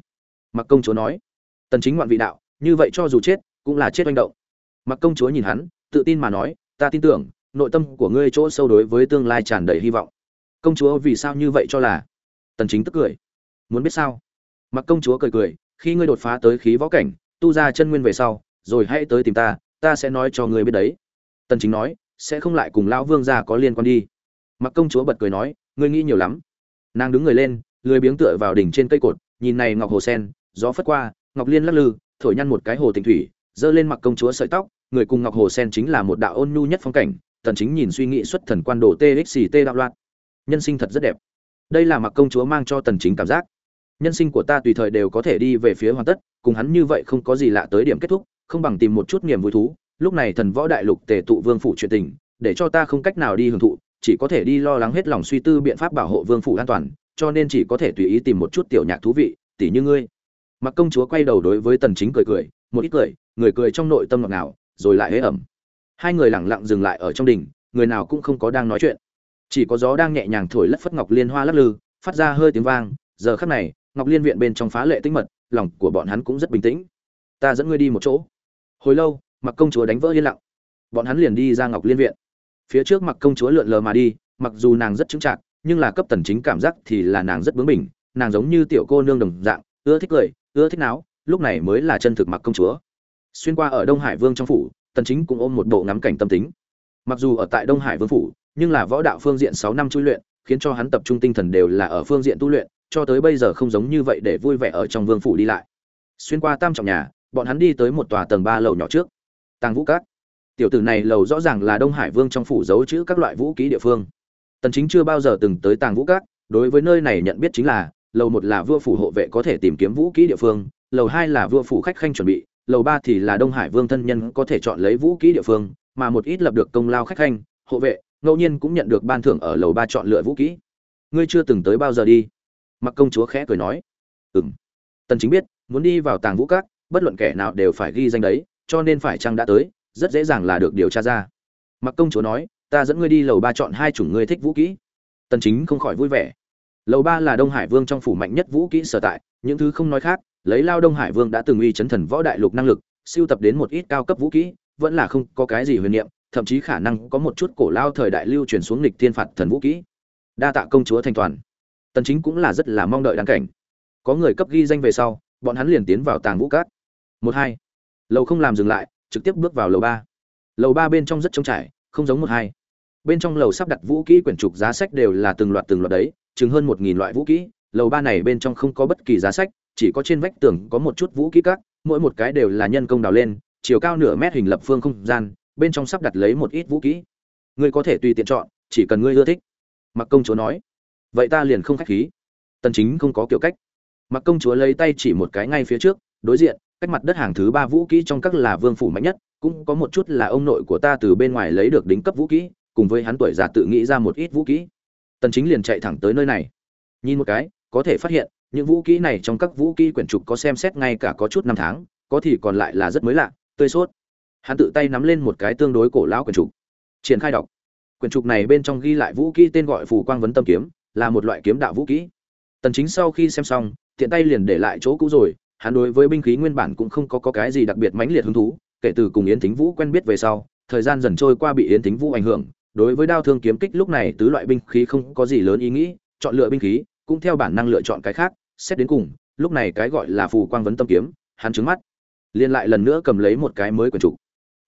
Mặc công chúa nói. Tần chính ngoạn vị đạo, như vậy cho dù chết, cũng là chết oanh động. Mặc công chúa nhìn hắn, tự tin mà nói, ta tin tưởng nội tâm của ngươi chỗ sâu đối với tương lai tràn đầy hy vọng. Công chúa vì sao như vậy cho là? Tần chính tức cười. Muốn biết sao? Mặc công chúa cười cười, khi ngươi đột phá tới khí võ cảnh, tu ra chân nguyên về sau, rồi hãy tới tìm ta ta sẽ nói cho ngươi biết đấy. Tần chính nói, sẽ không lại cùng lão vương gia có liên quan đi. Mặc công chúa bật cười nói, ngươi nghĩ nhiều lắm. Nàng đứng người lên, lười biếng tựa vào đỉnh trên cây cột, nhìn này ngọc hồ sen, gió phất qua, ngọc liên lắc lư, thổi nhăn một cái hồ tình thủy dơ lên mặc công chúa sợi tóc, người cùng ngọc hồ sen chính là một đạo ôn nhu nhất phong cảnh tần chính nhìn suy nghĩ xuất thần quan đồ txt đạo loạn. Nhân sinh thật rất đẹp. Đây là mặc công chúa mang cho tần chính cảm giác. Nhân sinh của ta tùy thời đều có thể đi về phía hoàn tất, cùng hắn như vậy không có gì lạ tới điểm kết thúc, không bằng tìm một chút niềm vui thú. Lúc này thần võ đại lục tề tụ vương phủ chuyện tình, để cho ta không cách nào đi hưởng thụ, chỉ có thể đi lo lắng hết lòng suy tư biện pháp bảo hộ vương phủ an toàn, cho nên chỉ có thể tùy ý tìm một chút tiểu nhạc thú vị tỷ như ngươi. Mặc công chúa quay đầu đối với tần chính cười cười, một ít cười, người cười trong nội tâm ngọt ngào, rồi lại hế ẩm hai người lẳng lặng dừng lại ở trong đỉnh, người nào cũng không có đang nói chuyện. Chỉ có gió đang nhẹ nhàng thổi lất phất ngọc liên hoa lắc lư, phát ra hơi tiếng vang, giờ khắc này, ngọc liên viện bên trong phá lệ tĩnh mật, lòng của bọn hắn cũng rất bình tĩnh. Ta dẫn ngươi đi một chỗ. Hồi lâu mặc công chúa đánh vỡ yên lặng. Bọn hắn liền đi ra ngọc liên viện. Phía trước mặc công chúa lượn lờ mà đi, mặc dù nàng rất chững chạc, nhưng là cấp tần chính cảm giác thì là nàng rất bướng bỉnh, nàng giống như tiểu cô nương đồng dạng, ưa thích cười, ưa thích náo, lúc này mới là chân thực mặc công chúa. Xuyên qua ở đông hải vương trong phủ tần chính cũng ôm một bộ ngắm cảnh tâm tính. Mặc dù ở tại đông hải vương phủ, nhưng là võ đạo phương diện 6 năm chui luyện, khiến cho hắn tập trung tinh thần đều là ở phương diện tu luyện, cho tới bây giờ không giống như vậy để vui vẻ ở trong vương phủ đi lại. Xuyên qua tam trọng nhà, bọn hắn đi tới một tòa tầng ba lầu nhỏ trước. Tàng vũ cát tiểu tử này lầu rõ ràng là đông hải vương trong phủ giấu chữ các loại vũ khí địa phương. Tần chính chưa bao giờ từng tới tàng vũ cát đối với nơi này nhận biết chính là, lầu một là vua phủ hộ vệ có thể tìm kiếm vũ khí địa phương, lầu hai là vua phủ khách khanh chuẩn bị lầu ba thì là đông hải vương thân nhân có thể chọn lấy vũ khí địa phương, mà một ít lập được công lao khách khanh, hộ vệ, ngẫu nhiên cũng nhận được ban thưởng ở lầu ba chọn lựa vũ khí ngươi chưa từng tới bao giờ đi? Mặc công chúa khẽ cười nói. Ừm. Tần chính biết, muốn đi vào tàng vũ các, bất luận kẻ nào đều phải ghi danh đấy, cho nên phải chăng đã tới, rất dễ dàng là được điều tra ra. Mặc công chúa nói, ta dẫn ngươi đi lầu ba chọn hai chủng ngươi thích vũ kỹ. Tần chính không khỏi vui vẻ. Lầu ba là đông hải vương trong phủ mạnh nhất vũ kỹ sở tại, những thứ không nói khác lấy lao đông hải vương đã từng uy chấn thần võ đại lục năng lực, siêu tập đến một ít cao cấp vũ kỹ, vẫn là không có cái gì huyền niệm, thậm chí khả năng có một chút cổ lao thời đại lưu truyền xuống lịch thiên phạt thần vũ kỹ. Đa tạ công chúa thanh toàn. Tần chính cũng là rất là mong đợi đáng cảnh. Có người cấp ghi danh về sau, bọn hắn liền tiến vào tàng vũ cát. Một hai. Lầu không làm dừng lại, trực tiếp bước vào lầu ba. Lầu ba bên trong rất trống trải, không giống một hai. Bên trong lầu sắp đặt vũ kỹ quyển trục giá sách đều là từng loạt từng loạt đấy, chừng hơn một nghìn loại vũ kỹ. Lầu ba này bên trong không có bất kỳ giá sách chỉ có trên vách tường có một chút vũ kỹ các, mỗi một cái đều là nhân công đào lên, chiều cao nửa mét hình lập phương không gian, bên trong sắp đặt lấy một ít vũ kỹ ngươi có thể tùy tiện chọn, chỉ cần ngươi ưa thích. Mặc công chúa nói. Vậy ta liền không khách khí. Tần chính không có kiểu cách. Mặc công chúa lấy tay chỉ một cái ngay phía trước, đối diện, cách mặt đất hàng thứ ba vũ kỹ trong các là vương phủ mạnh nhất, cũng có một chút là ông nội của ta từ bên ngoài lấy được đính cấp vũ kỹ cùng với hắn tuổi già tự nghĩ ra một ít vũ kỹ tần chính liền chạy thẳng tới nơi này. Nhìn một cái, có thể phát hiện những vũ kỹ này trong các vũ kỹ quyển trục có xem xét ngay cả có chút năm tháng có thì còn lại là rất mới lạ tươi sốt. Hắn tự tay nắm lên một cái tương đối cổ lão quyển trục. Triển khai đọc. Quyển trục này bên trong ghi lại vũ kỹ tên gọi phù quang vấn tâm kiếm là một loại kiếm đạo vũ kỹ. Tần chính sau khi xem xong tiện tay liền để lại chỗ cũ rồi hắn đối với binh khí nguyên bản cũng không có, có cái gì đặc biệt mãnh liệt hứng thú kể từ cùng yến thính vũ quen biết về sau thời gian dần trôi qua bị yến thính vũ ảnh hưởng đối với đao thương kiếm kích lúc này tứ loại binh khí không có gì lớn ý nghĩ chọn lựa binh khí cũng theo bản năng lựa chọn cái khác xét đến cùng, lúc này cái gọi là phù quang vấn tâm kiếm, hắn trứng mắt. Liên lại lần nữa cầm lấy một cái mới quyển trục.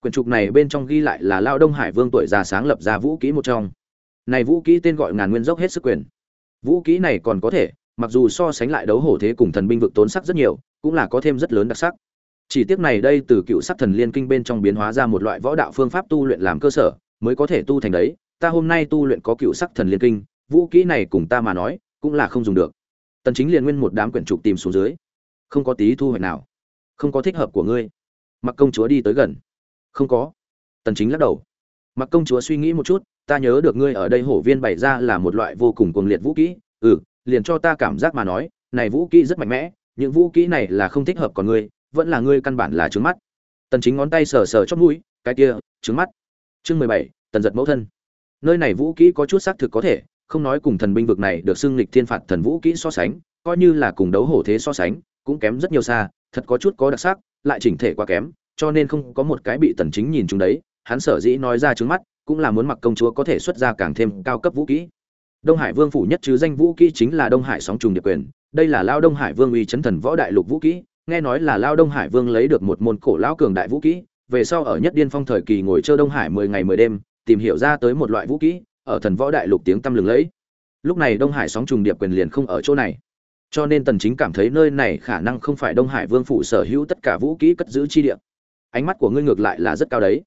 Quyển trục này bên trong ghi lại là lao đông hải vương tuổi già sáng lập ra vũ kỹ một trong. Này vũ kỹ tên gọi ngàn nguyên dốc hết sức quyền. Vũ kỹ này còn có thể, mặc dù so sánh lại đấu hổ thế cùng thần binh vực tốn sắc rất nhiều, cũng là có thêm rất lớn đặc sắc. Chỉ tiếc này đây từ cựu sắc thần liên kinh bên trong biến hóa ra một loại võ đạo phương pháp tu luyện làm cơ sở, mới có thể tu thành đấy. Ta hôm nay tu luyện có cựu sắc thần liên kinh, vũ kỹ này cùng ta mà nói, cũng là không dùng được tần chính liền nguyên một đám quyển trục tìm xuống dưới. Không có tí thu hoạch nào. Không có thích hợp của ngươi. Mặc công chúa đi tới gần. Không có. Tần chính lắc đầu. Mặc công chúa suy nghĩ một chút ta nhớ được ngươi ở đây hổ viên bày ra là một loại vô cùng cuồng liệt vũ kỹ. Ừ liền cho ta cảm giác mà nói này vũ kỹ rất mạnh mẽ những vũ kỹ này là không thích hợp còn ngươi vẫn là ngươi căn bản là trứng mắt. Tần chính ngón tay sờ sờ chóp mũi cái kia trứng mắt. Chương 17, tần giật mẫu thân. Nơi này vũ kỹ có chút xác thực có thể không nói cùng thần binh vực này được xưng lịch thiên phạt thần vũ kỹ so sánh, coi như là cùng đấu hổ thế so sánh, cũng kém rất nhiều xa, thật có chút có đặc sắc, lại chỉnh thể quá kém, cho nên không có một cái bị tần chính nhìn chúng đấy, hắn sở dĩ nói ra trước mắt, cũng là muốn mặc công chúa có thể xuất ra càng thêm cao cấp vũ kỹ. Đông hải vương phủ nhất chứ danh vũ kỹ chính là đông hải sóng trùng điệp quyền, đây là lao đông hải vương uy chấn thần võ đại lục vũ kỹ, nghe nói là lao đông hải vương lấy được một môn cổ lão cường đại vũ kỹ, về sau ở nhất điên phong thời kỳ ngồi chơi đông hải mười ngày mười đêm, tìm hiểu ra tới một loại vũ kỹ ở thần võ đại lục tiếng tăm lừng lẫy. Lúc này đông hải sóng trùng điệp quyền liền không ở chỗ này. Cho nên tần chính cảm thấy nơi này khả năng không phải đông hải vương phủ sở hữu tất cả vũ kỹ cất giữ chi địa. Ánh mắt của ngươi ngược lại là rất cao đấy.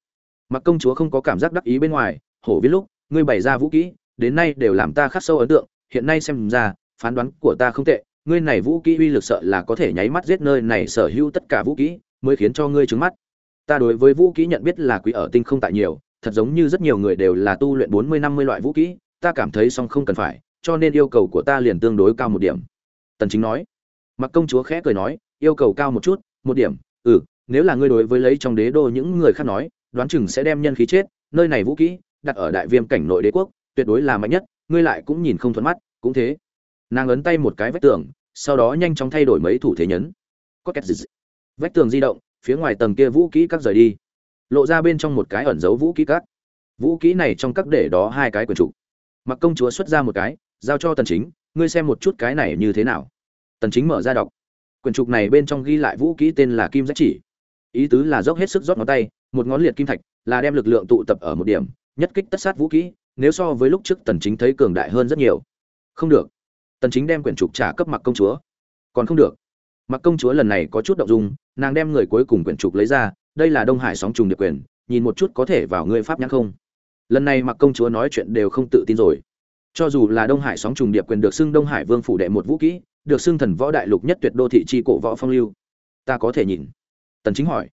Mặc công chúa không có cảm giác đắc ý bên ngoài, hổ viết lúc, ngươi bày ra vũ kỹ, đến nay đều làm ta khắc sâu ấn tượng, hiện nay xem ra, phán đoán của ta không tệ, ngươi này vũ kỹ uy lực sợ là có thể nháy mắt giết nơi này sở hữu tất cả vũ kỹ, mới khiến cho ngươi trứng mắt. Ta đối với vũ kỹ nhận biết là quý ở tinh không tại nhiều thật giống như rất nhiều người đều là tu luyện bốn mươi, năm mươi loại vũ kỹ, ta cảm thấy song không cần phải, cho nên yêu cầu của ta liền tương đối cao một điểm. Tần chính nói. Mặc công chúa khẽ cười nói, yêu cầu cao một chút, một điểm ừ nếu là ngươi đối với lấy trong đế đô những người khác nói, đoán chừng sẽ đem nhân khí chết, nơi này vũ kỹ, đặt ở đại viêm cảnh nội đế quốc, tuyệt đối là mạnh nhất, ngươi lại cũng nhìn không thuận mắt, cũng thế. Nàng ấn tay một cái vách tường, sau đó nhanh chóng thay đổi mấy thủ thế nhấn. Có két vách tường di động, phía ngoài tầng kia vũ kỹ các rời đi lộ ra bên trong một cái ẩn giấu vũ kỹ các vũ kỹ này trong các để đó hai cái quyền trục mặc công chúa xuất ra một cái, giao cho tần chính, ngươi xem một chút cái này như thế nào? Tần chính mở ra đọc. Quyển trục này bên trong ghi lại vũ kỹ tên là kim giác chỉ. Ý tứ là dốc hết sức rót ngón tay, một ngón liệt kim thạch, là đem lực lượng tụ tập ở một điểm, nhất kích tất sát vũ kỹ, nếu so với lúc trước tần chính thấy cường đại hơn rất nhiều. Không được. Tần chính đem quyển trục trả cấp mặc công chúa. Còn không được. Mặc công chúa lần này có chút động dung, nàng đem người cuối cùng quyển trục lấy ra đây là đông hải sóng trùng điệp quyền, nhìn một chút có thể vào ngươi pháp nhãn không? Lần này mặc công chúa nói chuyện đều không tự tin rồi. Cho dù là đông hải sóng trùng điệp quyền được xưng đông hải vương phủ đệ một vũ kỹ, được xưng thần võ đại lục nhất tuyệt đô thị chi cổ võ phong lưu, ta có thể nhìn. Tần chính hỏi.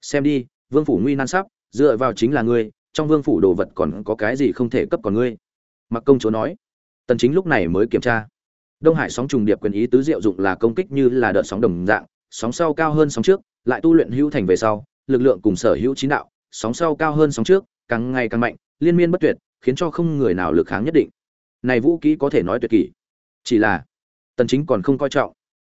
Xem đi, vương phủ nguy nan sắp, dựa vào chính là ngươi, trong vương phủ đồ vật còn có cái gì không thể cấp còn ngươi? Mặc công chúa nói. Tần chính lúc này mới kiểm tra. Đông hải sóng trùng điệp quyền ý tứ diệu dụng là công kích như là đợt sóng đồng dạng, sóng sau cao hơn sóng trước, lại tu luyện hữu thành về sau lực lượng cùng sở hữu chín đạo, sóng sau cao hơn sóng trước, càng ngày càng mạnh, liên miên bất tuyệt, khiến cho không người nào lực kháng nhất định. Này vũ kỹ có thể nói tuyệt kỹ chỉ là, tần chính còn không coi trọng.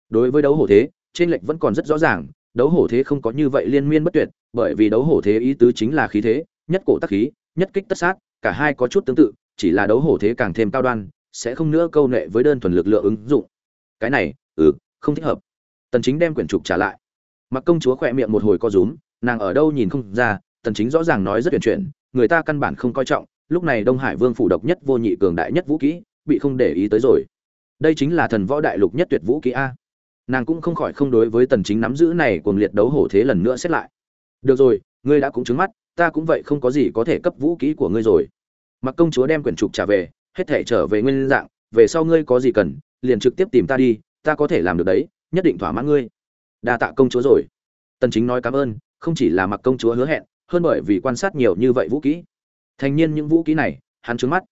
Đối với đấu hổ thế, trên lệch vẫn còn rất rõ ràng, đấu hổ thế không có như vậy liên miên bất tuyệt, bởi vì đấu hổ thế ý tứ chính là khí thế, nhất cổ tác khí, nhất kích tất sát, cả hai có chút tương tự, chỉ là đấu hổ thế càng thêm cao đoan, sẽ không nữa câu nệ với đơn thuần lực lượng ứng dụng. Cái này ừ không thích hợp. Tần chính đem quyển trục trả lại. Mặc công chúa khỏe miệng một hồi co rúm nàng ở đâu nhìn không ra, tần chính rõ ràng nói rất tuyển chuyển, người ta căn bản không coi trọng, lúc này đông hải vương phủ độc nhất vô nhị cường đại nhất vũ kỹ, bị không để ý tới rồi. Đây chính là thần võ đại lục nhất tuyệt vũ kỹ a. Nàng cũng không khỏi không đối với tần chính nắm giữ này cuồng liệt đấu hổ thế lần nữa xét lại. Được rồi, ngươi đã cũng chứng mắt, ta cũng vậy không có gì có thể cấp vũ kỹ của ngươi rồi. Mặc công chúa đem quyển trục trả về, hết thể trở về nguyên dạng, về sau ngươi có gì cần, liền trực tiếp tìm ta đi, ta có thể làm được đấy, nhất định thỏa mãn ngươi. Đa tạ công chúa rồi. Tần chính nói cảm ơn không chỉ là mặc công chúa hứa hẹn, hơn bởi vì quan sát nhiều như vậy vũ kỹ. Thành nhiên những vũ kỹ này, hắn trướng mắt.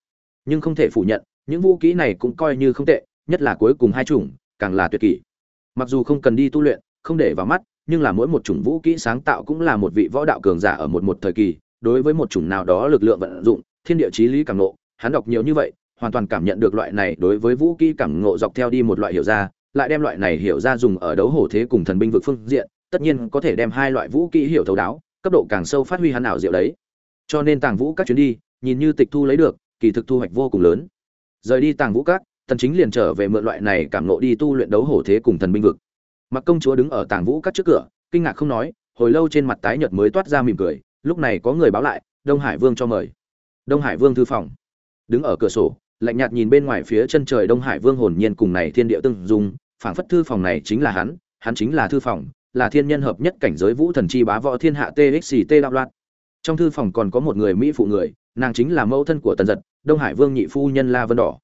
Nhưng không thể phủ nhận, những vũ kỹ này cũng coi như không tệ, nhất là cuối cùng hai chủng, càng là tuyệt kỷ. Mặc dù không cần đi tu luyện, không để vào mắt, nhưng là mỗi một chủng vũ kỹ sáng tạo cũng là một vị võ đạo cường giả ở một một thời kỳ, đối với một chủng nào đó lực lượng vận dụng, thiên địa chí lý cảm nộ hắn đọc nhiều như vậy, hoàn toàn cảm nhận được loại này đối với vũ kỹ cảm ngộ dọc theo đi một loại hiểu ra, lại đem loại này hiểu ra dùng ở đấu hổ thế cùng thần binh vực phương diện tất nhiên có thể đem hai loại vũ kỹ hiểu thấu đáo, cấp độ càng sâu phát huy hắn ảo diệu đấy. Cho nên tàng vũ các chuyến đi, nhìn như tịch thu lấy được, kỳ thực thu hoạch vô cùng lớn. Rời đi tàng vũ các tần chính liền trở về mượn loại này cảm ngộ đi tu luyện đấu hổ thế cùng thần binh vực. Mặc công chúa đứng ở tàng vũ các trước cửa, kinh ngạc không nói, hồi lâu trên mặt tái nhợt mới toát ra mỉm cười, lúc này có người báo lại, đông hải vương cho mời. Đông hải vương thư phòng. Đứng ở cửa sổ, lạnh nhạt nhìn bên ngoài phía chân trời đông hải vương hồn nhiên cùng này thiên địa tương dung, phảng phất thư phòng này chính là hắn hắn chính là thư phòng là thiên nhân hợp nhất cảnh giới vũ thần chi bá võ thiên hạ txt đạo loạn. Trong thư phòng còn có một người mỹ phụ người, nàng chính là mẫu thân của tần giật, đông hải vương nhị phu nhân la vân đỏ.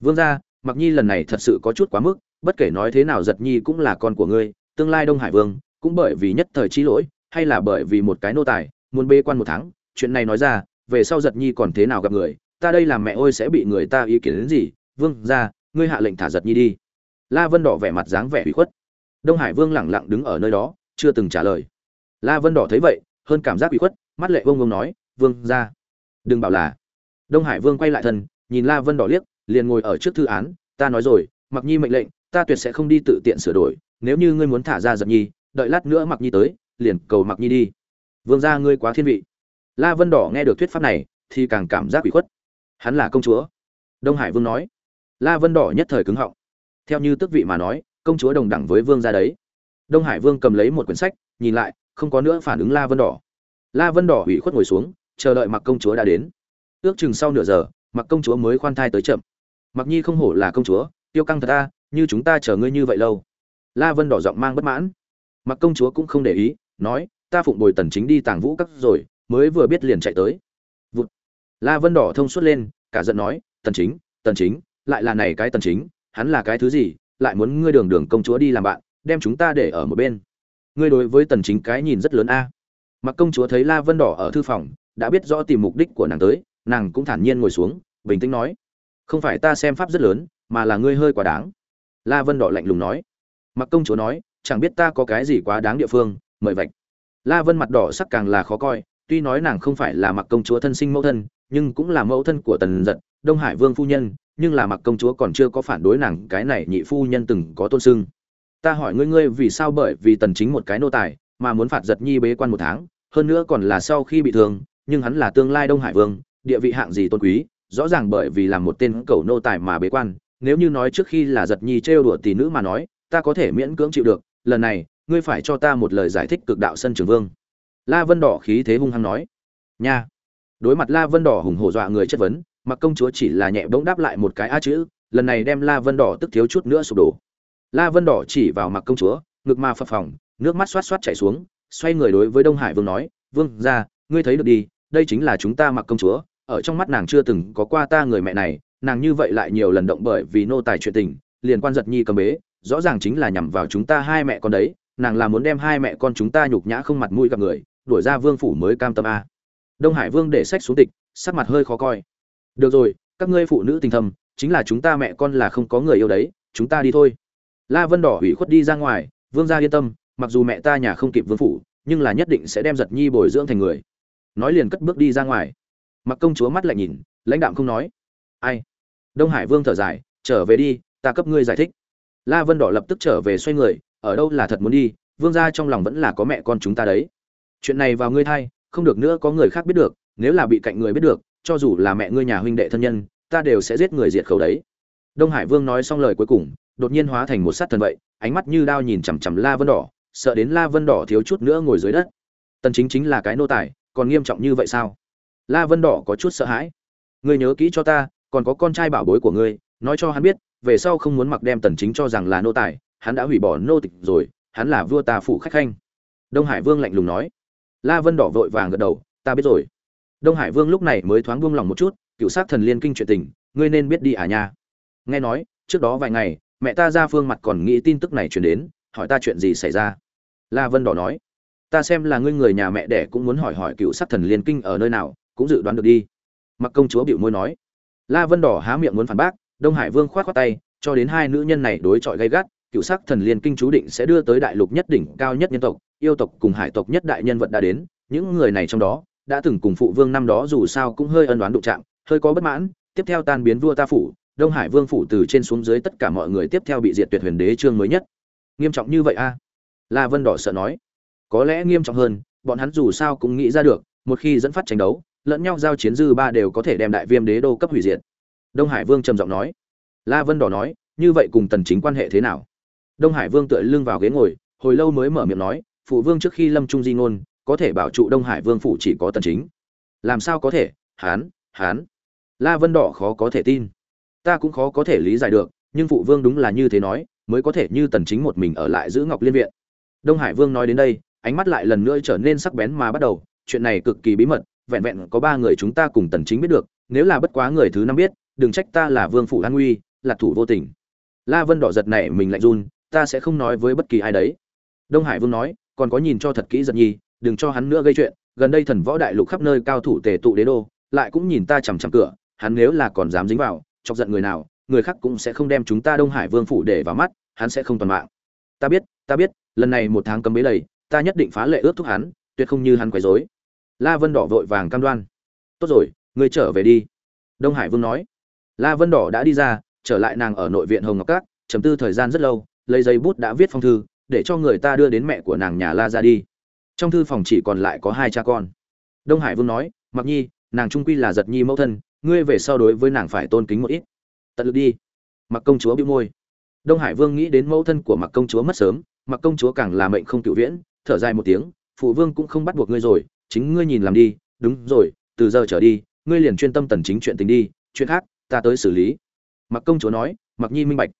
Vương gia mặc nhi lần này thật sự có chút quá mức, bất kể nói thế nào giật nhi cũng là con của ngươi, tương lai đông hải vương, cũng bởi vì nhất thời chi lỗi, hay là bởi vì một cái nô tài, muốn bê quan một tháng, chuyện này nói ra, về sau giật nhi còn thế nào gặp người, ta đây làm mẹ ôi sẽ bị người ta ý kiến đến gì? Vương gia, ngươi hạ lệnh thả giật nhi đi. La vân đỏ vẻ mặt dáng vẻ hủy khuất đông hải vương lẳng lặng đứng ở nơi đó, chưa từng trả lời. La vân đỏ thấy vậy, hơn cảm giác bị khuất, mắt lệ vông vông nói, vương ra đừng bảo là. Đông hải vương quay lại thân nhìn la vân đỏ liếc, liền ngồi ở trước thư án, ta nói rồi, mặc nhi mệnh lệnh, ta tuyệt sẽ không đi tự tiện sửa đổi, nếu như ngươi muốn thả ra giật nhi, đợi lát nữa mặc nhi tới, liền cầu mặc nhi đi. Vương ra ngươi quá thiên vị. La vân đỏ nghe được thuyết pháp này, thì càng cảm giác bị khuất. Hắn là công chúa. Đông hải vương nói. La vân đỏ nhất thời cứng họng. Theo như tước vị mà nói công chúa đồng đẳng với vương gia đấy. Đông hải vương cầm lấy một quyển sách, nhìn lại, không có nữa phản ứng la vân đỏ. La vân đỏ ủy khuất ngồi xuống, chờ đợi mặc công chúa đã đến. Ước chừng sau nửa giờ mặc công chúa mới khoan thai tới chậm. Mặc nhi không hổ là công chúa, tiêu căng thật ta như chúng ta chờ ngươi như vậy lâu. La vân đỏ giọng mang bất mãn. Mặc công chúa cũng không để ý, nói, ta phụng bồi tần chính đi tàng vũ các rồi, mới vừa biết liền chạy tới. Vụt. La vân đỏ thông suốt lên, cả giận nói, tần chính tần chính, lại là này cái tần chính, hắn là cái thứ gì lại muốn ngươi đường đường công chúa đi làm bạn, đem chúng ta để ở một bên. Ngươi đối với tần chính cái nhìn rất lớn a. Mặc công chúa thấy la vân đỏ ở thư phòng, đã biết rõ tìm mục đích của nàng tới, nàng cũng thản nhiên ngồi xuống, bình tĩnh nói, không phải ta xem pháp rất lớn, mà là ngươi hơi quá đáng. La vân đỏ lạnh lùng nói. Mặc công chúa nói, chẳng biết ta có cái gì quá đáng địa phương, mời vạch. La vân mặt đỏ sắc càng là khó coi, tuy nói nàng không phải là mặc công chúa thân sinh mẫu thân, nhưng cũng là mẫu thân của tần giật, đông hải vương phu nhân nhưng là mặc công chúa còn chưa có phản đối nàng, cái này nhị phu nhân từng có tôn sưng. Ta hỏi ngươi ngươi vì sao bởi vì tần chính một cái nô tài mà muốn phạt giật nhi bế quan một tháng, hơn nữa còn là sau khi bị thương, nhưng hắn là tương lai đông hải vương, địa vị hạng gì tôn quý, rõ ràng bởi vì làm một tên cầu nô tài mà bế quan. Nếu như nói trước khi là giật nhi trêu đùa tỷ nữ mà nói, ta có thể miễn cưỡng chịu được, lần này, ngươi phải cho ta một lời giải thích cực đạo sân trường vương. La vân đỏ khí thế hung hăng nói. Nha. Đối mặt la vân đỏ hùng hổ dọa người chất vấn mặc công chúa chỉ là nhẹ bỗng đáp lại một cái a chữ, lần này đem la vân đỏ tức thiếu chút nữa sụp đổ. La vân đỏ chỉ vào mặc công chúa, ngực ma phập phồng, nước mắt xoát xoát chảy xuống, xoay người đối với đông hải vương nói, vương ra ngươi thấy được đi, đây chính là chúng ta mặc công chúa, ở trong mắt nàng chưa từng có qua ta người mẹ này, nàng như vậy lại nhiều lần động bởi vì nô tài chuyện tình, liền quan giật nhi cầm bế, rõ ràng chính là nhằm vào chúng ta hai mẹ con đấy, nàng là muốn đem hai mẹ con chúng ta nhục nhã không mặt mũi gặp người, đuổi ra vương phủ mới cam tâm a. Đông hải vương để sách xuống tịch, sắc mặt hơi khó coi được rồi, các ngươi phụ nữ tình thầm, chính là chúng ta mẹ con là không có người yêu đấy, chúng ta đi thôi. La vân đỏ hủy khuất đi ra ngoài, vương gia yên tâm, mặc dù mẹ ta nhà không kịp vương phủ, nhưng là nhất định sẽ đem giật nhi bồi dưỡng thành người. Nói liền cất bước đi ra ngoài. Mặc công chúa mắt lại nhìn, lãnh đạm không nói. Ai? Đông hải vương thở dài, trở về đi, ta cấp ngươi giải thích. La vân đỏ lập tức trở về xoay người, ở đâu là thật muốn đi, vương gia trong lòng vẫn là có mẹ con chúng ta đấy. Chuyện này vào ngươi thay, không được nữa có người khác biết được, nếu là bị cạnh người biết được cho dù là mẹ ngươi nhà huynh đệ thân nhân, ta đều sẽ giết người diệt khẩu đấy. Đông hải vương nói xong lời cuối cùng, đột nhiên hóa thành một sát thần vậy, ánh mắt như đao nhìn chằm chằm la vân đỏ, sợ đến la vân đỏ thiếu chút nữa ngồi dưới đất. Tần chính chính là cái nô tài, còn nghiêm trọng như vậy sao? La vân đỏ có chút sợ hãi. Ngươi nhớ kỹ cho ta, còn có con trai bảo bối của ngươi, nói cho hắn biết, về sau không muốn mặc đem tần chính cho rằng là nô tài, hắn đã hủy bỏ nô tịch rồi, hắn là vua ta phụ khách khanh. Đông hải vương lạnh lùng nói. La vân đỏ vội vàng gật đầu, ta biết rồi đông hải vương lúc này mới thoáng buông lòng một chút, cựu sát thần liên kinh chuyện tình, ngươi nên biết đi à nha. Nghe nói, trước đó vài ngày, mẹ ta ra phương mặt còn nghĩ tin tức này truyền đến, hỏi ta chuyện gì xảy ra? La vân đỏ nói, ta xem là ngươi người nhà mẹ đẻ cũng muốn hỏi hỏi cựu sát thần liên kinh ở nơi nào, cũng dự đoán được đi. Mặc công chúa biểu môi nói, la vân đỏ há miệng muốn phản bác, đông hải vương khoát khoát tay, cho đến hai nữ nhân này đối chọi gay gắt, cựu sắc thần liên kinh chú định sẽ đưa tới đại lục nhất đỉnh cao nhất nhân tộc, yêu tộc cùng hải tộc nhất đại nhân vật đã đến, những người này trong đó đã từng cùng phụ vương năm đó dù sao cũng hơi ân đoán đụng chạm, hơi có bất mãn, tiếp theo tan biến vua ta phủ, đông hải vương phủ từ trên xuống dưới tất cả mọi người tiếp theo bị diệt tuyệt huyền đế trương mới nhất. Nghiêm trọng như vậy a? La vân đỏ sợ nói. Có lẽ nghiêm trọng hơn, bọn hắn dù sao cũng nghĩ ra được, một khi dẫn phát tranh đấu, lẫn nhau giao chiến dư ba đều có thể đem đại viêm đế đô cấp hủy diệt. Đông hải vương trầm giọng nói. La vân đỏ nói, như vậy cùng tần chính quan hệ thế nào? Đông hải vương tựa lưng vào ghế ngồi, hồi lâu mới mở miệng nói, phụ vương trước khi lâm trung di ngôn có thể bảo trụ đông hải vương phủ chỉ có tần chính. Làm sao có thể? Hán hán. La vân đỏ khó có thể tin. Ta cũng khó có thể lý giải được, nhưng phụ vương đúng là như thế nói, mới có thể như tần chính một mình ở lại giữ ngọc liên viện. Đông hải vương nói đến đây, ánh mắt lại lần nữa trở nên sắc bén mà bắt đầu, chuyện này cực kỳ bí mật, vẹn vẹn có ba người chúng ta cùng tần chính biết được, nếu là bất quá người thứ năm biết, đừng trách ta là vương phủ an nguy, là thủ vô tình. La vân đỏ giật này mình lạnh run, ta sẽ không nói với bất kỳ ai đấy. Đông hải vương nói, còn có nhìn cho thật kỹ giật nhi đừng cho hắn nữa gây chuyện, gần đây thần võ đại lục khắp nơi cao thủ tề tụ đế đô, lại cũng nhìn ta chằm chằm cửa, hắn nếu là còn dám dính vào, chọc giận người nào, người khác cũng sẽ không đem chúng ta đông hải vương phủ để vào mắt, hắn sẽ không toàn mạng. Ta biết ta biết, lần này một tháng cấm bế đầy, ta nhất định phá lệ ước thúc hắn, tuyệt không như hắn quấy rối. La vân đỏ vội vàng cam đoan. Tốt rồi, ngươi trở về đi. Đông hải vương nói. La vân đỏ đã đi ra, trở lại nàng ở nội viện hồng ngọc cát chấm tư thời gian rất lâu, lấy giấy bút đã viết phong thư, để cho người ta đưa đến mẹ của nàng nhà la ra đi trong thư phòng chỉ còn lại có hai cha con. Đông hải vương nói, mặc nhi, nàng trung quy là giật nhi mẫu thân, ngươi về sau đối với nàng phải tôn kính một ít. Tận lực đi. Mặc công chúa bĩu môi. Đông hải vương nghĩ đến mẫu thân của mặc công chúa mất sớm, mặc công chúa càng là mệnh không cựu viễn, thở dài một tiếng, phụ vương cũng không bắt buộc ngươi rồi, chính ngươi nhìn làm đi, đúng rồi, từ giờ trở đi, ngươi liền chuyên tâm tần chính chuyện tình đi, chuyện khác, ta tới xử lý. Mặc công chúa nói, mặc nhi minh bạch.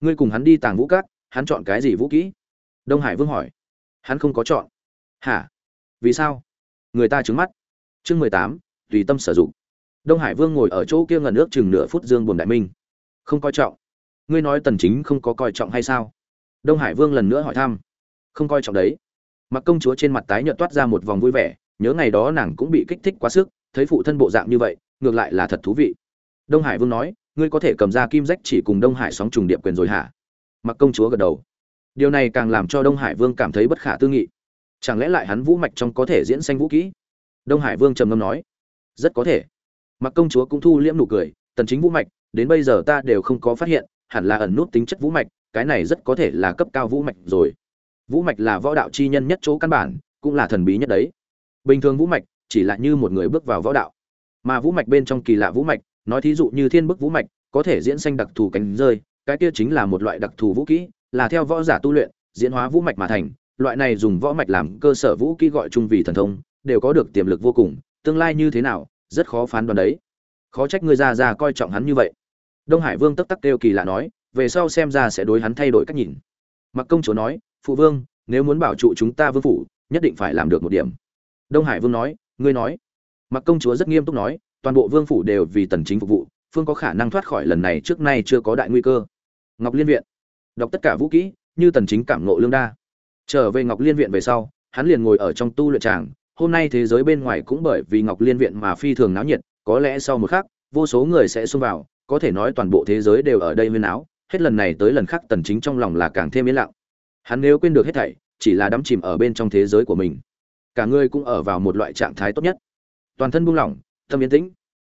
Ngươi cùng hắn đi tàng vũ cát hắn chọn cái gì vũ kỹ? Đông hải vương hỏi. Hắn không có chọn hả? Vì sao? Người ta trứng mắt. Chương mười tám, tùy tâm sử dụng. Đông hải vương ngồi ở chỗ kia ngần nước chừng nửa phút dương buồn đại minh. Không coi trọng. Ngươi nói tần chính không có coi trọng hay sao? Đông hải vương lần nữa hỏi thăm. Không coi trọng đấy. Mặc công chúa trên mặt tái nhợt toát ra một vòng vui vẻ, nhớ ngày đó nàng cũng bị kích thích quá sức, thấy phụ thân bộ dạng như vậy, ngược lại là thật thú vị. Đông hải vương nói, ngươi có thể cầm ra kim rách chỉ cùng đông hải sóng trùng điệp quyền rồi hả? Mặc công chúa gật đầu. Điều này càng làm cho đông hải vương cảm thấy bất khả tư nghị chẳng lẽ lại hắn vũ mạch trong có thể diễn sanh vũ kỹ? Đông hải vương trầm ngâm nói, rất có thể. Mặc công chúa cũng thu liễm nụ cười, tần chính vũ mạch, đến bây giờ ta đều không có phát hiện, hẳn là ẩn nút tính chất vũ mạch, cái này rất có thể là cấp cao vũ mạch rồi. Vũ mạch là võ đạo chi nhân nhất chỗ căn bản, cũng là thần bí nhất đấy. Bình thường vũ mạch, chỉ là như một người bước vào võ đạo. Mà vũ mạch bên trong kỳ lạ vũ mạch, nói thí dụ như thiên bức vũ mạch, có thể diễn sanh đặc thù cánh rơi, cái kia chính là một loại đặc thù vũ kỹ, là theo võ giả tu luyện, diễn hóa vũ mạch mà thành loại này dùng võ mạch làm cơ sở vũ kỹ gọi chung vì thần thông, đều có được tiềm lực vô cùng, tương lai như thế nào, rất khó phán đoán đấy. Khó trách ngươi già già coi trọng hắn như vậy. Đông hải vương tức tắc kêu kỳ lạ nói, về sau xem ra sẽ đối hắn thay đổi cách nhìn. Mặc công chúa nói, phụ vương, nếu muốn bảo trụ chúng ta vương phủ, nhất định phải làm được một điểm. Đông hải vương nói, ngươi nói. Mặc công chúa rất nghiêm túc nói, toàn bộ vương phủ đều vì tần chính phục vụ, phương có khả năng thoát khỏi lần này trước nay chưa có đại nguy cơ. Ngọc liên viện. Đọc tất cả vũ kỹ như tần chính cảm ngộ lương đa trở về ngọc liên viện về sau, hắn liền ngồi ở trong tu luyện tràng. Hôm nay thế giới bên ngoài cũng bởi vì ngọc liên viện mà phi thường náo nhiệt, có lẽ sau một khắc, vô số người sẽ xông vào, có thể nói toàn bộ thế giới đều ở đây huyên áo. Hết lần này tới lần khác tần chính trong lòng là càng thêm yên lặng. Hắn nếu quên được hết thảy, chỉ là đắm chìm ở bên trong thế giới của mình. Cả người cũng ở vào một loại trạng thái tốt nhất. Toàn thân buông lỏng, tâm yên tĩnh.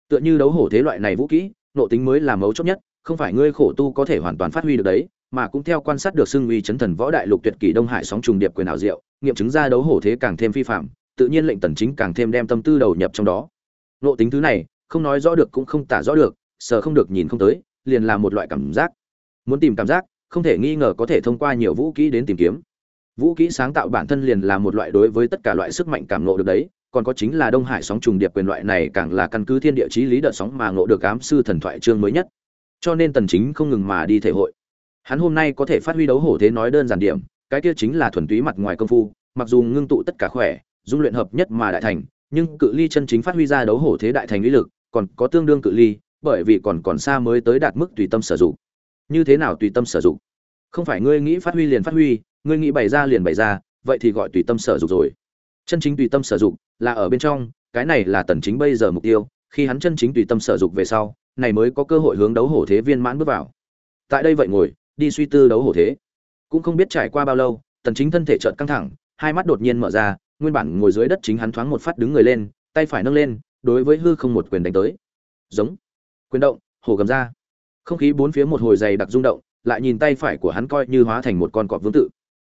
Tựa như đấu hổ thế loại này vũ kỹ nộ tính mới là mấu chốt nhất, không phải ngươi khổ tu có thể hoàn toàn phát huy được đấy mà cũng theo quan sát được xưng uy chấn thần võ đại lục tuyệt kỷ đông hải sóng trùng điệp quyền ảo diệu, nghiệm chứng ra đấu hổ thế càng thêm phi phạm, tự nhiên lệnh tần chính càng thêm đem tâm tư đầu nhập trong đó. Nộ tính thứ này, không nói rõ được cũng không tả rõ được sợ không được nhìn không tới, liền là một loại cảm giác. Muốn tìm cảm giác, không thể nghi ngờ có thể thông qua nhiều vũ kỹ đến tìm kiếm. Vũ kỹ sáng tạo bản thân liền là một loại đối với tất cả loại sức mạnh cảm nộ được đấy, còn có chính là đông hải sóng trùng điệp quyền loại này càng là căn cứ thiên địa chí lý đợt sóng mà ngộ được ám sư thần thoại chương mới nhất. Cho nên tần chính không ngừng mà đi thể hội hắn hôm nay có thể phát huy đấu hổ thế nói đơn giản điểm, cái kia chính là thuần túy mặt ngoài công phu, mặc dù ngưng tụ tất cả khỏe, dung luyện hợp nhất mà đại thành, nhưng cự ly chân chính phát huy ra đấu hổ thế đại thành lý lực, còn có tương đương cự ly, bởi vì còn còn xa mới tới đạt mức tùy tâm sử dụng. Như thế nào tùy tâm sử dụng? Không phải ngươi nghĩ phát huy liền phát huy, ngươi nghĩ bày ra liền bày ra, vậy thì gọi tùy tâm sử dụng rồi. Chân chính tùy tâm sử dụng là ở bên trong, cái này là tần chính bây giờ mục tiêu, khi hắn chân chính tùy tâm sử dụng về sau, này mới có cơ hội hướng đấu hổ thế viên mãn bước vào. Tại đây vậy ngồi đi suy tư đấu hổ thế. Cũng không biết trải qua bao lâu, tần chính thân thể chợt căng thẳng, hai mắt đột nhiên mở ra, nguyên bản ngồi dưới đất chính hắn thoáng một phát đứng người lên, tay phải nâng lên, đối với hư không một quyền đánh tới. Giống. Quyền động, hổ gầm ra. Không khí bốn phía một hồi dày đặc rung động, lại nhìn tay phải của hắn coi như hóa thành một con cọp vương tự.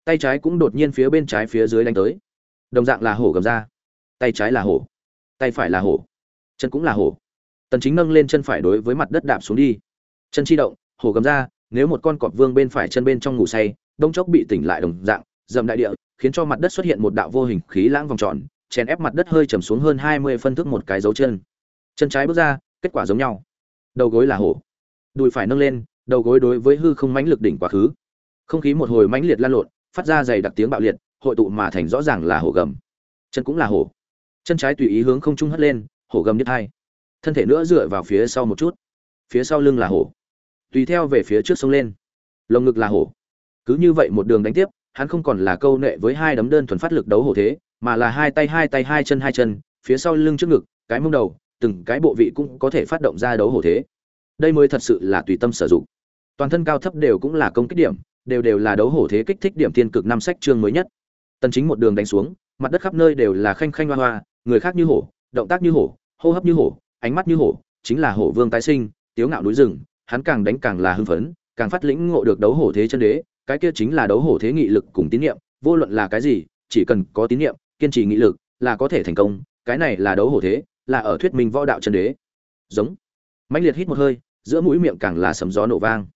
Tay trái cũng đột nhiên phía bên trái phía dưới đánh tới. Đồng dạng là hổ gầm ra. Tay trái là hổ. Tay phải là hổ. Chân cũng là hổ. Tần chính nâng lên chân phải đối với mặt đất đạp xuống đi. Chân chi động, hổ gầm ra nếu một con cọp vương bên phải chân bên trong ngủ say, đông chốc bị tỉnh lại đồng dạng, dầm đại địa, khiến cho mặt đất xuất hiện một đạo vô hình khí lãng vòng tròn, chèn ép mặt đất hơi trầm xuống hơn 20 phân thước một cái dấu chân. Chân trái bước ra, kết quả giống nhau. Đầu gối là hổ. Đùi phải nâng lên, đầu gối đối với hư không mãnh lực đỉnh quá khứ. Không khí một hồi mãnh liệt lan lộn, phát ra dày đặc tiếng bạo liệt, hội tụ mà thành rõ ràng là hổ gầm. Chân cũng là hổ. Chân trái tùy ý hướng không trung hất lên, hổ gầm nhất hai thân thể nữa dựa vào phía sau một chút. Phía sau lưng là hổ tùy theo về phía trước sông lên. Lồng ngực là hổ. Cứ như vậy một đường đánh tiếp, hắn không còn là câu nệ với hai đấm đơn thuần phát lực đấu hổ thế, mà là hai tay hai tay hai chân hai chân, phía sau lưng trước ngực, cái mông đầu, từng cái bộ vị cũng có thể phát động ra đấu hổ thế. Đây mới thật sự là tùy tâm sử dụng. Toàn thân cao thấp đều cũng là công kích điểm, đều đều là đấu hổ thế kích thích điểm tiên cực năm sách chương mới nhất. Tần chính một đường đánh xuống, mặt đất khắp nơi đều là khanh khanh hoa hoa, người khác như hổ, động tác như hổ, hô hấp như hổ, ánh mắt như hổ, chính là hổ vương tái sinh, tiếu ngạo núi rừng hắn càng đánh càng là hưng phấn, càng phát lĩnh ngộ được đấu hổ thế chân đế, cái kia chính là đấu hổ thế nghị lực cùng tín niệm, vô luận là cái gì, chỉ cần có tín niệm, kiên trì nghị lực là có thể thành công, cái này là đấu hổ thế, là ở thuyết minh võ đạo chân đế. Giống. Mãnh liệt hít một hơi, giữa mũi miệng càng là sấm gió nổ vang.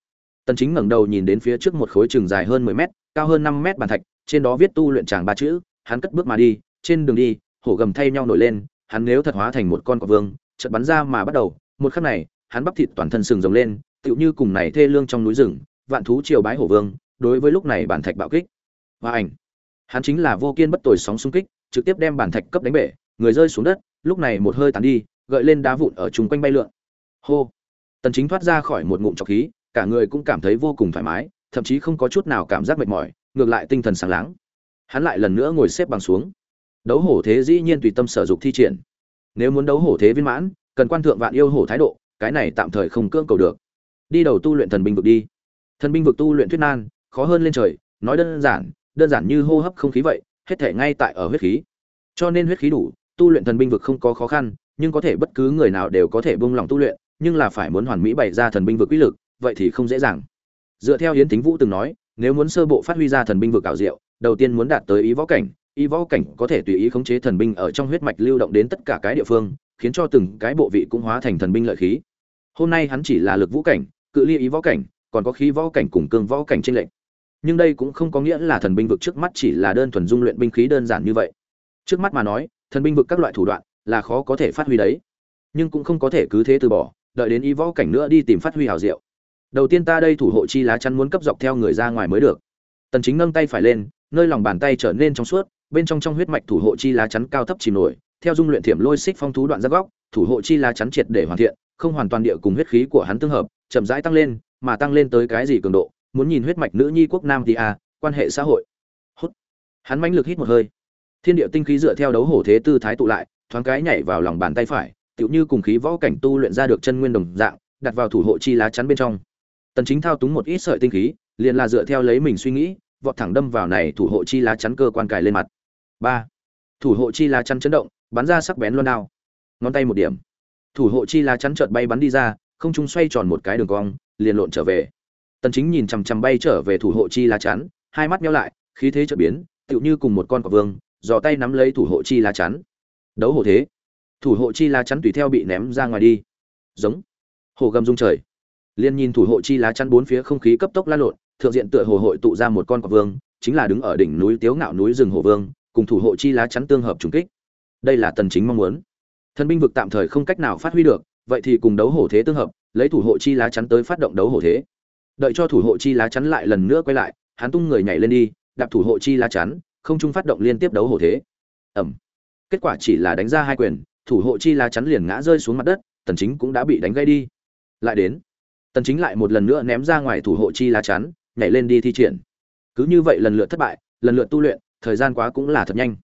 Tần chính ngẩng đầu nhìn đến phía trước một khối trường dài hơn 10 mét, cao hơn 5 mét bàn thạch, trên đó viết tu luyện chàng ba chữ, hắn cất bước mà đi, trên đường đi, hổ gầm thay nhau nổi lên, hắn nếu thật hóa thành một con quạ vương, chợt bắn ra mà bắt đầu, một khắc này hắn bắp thịt toàn thân sừng rồng lên, tựu như cùng này thê lương trong núi rừng, vạn thú triều bái hổ vương, đối với lúc này bản thạch bạo kích. Và ảnh. Hắn chính là vô kiên bất tồi sóng xung kích, trực tiếp đem bản thạch cấp đánh bể, người rơi xuống đất, lúc này một hơi tàn đi, gợi lên đá vụn ở chung quanh bay lượn. Hô. Tần chính thoát ra khỏi một ngụm trọc khí, cả người cũng cảm thấy vô cùng thoải mái, thậm chí không có chút nào cảm giác mệt mỏi, ngược lại tinh thần sáng láng. Hắn lại lần nữa ngồi xếp bằng xuống. Đấu hổ thế dĩ nhiên tùy tâm sở dục thi triển. Nếu muốn đấu hổ thế viên mãn, cần quan thượng vạn yêu hổ thái độ cái này tạm thời không cưỡng cầu được. Đi đầu tu luyện thần binh vực đi. Thần binh vực tu luyện thuyết nan, khó hơn lên trời, nói đơn giản đơn giản như hô hấp không khí vậy, hết thể ngay tại ở huyết khí. Cho nên huyết khí đủ, tu luyện thần binh vực không có khó khăn, nhưng có thể bất cứ người nào đều có thể buông lòng tu luyện, nhưng là phải muốn hoàn mỹ bày ra thần binh vực quy lực, vậy thì không dễ dàng. Dựa theo hiến tính vũ từng nói, nếu muốn sơ bộ phát huy ra thần binh vực ảo diệu, đầu tiên muốn đạt tới ý võ cảnh, ý võ cảnh có thể tùy ý khống chế thần binh ở trong huyết mạch lưu động đến tất cả cái địa phương, khiến cho từng cái bộ vị cũng hóa thành thần binh lợi khí hôm nay hắn chỉ là lực vũ cảnh, cự ly ý võ cảnh, còn có khí võ cảnh cùng cương võ cảnh trên lệnh nhưng đây cũng không có nghĩa là thần binh vực trước mắt chỉ là đơn thuần dung luyện binh khí đơn giản như vậy. Trước mắt mà nói, thần binh vực các loại thủ đoạn là khó có thể phát huy đấy. Nhưng cũng không có thể cứ thế từ bỏ, đợi đến ý võ cảnh nữa đi tìm phát huy hào diệu. Đầu tiên ta đây thủ hộ chi lá chắn muốn cấp dọc theo người ra ngoài mới được. Tần chính nâng tay phải lên, nơi lòng bàn tay trở nên trong suốt, bên trong trong huyết mạch thủ hộ chi lá chắn cao thấp chìm nổi, theo dung luyện thiểm lôi xích phong thú đoạn ra góc thủ hộ chi lá chắn triệt để hoàn thiện, không hoàn toàn địa cùng huyết khí của hắn tương hợp, chậm rãi tăng lên, mà tăng lên tới cái gì cường độ? Muốn nhìn huyết mạch nữ nhi quốc nam thì à? quan hệ xã hội. Hút. Hắn mãnh lực hít một hơi. Thiên địa tinh khí dựa theo đấu hổ thế tư thái tụ lại, thoáng cái nhảy vào lòng bàn tay phải, tựu như cùng khí võ cảnh tu luyện ra được chân nguyên đồng dạng, đặt vào thủ hộ chi lá chắn bên trong. Tần chính thao túng một ít sợi tinh khí, liền là dựa theo lấy mình suy nghĩ, vọt thẳng đâm vào này thủ hộ chi lá chắn cơ quan cài lên mặt. Ba. Thủ hộ chi lá chắn chấn động, bắn ra sắc bén luôn đao ngón tay một điểm. Thủ hộ chi lá chắn chợt bay bắn đi ra, không trung xoay tròn một cái đường cong, liền lộn trở về. Tần chính nhìn chằm chằm bay trở về thủ hộ chi lá chắn, hai mắt nheo lại, khí thế chợt biến, tựu như cùng một con cọp vương, giò tay nắm lấy thủ hộ chi lá chắn. Đấu hộ thế. Thủ hộ chi lá chắn tùy theo bị ném ra ngoài đi. Giống. Hồ gầm rung trời. Liên nhìn thủ hộ chi lá chắn bốn phía không khí cấp tốc lan lộn, thượng diện tựa hồ hội tụ ra một con cọp vương, chính là đứng ở đỉnh núi tiếu ngạo núi rừng hồ vương, cùng thủ hộ chi lá chắn tương hợp trùng kích. Đây là tần chính mong muốn thần binh vực tạm thời không cách nào phát huy được, vậy thì cùng đấu hổ thế tương hợp, lấy thủ hộ chi lá chắn tới phát động đấu hổ thế. Đợi cho thủ hộ chi lá chắn lại lần nữa quay lại, hắn tung người nhảy lên đi, đạp thủ hộ chi lá chắn, không trung phát động liên tiếp đấu hổ thế. Ẩm. Kết quả chỉ là đánh ra hai quyền, thủ hộ chi lá chắn liền ngã rơi xuống mặt đất, tần chính cũng đã bị đánh gãy đi. Lại đến. Tần chính lại một lần nữa ném ra ngoài thủ hộ chi lá chắn, nhảy lên đi thi triển. Cứ như vậy lần lượt thất bại, lần lượt tu luyện, thời gian quá cũng là thật nhanh.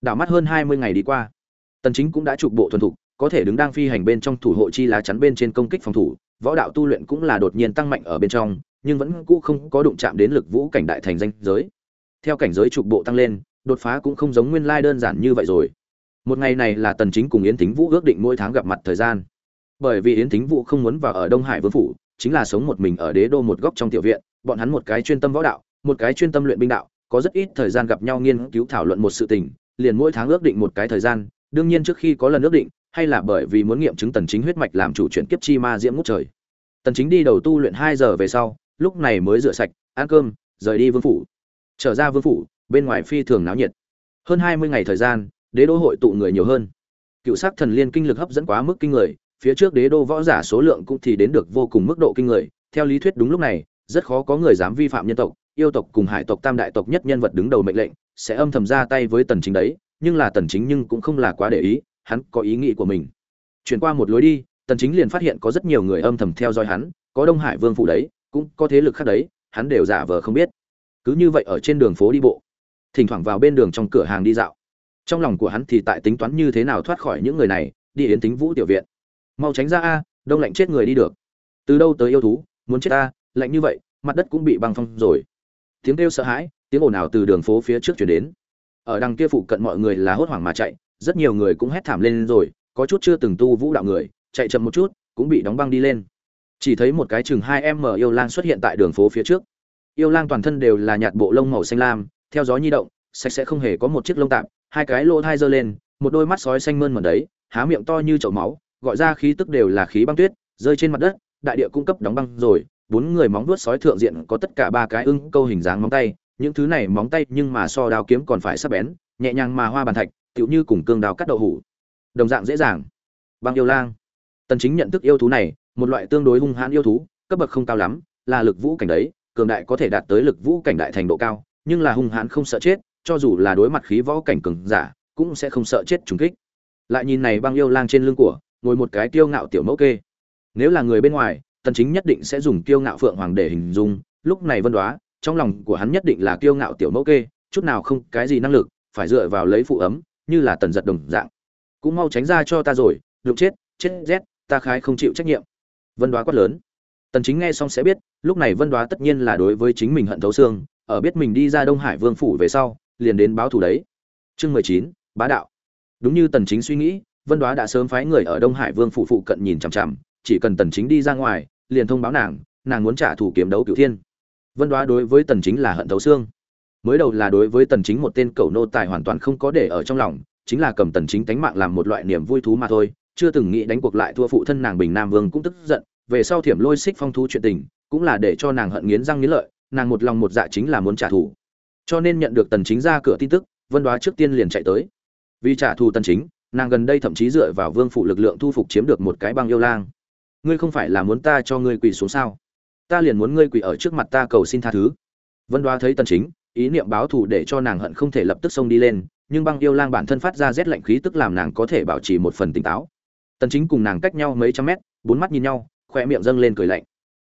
Đảo mắt hơn 20 ngày đi qua tần chính cũng đã trục bộ thuần thục, có thể đứng đang phi hành bên trong thủ hộ chi lá chắn bên trên công kích phòng thủ, võ đạo tu luyện cũng là đột nhiên tăng mạnh ở bên trong, nhưng vẫn cũ không có đụng chạm đến lực vũ cảnh đại thành danh giới. Theo cảnh giới trục bộ tăng lên, đột phá cũng không giống nguyên lai đơn giản như vậy rồi. Một ngày này là tần chính cùng yến thính vũ ước định mỗi tháng gặp mặt thời gian. Bởi vì yến thính vũ không muốn vào ở đông hải vương phủ, chính là sống một mình ở đế đô một góc trong tiểu viện, bọn hắn một cái chuyên tâm võ đạo, một cái chuyên tâm luyện binh đạo, có rất ít thời gian gặp nhau nghiên cứu thảo luận một sự tình, liền mỗi tháng ước định một cái thời gian đương nhiên trước khi có lần ước định, hay là bởi vì muốn nghiệm chứng tần chính huyết mạch làm chủ chuyển kiếp chi ma diễm ngút trời. Tần chính đi đầu tu luyện 2 giờ về sau, lúc này mới rửa sạch, ăn cơm, rời đi vương phủ. Trở ra vương phủ, bên ngoài phi thường náo nhiệt. Hơn 20 ngày thời gian, đế đô hội tụ người nhiều hơn. Cựu sắc thần liên kinh lực hấp dẫn quá mức kinh người, phía trước đế đô võ giả số lượng cũng thì đến được vô cùng mức độ kinh người. Theo lý thuyết đúng lúc này, rất khó có người dám vi phạm nhân tộc, yêu tộc cùng hải tộc tam đại tộc nhất nhân vật đứng đầu mệnh lệnh, sẽ âm thầm ra tay với tần chính đấy nhưng là tần chính nhưng cũng không là quá để ý, hắn có ý nghĩ của mình. Chuyển qua một lối đi, tần chính liền phát hiện có rất nhiều người âm thầm theo dõi hắn, có đông hải vương phủ đấy, cũng có thế lực khác đấy, hắn đều giả vờ không biết. Cứ như vậy ở trên đường phố đi bộ, thỉnh thoảng vào bên đường trong cửa hàng đi dạo. Trong lòng của hắn thì tại tính toán như thế nào thoát khỏi những người này, đi đến tính vũ tiểu viện. Mau tránh ra a, đông lạnh chết người đi được. Từ đâu tới yêu thú, muốn chết ta, lạnh như vậy, mặt đất cũng bị băng phong rồi. Tiếng kêu sợ hãi, tiếng ồn ào từ đường phố phía trước chuyển đến ở đằng kia phụ cận mọi người là hốt hoảng mà chạy, rất nhiều người cũng hét thảm lên rồi, có chút chưa từng tu vũ đạo người, chạy chậm một chút, cũng bị đóng băng đi lên. Chỉ thấy một cái chừng hai em mở yêu lang xuất hiện tại đường phố phía trước. Yêu lang toàn thân đều là nhạt bộ lông màu xanh lam, theo gió nhi động, sạch sẽ không hề có một chiếc lông tạm, hai cái lỗ thai giơ lên, một đôi mắt sói xanh mơn mởn đấy, há miệng to như chậu máu, gọi ra khí tức đều là khí băng tuyết, rơi trên mặt đất, đại địa cung cấp đóng băng rồi, bốn người móng vuốt sói thượng diện có tất cả ba cái ưng câu hình dáng móng tay những thứ này móng tay nhưng mà so đao kiếm còn phải sắc bén, nhẹ nhàng mà hoa bàn thạch, tựu như cùng cương đao cắt đậu hủ. Đồng dạng dễ dàng. Băng yêu lang. Tần chính nhận thức yêu thú này, một loại tương đối hung hãn yêu thú, cấp bậc không cao lắm, là lực vũ cảnh đấy, cường đại có thể đạt tới lực vũ cảnh đại thành độ cao, nhưng là hung hãn không sợ chết, cho dù là đối mặt khí võ cảnh cường giả, cũng sẽ không sợ chết trùng kích. Lại nhìn này băng yêu lang trên lưng của, ngồi một cái tiêu ngạo tiểu mẫu kê. Nếu là người bên ngoài, tần chính nhất định sẽ dùng tiêu ngạo phượng hoàng để hình dung, lúc này vân đoá trong lòng của hắn nhất định là kiêu ngạo tiểu mẫu kê chút nào không cái gì năng lực phải dựa vào lấy phụ ấm như là tần giật đồng dạng. Cũng mau tránh ra cho ta rồi đụng chết chết rét ta khái không chịu trách nhiệm. Vân đoá quát lớn. Tần chính nghe xong sẽ biết lúc này vân đoá tất nhiên là đối với chính mình hận thấu xương ở biết mình đi ra đông hải vương phủ về sau liền đến báo thù đấy. Chương 19, bá đạo. Đúng như tần chính suy nghĩ vân đoá đã sớm phái người ở đông hải vương phủ phụ cận nhìn chằm chằm chỉ cần tần chính đi ra ngoài liền thông báo nàng nàng muốn trả thù kiếm đấu cửu thiên vân đoá đối với tần chính là hận thấu xương. Mới đầu là đối với tần chính một tên cẩu nô tài hoàn toàn không có để ở trong lòng, chính là cầm tần chính tánh mạng làm một loại niềm vui thú mà thôi. Chưa từng nghĩ đánh cuộc lại thua phụ thân nàng bình nam vương cũng tức giận, về sau thiểm lôi xích phong thú chuyện tình, cũng là để cho nàng hận nghiến răng nghiến lợi, nàng một lòng một dạ chính là muốn trả thù. Cho nên nhận được tần chính ra cửa tin tức, vân đoá trước tiên liền chạy tới. Vì trả thù tần chính, nàng gần đây thậm chí dựa vào vương phụ lực lượng thu phục chiếm được một cái băng yêu lang. Ngươi không phải là muốn ta cho ngươi quỳ xuống sao? Ta liền muốn ngươi quỳ ở trước mặt ta cầu xin tha thứ. Vân đoá thấy tần chính, ý niệm báo thù để cho nàng hận không thể lập tức xông đi lên, nhưng băng yêu lang bản thân phát ra rét lạnh khí tức làm nàng có thể bảo trì một phần tỉnh táo. Tần chính cùng nàng cách nhau mấy trăm mét, bốn mắt nhìn nhau khoe miệng dâng lên cười lạnh.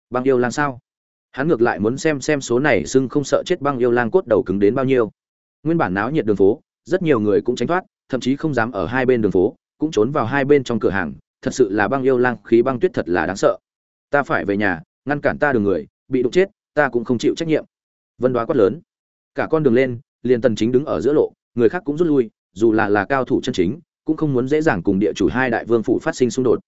Băng yêu lang sao? Hắn ngược lại muốn xem xem số này xưng không sợ chết băng yêu lang cốt đầu cứng đến bao nhiêu. Nguyên bản náo nhiệt đường phố, rất nhiều người cũng tránh thoát, thậm chí không dám ở hai bên đường phố, cũng trốn vào hai bên trong cửa hàng. Thật sự là băng yêu lang khí băng tuyết thật là đáng sợ. Ta phải về nhà ngăn cản ta đường người, bị đụng chết, ta cũng không chịu trách nhiệm. Vân đoá quát lớn. Cả con đường lên, liền tần chính đứng ở giữa lộ, người khác cũng rút lui, dù là là cao thủ chân chính, cũng không muốn dễ dàng cùng địa chủ hai đại vương phủ phát sinh xung đột.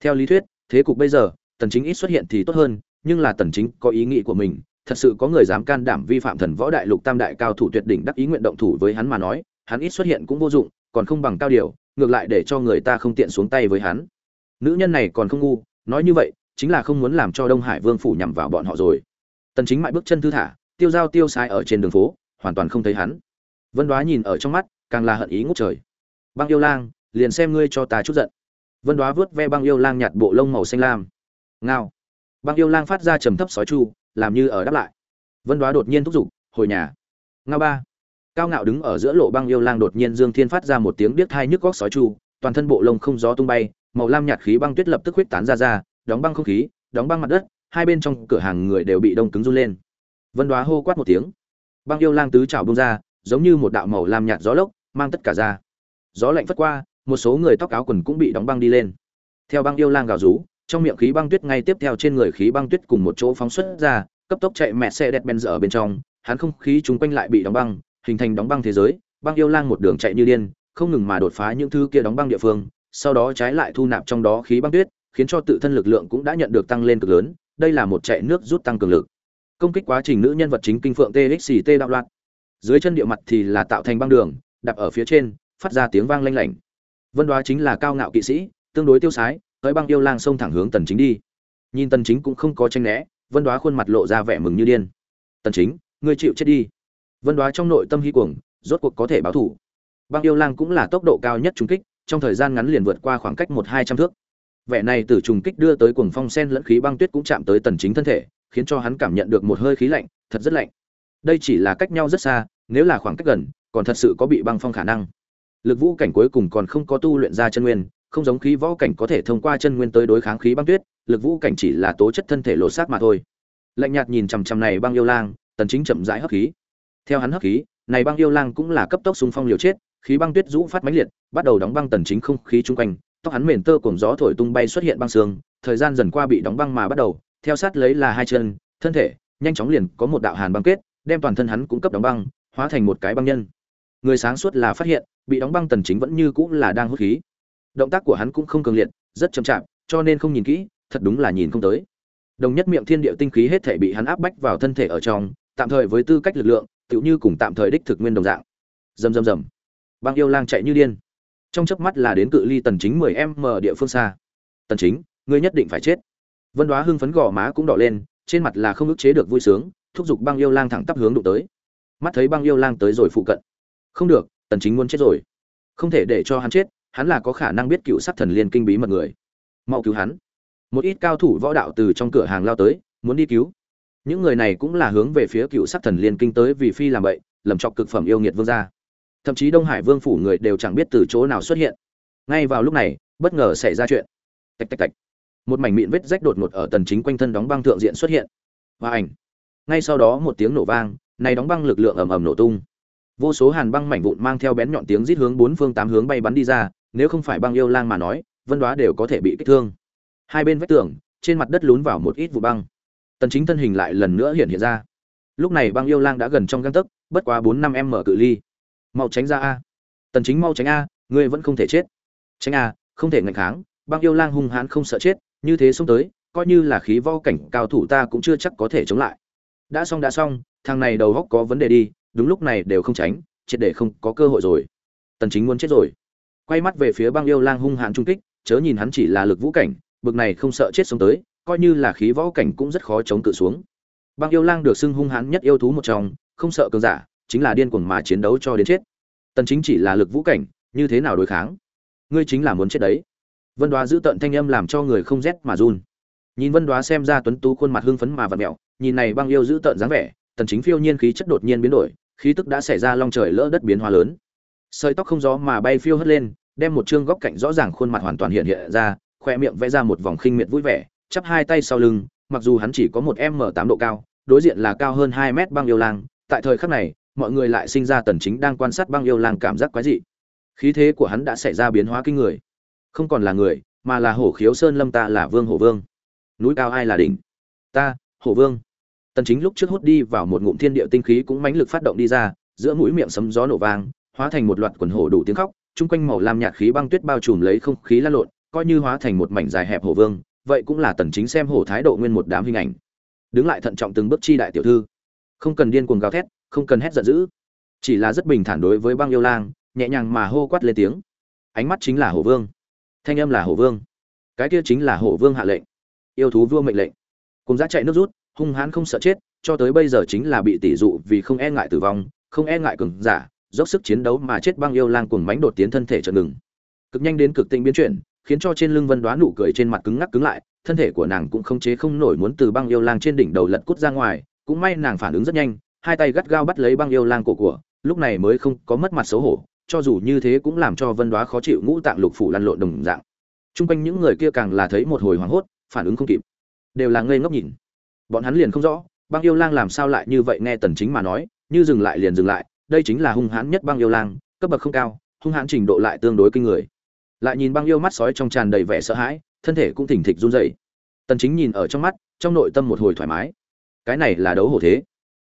Theo lý thuyết, thế cục bây giờ, tần chính ít xuất hiện thì tốt hơn, nhưng là tần chính có ý nghĩ của mình, thật sự có người dám can đảm vi phạm thần võ đại lục tam đại cao thủ tuyệt đỉnh đắc ý nguyện động thủ với hắn mà nói, hắn ít xuất hiện cũng vô dụng, còn không bằng cao điều, ngược lại để cho người ta không tiện xuống tay với hắn. Nữ nhân này còn không ngu, nói như vậy chính là không muốn làm cho đông hải vương phủ nhằm vào bọn họ rồi. Tần chính mại bước chân thư thả, tiêu giao tiêu sai ở trên đường phố, hoàn toàn không thấy hắn. Vân đoá nhìn ở trong mắt, càng là hận ý ngút trời. Băng yêu lang, liền xem ngươi cho ta chút giận. Vân đoá vớt ve băng yêu lang nhạt bộ lông màu xanh lam. Ngao. Băng yêu lang phát ra trầm thấp sói chu, làm như ở đáp lại. Vân đoá đột nhiên thúc giục, hồi nhà. Ngao ba. Cao ngạo đứng ở giữa lộ băng yêu lang đột nhiên dương thiên phát ra một tiếng biết hai nhức góc sói chu, toàn thân bộ lông không gió tung bay, màu lam nhạt khí băng tuyết lập tức huyết tán ra ra đóng băng không khí, đóng băng mặt đất, hai bên trong cửa hàng người đều bị đông cứng run lên. Vân đoá hô quát một tiếng. Băng yêu lang tứ chảo bông ra, giống như một đạo màu lam nhạt gió lốc, mang tất cả ra. Gió lạnh phất qua, một số người tóc áo quần cũng bị đóng băng đi lên. Theo băng yêu lang gào rú, trong miệng khí băng tuyết ngay tiếp theo trên người khí băng tuyết cùng một chỗ phóng xuất ra, cấp tốc chạy mẹ xe đẹp ben ở bên trong, hắn không khí chúng quanh lại bị đóng băng, hình thành đóng băng thế giới. Băng yêu lang một đường chạy như điên, không ngừng mà đột phá những thứ kia đóng băng địa phương, sau đó trái lại thu nạp trong đó khí băng tuyết khiến cho tự thân lực lượng cũng đã nhận được tăng lên cực lớn, đây là một chạy nước rút tăng cường lực. Công kích quá trình nữ nhân vật chính kinh phượng txt đạo loạn. Dưới chân địa mặt thì là tạo thành băng đường, đạp ở phía trên, phát ra tiếng vang lanh lảnh. Vân đoá chính là cao ngạo kỵ sĩ, tương đối tiêu sái, tới băng yêu lang xông thẳng hướng tần chính đi. Nhìn tần chính cũng không có tranh né, vân đoá khuôn mặt lộ ra vẻ mừng như điên. Tần chính, ngươi chịu chết đi. Vân đoá trong nội tâm hy cuồng, rốt cuộc có thể báo thủ băng yêu lang cũng là tốc độ cao nhất trúng kích, trong thời gian ngắn liền vượt qua khoảng cách một hai trăm thước vẻ này từ trùng kích đưa tới cuồng phong sen lẫn khí băng tuyết cũng chạm tới tần chính thân thể, khiến cho hắn cảm nhận được một hơi khí lạnh, thật rất lạnh. Đây chỉ là cách nhau rất xa, nếu là khoảng cách gần, còn thật sự có bị băng phong khả năng. Lực vũ cảnh cuối cùng còn không có tu luyện ra chân nguyên, không giống khí võ cảnh có thể thông qua chân nguyên tới đối kháng khí băng tuyết, lực vũ cảnh chỉ là tố chất thân thể lột xác mà thôi. Lạnh nhạt nhìn chằm chằm này băng yêu lang, tần chính chậm rãi hấp khí. Theo hắn hấp khí, này băng yêu lang cũng là cấp tốc xung phong liều chết, khí băng tuyết rũ phát mãnh liệt, bắt đầu đóng băng tần chính không khí chung quanh tóc hắn mền tơ cùng gió thổi tung bay xuất hiện băng sương thời gian dần qua bị đóng băng mà bắt đầu, theo sát lấy là hai chân, thân thể, nhanh chóng liền có một đạo hàn băng kết, đem toàn thân hắn cũng cấp đóng băng, hóa thành một cái băng nhân. Người sáng suốt là phát hiện, bị đóng băng tần chính vẫn như cũ là đang hút khí. Động tác của hắn cũng không cường liệt, rất chậm chạp, cho nên không nhìn kỹ, thật đúng là nhìn không tới. Đồng nhất miệng thiên địa tinh khí hết thể bị hắn áp bách vào thân thể ở trong, tạm thời với tư cách lực lượng, tựu như cùng tạm thời đích thực nguyên đồng dạng. Rầm rầm rầm. Băng yêu lang chạy như điên trong chớp mắt là đến cự ly tần chính 10 m địa phương xa. Tần chính, ngươi nhất định phải chết. Vân đoá hưng phấn gò má cũng đỏ lên, trên mặt là không ức chế được vui sướng, thúc giục băng yêu lang thẳng tắp hướng đụng tới. Mắt thấy băng yêu lang tới rồi phụ cận. Không được, tần chính muốn chết rồi. Không thể để cho hắn chết, hắn là có khả năng biết cựu sát thần liên kinh bí mật người. Mau cứu hắn. Một ít cao thủ võ đạo từ trong cửa hàng lao tới, muốn đi cứu. Những người này cũng là hướng về phía cựu sát thần liên kinh tới vì phi làm vậy lầm chọc cực phẩm yêu nghiệt vương gia thậm chí đông hải vương phủ người đều chẳng biết từ chỗ nào xuất hiện. Ngay vào lúc này, bất ngờ xảy ra chuyện. Tạch tạch tạch. Một mảnh mịn vết rách đột ngột ở tần chính quanh thân đóng băng thượng diện xuất hiện. Và ảnh. Ngay sau đó một tiếng nổ vang, này đóng băng lực lượng ầm ầm nổ tung. Vô số hàn băng mảnh vụn mang theo bén nhọn tiếng rít hướng bốn phương tám hướng bay bắn đi ra, nếu không phải băng yêu lang mà nói, vân đoá đều có thể bị kích thương. Hai bên vách tường, trên mặt đất lún vào một ít vụ băng. Tần chính thân hình lại lần nữa hiện hiện ra. Lúc này băng yêu lang đã gần trong gang tấc, bất quá bốn năm em mở cự ly mau tránh ra a. Tần chính mau tránh a, ngươi vẫn không thể chết. Tránh a, không thể ngạnh kháng, băng yêu lang hung hãn không sợ chết, như thế xông tới, coi như là khí võ cảnh cao thủ ta cũng chưa chắc có thể chống lại. Đã xong đã xong, thằng này đầu góc có vấn đề đi, đúng lúc này đều không tránh, triệt để không có cơ hội rồi. Tần chính muốn chết rồi. Quay mắt về phía băng yêu lang hung hãn trung kích, chớ nhìn hắn chỉ là lực vũ cảnh, bực này không sợ chết sống tới, coi như là khí võ cảnh cũng rất khó chống cự xuống. Băng yêu lang được xưng hung hãn nhất yêu thú một trong, không sợ cường giả chính là điên cuồng mà chiến đấu cho đến chết. Tần chính chỉ là lực vũ cảnh, như thế nào đối kháng? Ngươi chính là muốn chết đấy. Vân đoá giữ tận thanh âm làm cho người không rét mà run. Nhìn vân đoá xem ra tuấn tú khuôn mặt hưng phấn mà vặn mẹo nhìn này băng yêu giữ tận dáng vẻ, tần chính phiêu nhiên khí chất đột nhiên biến đổi, khí tức đã xảy ra long trời lỡ đất biến hóa lớn. Sợi tóc không gió mà bay phiêu hất lên, đem một trương góc cạnh rõ ràng khuôn mặt hoàn toàn hiện hiện ra, khoe miệng vẽ ra một vòng khinh miệt vui vẻ, chắp hai tay sau lưng, mặc dù hắn chỉ có một m tám độ cao, đối diện là cao hơn hai mét băng yêu lang, tại thời khắc này mọi người lại sinh ra tần chính đang quan sát băng yêu lang cảm giác quái dị. Khí thế của hắn đã xảy ra biến hóa kinh người. Không còn là người, mà là hổ khiếu sơn lâm ta là vương hổ vương. Núi cao ai là đỉnh? Ta, hổ vương. Tần chính lúc trước hút đi vào một ngụm thiên địa tinh khí cũng mãnh lực phát động đi ra, giữa mũi miệng sấm gió nổ vang, hóa thành một loạt quần hổ đủ tiếng khóc, chung quanh màu lam nhạt khí băng tuyết bao trùm lấy không khí lan lộn, coi như hóa thành một mảnh dài hẹp hổ vương, vậy cũng là tần chính xem hổ thái độ nguyên một đám hình ảnh. Đứng lại thận trọng từng bước chi đại tiểu thư. Không cần điên cuồng gào thét không cần hét giận dữ. Chỉ là rất bình thản đối với băng yêu lang, nhẹ nhàng mà hô quát lên tiếng. Ánh mắt chính là hổ vương. Thanh âm là hổ vương. Cái kia chính là hổ vương hạ lệnh. Yêu thú vua mệnh lệnh. Cùng giá chạy nước rút, hung hãn không sợ chết, cho tới bây giờ chính là bị tỷ dụ vì không e ngại tử vong, không e ngại cường giả, dốc sức chiến đấu mà chết băng yêu lang cùng mánh đột tiến thân thể chợt ngừng. Cực nhanh đến cực tinh biến chuyển, khiến cho trên lưng vân đoá nụ cười trên mặt cứng ngắc cứng lại, thân thể của nàng cũng không chế không nổi muốn từ băng yêu lang trên đỉnh đầu lật cút ra ngoài, cũng may nàng phản ứng rất nhanh hai tay gắt gao bắt lấy băng yêu lang cổ của, lúc này mới không có mất mặt xấu hổ, cho dù như thế cũng làm cho vân đoá khó chịu ngũ tạng lục phủ lăn lộn đồng dạng. Chung quanh những người kia càng là thấy một hồi hoảng hốt, phản ứng không kịp. Đều là ngây ngốc nhìn. Bọn hắn liền không rõ, băng yêu lang làm sao lại như vậy nghe tần chính mà nói, như dừng lại liền dừng lại, đây chính là hung hãn nhất băng yêu lang, cấp bậc không cao, hung hãn trình độ lại tương đối kinh người. Lại nhìn băng yêu mắt sói trong tràn đầy vẻ sợ hãi, thân thể cũng thỉnh thịch run rẩy. Tần chính nhìn ở trong mắt, trong nội tâm một hồi thoải mái. Cái này là đấu hổ thế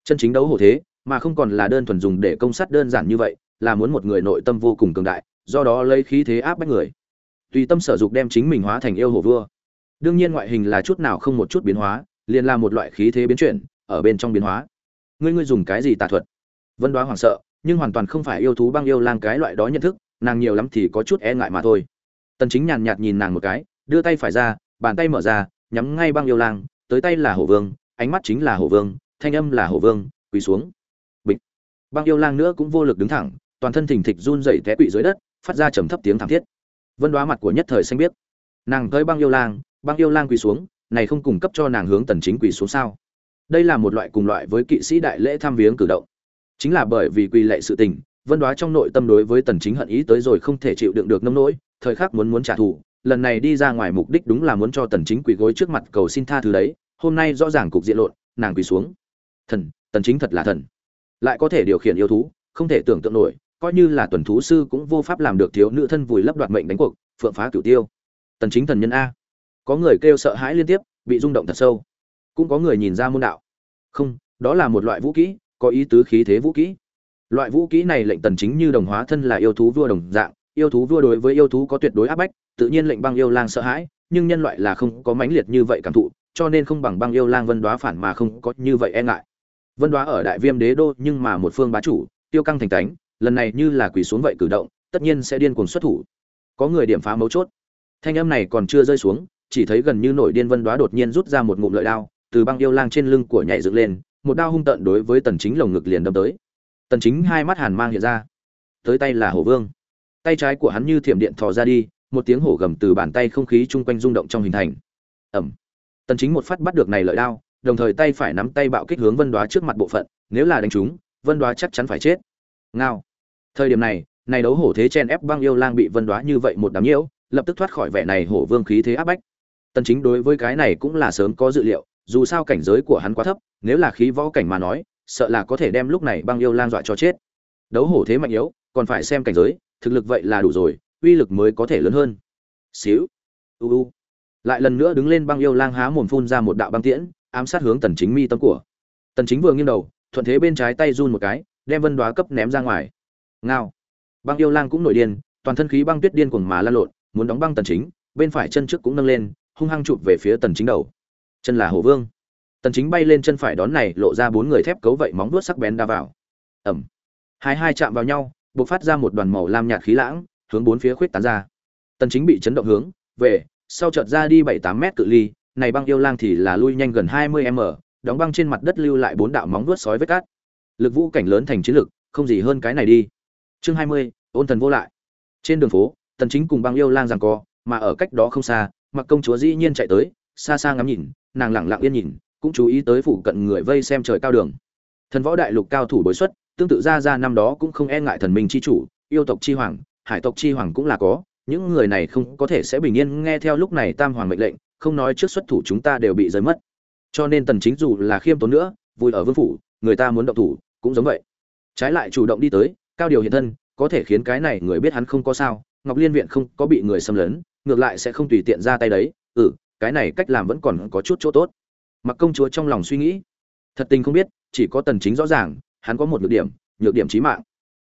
chân chính đấu hổ thế, mà không còn là đơn thuần dùng để công sát đơn giản như vậy, là muốn một người nội tâm vô cùng cường đại, do đó lấy khí thế áp bách người. Tùy tâm sở dục đem chính mình hóa thành yêu hổ vua. Đương nhiên ngoại hình là chút nào không một chút biến hóa, liền là một loại khí thế biến chuyển, ở bên trong biến hóa. Ngươi ngươi dùng cái gì tà thuật? Vân đoá hoảng sợ, nhưng hoàn toàn không phải yêu thú băng yêu lang cái loại đó nhận thức, nàng nhiều lắm thì có chút e ngại mà thôi. Tần chính nhàn nhạt nhìn nàng một cái, đưa tay phải ra, bàn tay mở ra, nhắm ngay băng yêu lang, tới tay là hổ vương, ánh mắt chính là hổ vương thanh âm là hổ vương, quỳ xuống. Bịch. Băng yêu lang nữa cũng vô lực đứng thẳng, toàn thân thình thịch run rẩy té quỵ dưới đất, phát ra trầm thấp tiếng thảm thiết. Vân đoá mặt của nhất thời xanh biết nàng tới băng yêu lang, băng yêu lang quỳ xuống, này không cung cấp cho nàng hướng tần chính quỳ xuống sao? Đây là một loại cùng loại với kỵ sĩ đại lễ tham viếng cử động. Chính là bởi vì quỳ lệ sự tình, vân đoá trong nội tâm đối với tần chính hận ý tới rồi không thể chịu đựng được nông nỗi, thời khắc muốn muốn trả thù, lần này đi ra ngoài mục đích đúng là muốn cho tần chính quỳ gối trước mặt cầu xin tha thứ đấy, hôm nay rõ ràng cục diện lộn, nàng quỳ xuống thần, tần chính thật là thần. Lại có thể điều khiển yêu thú, không thể tưởng tượng nổi, coi như là tuần thú sư cũng vô pháp làm được thiếu nữ thân vùi lấp đoạt mệnh đánh cuộc, phượng phá cửu tiêu. Tần chính thần nhân a. Có người kêu sợ hãi liên tiếp, bị rung động thật sâu. Cũng có người nhìn ra môn đạo. Không, đó là một loại vũ kỹ, có ý tứ khí thế vũ kỹ. Loại vũ kỹ này lệnh tần chính như đồng hóa thân là yêu thú vua đồng dạng, yêu thú vua đối với yêu thú có tuyệt đối áp bách, tự nhiên lệnh băng yêu lang sợ hãi, nhưng nhân loại là không có mãnh liệt như vậy cảm thụ, cho nên không bằng băng yêu lang vân đoá phản mà không có như vậy e ngại vân đoá ở đại viêm đế đô, nhưng mà một phương bá chủ, tiêu căng thành tánh, lần này như là quỳ xuống vậy cử động, tất nhiên sẽ điên cuồng xuất thủ. Có người điểm phá mấu chốt. Thanh âm này còn chưa rơi xuống, chỉ thấy gần như nổi điên vân đoá đột nhiên rút ra một ngụm lợi đao, từ băng yêu lang trên lưng của nhảy dựng lên, một đao hung tận đối với tần chính lồng ngực liền đâm tới. Tần chính hai mắt hàn mang hiện ra. Tới tay là hổ vương. Tay trái của hắn như thiểm điện thò ra đi, một tiếng hổ gầm từ bàn tay không khí chung quanh rung động trong hình thành. Ẩm tần chính một phát bắt được này lợi đao đồng thời tay phải nắm tay bạo kích hướng vân đoá trước mặt bộ phận, nếu là đánh chúng vân đoá chắc chắn phải chết. Ngao. Thời điểm này này đấu hổ thế chen ép băng yêu lang bị vân đoá như vậy một đám nhiễu lập tức thoát khỏi vẻ này hổ vương khí thế áp bách. Tần chính đối với cái này cũng là sớm có dự liệu, dù sao cảnh giới của hắn quá thấp, nếu là khí võ cảnh mà nói, sợ là có thể đem lúc này băng yêu lang dọa cho chết. Đấu hổ thế mạnh yếu, còn phải xem cảnh giới, thực lực vậy là đủ rồi, uy lực mới có thể lớn hơn. Xíu. U u. Lại lần nữa đứng lên băng yêu lang há mồm phun ra một đạo băng tiễn ám sát hướng tần chính mi tâm của. Tần chính vừa nghiêng đầu, thuận thế bên trái tay run một cái, đem vân đoá cấp ném ra ngoài. Ngao. Băng yêu lang cũng nổi điên, toàn thân khí băng tuyết điên cuồng mà lan lộn, muốn đóng băng tần chính, bên phải chân trước cũng nâng lên, hung hăng chụp về phía tần chính đầu. Chân là hổ vương. Tần chính bay lên chân phải đón này, lộ ra bốn người thép cấu vậy móng vuốt sắc bén đa vào. Ẩm hai hai chạm vào nhau, bộc phát ra một đoàn màu lam nhạt khí lãng, hướng bốn phía khuyết tán ra. Tần chính bị chấn động hướng, về, sau chợt ra đi bảy tám mét cự ly này băng yêu lang thì là lui nhanh gần 20 m đóng băng trên mặt đất lưu lại bốn đạo móng vuốt sói vết cát. Lực vũ cảnh lớn thành chiến lực không gì hơn cái này đi. Chương 20, ôn thần vô lại. Trên đường phố tần chính cùng băng yêu lang giằng co mà ở cách đó không xa mặc công chúa dĩ nhiên chạy tới xa xa ngắm nhìn nàng lặng lặng yên nhìn cũng chú ý tới phụ cận người vây xem trời cao đường. Thần võ đại lục cao thủ bối xuất tương tự ra ra năm đó cũng không e ngại thần minh chi chủ yêu tộc chi hoàng hải tộc chi hoàng cũng là có những người này không có thể sẽ bình yên nghe theo lúc này tam hoàng mệnh lệnh không nói trước xuất thủ chúng ta đều bị rơi mất. Cho nên tần chính dù là khiêm tốn nữa, vui ở vương phủ, người ta muốn động thủ, cũng giống vậy. Trái lại chủ động đi tới, cao điều hiện thân, có thể khiến cái này người biết hắn không có sao, ngọc liên viện không có bị người xâm lấn, ngược lại sẽ không tùy tiện ra tay đấy. Ừ cái này cách làm vẫn còn có chút chỗ tốt. Mặc công chúa trong lòng suy nghĩ. Thật tình không biết, chỉ có tần chính rõ ràng, hắn có một nhược điểm nhược điểm chí mạng.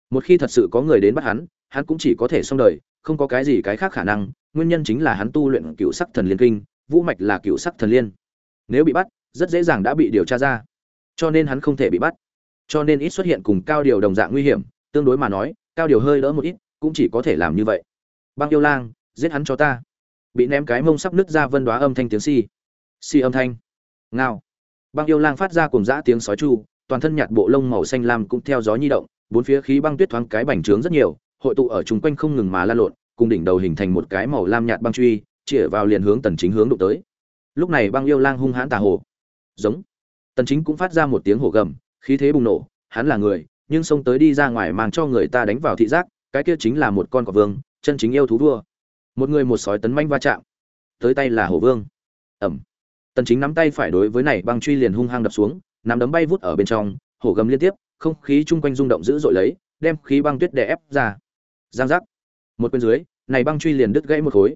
Một khi thật sự có người đến bắt hắn hắn cũng chỉ có thể xong đời, không có cái gì cái khác khả năng, nguyên nhân chính là hắn tu luyện cựu sắc thần liên kinh vũ mạch là cựu sắc thần liên. Nếu bị bắt, rất dễ dàng đã bị điều tra ra. Cho nên hắn không thể bị bắt. Cho nên ít xuất hiện cùng cao điều đồng dạng nguy hiểm, tương đối mà nói, cao điều hơi đỡ một ít, cũng chỉ có thể làm như vậy. Băng yêu lang, giết hắn cho ta. Bị ném cái mông sắp nứt ra vân đoá âm thanh tiếng si si âm thanh. Ngao. Băng yêu lang phát ra cùng dã tiếng sói chu, toàn thân nhạt bộ lông màu xanh lam cũng theo gió nhi động, bốn phía khí băng tuyết thoáng cái bành trướng rất nhiều, hội tụ ở chung quanh không ngừng mà lan lộn, cùng đỉnh đầu hình thành một cái màu lam nhạt băng truy chĩa vào liền hướng tần chính hướng đụng tới. Lúc này băng yêu lang hung hãn tà hồ. Giống. Tần chính cũng phát ra một tiếng hổ gầm, khí thế bùng nổ, hắn là người, nhưng xông tới đi ra ngoài mang cho người ta đánh vào thị giác, cái kia chính là một con cọp vương, chân chính yêu thú vua. Một người một sói tấn manh va chạm. Tới tay là hổ vương. Ẩm. Tần chính nắm tay phải đối với này băng truy liền hung hăng đập xuống, nắm đấm bay vút ở bên trong, hổ gầm liên tiếp, không khí chung quanh rung động dữ dội lấy, đem khí băng tuyết đè ép ra. Giang giác. Một bên dưới, này băng truy liền đứt gãy một khối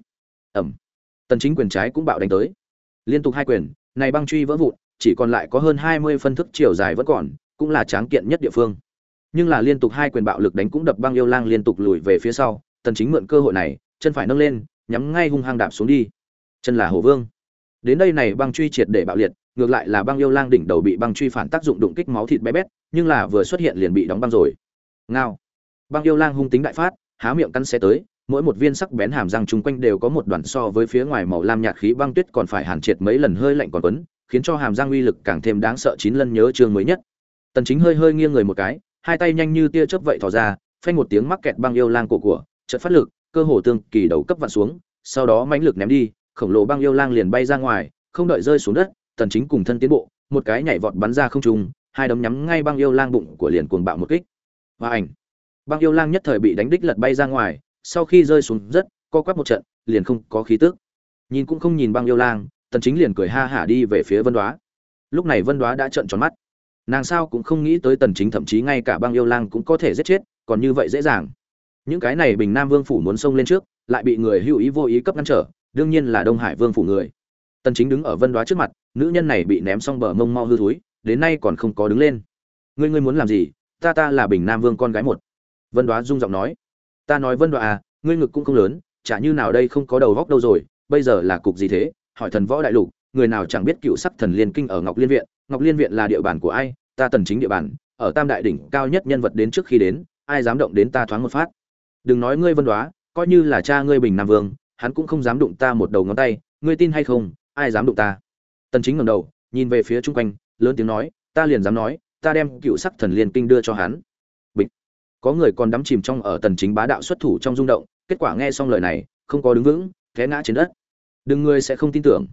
ẩm. Tần chính quyền trái cũng bạo đánh tới. Liên tục hai quyền, này băng truy vỡ vụn, chỉ còn lại có hơn 20 phân thức chiều dài vẫn còn, cũng là tráng kiện nhất địa phương. Nhưng là liên tục hai quyền bạo lực đánh cũng đập băng yêu lang liên tục lùi về phía sau, tần chính mượn cơ hội này, chân phải nâng lên, nhắm ngay hung hăng đạp xuống đi. Chân là hổ vương. Đến đây này băng truy triệt để bạo liệt, ngược lại là băng yêu lang đỉnh đầu bị băng truy phản tác dụng đụng kích máu thịt bé bét, nhưng là vừa xuất hiện liền bị đóng băng rồi. Ngao. Băng yêu lang hung tính đại phát, há miệng cắn xe tới mỗi một viên sắc bén hàm răng chung quanh đều có một đoạn so với phía ngoài màu lam nhạt khí băng tuyết còn phải hàn triệt mấy lần hơi lạnh còn quấn, khiến cho hàm răng uy lực càng thêm đáng sợ chín lần nhớ chương mới nhất. Tần chính hơi hơi nghiêng người một cái, hai tay nhanh như tia chớp vậy thò ra, phanh một tiếng mắc kẹt băng yêu lang cổ của, chợt phát lực, cơ hồ tương kỳ đầu cấp vặn xuống, sau đó mãnh lực ném đi, khổng lồ băng yêu lang liền bay ra ngoài, không đợi rơi xuống đất, tần chính cùng thân tiến bộ, một cái nhảy vọt bắn ra không trung, hai đấm nhắm ngay băng yêu lang bụng của liền cuồng bạo một kích. Và ảnh. Băng yêu lang nhất thời bị đánh đích lật bay ra ngoài sau khi rơi xuống rất, co quắp một trận, liền không có khí tức. Nhìn cũng không nhìn băng yêu lang, tần chính liền cười ha hả đi về phía vân đoá. Lúc này vân đoá đã trợn tròn mắt. Nàng sao cũng không nghĩ tới tần chính thậm chí ngay cả băng yêu lang cũng có thể giết chết, còn như vậy dễ dàng. Những cái này bình nam vương phủ muốn xông lên trước, lại bị người hữu ý vô ý cấp ngăn trở, đương nhiên là đông hải vương phủ người. Tần chính đứng ở vân đoá trước mặt, nữ nhân này bị ném xong bờ mông mau hư thối, đến nay còn không có đứng lên. Ngươi ngươi muốn làm gì? Ta ta là bình nam vương con gái một. Vân đoá rung giọng nói ta nói vân đoạ à ngươi ngực cũng không lớn, chả như nào đây không có đầu góc đâu rồi, bây giờ là cục gì thế? Hỏi thần võ đại lục, người nào chẳng biết cựu sắc thần liên kinh ở ngọc liên viện, ngọc liên viện là địa bàn của ai? Ta tần chính địa bàn, ở tam đại đỉnh cao nhất nhân vật đến trước khi đến, ai dám động đến ta thoáng một phát? Đừng nói ngươi vân đoá coi như là cha ngươi bình nam vương, hắn cũng không dám đụng ta một đầu ngón tay, ngươi tin hay không, ai dám đụng ta? Tần chính ngẩng đầu, nhìn về phía trung quanh, lớn tiếng nói, ta liền dám nói, ta đem cựu sắc thần liên kinh đưa cho hắn có người còn đắm chìm trong ở tần chính bá đạo xuất thủ trong rung động, kết quả nghe xong lời này, không có đứng vững, té ngã trên đất. Đừng ngươi sẽ không tin tưởng.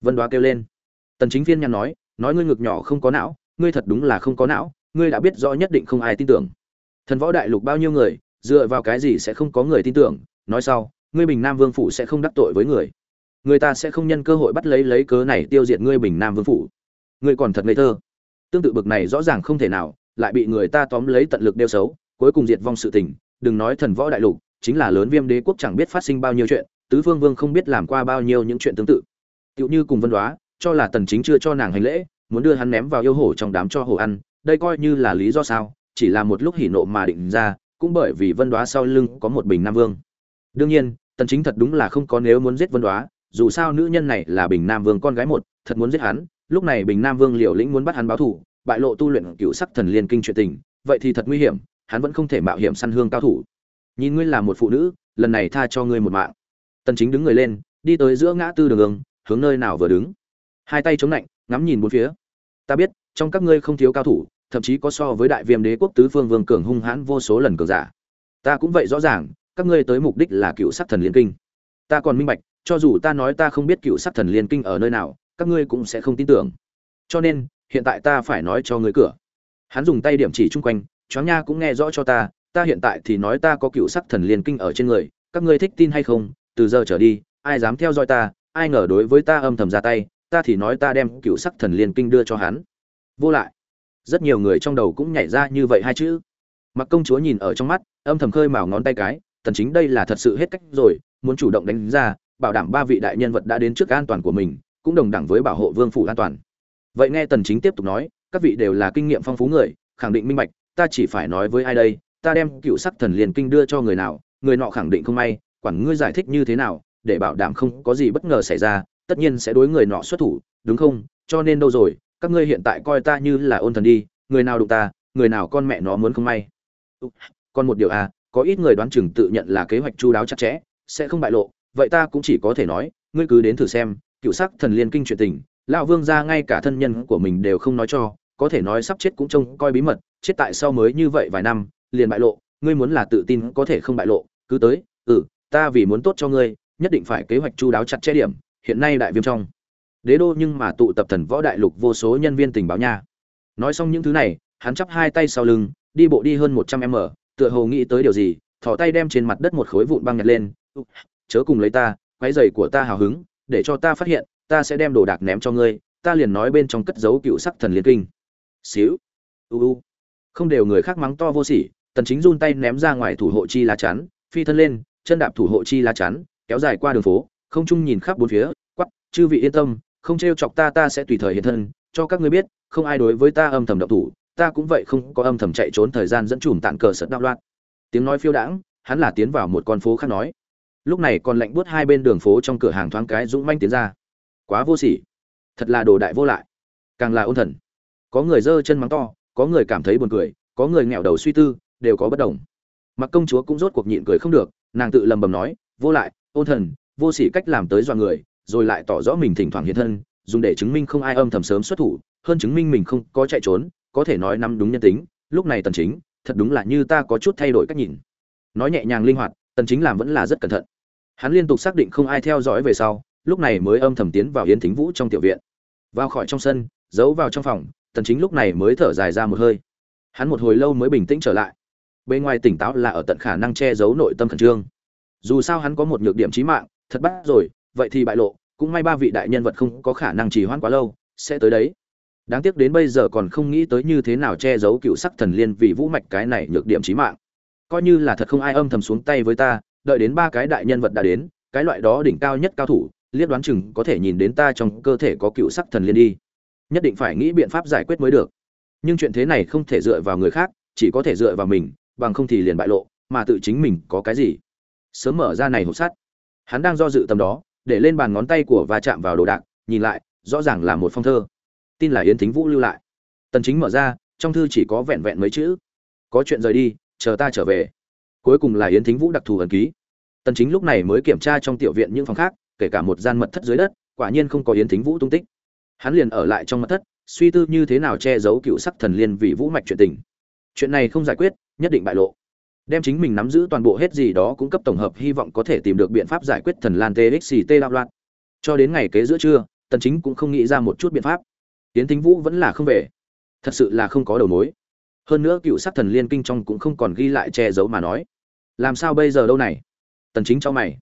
Vân đoá kêu lên. Tần chính phiên nhăn nói nói ngươi ngực nhỏ không có não, ngươi thật đúng là không có não, ngươi đã biết rõ nhất định không ai tin tưởng. Thần võ đại lục bao nhiêu người, dựa vào cái gì sẽ không có người tin tưởng, nói sau, ngươi bình nam vương phủ sẽ không đắc tội với người. Người ta sẽ không nhân cơ hội bắt lấy lấy cớ này tiêu diệt ngươi bình nam vương phủ. Ngươi còn thật ngây thơ. Tương tự bực này rõ ràng không thể nào, lại bị người ta tóm lấy tận lực đeo xấu cuối cùng diệt vong sự tình, đừng nói thần võ đại lục, chính là lớn viêm đế quốc chẳng biết phát sinh bao nhiêu chuyện, tứ phương vương không biết làm qua bao nhiêu những chuyện tương tự. Tựu như cùng vân đoá, cho là tần chính chưa cho nàng hành lễ, muốn đưa hắn ném vào yêu hổ trong đám cho hổ ăn, đây coi như là lý do sao, chỉ là một lúc hỉ nộ mà định ra, cũng bởi vì vân đoá sau lưng có một bình nam vương. Đương nhiên, tần chính thật đúng là không có nếu muốn giết vân đoá, dù sao nữ nhân này là bình nam vương con gái một, thật muốn giết hắn, lúc này bình nam vương liều lĩnh muốn bắt hắn báo thù, bại lộ tu luyện cựu sắc thần liên kinh chuyện tình, vậy thì thật nguy hiểm hắn vẫn không thể mạo hiểm săn hương cao thủ. Nhìn ngươi là một phụ nữ, lần này tha cho ngươi một mạng. Tần chính đứng người lên, đi tới giữa ngã tư đường ương, hướng nơi nào vừa đứng. Hai tay chống lạnh ngắm nhìn bốn phía. Ta biết, trong các ngươi không thiếu cao thủ, thậm chí có so với đại viêm đế quốc tứ phương vương cường hung hãn vô số lần cường giả. Ta cũng vậy rõ ràng, các ngươi tới mục đích là cựu sắc thần liên kinh. Ta còn minh bạch, cho dù ta nói ta không biết cựu sắc thần liên kinh ở nơi nào, các ngươi cũng sẽ không tin tưởng. Cho nên, hiện tại ta phải nói cho ngươi cửa. Hắn dùng tay điểm chỉ chung quanh choáng nha cũng nghe rõ cho ta ta hiện tại thì nói ta có cựu sắc thần liên kinh ở trên người, các ngươi thích tin hay không, từ giờ trở đi, ai dám theo dõi ta, ai ngờ đối với ta âm thầm ra tay, ta thì nói ta đem cựu sắc thần liên kinh đưa cho hắn. Vô lại. Rất nhiều người trong đầu cũng nhảy ra như vậy hai chữ. Mặc công chúa nhìn ở trong mắt, âm thầm khơi mào ngón tay cái, tần chính đây là thật sự hết cách rồi, muốn chủ động đánh ra, bảo đảm ba vị đại nhân vật đã đến trước an toàn của mình, cũng đồng đẳng với bảo hộ vương phủ an toàn. Vậy nghe tần chính tiếp tục nói, các vị đều là kinh nghiệm phong phú người, khẳng định minh bạch ta chỉ phải nói với ai đây, ta đem cựu sắc thần liền kinh đưa cho người nào, người nọ khẳng định không may, quản ngươi giải thích như thế nào, để bảo đảm không có gì bất ngờ xảy ra, tất nhiên sẽ đối người nọ xuất thủ, đúng không? Cho nên đâu rồi, các ngươi hiện tại coi ta như là ôn thần đi, người nào đụng ta, người nào con mẹ nó muốn không may. Còn một điều à có ít người đoán chừng tự nhận là kế hoạch chu đáo chặt chẽ, sẽ không bại lộ, vậy ta cũng chỉ có thể nói, ngươi cứ đến thử xem, cựu sắc thần liên kinh chuyện tình, lão vương gia ngay cả thân nhân của mình đều không nói cho có thể nói sắp chết cũng trông coi bí mật, chết tại sao mới như vậy vài năm, liền bại lộ, ngươi muốn là tự tin có thể không bại lộ, cứ tới ừ ta vì muốn tốt cho ngươi, nhất định phải kế hoạch chu đáo chặt chẽ điểm, hiện nay đại viêm trong. Đế đô nhưng mà tụ tập thần võ đại lục vô số nhân viên tình báo nha. Nói xong những thứ này, hắn chắp hai tay sau lưng, đi bộ đi hơn một trăm m tựa hồ nghĩ tới điều gì thỏ tay đem trên mặt đất một khối vụn băng nhặt lên chớ cùng lấy ta quái giày của ta hào hứng, để cho ta phát hiện, ta sẽ đem đồ đạc ném cho ngươi, ta liền nói bên trong cất giấu cựu sắc thần liên kinh xíu. U u. Không đều người khác mắng to vô sỉ, tần chính run tay ném ra ngoài thủ hộ chi lá chắn, phi thân lên, chân đạp thủ hộ chi lá chắn, kéo dài qua đường phố, không chung nhìn khắp bốn phía, quắc, chư vị yên tâm, không trêu chọc ta ta sẽ tùy thời hiện thân, cho các ngươi biết, không ai đối với ta âm thầm động thủ, ta cũng vậy không có âm thầm chạy trốn thời gian dẫn chùm tạn cờ sật đạo loạn. Tiếng nói phiêu đãng, hắn là tiến vào một con phố khác nói. Lúc này còn lạnh buốt hai bên đường phố trong cửa hàng thoáng cái dũng manh tiến ra. Quá vô sỉ. Thật là đồ đại vô lại. Càng là ôn thần có người giơ chân mắng to, có người cảm thấy buồn cười, có người ngẹo đầu suy tư, đều có bất đồng. Mặc công chúa cũng rốt cuộc nhịn cười không được, nàng tự lầm bầm nói, vô lại, ôn thần, vô sỉ cách làm tới dọa người, rồi lại tỏ rõ mình thỉnh thoảng hiện thân, dùng để chứng minh không ai âm thầm sớm xuất thủ, hơn chứng minh mình không có chạy trốn, có thể nói năm đúng nhân tính, lúc này tần chính, thật đúng là như ta có chút thay đổi cách nhìn. Nói nhẹ nhàng linh hoạt, tần chính làm vẫn là rất cẩn thận. Hắn liên tục xác định không ai theo dõi về sau, lúc này mới âm thầm tiến vào yến thính vũ trong tiểu viện. Vào khỏi trong sân, giấu vào trong phòng tần chính lúc này mới thở dài ra một hơi. Hắn một hồi lâu mới bình tĩnh trở lại. Bên ngoài tỉnh táo là ở tận khả năng che giấu nội tâm khẩn trương. Dù sao hắn có một nhược điểm chí mạng, thật bắt rồi, vậy thì bại lộ, cũng may ba vị đại nhân vật không có khả năng trì hoãn quá lâu, sẽ tới đấy. Đáng tiếc đến bây giờ còn không nghĩ tới như thế nào che giấu cựu sắc thần liên vì vũ mạch cái này nhược điểm chí mạng. Coi như là thật không ai âm thầm xuống tay với ta, đợi đến ba cái đại nhân vật đã đến, cái loại đó đỉnh cao nhất cao thủ, liếc đoán chừng có thể nhìn đến ta trong cơ thể có cựu sắc thần liên đi nhất định phải nghĩ biện pháp giải quyết mới được. Nhưng chuyện thế này không thể dựa vào người khác, chỉ có thể dựa vào mình, bằng không thì liền bại lộ, mà tự chính mình có cái gì? Sớm mở ra này hộp sắt. Hắn đang do dự tầm đó, để lên bàn ngón tay của và chạm vào đồ đạc, nhìn lại, rõ ràng là một phong thơ. Tin là yến thính vũ lưu lại. Tần chính mở ra, trong thư chỉ có vẹn vẹn mấy chữ. Có chuyện rời đi, chờ ta trở về. Cuối cùng là yến thính vũ đặc thù ẩn ký. Tần chính lúc này mới kiểm tra trong tiểu viện những phòng khác, kể cả một gian mật thất dưới đất, quả nhiên không có yến thính vũ tung tích hắn liền ở lại trong mật thất, suy tư như thế nào che giấu cựu sắc thần liên vì vũ mạch chuyện tình. Chuyện này không giải quyết, nhất định bại lộ. Đem chính mình nắm giữ toàn bộ hết gì đó cũng cấp tổng hợp, hy vọng có thể tìm được biện pháp giải quyết thần lan txt đạo loạn. Cho đến ngày kế giữa trưa, tần chính cũng không nghĩ ra một chút biện pháp. Tiến thính vũ vẫn là không về. Thật sự là không có đầu mối. Hơn nữa cựu sắc thần liên kinh trong cũng không còn ghi lại che giấu mà nói. Làm sao bây giờ đâu này? Tần chính cho mày.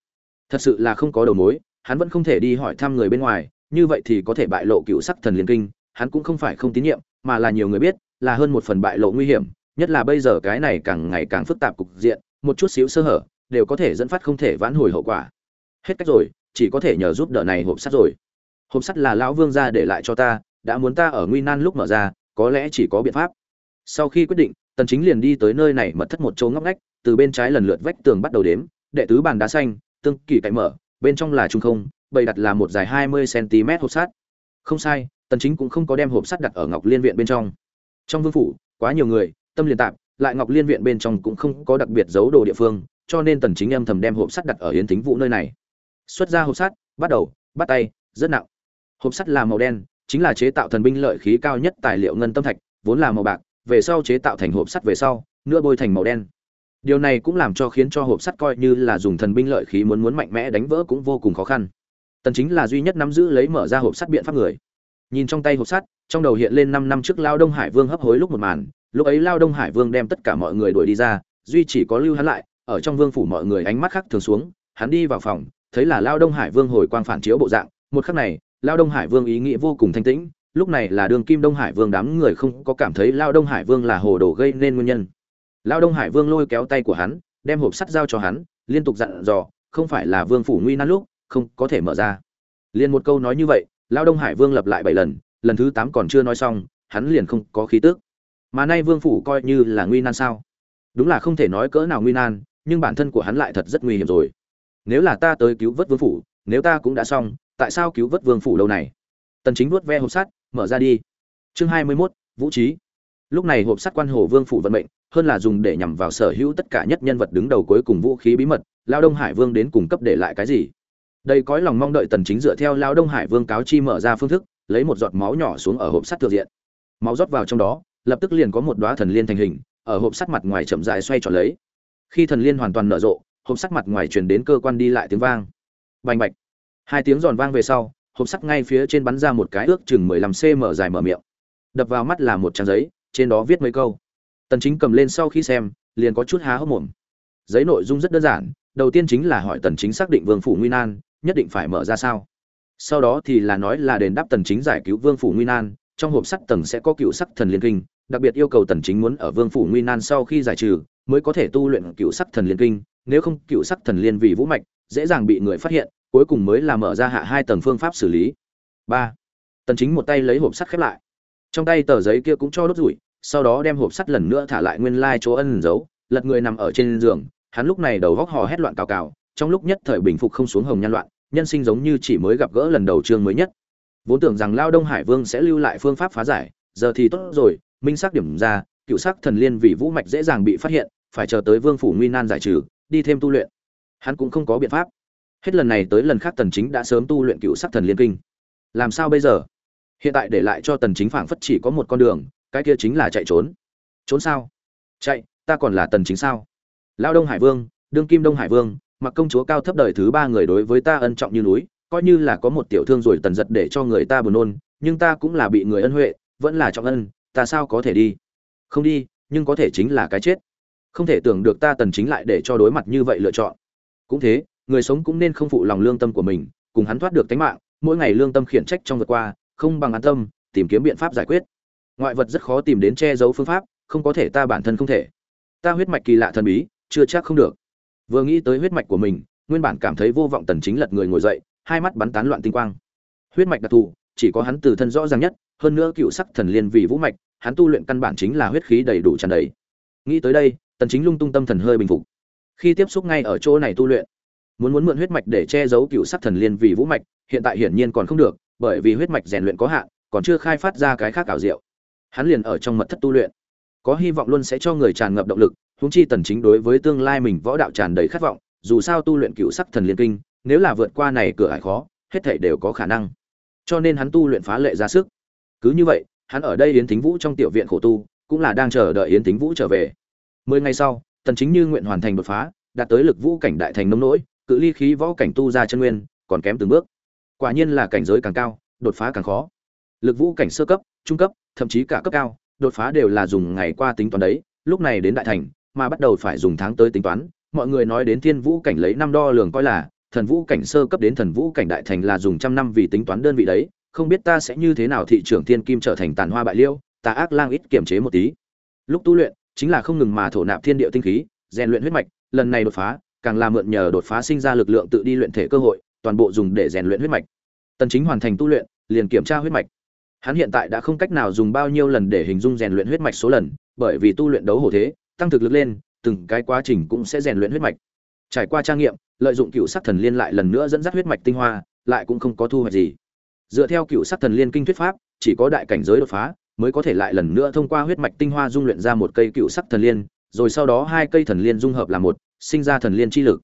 Thật sự là không có đầu mối, hắn vẫn không thể đi hỏi thăm người bên ngoài như vậy thì có thể bại lộ cựu sắc thần liên kinh, hắn cũng không phải không tín nhiệm, mà là nhiều người biết, là hơn một phần bại lộ nguy hiểm, nhất là bây giờ cái này càng ngày càng phức tạp cục diện, một chút xíu sơ hở, đều có thể dẫn phát không thể vãn hồi hậu quả. Hết cách rồi, chỉ có thể nhờ giúp đỡ này hộp sắt rồi. Hộp sắt là lão vương gia để lại cho ta, đã muốn ta ở nguy nan lúc mở ra, có lẽ chỉ có biện pháp. Sau khi quyết định, tần chính liền đi tới nơi này mật thất một chỗ ngóc ngách, từ bên trái lần lượt vách tường bắt đầu đếm, đệ tứ bàn đá xanh, tương kỳ cạnh mở, bên trong là trung không bày đặt là một dài 20 cm hộp sắt. Không sai, tần chính cũng không có đem hộp sắt đặt ở ngọc liên viện bên trong. Trong vương phủ, quá nhiều người, tâm liền tạm, lại ngọc liên viện bên trong cũng không có đặc biệt giấu đồ địa phương, cho nên tần chính âm thầm đem hộp sắt đặt ở yến thính vũ nơi này. Xuất ra hộp sắt, bắt đầu, bắt tay, rất nặng. Hộp sắt là màu đen, chính là chế tạo thần binh lợi khí cao nhất tài liệu ngân tâm thạch, vốn là màu bạc, về sau chế tạo thành hộp sắt về sau nữa bôi thành màu đen. Điều này cũng làm cho khiến cho hộp sắt coi như là dùng thần binh lợi khí muốn muốn mạnh mẽ đánh vỡ cũng vô cùng khó khăn tần chính là duy nhất nắm giữ lấy mở ra hộp sắt biện pháp người. Nhìn trong tay hộp sắt, trong đầu hiện lên 5 năm trước lao đông hải vương hấp hối lúc một màn, lúc ấy lao đông hải vương đem tất cả mọi người đuổi đi ra, duy chỉ có lưu hắn lại, ở trong vương phủ mọi người ánh mắt khác thường xuống, hắn đi vào phòng, thấy là lao đông hải vương hồi quang phản chiếu bộ dạng, một khắc này, lao đông hải vương ý nghĩa vô cùng thanh tĩnh, lúc này là đường kim đông hải vương đám người không có cảm thấy lao đông hải vương là hồ đồ gây nên nguyên nhân. Lao đông hải vương lôi kéo tay của hắn, đem hộp sắt giao cho hắn, liên tục dặn dò, không phải là vương phủ nguy nan lúc không có thể mở ra. Liền một câu nói như vậy lao đông hải vương lặp lại bảy lần lần thứ tám còn chưa nói xong hắn liền không có khí tước mà nay vương phủ coi như là nguy nan sao? Đúng là không thể nói cỡ nào nguy nan nhưng bản thân của hắn lại thật rất nguy hiểm rồi. Nếu là ta tới cứu vớt vương phủ nếu ta cũng đã xong tại sao cứu vớt vương phủ lâu này? Tần chính vuốt ve hộp sắt mở ra đi. Chương 21, vũ trí. Lúc này hộp sắt quan hồ vương phủ vận mệnh hơn là dùng để nhằm vào sở hữu tất cả nhất nhân vật đứng đầu cuối cùng vũ khí bí mật lao đông hải vương đến cùng cấp để lại cái gì? Đây cõi lòng mong đợi tần chính dựa theo lao đông hải vương cáo chi mở ra phương thức, lấy một giọt máu nhỏ xuống ở hộp sắt thừa diện. Máu rót vào trong đó, lập tức liền có một đóa thần liên thành hình, ở hộp sắt mặt ngoài chậm rãi xoay tròn lấy. Khi thần liên hoàn toàn nở rộ, hộp sắt mặt ngoài truyền đến cơ quan đi lại tiếng vang. Bành bạch. Hai tiếng giòn vang về sau, hộp sắt ngay phía trên bắn ra một cái ước chừng 15 cm dài mở miệng. Đập vào mắt là một trang giấy, trên đó viết mấy câu. Tần chính cầm lên sau khi xem, liền có chút há hốc mồm. Giấy nội dung rất đơn giản, đầu tiên chính là hỏi tần chính xác định vương phủ nguy nan nhất định phải mở ra sao? Sau đó thì là nói là đền đáp tần chính giải cứu vương phủ nguy nan, trong hộp sắt tầng sẽ có cựu sắc thần liên kinh, đặc biệt yêu cầu tần chính muốn ở vương phủ nguy nan sau khi giải trừ, mới có thể tu luyện cựu sắc thần liên kinh, nếu không cựu sắc thần liên vì vũ mạch, dễ dàng bị người phát hiện, cuối cùng mới là mở ra hạ hai tầng phương pháp xử lý. Ba. Tần chính một tay lấy hộp sắt khép lại. Trong tay tờ giấy kia cũng cho đốt rủi, sau đó đem hộp sắt lần nữa thả lại nguyên lai chỗ ân giấu, lật người nằm ở trên giường, hắn lúc này đầu góc hò hét loạn cào cào, trong lúc nhất thời bình phục không xuống hồng nhan loạn nhân sinh giống như chỉ mới gặp gỡ lần đầu chương mới nhất. Vốn tưởng rằng lao đông hải vương sẽ lưu lại phương pháp phá giải, giờ thì tốt rồi, minh xác điểm ra, cựu sắc thần liên vì vũ mạch dễ dàng bị phát hiện, phải chờ tới vương phủ nguy nan giải trừ, đi thêm tu luyện. Hắn cũng không có biện pháp. Hết lần này tới lần khác tần chính đã sớm tu luyện cựu sắc thần liên kinh. Làm sao bây giờ? Hiện tại để lại cho tần chính phảng phất chỉ có một con đường, cái kia chính là chạy trốn. Trốn sao? Chạy, ta còn là tần chính sao? Lao đông hải vương, đương kim đông hải vương mặc công chúa cao thấp đời thứ ba người đối với ta ân trọng như núi, coi như là có một tiểu thương rồi tần giật để cho người ta buồn nôn, nhưng ta cũng là bị người ân huệ, vẫn là trọng ân, ta sao có thể đi? Không đi, nhưng có thể chính là cái chết. Không thể tưởng được ta tần chính lại để cho đối mặt như vậy lựa chọn. Cũng thế, người sống cũng nên không phụ lòng lương tâm của mình, cùng hắn thoát được tính mạng, mỗi ngày lương tâm khiển trách trong vượt qua, không bằng an tâm, tìm kiếm biện pháp giải quyết. Ngoại vật rất khó tìm đến che giấu phương pháp, không có thể ta bản thân không thể. Ta huyết mạch kỳ lạ thần bí, chưa chắc không được vừa nghĩ tới huyết mạch của mình, nguyên bản cảm thấy vô vọng tần chính lật người ngồi dậy, hai mắt bắn tán loạn tinh quang. Huyết mạch đặc thù, chỉ có hắn từ thân rõ ràng nhất, hơn nữa cựu sắc thần liên vì vũ mạch, hắn tu luyện căn bản chính là huyết khí đầy đủ tràn đầy. Nghĩ tới đây, tần chính lung tung tâm thần hơi bình phục. Khi tiếp xúc ngay ở chỗ này tu luyện, muốn muốn mượn huyết mạch để che giấu cựu sắc thần liên vì vũ mạch, hiện tại hiển nhiên còn không được, bởi vì huyết mạch rèn luyện có hạn, còn chưa khai phát ra cái khác ảo diệu. Hắn liền ở trong mật thất tu luyện. Có hy vọng luôn sẽ cho người tràn ngập động lực huống chi tần chính đối với tương lai mình võ đạo tràn đầy khát vọng, dù sao tu luyện cựu sắc thần liên kinh, nếu là vượt qua này cửa ải khó, hết thảy đều có khả năng. Cho nên hắn tu luyện phá lệ ra sức. Cứ như vậy, hắn ở đây yến thính vũ trong tiểu viện khổ tu, cũng là đang chờ đợi yến thính vũ trở về. Mười ngày sau, tần chính như nguyện hoàn thành đột phá, đạt tới lực vũ cảnh đại thành nông nỗi, cự ly khí võ cảnh tu ra chân nguyên, còn kém từng bước. Quả nhiên là cảnh giới càng cao, đột phá càng khó. Lực vũ cảnh sơ cấp, trung cấp, thậm chí cả cấp cao, đột phá đều là dùng ngày qua tính toán đấy, lúc này đến đại thành mà bắt đầu phải dùng tháng tới tính toán. Mọi người nói đến thiên vũ cảnh lấy năm đo lường coi là, thần vũ cảnh sơ cấp đến thần vũ cảnh đại thành là dùng trăm năm vì tính toán đơn vị đấy. Không biết ta sẽ như thế nào thị trưởng thiên kim trở thành tàn hoa bại liêu, ta ác lang ít kiểm chế một tí. Lúc tu luyện, chính là không ngừng mà thổ nạp thiên địa tinh khí, rèn luyện huyết mạch, lần này đột phá, càng là mượn nhờ đột phá sinh ra lực lượng tự đi luyện thể cơ hội, toàn bộ dùng để rèn luyện huyết mạch. Tần chính hoàn thành tu luyện, liền kiểm tra huyết mạch. Hắn hiện tại đã không cách nào dùng bao nhiêu lần để hình dung rèn luyện huyết mạch số lần, bởi vì tu luyện đấu hổ thế tăng thực lực lên, từng cái quá trình cũng sẽ rèn luyện huyết mạch. Trải qua trang nghiệm, lợi dụng cựu sắc thần liên lại lần nữa dẫn dắt huyết mạch tinh hoa, lại cũng không có thu hoạch gì. Dựa theo cựu sắc thần liên kinh thuyết pháp, chỉ có đại cảnh giới đột phá, mới có thể lại lần nữa thông qua huyết mạch tinh hoa dung luyện ra một cây cựu sắc thần liên, rồi sau đó hai cây thần liên dung hợp là một, sinh ra thần liên chi lực.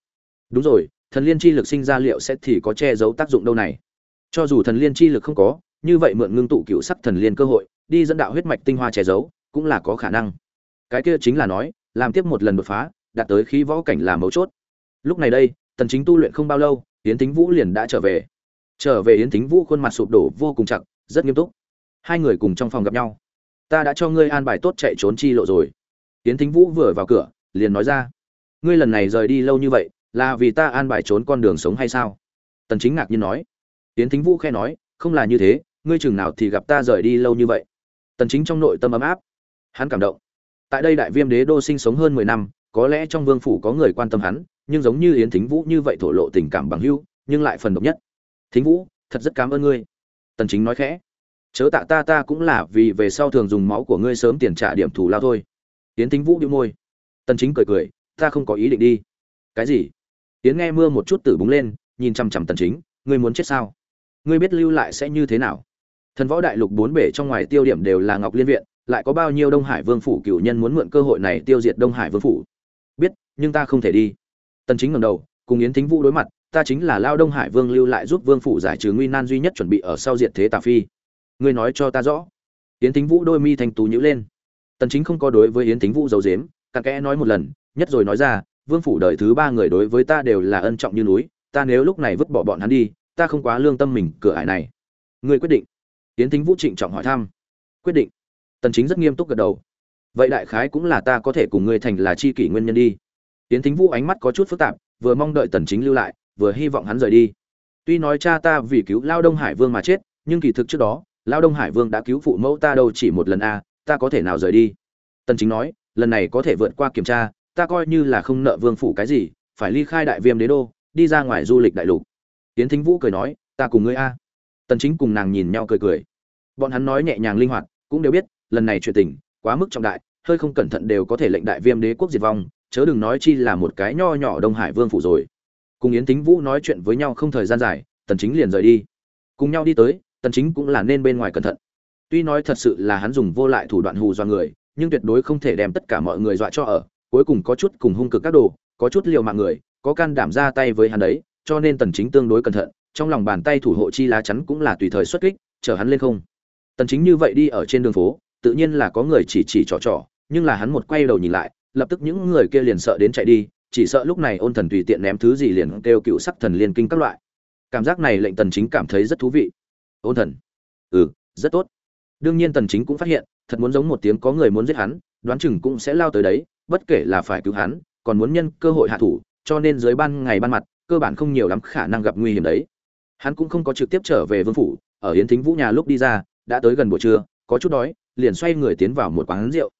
Đúng rồi, thần liên chi lực sinh ra liệu sẽ thì có che giấu tác dụng đâu này? Cho dù thần liên chi lực không có, như vậy mượn ngưng tụ cựu sắc thần liên cơ hội, đi dẫn đạo huyết mạch tinh hoa che giấu, cũng là có khả năng cái kia chính là nói, làm tiếp một lần đột phá, đạt tới khí võ cảnh là mấu chốt. Lúc này đây, tần chính tu luyện không bao lâu, yến thính vũ liền đã trở về. Trở về yến thính vũ khuôn mặt sụp đổ vô cùng chặt, rất nghiêm túc. Hai người cùng trong phòng gặp nhau. Ta đã cho ngươi an bài tốt chạy trốn chi lộ rồi. Yến thính vũ vừa vào cửa, liền nói ra. Ngươi lần này rời đi lâu như vậy, là vì ta an bài trốn con đường sống hay sao? Tần chính ngạc nhiên nói. Yến thính vũ khe nói, không là như thế, ngươi chừng nào thì gặp ta rời đi lâu như vậy? Tần chính trong nội tâm ấm áp. Hắn cảm động tại đây đại viêm đế đô sinh sống hơn 10 năm, có lẽ trong vương phủ có người quan tâm hắn, nhưng giống như yến thính vũ như vậy thổ lộ tình cảm bằng hữu, nhưng lại phần độc nhất. Thính vũ, thật rất cảm ơn ngươi. Tần chính nói khẽ. Chớ tạ ta ta cũng là vì về sau thường dùng máu của ngươi sớm tiền trả điểm thù lao thôi. Yến thính vũ bĩu môi. Tần chính cười cười, ta không có ý định đi. Cái gì? Yến nghe mưa một chút tử búng lên, nhìn chăm chăm tần chính, ngươi muốn chết sao? Ngươi biết lưu lại sẽ như thế nào? Thần võ đại lục bốn bể trong ngoài tiêu điểm đều là ngọc liên viện lại có bao nhiêu đông hải vương phủ cựu nhân muốn mượn cơ hội này tiêu diệt đông hải vương phủ? Biết, nhưng ta không thể đi. Tần chính ngẩng đầu, cùng yến thính vũ đối mặt, ta chính là lao đông hải vương lưu lại giúp vương phủ giải trừ nguy nan duy nhất chuẩn bị ở sau diệt thế tà phi. Ngươi nói cho ta rõ. Yến thính vũ đôi mi thành tú nhữ lên. Tần chính không có đối với yến thính vũ giấu giếm, cặn kẽ nói một lần, nhất rồi nói ra, vương phủ đời thứ ba người đối với ta đều là ân trọng như núi, ta nếu lúc này vứt bỏ bọn hắn đi, ta không quá lương tâm mình cửa ải này. Ngươi quyết định. Yến thính vũ trịnh trọng hỏi thăm. Quyết định tần chính rất nghiêm túc gật đầu. Vậy đại khái cũng là ta có thể cùng ngươi thành là chi kỷ nguyên nhân đi. Tiến thính vũ ánh mắt có chút phức tạp, vừa mong đợi tần chính lưu lại, vừa hy vọng hắn rời đi. Tuy nói cha ta vì cứu lao đông hải vương mà chết, nhưng kỳ thực trước đó, lao đông hải vương đã cứu phụ mẫu ta đâu chỉ một lần a ta có thể nào rời đi? Tần chính nói, lần này có thể vượt qua kiểm tra, ta coi như là không nợ vương phủ cái gì, phải ly khai đại viêm đế đô, đi ra ngoài du lịch đại lục. Tiến thính vũ cười nói, ta cùng ngươi a tần chính cùng nàng nhìn nhau cười cười. Bọn hắn nói nhẹ nhàng linh hoạt, cũng đều biết lần này chuyện tình, quá mức trọng đại, hơi không cẩn thận đều có thể lệnh đại viêm đế quốc diệt vong, chớ đừng nói chi là một cái nho nhỏ đông hải vương phủ rồi. Cùng yến thính vũ nói chuyện với nhau không thời gian dài, tần chính liền rời đi. Cùng nhau đi tới, tần chính cũng là nên bên ngoài cẩn thận. Tuy nói thật sự là hắn dùng vô lại thủ đoạn hù dọa người, nhưng tuyệt đối không thể đem tất cả mọi người dọa cho ở, cuối cùng có chút cùng hung cực các đồ, có chút liều mạng người, có can đảm ra tay với hắn đấy, cho nên tần chính tương đối cẩn thận, trong lòng bàn tay thủ hộ chi lá chắn cũng là tùy thời xuất kích chờ hắn lên không. Tần chính như vậy đi ở trên đường phố tự nhiên là có người chỉ chỉ trò trò, nhưng là hắn một quay đầu nhìn lại, lập tức những người kia liền sợ đến chạy đi, chỉ sợ lúc này ôn thần tùy tiện ném thứ gì liền kêu cựu sắc thần liên kinh các loại. Cảm giác này lệnh tần chính cảm thấy rất thú vị. Ôn thần. Ừ rất tốt. Đương nhiên tần chính cũng phát hiện, thật muốn giống một tiếng có người muốn giết hắn, đoán chừng cũng sẽ lao tới đấy, bất kể là phải cứu hắn, còn muốn nhân cơ hội hạ thủ, cho nên dưới ban ngày ban mặt, cơ bản không nhiều lắm khả năng gặp nguy hiểm đấy. Hắn cũng không có trực tiếp trở về vương phủ, ở yến thính vũ nhà lúc đi ra, đã tới gần buổi trưa, có chút đói liền xoay người tiến vào một quán rượu.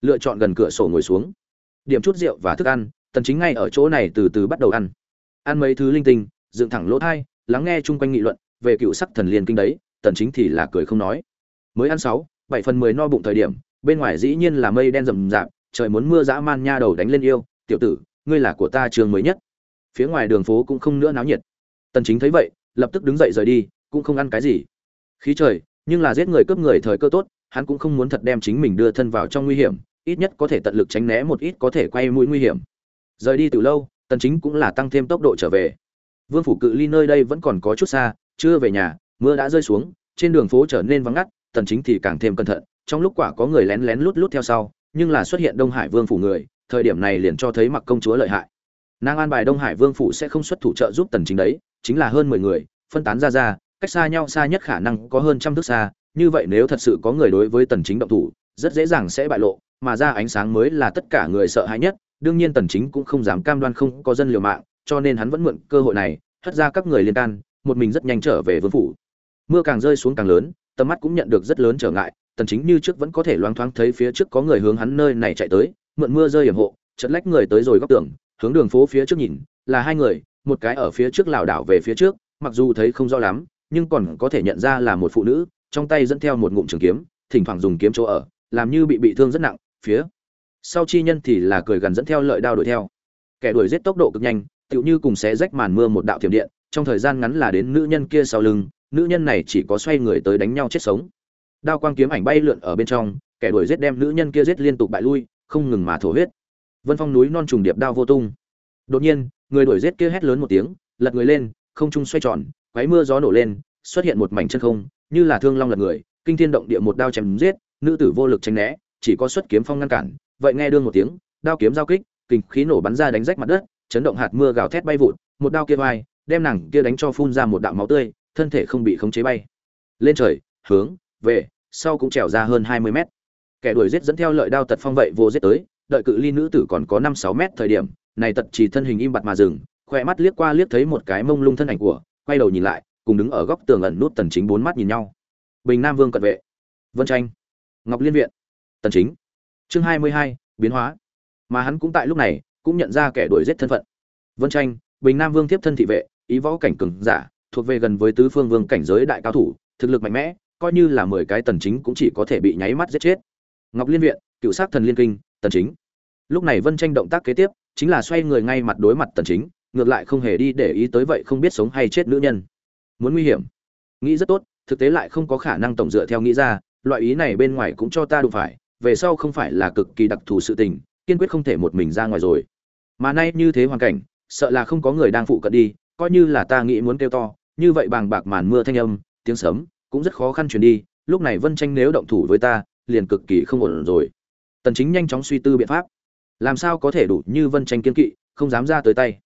Lựa chọn gần cửa sổ ngồi xuống. Điểm chút rượu và thức ăn, tần chính ngay ở chỗ này từ từ bắt đầu ăn. Ăn mấy thứ linh tinh, dựng thẳng lỗ thai, lắng nghe chung quanh nghị luận, về cựu sắc thần liên kinh đấy, tần chính thì là cười không nói. Mới ăn sáu, bảy phần mười no bụng thời điểm, bên ngoài dĩ nhiên là mây đen rầm rạp, trời muốn mưa dã man nha đầu đánh lên yêu, tiểu tử, ngươi là của ta trường mới nhất. Phía ngoài đường phố cũng không nữa náo nhiệt. Tần chính thấy vậy, lập tức đứng dậy rời đi, cũng không ăn cái gì. Khí trời, nhưng là giết người cướp người thời cơ tốt hắn cũng không muốn thật đem chính mình đưa thân vào trong nguy hiểm, ít nhất có thể tận lực tránh né một ít có thể quay mũi nguy hiểm. Rời đi từ lâu, tần chính cũng là tăng thêm tốc độ trở về. Vương phủ cự ly nơi đây vẫn còn có chút xa, chưa về nhà, mưa đã rơi xuống, trên đường phố trở nên vắng ngắt, tần chính thì càng thêm cẩn thận, trong lúc quả có người lén lén lút lút theo sau, nhưng là xuất hiện đông hải vương phủ người, thời điểm này liền cho thấy mặc công chúa lợi hại. Nàng an bài đông hải vương phủ sẽ không xuất thủ trợ giúp tần chính đấy, chính là hơn 10 người, phân tán ra ra, cách xa nhau xa nhất khả năng có hơn trăm thước xa như vậy nếu thật sự có người đối với tần chính động thủ, rất dễ dàng sẽ bại lộ, mà ra ánh sáng mới là tất cả người sợ hãi nhất. Đương nhiên tần chính cũng không dám cam đoan không có dân liều mạng, cho nên hắn vẫn mượn cơ hội này, hất ra các người liên can, một mình rất nhanh trở về vương phủ. Mưa càng rơi xuống càng lớn, tầm mắt cũng nhận được rất lớn trở ngại, tần chính như trước vẫn có thể loáng thoáng thấy phía trước có người hướng hắn nơi này chạy tới, mượn mưa rơi hiểm hộ chợt lách người tới rồi góc tường, hướng đường phố phía trước nhìn, là hai người, một cái ở phía trước lảo đảo về phía trước, mặc dù thấy không rõ lắm, nhưng còn có thể nhận ra là một phụ nữ trong tay dẫn theo một ngụm trường kiếm, thỉnh thoảng dùng kiếm chỗ ở, làm như bị bị thương rất nặng, phía sau chi nhân thì là cười gần dẫn theo lợi đao đuổi theo. Kẻ đuổi giết tốc độ cực nhanh, tựu như cùng xé rách màn mưa một đạo thiểm điện, trong thời gian ngắn là đến nữ nhân kia sau lưng, nữ nhân này chỉ có xoay người tới đánh nhau chết sống. Đao quang kiếm ảnh bay lượn ở bên trong, kẻ đuổi giết đem nữ nhân kia giết liên tục bại lui, không ngừng mà thổ huyết. Vân phong núi non trùng điệp đao vô tung. Đột nhiên, người đuổi giết kia hét lớn một tiếng, lật người lên, không trung xoay tròn quáy mưa gió nổ lên xuất hiện một mảnh chân không, như là thương long lật người, kinh thiên động địa một đao chém giết, nữ tử vô lực tránh né, chỉ có xuất kiếm phong ngăn cản. Vậy nghe đương một tiếng, đao kiếm giao kích kình khí nổ bắn ra đánh rách mặt đất, chấn động hạt mưa gào thét bay vụt, một đao kia vai, đem nàng kia đánh cho phun ra một đạo máu tươi, thân thể không bị khống chế bay. Lên trời, hướng, về, sau cũng trèo ra hơn hai mươi mét. Kẻ đuổi giết dẫn theo lợi đao tật phong vậy vô giết tới, đợi cự ly nữ tử còn có năm sáu mét thời điểm, này tật chỉ thân hình im bặt mà dừng khỏe mắt liếc qua liếc thấy một cái mông lung thân ảnh của, quay đầu nhìn lại cùng đứng ở góc tường ẩn nút tần chính bốn mắt nhìn nhau. Bình nam vương cận vệ. Vân tranh. Ngọc liên viện. Tần chính. Chương 22, biến hóa. Mà hắn cũng tại lúc này cũng nhận ra kẻ đuổi giết thân phận. Vân tranh bình nam vương tiếp thân thị vệ ý võ cảnh cường giả thuộc về gần với tứ phương vương cảnh giới đại cao thủ thực lực mạnh mẽ coi như là mười cái tần chính cũng chỉ có thể bị nháy mắt giết chết. Ngọc liên viện cựu sát thần liên kinh tần chính. Lúc này vân tranh động tác kế tiếp chính là xoay người ngay mặt đối mặt tần chính ngược lại không hề đi để ý tới vậy không biết sống hay chết nữ nhân muốn nguy hiểm. Nghĩ rất tốt, thực tế lại không có khả năng tổng dựa theo nghĩ ra, loại ý này bên ngoài cũng cho ta đụng phải, về sau không phải là cực kỳ đặc thù sự tình, kiên quyết không thể một mình ra ngoài rồi. Mà nay như thế hoàn cảnh, sợ là không có người đang phụ cận đi, coi như là ta nghĩ muốn kêu to, như vậy bàng bạc màn mưa thanh âm, tiếng sấm, cũng rất khó khăn truyền đi, lúc này vân tranh nếu động thủ với ta, liền cực kỳ không ổn rồi. Tần chính nhanh chóng suy tư biện pháp. Làm sao có thể đủ như vân tranh kiên kỵ, không dám ra tới tay.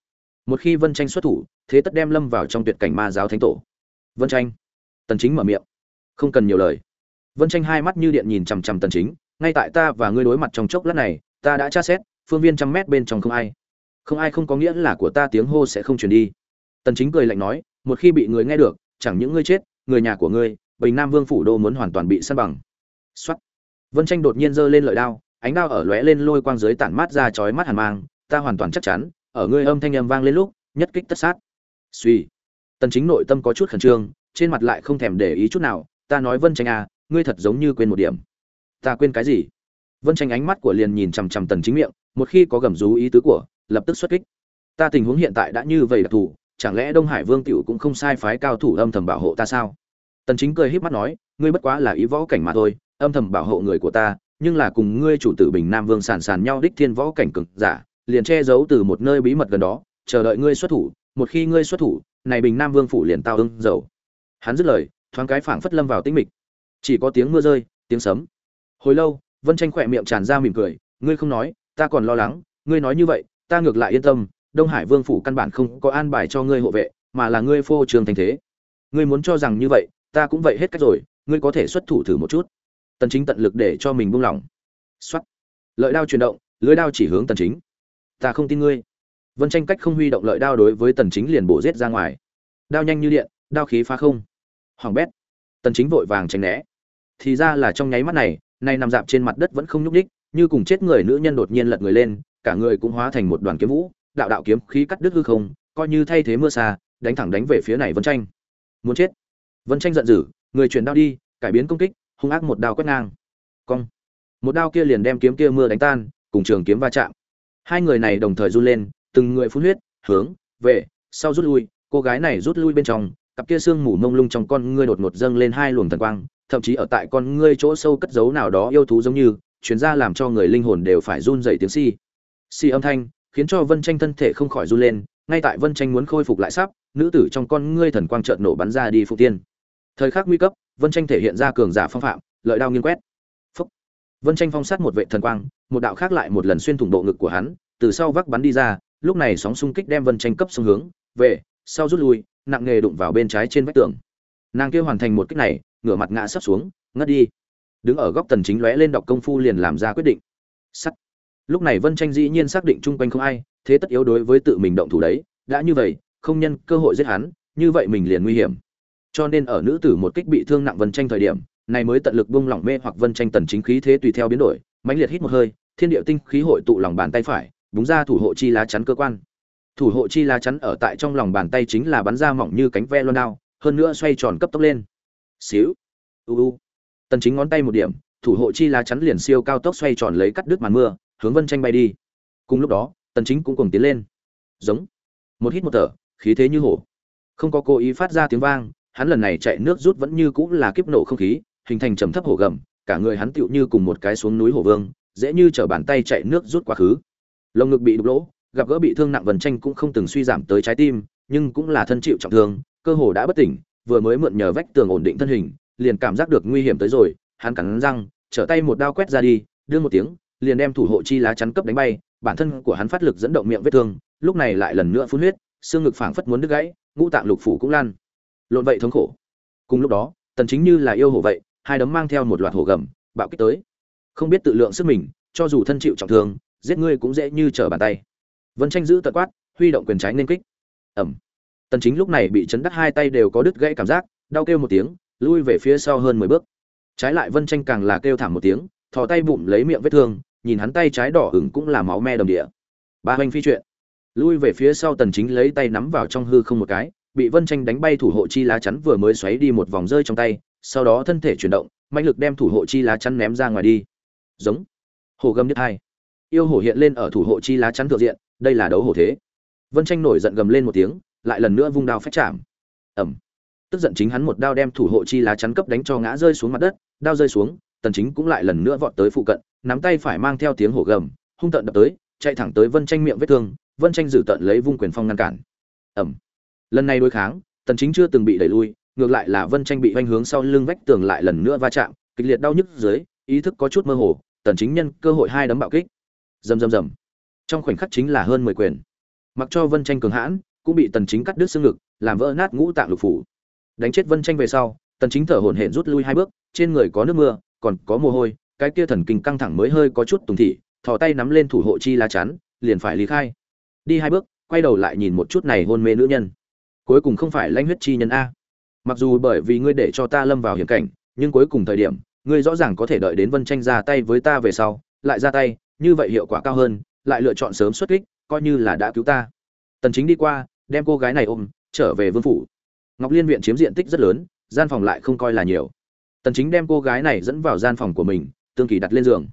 Một khi vân tranh xuất thủ thế tất đem lâm vào trong tuyệt cảnh ma giáo thánh tổ. Vân tranh tần chính mở miệng. Không cần nhiều lời. Vân tranh hai mắt như điện nhìn chằm chằm tần chính, ngay tại ta và ngươi đối mặt trong chốc lát này, ta đã tra xét, phương viên trăm mét bên trong không ai. Không ai không có nghĩa là của ta tiếng hô sẽ không truyền đi. Tần chính cười lạnh nói, một khi bị người nghe được, chẳng những ngươi chết, người nhà của ngươi, bình nam vương phủ đô muốn hoàn toàn bị san bằng. Soát. vân tranh đột nhiên giơ lên lợi đao, ánh đao ở lóe lên lôi quang dưới tản mát ra chói mắt hàn mang, ta hoàn toàn chắc chắn, ở ngươi âm thanh âm vang lên lúc, nhất kích tất sát suy. Tần chính nội tâm có chút khẩn trương, trên mặt lại không thèm để ý chút nào, ta nói vân tranh à ngươi thật giống như quên một điểm. Ta quên cái gì? Vân tranh ánh mắt của liền nhìn chằm chằm tần chính miệng, một khi có gầm rú ý tứ của, lập tức xuất kích. Ta tình huống hiện tại đã như vậy đặc thù, chẳng lẽ đông hải vương tiểu cũng không sai phái cao thủ âm thầm bảo hộ ta sao? Tần chính cười híp mắt nói, ngươi bất quá là ý võ cảnh mà thôi, âm thầm bảo hộ người của ta, nhưng là cùng ngươi chủ tử bình nam vương sàn sàn nhau đích thiên võ cảnh cực giả, liền che giấu từ một nơi bí mật gần đó, chờ đợi ngươi xuất thủ một khi ngươi xuất thủ, này bình nam vương phủ liền tao ưng dầu. Hắn dứt lời, thoáng cái phảng phất lâm vào tĩnh mịch. Chỉ có tiếng mưa rơi, tiếng sấm. Hồi lâu, vân tranh khỏe miệng tràn ra mỉm cười, ngươi không nói, ta còn lo lắng, ngươi nói như vậy, ta ngược lại yên tâm, đông hải vương phủ căn bản không có an bài cho ngươi hộ vệ, mà là ngươi phô trường thành thế. Ngươi muốn cho rằng như vậy, ta cũng vậy hết cách rồi, ngươi có thể xuất thủ thử một chút. Tần chính tận lực để cho mình buông lỏng. Xuất lợi đao chuyển động, lưới đao chỉ hướng tần chính. Ta không tin ngươi vân tranh cách không huy động lợi đao đối với tần chính liền bổ giết ra ngoài. Đao nhanh như điện, đao khí phá không. Hoàng bét. Tần chính vội vàng tránh né. Thì ra là trong nháy mắt này, nay nằm dạp trên mặt đất vẫn không nhúc nhích, như cùng chết người nữ nhân đột nhiên lật người lên, cả người cũng hóa thành một đoàn kiếm vũ, đạo đạo kiếm khí cắt đứt hư không, coi như thay thế mưa xa, đánh thẳng đánh về phía này vân tranh. Muốn chết. Vân tranh giận dữ, người chuyển đao đi, cải biến công kích, hung ác một đao quét ngang. Cong. Một đao kia liền đem kiếm kia mưa đánh tan, cùng trường kiếm va chạm. Hai người này đồng thời run lên từng người phun huyết, hướng, về, sau rút lui, cô gái này rút lui bên trong, cặp kia xương mù mông lung trong con ngươi đột ngột dâng lên hai luồng thần quang, thậm chí ở tại con ngươi chỗ sâu cất giấu nào đó yêu thú giống như chuyến ra làm cho người linh hồn đều phải run rẩy tiếng si si âm thanh, khiến cho vân tranh thân thể không khỏi run lên, ngay tại vân tranh muốn khôi phục lại sắp, nữ tử trong con ngươi thần quang trợn nổ bắn ra đi phụ tiên. Thời khắc nguy cấp, vân tranh thể hiện ra cường giả phong phạm, lợi đao nghiêng quét. Phúc. vân tranh phong sát một vệ thần quang, một đạo khác lại một lần xuyên thủng bộ ngực của hắn, từ sau vắc bắn đi ra lúc này sóng xung kích đem vân tranh cấp xuống hướng, về, sau rút lui, nặng nghề đụng vào bên trái trên vách tường. Nàng kia hoàn thành một kích này, ngửa mặt ngã sắp xuống, ngất đi. Đứng ở góc tần chính lóe lên đọc công phu liền làm ra quyết định. Sắt. Lúc này vân tranh dĩ nhiên xác định chung quanh không ai, thế tất yếu đối với tự mình động thủ đấy, đã như vậy, không nhân cơ hội giết hắn, như vậy mình liền nguy hiểm. Cho nên ở nữ tử một kích bị thương nặng vân tranh thời điểm, này mới tận lực buông lỏng mê hoặc vân tranh tần chính khí thế tùy theo biến đổi, mãnh liệt hít một hơi, thiên địa tinh khí hội tụ lòng bàn tay phải búng ra thủ hộ chi lá chắn cơ quan. Thủ hộ chi lá chắn ở tại trong lòng bàn tay chính là bắn ra mỏng như cánh ve loan đao, hơn nữa xoay tròn cấp tốc lên. Xíu. U u. Tần chính ngón tay một điểm, thủ hộ chi lá chắn liền siêu cao tốc xoay tròn lấy cắt đứt màn mưa, hướng vân tranh bay đi. Cùng lúc đó, tần chính cũng cùng tiến lên. Giống. Một hít một thở, khí thế như hổ. Không có cố ý phát ra tiếng vang, hắn lần này chạy nước rút vẫn như cũng là kiếp nổ không khí, hình thành trầm thấp hổ gầm, cả người hắn tựu như cùng một cái xuống núi hổ vương, dễ như trở bàn tay chạy nước rút quá khứ lồng ngực bị đục lỗ, gặp gỡ bị thương nặng vần tranh cũng không từng suy giảm tới trái tim, nhưng cũng là thân chịu trọng thương, cơ hồ đã bất tỉnh, vừa mới mượn nhờ vách tường ổn định thân hình, liền cảm giác được nguy hiểm tới rồi, hắn cắn răng, trở tay một đao quét ra đi, đưa một tiếng, liền đem thủ hộ chi lá chắn cấp đánh bay, bản thân của hắn phát lực dẫn động miệng vết thương, lúc này lại lần nữa phun huyết, xương ngực phảng phất muốn đứt gãy, ngũ tạng lục phủ cũng lan. Lộn vậy thống khổ. Cùng lúc đó, tần chính như là yêu hổ vậy, hai đấm mang theo một loạt hổ gầm, bạo kích tới. Không biết tự lượng sức mình, cho dù thân chịu trọng thương giết ngươi cũng dễ như trở bàn tay. Vân tranh giữ tận quát, huy động quyền trái nên kích. Ẩm tần chính lúc này bị chấn đắc hai tay đều có đứt gãy cảm giác, đau kêu một tiếng, lui về phía sau hơn 10 bước. Trái lại vân tranh càng là kêu thảm một tiếng, thò tay bụng lấy miệng vết thương, nhìn hắn tay trái đỏ ửng cũng là máu me đầm địa. Ba hoành phi chuyện lui về phía sau tần chính lấy tay nắm vào trong hư không một cái, bị vân tranh đánh bay thủ hộ chi lá chắn vừa mới xoáy đi một vòng rơi trong tay, sau đó thân thể chuyển động mạnh lực đem thủ hộ chi lá chắn ném ra ngoài đi. Giống. Hồ gầm nhất hai yêu hổ hiện lên ở thủ hộ chi lá chắn thượng diện, đây là đấu hổ thế. Vân tranh nổi giận gầm lên một tiếng, lại lần nữa vung đao phách chạm. Ẩm tức giận chính hắn một đao đem thủ hộ chi lá chắn cấp đánh cho ngã rơi xuống mặt đất, đao rơi xuống, tần chính cũng lại lần nữa vọt tới phụ cận, nắm tay phải mang theo tiếng hổ gầm, hung tận đập tới, chạy thẳng tới vân tranh miệng vết thương, vân tranh giữ tận lấy vung quyền phong ngăn cản. Ẩm lần này đối kháng, tần chính chưa từng bị đẩy lui, ngược lại là vân tranh bị vanh hướng sau lưng vách tường lại lần nữa va chạm, kịch liệt đau nhức dưới, ý thức có chút mơ hồ, tần chính nhân cơ hội hai đấm bạo kích rầm rầm rầm. Trong khoảnh khắc chính là hơn 10 quyền. Mặc cho vân tranh cường hãn, cũng bị tần chính cắt đứt xương ngực, làm vỡ nát ngũ tạng lục phủ. Đánh chết vân tranh về sau, tần chính thở hổn hển rút lui hai bước, trên người có nước mưa, còn có mồ hôi, cái kia thần kinh căng thẳng mới hơi có chút tùng thị, thò tay nắm lên thủ hộ chi lá chắn, liền phải lý khai. Đi hai bước, quay đầu lại nhìn một chút này hôn mê nữ nhân. Cuối cùng không phải lãnh huyết chi nhân a. Mặc dù bởi vì ngươi để cho ta lâm vào hiểm cảnh, nhưng cuối cùng thời điểm, ngươi rõ ràng có thể đợi đến vân tranh ra tay với ta về sau, lại ra tay như vậy hiệu quả cao hơn, lại lựa chọn sớm xuất kích, coi như là đã cứu ta. Tần chính đi qua, đem cô gái này ôm, trở về vương phủ. Ngọc liên viện chiếm diện tích rất lớn, gian phòng lại không coi là nhiều. Tần chính đem cô gái này dẫn vào gian phòng của mình, tương kỳ đặt lên giường.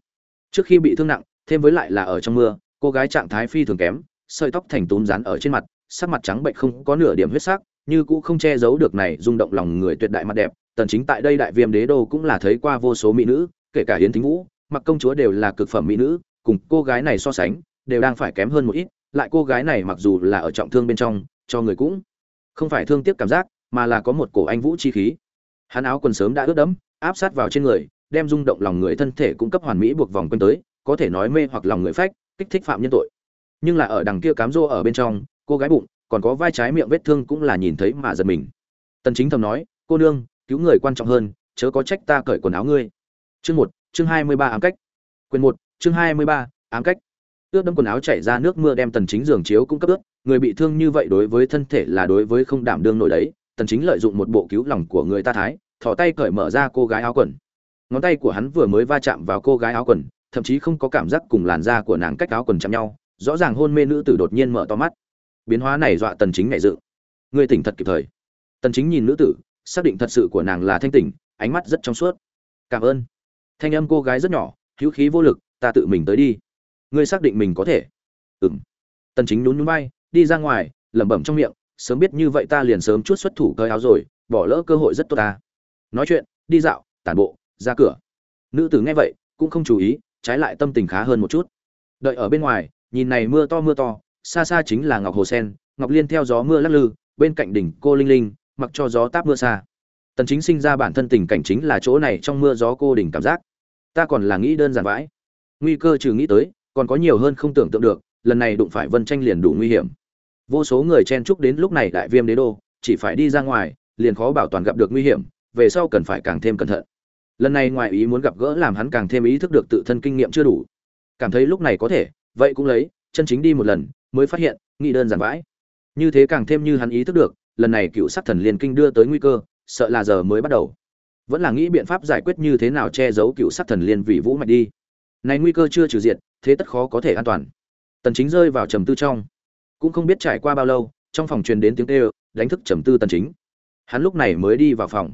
Trước khi bị thương nặng, thêm với lại là ở trong mưa, cô gái trạng thái phi thường kém, sợi tóc thành túm rán ở trên mặt, sắc mặt trắng bệnh không có nửa điểm huyết sắc, như cũ không che giấu được này rung động lòng người tuyệt đại mặt đẹp. Tần chính tại đây đại viêm đế đô cũng là thấy qua vô số mỹ nữ, kể cả hiến thính vũ, mặc công chúa đều là cực phẩm mỹ nữ cùng cô gái này so sánh, đều đang phải kém hơn một ít, lại cô gái này mặc dù là ở trọng thương bên trong, cho người cũng không phải thương tiếc cảm giác, mà là có một cổ anh vũ chi khí. Hắn áo quần sớm đã ướt đẫm, áp sát vào trên người, đem rung động lòng người thân thể cung cấp hoàn mỹ buộc vòng quanh tới, có thể nói mê hoặc lòng người phách, kích thích phạm nhân tội. Nhưng là ở đằng kia cám rô ở bên trong, cô gái bụng, còn có vai trái miệng vết thương cũng là nhìn thấy mà giật mình. Tần chính thầm nói, cô nương, cứu người quan trọng hơn, chớ có trách ta cởi quần áo ngươi. Chương một, chương hai mươi ba ám cách. Quyền một chương hai mươi ba, ám cách. Ướt đẫm quần áo chảy ra nước mưa đem tần chính giường chiếu cung cấp ướt, người bị thương như vậy đối với thân thể là đối với không đảm đương nổi đấy, tần chính lợi dụng một bộ cứu lòng của người ta thái thò tay cởi mở ra cô gái áo quần. Ngón tay của hắn vừa mới va chạm vào cô gái áo quần, thậm chí không có cảm giác cùng làn da của nàng cách áo quần chạm nhau, rõ ràng hôn mê nữ tử đột nhiên mở to mắt. Biến hóa này dọa tần chính nhẹ dự. Người tỉnh thật kịp thời. Tần chính nhìn nữ tử, xác định thật sự của nàng là thanh tỉnh, ánh mắt rất trong suốt. Cảm ơn. Thanh âm cô gái rất nhỏ, hữu khí vô lực ta tự mình tới đi. Ngươi xác định mình có thể. Ừm. Tần chính nhún nhún vai, đi ra ngoài, lẩm bẩm trong miệng, sớm biết như vậy ta liền sớm chút xuất thủ cởi áo rồi, bỏ lỡ cơ hội rất tốt ta. Nói chuyện, đi dạo, tản bộ, ra cửa. Nữ tử nghe vậy, cũng không chú ý, trái lại tâm tình khá hơn một chút. Đợi ở bên ngoài, nhìn này mưa to mưa to, xa xa chính là ngọc hồ sen, ngọc liên theo gió mưa lắc lư, bên cạnh đỉnh cô linh linh, mặc cho gió táp mưa xa. Tần chính sinh ra bản thân tình cảnh chính là chỗ này trong mưa gió cô đỉnh cảm giác. Ta còn là nghĩ đơn giản vãi nguy cơ trừ nghĩ tới, còn có nhiều hơn không tưởng tượng được, lần này đụng phải vân tranh liền đủ nguy hiểm. Vô số người chen chúc đến lúc này đại viêm đế đô, chỉ phải đi ra ngoài, liền khó bảo toàn gặp được nguy hiểm, về sau cần phải càng thêm cẩn thận. Lần này ngoài ý muốn gặp gỡ làm hắn càng thêm ý thức được tự thân kinh nghiệm chưa đủ. Cảm thấy lúc này có thể, vậy cũng lấy, chân chính đi một lần, mới phát hiện, nghĩ đơn giản vãi. Như thế càng thêm như hắn ý thức được, lần này cựu Sát thần liên kinh đưa tới nguy cơ, sợ là giờ mới bắt đầu. Vẫn là nghĩ biện pháp giải quyết như thế nào che giấu cựu Sát thần liên vì vũ mạch đi này nguy cơ chưa trừ diệt, thế tất khó có thể an toàn. Tần chính rơi vào trầm tư trong. Cũng không biết trải qua bao lâu, trong phòng truyền đến tiếng kêu, đánh thức trầm tư tần chính. Hắn lúc này mới đi vào phòng.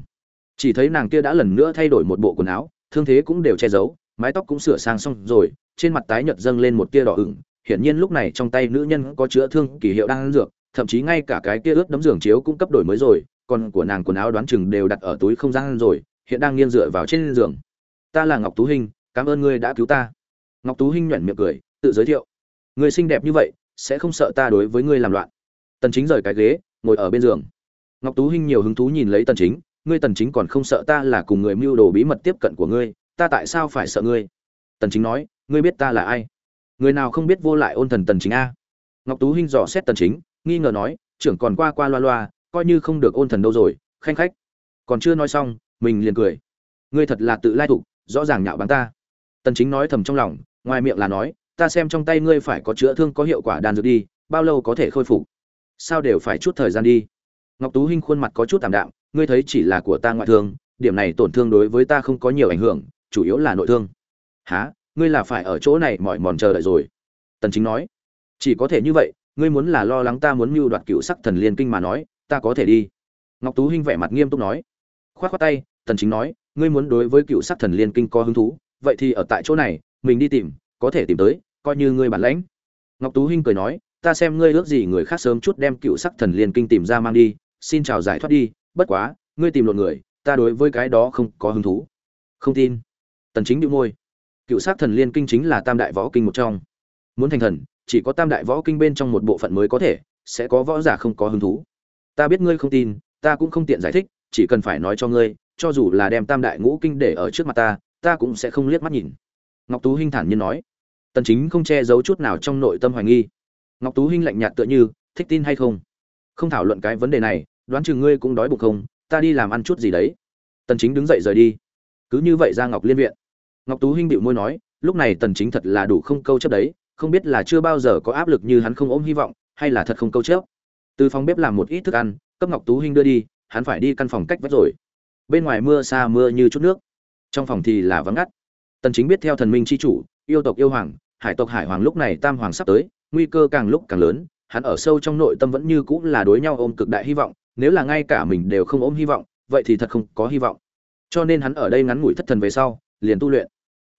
Chỉ thấy nàng kia đã lần nữa thay đổi một bộ quần áo, thương thế cũng đều che giấu, mái tóc cũng sửa sang xong rồi, trên mặt tái nhợt dâng lên một tia đỏ ửng. Hiển nhiên lúc này trong tay nữ nhân có chữa thương kỳ hiệu đang ăn dược, thậm chí ngay cả cái kia ướt đấm giường chiếu cũng cấp đổi mới rồi, còn của nàng quần áo đoán chừng đều đặt ở túi không gian rồi, hiện đang nghiêng dựa vào trên giường. Ta là ngọc tú hinh cảm ơn ngươi đã cứu ta. Ngọc tú hinh nhoẻn miệng cười, tự giới thiệu. Người xinh đẹp như vậy, sẽ không sợ ta đối với ngươi làm loạn. Tần chính rời cái ghế, ngồi ở bên giường. Ngọc tú hinh nhiều hứng thú nhìn lấy tần chính, ngươi tần chính còn không sợ ta là cùng người mưu đồ bí mật tiếp cận của ngươi, ta tại sao phải sợ ngươi? Tần chính nói, ngươi biết ta là ai? Người nào không biết vô lại ôn thần tần chính a? Ngọc tú hinh dò xét tần chính, nghi ngờ nói, trưởng còn qua qua loa loa, coi như không được ôn thần đâu rồi, khanh khách. Còn chưa nói xong, mình liền cười. Ngươi thật là tự lai thục, rõ ràng nhạo báng ta tần chính nói thầm trong lòng, ngoài miệng là nói, ta xem trong tay ngươi phải có chữa thương có hiệu quả đan dược đi, bao lâu có thể khôi phục? Sao đều phải chút thời gian đi? Ngọc tú hinh khuôn mặt có chút tạm đạm, ngươi thấy chỉ là của ta ngoại thương, điểm này tổn thương đối với ta không có nhiều ảnh hưởng, chủ yếu là nội thương. Há ngươi là phải ở chỗ này mỏi mòn chờ đợi rồi? Tần chính nói. Chỉ có thể như vậy, ngươi muốn là lo lắng ta muốn mưu đoạt cựu sắc thần liên kinh mà nói, ta có thể đi. Ngọc tú hinh vẻ mặt nghiêm túc nói. Khoát khoát tay, tần chính nói, ngươi muốn đối với cựu sắc thần liên kinh có hứng thú vậy thì ở tại chỗ này, mình đi tìm, có thể tìm tới, coi như ngươi bản lãnh. Ngọc tú hinh cười nói, ta xem ngươi ước gì người khác sớm chút đem cựu sắc thần liên kinh tìm ra mang đi, xin chào giải thoát đi, bất quá, ngươi tìm lộn người, ta đối với cái đó không có hứng thú. Không tin. Tần chính đĩu môi. Cựu sắc thần liên kinh chính là tam đại võ kinh một trong. Muốn thành thần, chỉ có tam đại võ kinh bên trong một bộ phận mới có thể, sẽ có võ giả không có hứng thú. Ta biết ngươi không tin, ta cũng không tiện giải thích, chỉ cần phải nói cho ngươi, cho dù là đem tam đại ngũ kinh để ở trước mặt ta ta cũng sẽ không liếc mắt nhìn. Ngọc tú hinh thản nhiên nói. Tần chính không che giấu chút nào trong nội tâm hoài nghi. Ngọc tú hinh lạnh nhạt tựa như, thích tin hay không? Không thảo luận cái vấn đề này, đoán chừng ngươi cũng đói bụng không? Ta đi làm ăn chút gì đấy. Tần chính đứng dậy rời đi. Cứ như vậy ra ngọc liên viện. Ngọc tú hinh bĩu môi nói, lúc này tần chính thật là đủ không câu chấp đấy, không biết là chưa bao giờ có áp lực như hắn không ôm hy vọng, hay là thật không câu chấp. Từ phòng bếp làm một ít thức ăn, cấp ngọc tú hinh đưa đi, hắn phải đi căn phòng cách vách rồi. Bên ngoài mưa xa mưa như chút nước trong phòng thì là vắng ngắt. Tần chính biết theo thần minh chi chủ, yêu tộc yêu hoàng, hải tộc hải hoàng lúc này tam hoàng sắp tới, nguy cơ càng lúc càng lớn, hắn ở sâu trong nội tâm vẫn như cũng là đối nhau ôm cực đại hy vọng, nếu là ngay cả mình đều không ôm hy vọng, vậy thì thật không có hy vọng. Cho nên hắn ở đây ngắn ngủi thất thần về sau, liền tu luyện.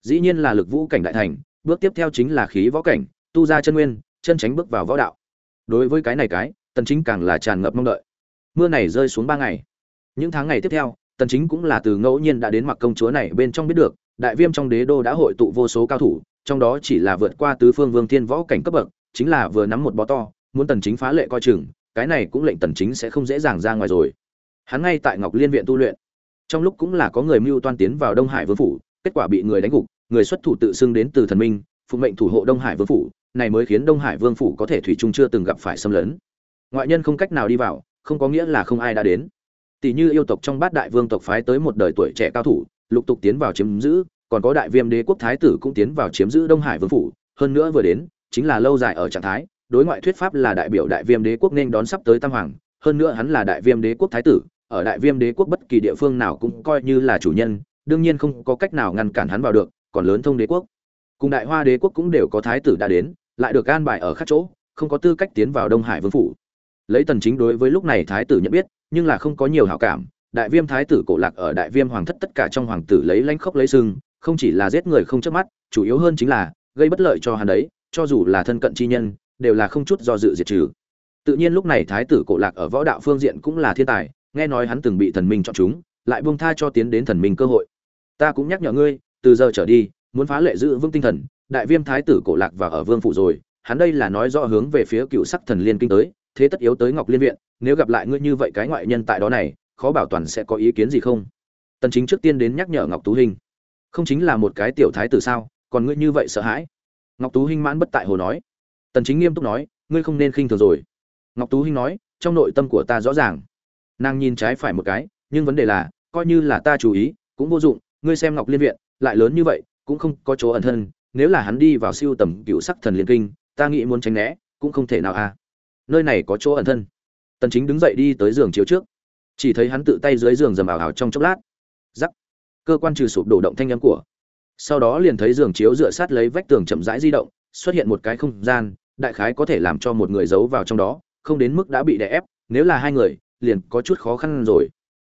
Dĩ nhiên là lực vũ cảnh đại thành, bước tiếp theo chính là khí võ cảnh, tu ra chân nguyên, chân tránh bước vào võ đạo. Đối với cái này cái, tần chính càng là tràn ngập mong đợi. Mưa này rơi xuống ba ngày. Những tháng ngày tiếp theo tần chính cũng là từ ngẫu nhiên đã đến mặc công chúa này bên trong biết được, đại viêm trong đế đô đã hội tụ vô số cao thủ, trong đó chỉ là vượt qua tứ phương vương thiên võ cảnh cấp bậc, chính là vừa nắm một bó to, muốn tần chính phá lệ coi chừng, cái này cũng lệnh tần chính sẽ không dễ dàng ra ngoài rồi. Hắn ngay tại ngọc liên viện tu luyện. Trong lúc cũng là có người mưu toan tiến vào đông hải vương phủ, kết quả bị người đánh gục, người xuất thủ tự xưng đến từ thần minh, phụ mệnh thủ hộ đông hải vương phủ, này mới khiến đông hải vương phủ có thể thủy chung chưa từng gặp phải xâm lấn. Ngoại nhân không cách nào đi vào, không có nghĩa là không ai đã đến tỷ như yêu tộc trong bát đại vương tộc phái tới một đời tuổi trẻ cao thủ, lục tục tiến vào chiếm giữ, còn có đại viêm đế quốc thái tử cũng tiến vào chiếm giữ đông hải vương phủ, hơn nữa vừa đến, chính là lâu dài ở trạng thái, đối ngoại thuyết pháp là đại biểu đại viêm đế quốc nên đón sắp tới tam hoàng, hơn nữa hắn là đại viêm đế quốc thái tử, ở đại viêm đế quốc bất kỳ địa phương nào cũng coi như là chủ nhân, đương nhiên không có cách nào ngăn cản hắn vào được, còn lớn thông đế quốc. Cùng đại hoa đế quốc cũng đều có thái tử đã đến, lại được an bài ở khác chỗ, không có tư cách tiến vào đông hải vương phủ. Lấy tần chính đối với lúc này thái tử nhận biết nhưng là không có nhiều hảo cảm, đại viêm thái tử cổ lạc ở đại viêm hoàng thất tất cả trong hoàng tử lấy lãnh khốc lấy sưng, không chỉ là giết người không chớp mắt, chủ yếu hơn chính là gây bất lợi cho hắn đấy, cho dù là thân cận chi nhân, đều là không chút do dự diệt trừ. Tự nhiên lúc này thái tử cổ lạc ở võ đạo phương diện cũng là thiên tài, nghe nói hắn từng bị thần minh chọn chúng, lại buông tha cho tiến đến thần minh cơ hội. Ta cũng nhắc nhở ngươi, từ giờ trở đi, muốn phá lệ giữ vững tinh thần, đại viêm thái tử cổ lạc và ở vương phủ rồi, hắn đây là nói rõ hướng về phía cựu sắc thần liên kinh tới thế tất yếu tới ngọc liên viện, nếu gặp lại ngươi như vậy cái ngoại nhân tại đó này, khó bảo toàn sẽ có ý kiến gì không? Tần chính trước tiên đến nhắc nhở ngọc tú hình không chính là một cái tiểu thái tử sao, còn ngươi như vậy sợ hãi? Ngọc tú hình mãn bất tại hồ nói. Tần chính nghiêm túc nói, ngươi không nên khinh thường rồi. Ngọc tú hình nói, trong nội tâm của ta rõ ràng. Nàng nhìn trái phải một cái, nhưng vấn đề là, coi như là ta chú ý, cũng vô dụng, ngươi xem ngọc liên viện, lại lớn như vậy, cũng không có chỗ ẩn thân, nếu là hắn đi vào siêu tầm cựu sắc thần liên kinh, ta nghĩ muốn tránh né, cũng không thể nào à nơi này có chỗ ẩn thân. Tần chính đứng dậy đi tới giường chiếu trước. Chỉ thấy hắn tự tay dưới giường dầm ảo ảo trong chốc lát. Rắc. Cơ quan trừ sụp đổ động thanh âm của. Sau đó liền thấy giường chiếu dựa sát lấy vách tường chậm rãi di động, xuất hiện một cái không gian, đại khái có thể làm cho một người giấu vào trong đó, không đến mức đã bị đè ép, nếu là hai người, liền có chút khó khăn rồi.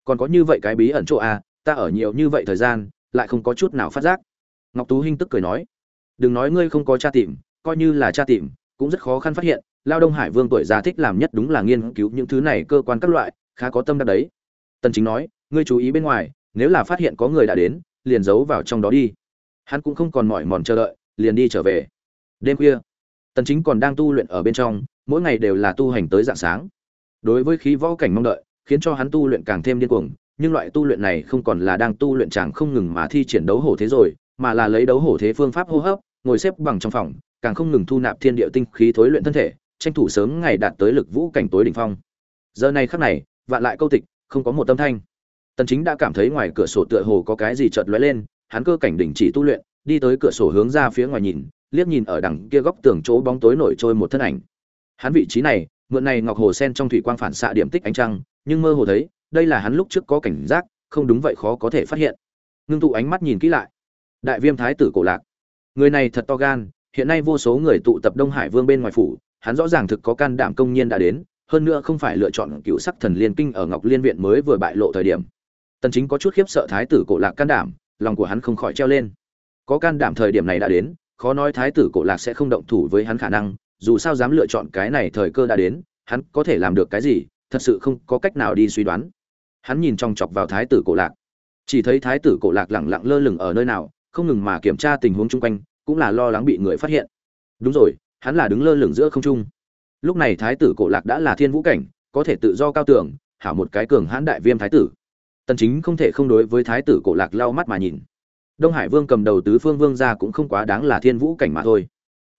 Còn có như vậy cái bí ẩn chỗ à ta ở nhiều như vậy thời gian, lại không có chút nào phát giác. Ngọc tú hinh tức cười nói, đừng nói ngươi không có tra tìm, coi như là tra tìm, cũng rất khó khăn phát hiện lao đông hải vương tuổi già thích làm nhất đúng là nghiên cứu những thứ này cơ quan các loại, khá có tâm đắc đấy. Tần chính nói, ngươi chú ý bên ngoài, nếu là phát hiện có người đã đến, liền giấu vào trong đó đi. Hắn cũng không còn mỏi mòn chờ đợi, liền đi trở về. Đêm khuya, tần chính còn đang tu luyện ở bên trong, mỗi ngày đều là tu hành tới dạng sáng. Đối với khí võ cảnh mong đợi, khiến cho hắn tu luyện càng thêm điên cuồng, nhưng loại tu luyện này không còn là đang tu luyện chẳng không ngừng mà thi triển đấu hổ thế rồi, mà là lấy đấu hổ thế phương pháp hô hấp, ngồi xếp bằng trong phòng, càng không ngừng thu nạp thiên địa tinh khí thối luyện thân thể tranh thủ sớm ngày đạt tới lực vũ cảnh tối đỉnh phong. Giờ này khắc này, vạn lại câu tịch, không có một tâm thanh. Tần chính đã cảm thấy ngoài cửa sổ tựa hồ có cái gì chợt lóe lên, hắn cơ cảnh đỉnh chỉ tu luyện, đi tới cửa sổ hướng ra phía ngoài nhìn, liếc nhìn ở đằng kia góc tường chỗ bóng tối nổi trôi một thân ảnh. Hắn vị trí này, mượn này ngọc hồ sen trong thủy quang phản xạ điểm tích ánh trăng, nhưng mơ hồ thấy, đây là hắn lúc trước có cảnh giác, không đúng vậy khó có thể phát hiện. Ngưng tụ ánh mắt nhìn kỹ lại. Đại viêm thái tử cổ lạc. Người này thật to gan, hiện nay vô số người tụ tập đông hải vương bên ngoài phủ hắn rõ ràng thực có can đảm công nhiên đã đến, hơn nữa không phải lựa chọn cựu sắc thần liên kinh ở ngọc liên viện mới vừa bại lộ thời điểm. Tần chính có chút khiếp sợ thái tử cổ lạc can đảm, lòng của hắn không khỏi treo lên. Có can đảm thời điểm này đã đến, khó nói thái tử cổ lạc sẽ không động thủ với hắn khả năng, dù sao dám lựa chọn cái này thời cơ đã đến, hắn có thể làm được cái gì, thật sự không có cách nào đi suy đoán. Hắn nhìn trong chọc vào thái tử cổ lạc. Chỉ thấy thái tử cổ lạc lẳng lặng lơ lửng ở nơi nào, không ngừng mà kiểm tra tình huống chung quanh, cũng là lo lắng bị người phát hiện. Đúng rồi hắn là đứng lơ lửng giữa không trung. Lúc này thái tử cổ lạc đã là thiên vũ cảnh, có thể tự do cao tưởng hảo một cái cường hãn đại viêm thái tử. Tần chính không thể không đối với thái tử cổ lạc lau mắt mà nhìn. Đông hải vương cầm đầu tứ phương vương gia cũng không quá đáng là thiên vũ cảnh mà thôi.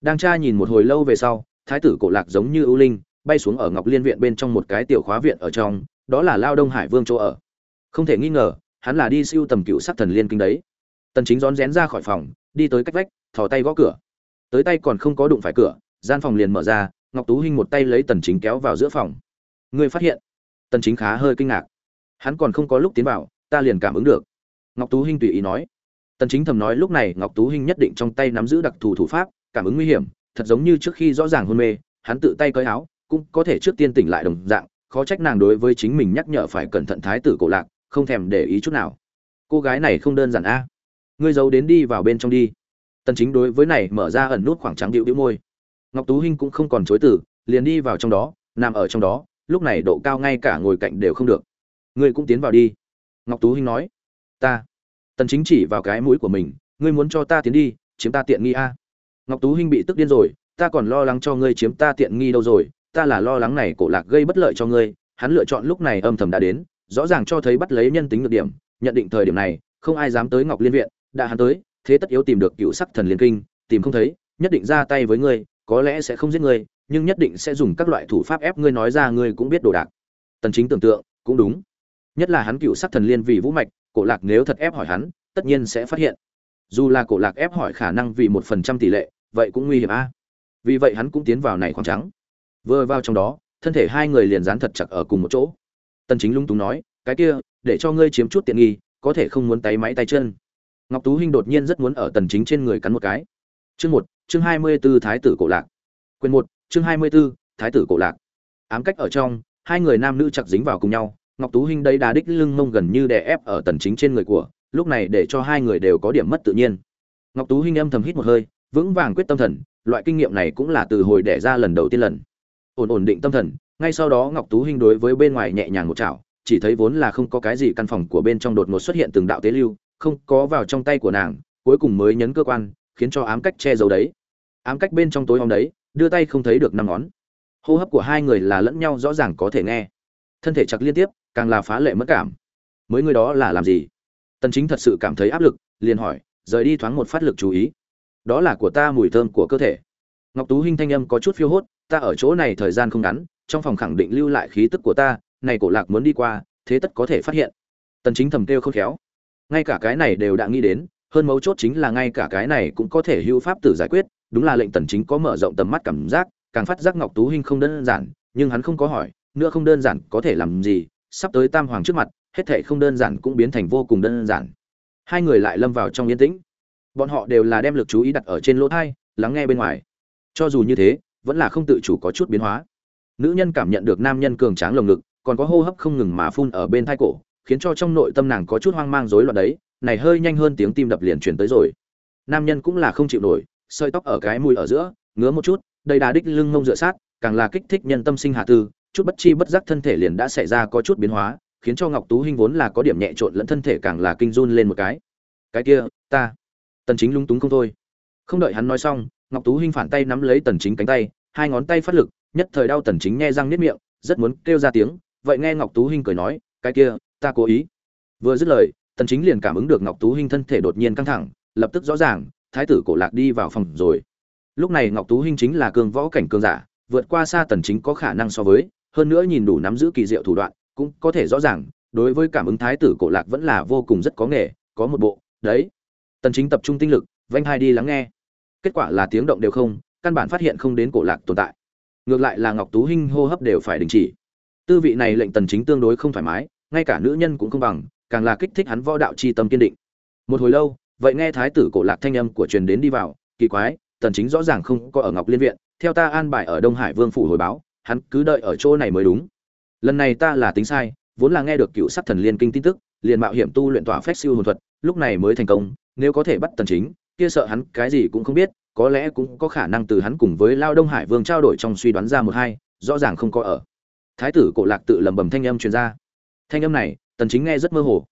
Đang tra nhìn một hồi lâu về sau, thái tử cổ lạc giống như ưu linh, bay xuống ở ngọc liên viện bên trong một cái tiểu khóa viện ở trong, đó là lao đông hải vương chỗ ở. Không thể nghi ngờ, hắn là đi siêu tầm cựu sắc thần liên kinh đấy. Tần chính rón rén ra khỏi phòng, đi tới cách vách, thò tay gõ cửa tới tay còn không có đụng phải cửa, gian phòng liền mở ra, ngọc tú hinh một tay lấy tần chính kéo vào giữa phòng. Người phát hiện? Tần chính khá hơi kinh ngạc. Hắn còn không có lúc tiến vào, ta liền cảm ứng được. Ngọc tú hinh tùy ý nói. Tần chính thầm nói lúc này ngọc tú hinh nhất định trong tay nắm giữ đặc thù thủ pháp, cảm ứng nguy hiểm, thật giống như trước khi rõ ràng hôn mê, hắn tự tay cởi áo, cũng có thể trước tiên tỉnh lại đồng dạng, khó trách nàng đối với chính mình nhắc nhở phải cẩn thận thái tử cổ lạc, không thèm để ý chút nào. Cô gái này không đơn giản a. Ngươi giấu đến đi vào bên trong đi tần chính đối với này mở ra ẩn nút khoảng trắng điệu điệu môi. Ngọc tú hinh cũng không còn chối từ, liền đi vào trong đó, nằm ở trong đó, lúc này độ cao ngay cả ngồi cạnh đều không được. Ngươi cũng tiến vào đi. Ngọc tú hinh nói. Ta. Tần chính chỉ vào cái mũi của mình, ngươi muốn cho ta tiến đi, chiếm ta tiện nghi a. Ngọc tú hinh bị tức điên rồi, ta còn lo lắng cho ngươi chiếm ta tiện nghi đâu rồi, ta là lo lắng này cổ lạc gây bất lợi cho ngươi. Hắn lựa chọn lúc này âm thầm đã đến, rõ ràng cho thấy bắt lấy nhân tính được điểm, nhận định thời điểm này, không ai dám tới ngọc liên viện, đã hắn tới thế tất yếu tìm được cựu sắc thần liên kinh, tìm không thấy, nhất định ra tay với ngươi, có lẽ sẽ không giết ngươi, nhưng nhất định sẽ dùng các loại thủ pháp ép ngươi nói ra ngươi cũng biết đồ đạc. Tần chính tưởng tượng, cũng đúng. Nhất là hắn cựu sắc thần liên vì vũ mạch, cổ lạc nếu thật ép hỏi hắn, tất nhiên sẽ phát hiện. Dù là cổ lạc ép hỏi khả năng vì một phần trăm tỷ lệ, vậy cũng nguy hiểm a. Vì vậy hắn cũng tiến vào này khoảng trắng. Vừa vào trong đó, thân thể hai người liền dán thật chặt ở cùng một chỗ. Tần chính lung túng nói, cái kia, để cho ngươi chiếm chút tiện nghi, có thể không muốn tay máy tay chân ngọc tú hinh đột nhiên rất muốn ở tần chính trên người cắn một cái. Chương một chương 24 thái tử cổ lạc. Quyền 1, chương 24 thái tử cổ lạc. Ám cách ở trong hai người nam nữ chặt dính vào cùng nhau ngọc tú hinh đây đá đích lưng mông gần như đè ép ở tần chính trên người của lúc này để cho hai người đều có điểm mất tự nhiên. Ngọc tú hinh âm thầm hít một hơi vững vàng quyết tâm thần loại kinh nghiệm này cũng là từ hồi đẻ ra lần đầu tiên lần. Ổn ổn định tâm thần ngay sau đó ngọc tú hinh đối với bên ngoài nhẹ nhàng một chảo chỉ thấy vốn là không có cái gì căn phòng của bên trong đột ngột xuất hiện từng đạo tế lưu không có vào trong tay của nàng, cuối cùng mới nhấn cơ quan, khiến cho ám cách che giấu đấy. Ám cách bên trong tối om đấy, đưa tay không thấy được năm ngón. Hô hấp của hai người là lẫn nhau rõ ràng có thể nghe. Thân thể chặt liên tiếp, càng là phá lệ mất cảm. Mới người đó là làm gì? Tần chính thật sự cảm thấy áp lực, liền hỏi, rời đi thoáng một phát lực chú ý. Đó là của ta mùi thơm của cơ thể. Ngọc tú hinh thanh âm có chút phiêu hốt, ta ở chỗ này thời gian không ngắn, trong phòng khẳng định lưu lại khí tức của ta, này cổ lạc muốn đi qua, thế tất có thể phát hiện. Tần chính thầm kêu không khéo ngay cả cái này đều đã nghĩ đến, hơn mấu chốt chính là ngay cả cái này cũng có thể hữu pháp tử giải quyết, đúng là lệnh tần chính có mở rộng tầm mắt cảm giác, càng phát giác ngọc tú hinh không đơn giản, nhưng hắn không có hỏi, nữa không đơn giản có thể làm gì, sắp tới tam hoàng trước mặt, hết thảy không đơn giản cũng biến thành vô cùng đơn giản. Hai người lại lâm vào trong yên tĩnh. Bọn họ đều là đem lực chú ý đặt ở trên lỗ thai, lắng nghe bên ngoài. Cho dù như thế, vẫn là không tự chủ có chút biến hóa. Nữ nhân cảm nhận được nam nhân cường tráng lồng ngực, còn có hô hấp không ngừng mà phun ở bên thai cổ khiến cho trong nội tâm nàng có chút hoang mang rối loạn đấy, này hơi nhanh hơn tiếng tim đập liền chuyển tới rồi. Nam nhân cũng là không chịu nổi, sợi tóc ở cái mũi ở giữa, ngứa một chút, đầy đà đích lưng ngông dựa sát, càng là kích thích nhân tâm sinh hạ tư, chút bất chi bất giác thân thể liền đã xảy ra có chút biến hóa, khiến cho ngọc tú hinh vốn là có điểm nhẹ trộn lẫn thân thể càng là kinh run lên một cái. Cái kia, ta, tần chính lung túng không thôi. Không đợi hắn nói xong, ngọc tú hinh phản tay nắm lấy tần chính cánh tay, hai ngón tay phát lực, nhất thời đau tần chính nghe răng niết miệng, rất muốn kêu ra tiếng, vậy nghe ngọc tú hinh cười nói, cái kia ta cố ý. Vừa dứt lời, tần chính liền cảm ứng được ngọc tú hinh thân thể đột nhiên căng thẳng, lập tức rõ ràng, thái tử cổ lạc đi vào phòng rồi. Lúc này ngọc tú hinh chính là cường võ cảnh cường giả, vượt qua xa tần chính có khả năng so với, hơn nữa nhìn đủ nắm giữ kỳ diệu thủ đoạn, cũng có thể rõ ràng, đối với cảm ứng thái tử cổ lạc vẫn là vô cùng rất có nghề, có một bộ, đấy. Tần chính tập trung tinh lực vanh hai đi lắng nghe. Kết quả là tiếng động đều không, căn bản phát hiện không đến cổ lạc tồn tại. Ngược lại là ngọc tú hinh hô hấp đều phải đình chỉ. Tư vị này lệnh tần chính tương đối không thoải mái ngay cả nữ nhân cũng không bằng, càng là kích thích hắn võ đạo chi tâm kiên định. Một hồi lâu, vậy nghe thái tử cổ lạc thanh âm của truyền đến đi vào, kỳ quái, tần chính rõ ràng không có ở ngọc liên viện, theo ta an bài ở đông hải vương phủ hồi báo, hắn cứ đợi ở chỗ này mới đúng. Lần này ta là tính sai, vốn là nghe được cựu sát thần liên kinh tin tức, liền mạo hiểm tu luyện tỏa phép siêu hồn thuật, lúc này mới thành công, nếu có thể bắt tần chính, kia sợ hắn cái gì cũng không biết, có lẽ cũng có khả năng từ hắn cùng với lao đông hải vương trao đổi trong suy đoán ra một hai, rõ ràng không có ở. Thái tử cổ lạc tự lẩm bẩm thanh âm truyền ra thanh âm này, tần chính nghe rất mơ hồ.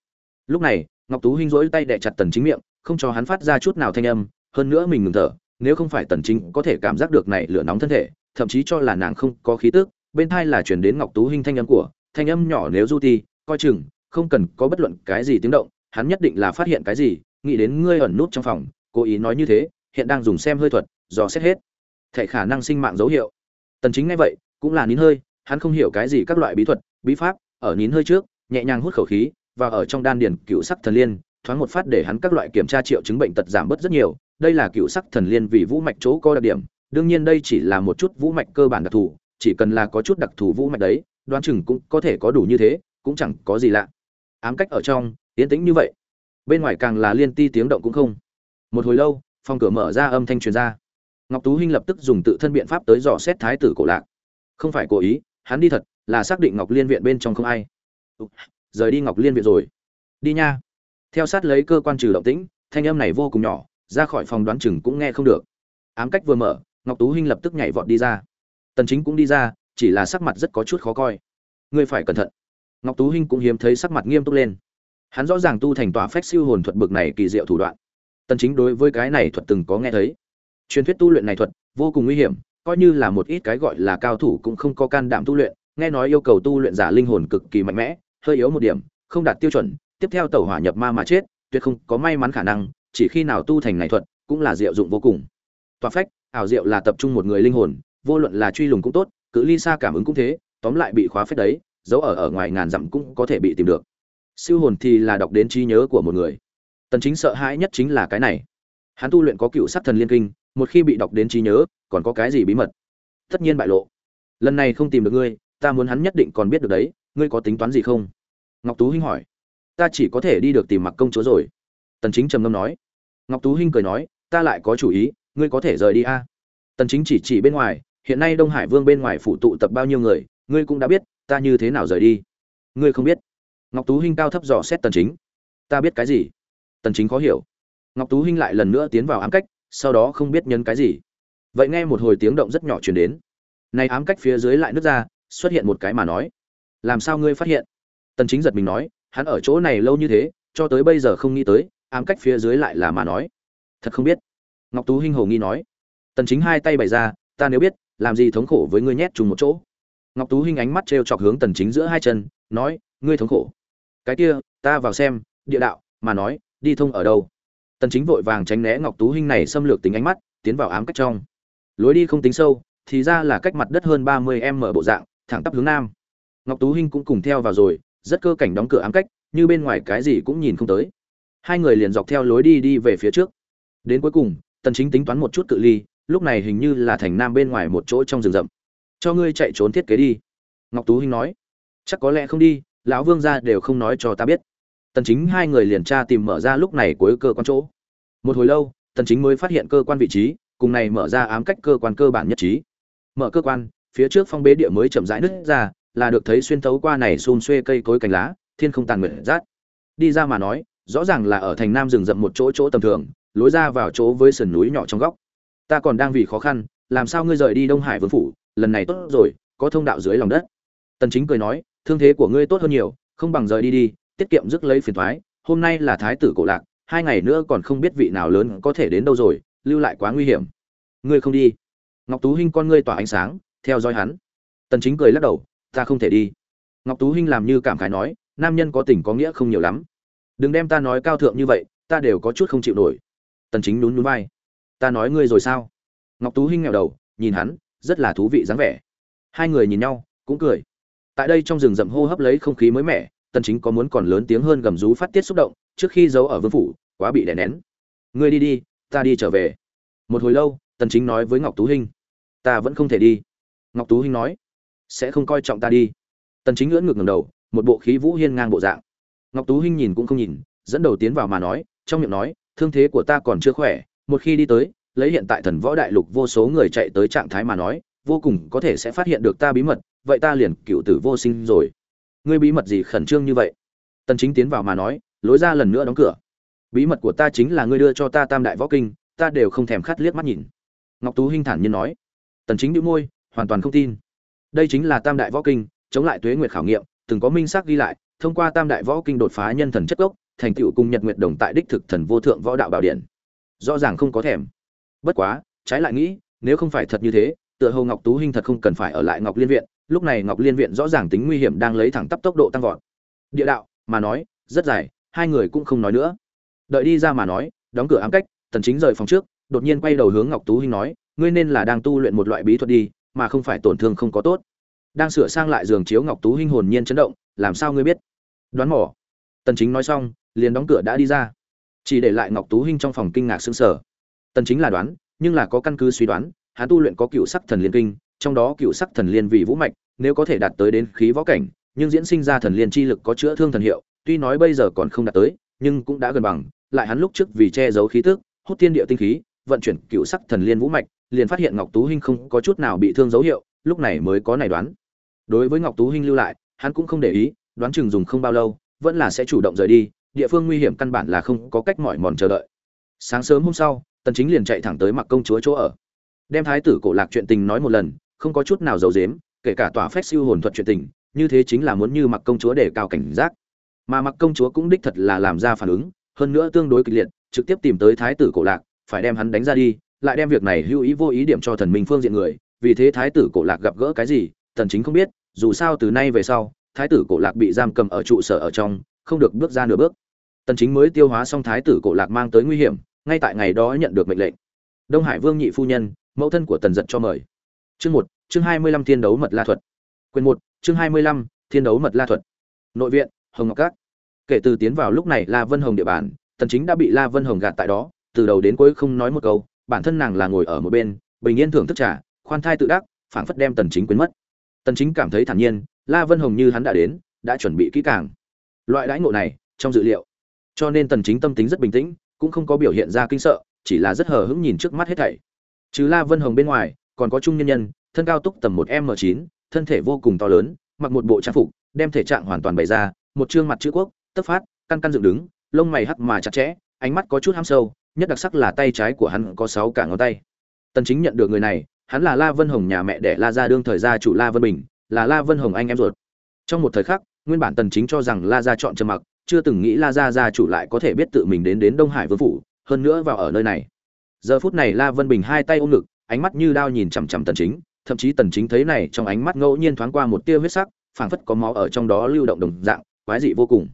Lúc này, ngọc tú hinh rỗi tay đè chặt tần chính miệng, không cho hắn phát ra chút nào thanh âm, hơn nữa mình ngừng thở, nếu không phải tần chính có thể cảm giác được này lửa nóng thân thể, thậm chí cho là nàng không có khí tức, bên thai là truyền đến ngọc tú hinh thanh âm của, thanh âm nhỏ nếu du ti, coi chừng, không cần có bất luận cái gì tiếng động, hắn nhất định là phát hiện cái gì, nghĩ đến ngươi ẩn nút trong phòng, cố ý nói như thế, hiện đang dùng xem hơi thuật, dò xét hết. Thể khả năng sinh mạng dấu hiệu. Tần chính nghe vậy, cũng là nín hơi, hắn không hiểu cái gì các loại bí thuật, bí pháp ở nín hơi trước, nhẹ nhàng hút khẩu khí, và ở trong đan điền cựu sắc thần liên, thoáng một phát để hắn các loại kiểm tra triệu chứng bệnh tật giảm bớt rất nhiều. Đây là cựu sắc thần liên vì vũ mạch chỗ có đặc điểm, đương nhiên đây chỉ là một chút vũ mạch cơ bản đặc thù, chỉ cần là có chút đặc thù vũ mạch đấy, đoán chừng cũng có thể có đủ như thế, cũng chẳng có gì lạ. Ám cách ở trong, yên tĩnh như vậy. Bên ngoài càng là liên ti tiếng động cũng không. Một hồi lâu, phòng cửa mở ra âm thanh truyền ra. Ngọc tú hinh lập tức dùng tự thân biện pháp tới dò xét thái tử cổ lạc. Không phải cố ý, hắn đi thật là xác định ngọc liên viện bên trong không ai. Rời đi ngọc liên viện rồi. Đi nha. Theo sát lấy cơ quan trừ động tĩnh, thanh âm này vô cùng nhỏ, ra khỏi phòng đoán chừng cũng nghe không được. Ám cách vừa mở, ngọc tú hinh lập tức nhảy vọt đi ra. Tần chính cũng đi ra, chỉ là sắc mặt rất có chút khó coi. Ngươi phải cẩn thận. Ngọc tú hinh cũng hiếm thấy sắc mặt nghiêm túc lên. Hắn rõ ràng tu thành tòa phách siêu hồn thuật bực này kỳ diệu thủ đoạn. Tần chính đối với cái này thuật từng có nghe thấy. Truyền thuyết tu luyện này thuật vô cùng nguy hiểm, coi như là một ít cái gọi là cao thủ cũng không có can đảm tu luyện nghe nói yêu cầu tu luyện giả linh hồn cực kỳ mạnh mẽ, hơi yếu một điểm, không đạt tiêu chuẩn, tiếp theo tẩu hỏa nhập ma mà chết, tuyệt không có may mắn khả năng, chỉ khi nào tu thành này thuật, cũng là diệu dụng vô cùng. Tòa phách, ảo diệu là tập trung một người linh hồn, vô luận là truy lùng cũng tốt, cự ly xa cảm ứng cũng thế, tóm lại bị khóa phách đấy giấu ở ở ngoài ngàn dặm cũng có thể bị tìm được. Siêu hồn thì là đọc đến trí nhớ của một người. Tần chính sợ hãi nhất chính là cái này. Hắn tu luyện có cựu sát thần liên kinh, một khi bị đọc đến trí nhớ, còn có cái gì bí mật? Tất nhiên bại lộ. Lần này không tìm được ngươi ta muốn hắn nhất định còn biết được đấy, ngươi có tính toán gì không? Ngọc tú hinh hỏi. Ta chỉ có thể đi được tìm mặc công chúa rồi. Tần chính trầm ngâm nói. Ngọc tú hinh cười nói, ta lại có chủ ý, ngươi có thể rời đi a. Tần chính chỉ chỉ bên ngoài, hiện nay đông hải vương bên ngoài phụ tụ tập bao nhiêu người, ngươi cũng đã biết, ta như thế nào rời đi. Ngươi không biết. Ngọc tú hinh cao thấp dò xét tần chính. Ta biết cái gì? Tần chính khó hiểu. Ngọc tú hinh lại lần nữa tiến vào ám cách, sau đó không biết nhấn cái gì. Vậy nghe một hồi tiếng động rất nhỏ truyền đến. Này ám cách phía dưới lại nứt ra xuất hiện một cái mà nói. Làm sao ngươi phát hiện? Tần chính giật mình nói, hắn ở chỗ này lâu như thế, cho tới bây giờ không nghĩ tới, ám cách phía dưới lại là mà nói. Thật không biết. Ngọc tú hinh hồ nghi nói. Tần chính hai tay bày ra, ta nếu biết, làm gì thống khổ với ngươi nhét chung một chỗ. Ngọc tú hinh ánh mắt treo chọc hướng tần chính giữa hai chân, nói, ngươi thống khổ. Cái kia, ta vào xem, địa đạo, mà nói, đi thông ở đâu? Tần chính vội vàng tránh né ngọc tú hinh này xâm lược tính ánh mắt, tiến vào ám cách trong. Lối đi không tính sâu, thì ra là cách mặt đất hơn 30 m bộ dạng thẳng tắp hướng nam. Ngọc tú hinh cũng cùng theo vào rồi, rất cơ cảnh đóng cửa ám cách, như bên ngoài cái gì cũng nhìn không tới. Hai người liền dọc theo lối đi đi về phía trước. Đến cuối cùng, tần chính tính toán một chút cự ly, lúc này hình như là thành nam bên ngoài một chỗ trong rừng rậm. Cho ngươi chạy trốn thiết kế đi. Ngọc tú hinh nói. Chắc có lẽ không đi, lão vương gia đều không nói cho ta biết. Tần chính hai người liền tra tìm mở ra lúc này cuối cơ quan chỗ. Một hồi lâu, tần chính mới phát hiện cơ quan vị trí, cùng này mở ra ám cách cơ quan cơ bản nhất trí. Mở cơ quan phía trước phong bế địa mới chậm rãi nứt ra, là được thấy xuyên thấu qua này xôn xuê cây cối cành lá, thiên không tàn nguyện rát. Đi ra mà nói, rõ ràng là ở thành nam rừng rậm một chỗ chỗ tầm thường, lối ra vào chỗ với sườn núi nhỏ trong góc. Ta còn đang vì khó khăn, làm sao ngươi rời đi đông hải vương phủ, lần này tốt rồi, có thông đạo dưới lòng đất. Tần chính cười nói, thương thế của ngươi tốt hơn nhiều, không bằng rời đi đi, tiết kiệm rước lấy phiền toái hôm nay là thái tử cổ lạc, hai ngày nữa còn không biết vị nào lớn có thể đến đâu rồi, lưu lại quá nguy hiểm. Ngươi không đi. Ngọc tú hinh con ngươi tỏa ánh sáng theo dõi hắn. Tần chính cười lắc đầu, ta không thể đi. Ngọc tú hinh làm như cảm khái nói, nam nhân có tình có nghĩa không nhiều lắm. Đừng đem ta nói cao thượng như vậy, ta đều có chút không chịu nổi. Tần chính nhún nhún vai, ta nói ngươi rồi sao? Ngọc tú hinh nghèo đầu, nhìn hắn, rất là thú vị dáng vẻ. Hai người nhìn nhau, cũng cười. Tại đây trong rừng rậm hô hấp lấy không khí mới mẻ, tần chính có muốn còn lớn tiếng hơn gầm rú phát tiết xúc động, trước khi giấu ở vương phủ, quá bị đè nén. Ngươi đi đi, ta đi trở về. Một hồi lâu, tần chính nói với ngọc tú hinh, ta vẫn không thể đi ngọc tú hinh nói, sẽ không coi trọng ta đi. Tần chính ngưỡng ngược ngẩng đầu, một bộ khí vũ hiên ngang bộ dạng. Ngọc tú hinh nhìn cũng không nhìn, dẫn đầu tiến vào mà nói, trong miệng nói, thương thế của ta còn chưa khỏe, một khi đi tới, lấy hiện tại thần võ đại lục vô số người chạy tới trạng thái mà nói, vô cùng có thể sẽ phát hiện được ta bí mật, vậy ta liền cựu tử vô sinh rồi. Ngươi bí mật gì khẩn trương như vậy? Tần chính tiến vào mà nói, lối ra lần nữa đóng cửa. Bí mật của ta chính là ngươi đưa cho ta tam đại võ kinh, ta đều không thèm khát liếc mắt nhìn. Ngọc tú hinh thản nhiên nói. Tần chính nhíu môi hoàn toàn không tin. Đây chính là tam đại võ kinh, chống lại tuế nguyệt khảo nghiệm, từng có minh xác ghi lại, thông qua tam đại võ kinh đột phá nhân thần chất gốc, thành tựu cùng nhật nguyệt đồng tại đích thực thần vô thượng võ đạo bảo điện. Rõ ràng không có thèm. Bất quá, trái lại nghĩ, nếu không phải thật như thế, tựa hồ ngọc tú hinh thật không cần phải ở lại ngọc liên viện, lúc này ngọc liên viện rõ ràng tính nguy hiểm đang lấy thẳng tắp tốc độ tăng vọt. Địa đạo, mà nói, rất dài, hai người cũng không nói nữa. Đợi đi ra mà nói, đóng cửa ám cách, tần chính rời phòng trước, đột nhiên quay đầu hướng ngọc tú hinh nói, ngươi nên là đang tu luyện một loại bí thuật đi mà không phải tổn thương không có tốt. Đang sửa sang lại giường chiếu ngọc tú hinh hồn nhiên chấn động, làm sao ngươi biết? Đoán mò. Tần chính nói xong, liền đóng cửa đã đi ra. Chỉ để lại ngọc tú hinh trong phòng kinh ngạc sững sờ. Tần chính là đoán, nhưng là có căn cứ suy đoán, hắn tu luyện có cựu sắc thần liên kinh, trong đó cựu sắc thần liên vì vũ mạch, nếu có thể đạt tới đến khí võ cảnh, nhưng diễn sinh ra thần liên chi lực có chữa thương thần hiệu, tuy nói bây giờ còn không đạt tới, nhưng cũng đã gần bằng, lại hắn lúc trước vì che giấu khí tức, hút thiên địa tinh khí, vận chuyển cựu sắc thần liên vũ mạch liền phát hiện ngọc tú hinh không có chút nào bị thương dấu hiệu, lúc này mới có này đoán. Đối với ngọc tú hinh lưu lại, hắn cũng không để ý, đoán chừng dùng không bao lâu, vẫn là sẽ chủ động rời đi, địa phương nguy hiểm căn bản là không có cách mỏi mòn chờ đợi. Sáng sớm hôm sau, tần chính liền chạy thẳng tới mặc công chúa chỗ ở. Đem thái tử cổ lạc chuyện tình nói một lần, không có chút nào giấu giếm, kể cả tòa phép siêu hồn thuật chuyện tình, như thế chính là muốn như mặc công chúa để cao cảnh giác. Mà mặc công chúa cũng đích thật là làm ra phản ứng, hơn nữa tương đối kịch liệt, trực tiếp tìm tới thái tử cổ lạc, phải đem hắn đánh ra đi lại đem việc này hữu ý vô ý điểm cho thần minh phương diện người, vì thế thái tử cổ lạc gặp gỡ cái gì tần chính không biết, dù sao từ nay về sau, thái tử cổ lạc bị giam cầm ở trụ sở ở trong, không được bước ra nửa bước. Tần chính mới tiêu hóa xong thái tử cổ lạc mang tới nguy hiểm, ngay tại ngày đó nhận được mệnh lệnh. Đông hải vương nhị phu nhân, mẫu thân của tần giật cho mời. Chương một, chương hai mươi lăm thiên đấu mật la thuật. Quyền một, chương hai mươi lăm thiên đấu mật la thuật. Nội viện, hồng ngọc các. Kể từ tiến vào lúc này la vân hồng địa bàn, tần chính đã bị la vân hồng gạt tại đó, từ đầu đến cuối không nói một câu bản thân nàng là ngồi ở một bên, bình yên thưởng thức trà, khoan thai tự đắc, phảng phất đem tần chính quên mất. Tần chính cảm thấy thản nhiên, la vân hồng như hắn đã đến, đã chuẩn bị kỹ càng. Loại đãi ngộ này, trong dự liệu. Cho nên tần chính tâm tính rất bình tĩnh, cũng không có biểu hiện ra kinh sợ, chỉ là rất hờ hững nhìn trước mắt hết thảy. Chứ la vân hồng bên ngoài, còn có trung nhân nhân, thân cao túc tầm một m 9 thân thể vô cùng to lớn, mặc một bộ trang phục, đem thể trạng hoàn toàn bày ra, một trương mặt chữ quốc tất phát, căn căn dựng đứng, lông mày hắt mà chặt chẽ, ánh mắt có chút ham sâu nhất đặc sắc là tay trái của hắn có sáu cả ngón tay. Tần chính nhận được người này, hắn là la vân hồng nhà mẹ đẻ la gia đương thời gia chủ la vân bình, là la vân hồng anh em ruột. Trong một thời khắc, nguyên bản tần chính cho rằng la gia chọn trầm mặc, chưa từng nghĩ la gia gia chủ lại có thể biết tự mình đến đến đông hải vương phủ, hơn nữa vào ở nơi này. Giờ phút này la vân bình hai tay ôm ngực, ánh mắt như đao nhìn chằm chằm tần chính, thậm chí tần chính thấy này trong ánh mắt ngẫu nhiên thoáng qua một tia huyết sắc, phảng phất có máu ở trong đó lưu động đồng dạng, quái dị vô cùng.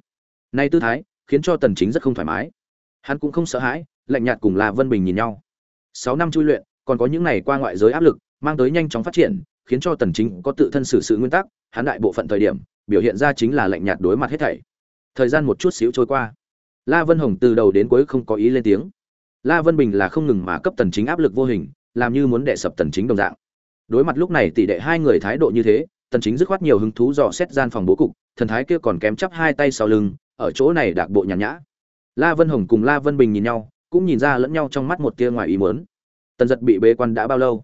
Nay tư thái khiến cho tần chính rất không thoải mái. Hắn cũng không sợ hãi lạnh nhạt cùng la vân bình nhìn nhau. 6 năm chui luyện, còn có những này qua ngoại giới áp lực, mang tới nhanh chóng phát triển, khiến cho tần chính có tự thân xử sự nguyên tắc, hắn đại bộ phận thời điểm, biểu hiện ra chính là lạnh nhạt đối mặt hết thảy. Thời gian một chút xíu trôi qua. La vân hồng từ đầu đến cuối không có ý lên tiếng. La vân bình là không ngừng mà cấp tần chính áp lực vô hình, làm như muốn đè sập tần chính đồng dạng. Đối mặt lúc này tỷ đệ hai người thái độ như thế, tần chính dứt khoát nhiều hứng thú dò xét gian phòng bố cục, thần thái kia còn kém chắp hai tay sau lưng, ở chỗ này đạc bộ nhàn nhã. La vân hồng cùng la vân bình nhìn nhau cũng nhìn ra lẫn nhau trong mắt một tia ngoài ý muốn. Tần Dật bị bế quan đã bao lâu?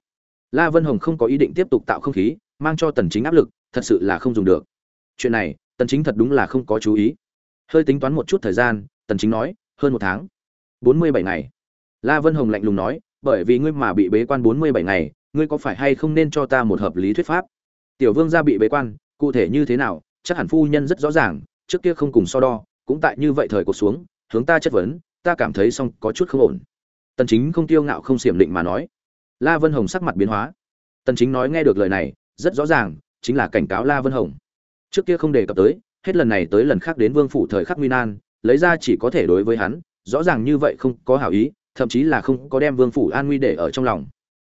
La vân hồng không có ý định tiếp tục tạo không khí, mang cho tần chính áp lực, thật sự là không dùng được. Chuyện này, tần chính thật đúng là không có chú ý. Hơi tính toán một chút thời gian, tần chính nói, hơn một tháng. 47 ngày. La vân hồng lạnh lùng nói, bởi vì ngươi mà bị bế quan 47 ngày, ngươi có phải hay không nên cho ta một hợp lý thuyết pháp? Tiểu vương gia bị bế quan, cụ thể như thế nào, chắc hẳn phu nhân rất rõ ràng, trước kia không cùng so đo, cũng tại như vậy thời cuộc xuống, hướng ta chất vấn ta cảm thấy xong có chút không ổn. Tần chính không tiêu ngạo không xiểm định mà nói. La vân hồng sắc mặt biến hóa. Tần chính nói nghe được lời này, rất rõ ràng, chính là cảnh cáo la vân hồng. Trước kia không đề cập tới, hết lần này tới lần khác đến vương phủ thời khắc nguy nan, lấy ra chỉ có thể đối với hắn, rõ ràng như vậy không có hảo ý, thậm chí là không có đem vương phủ an nguy để ở trong lòng.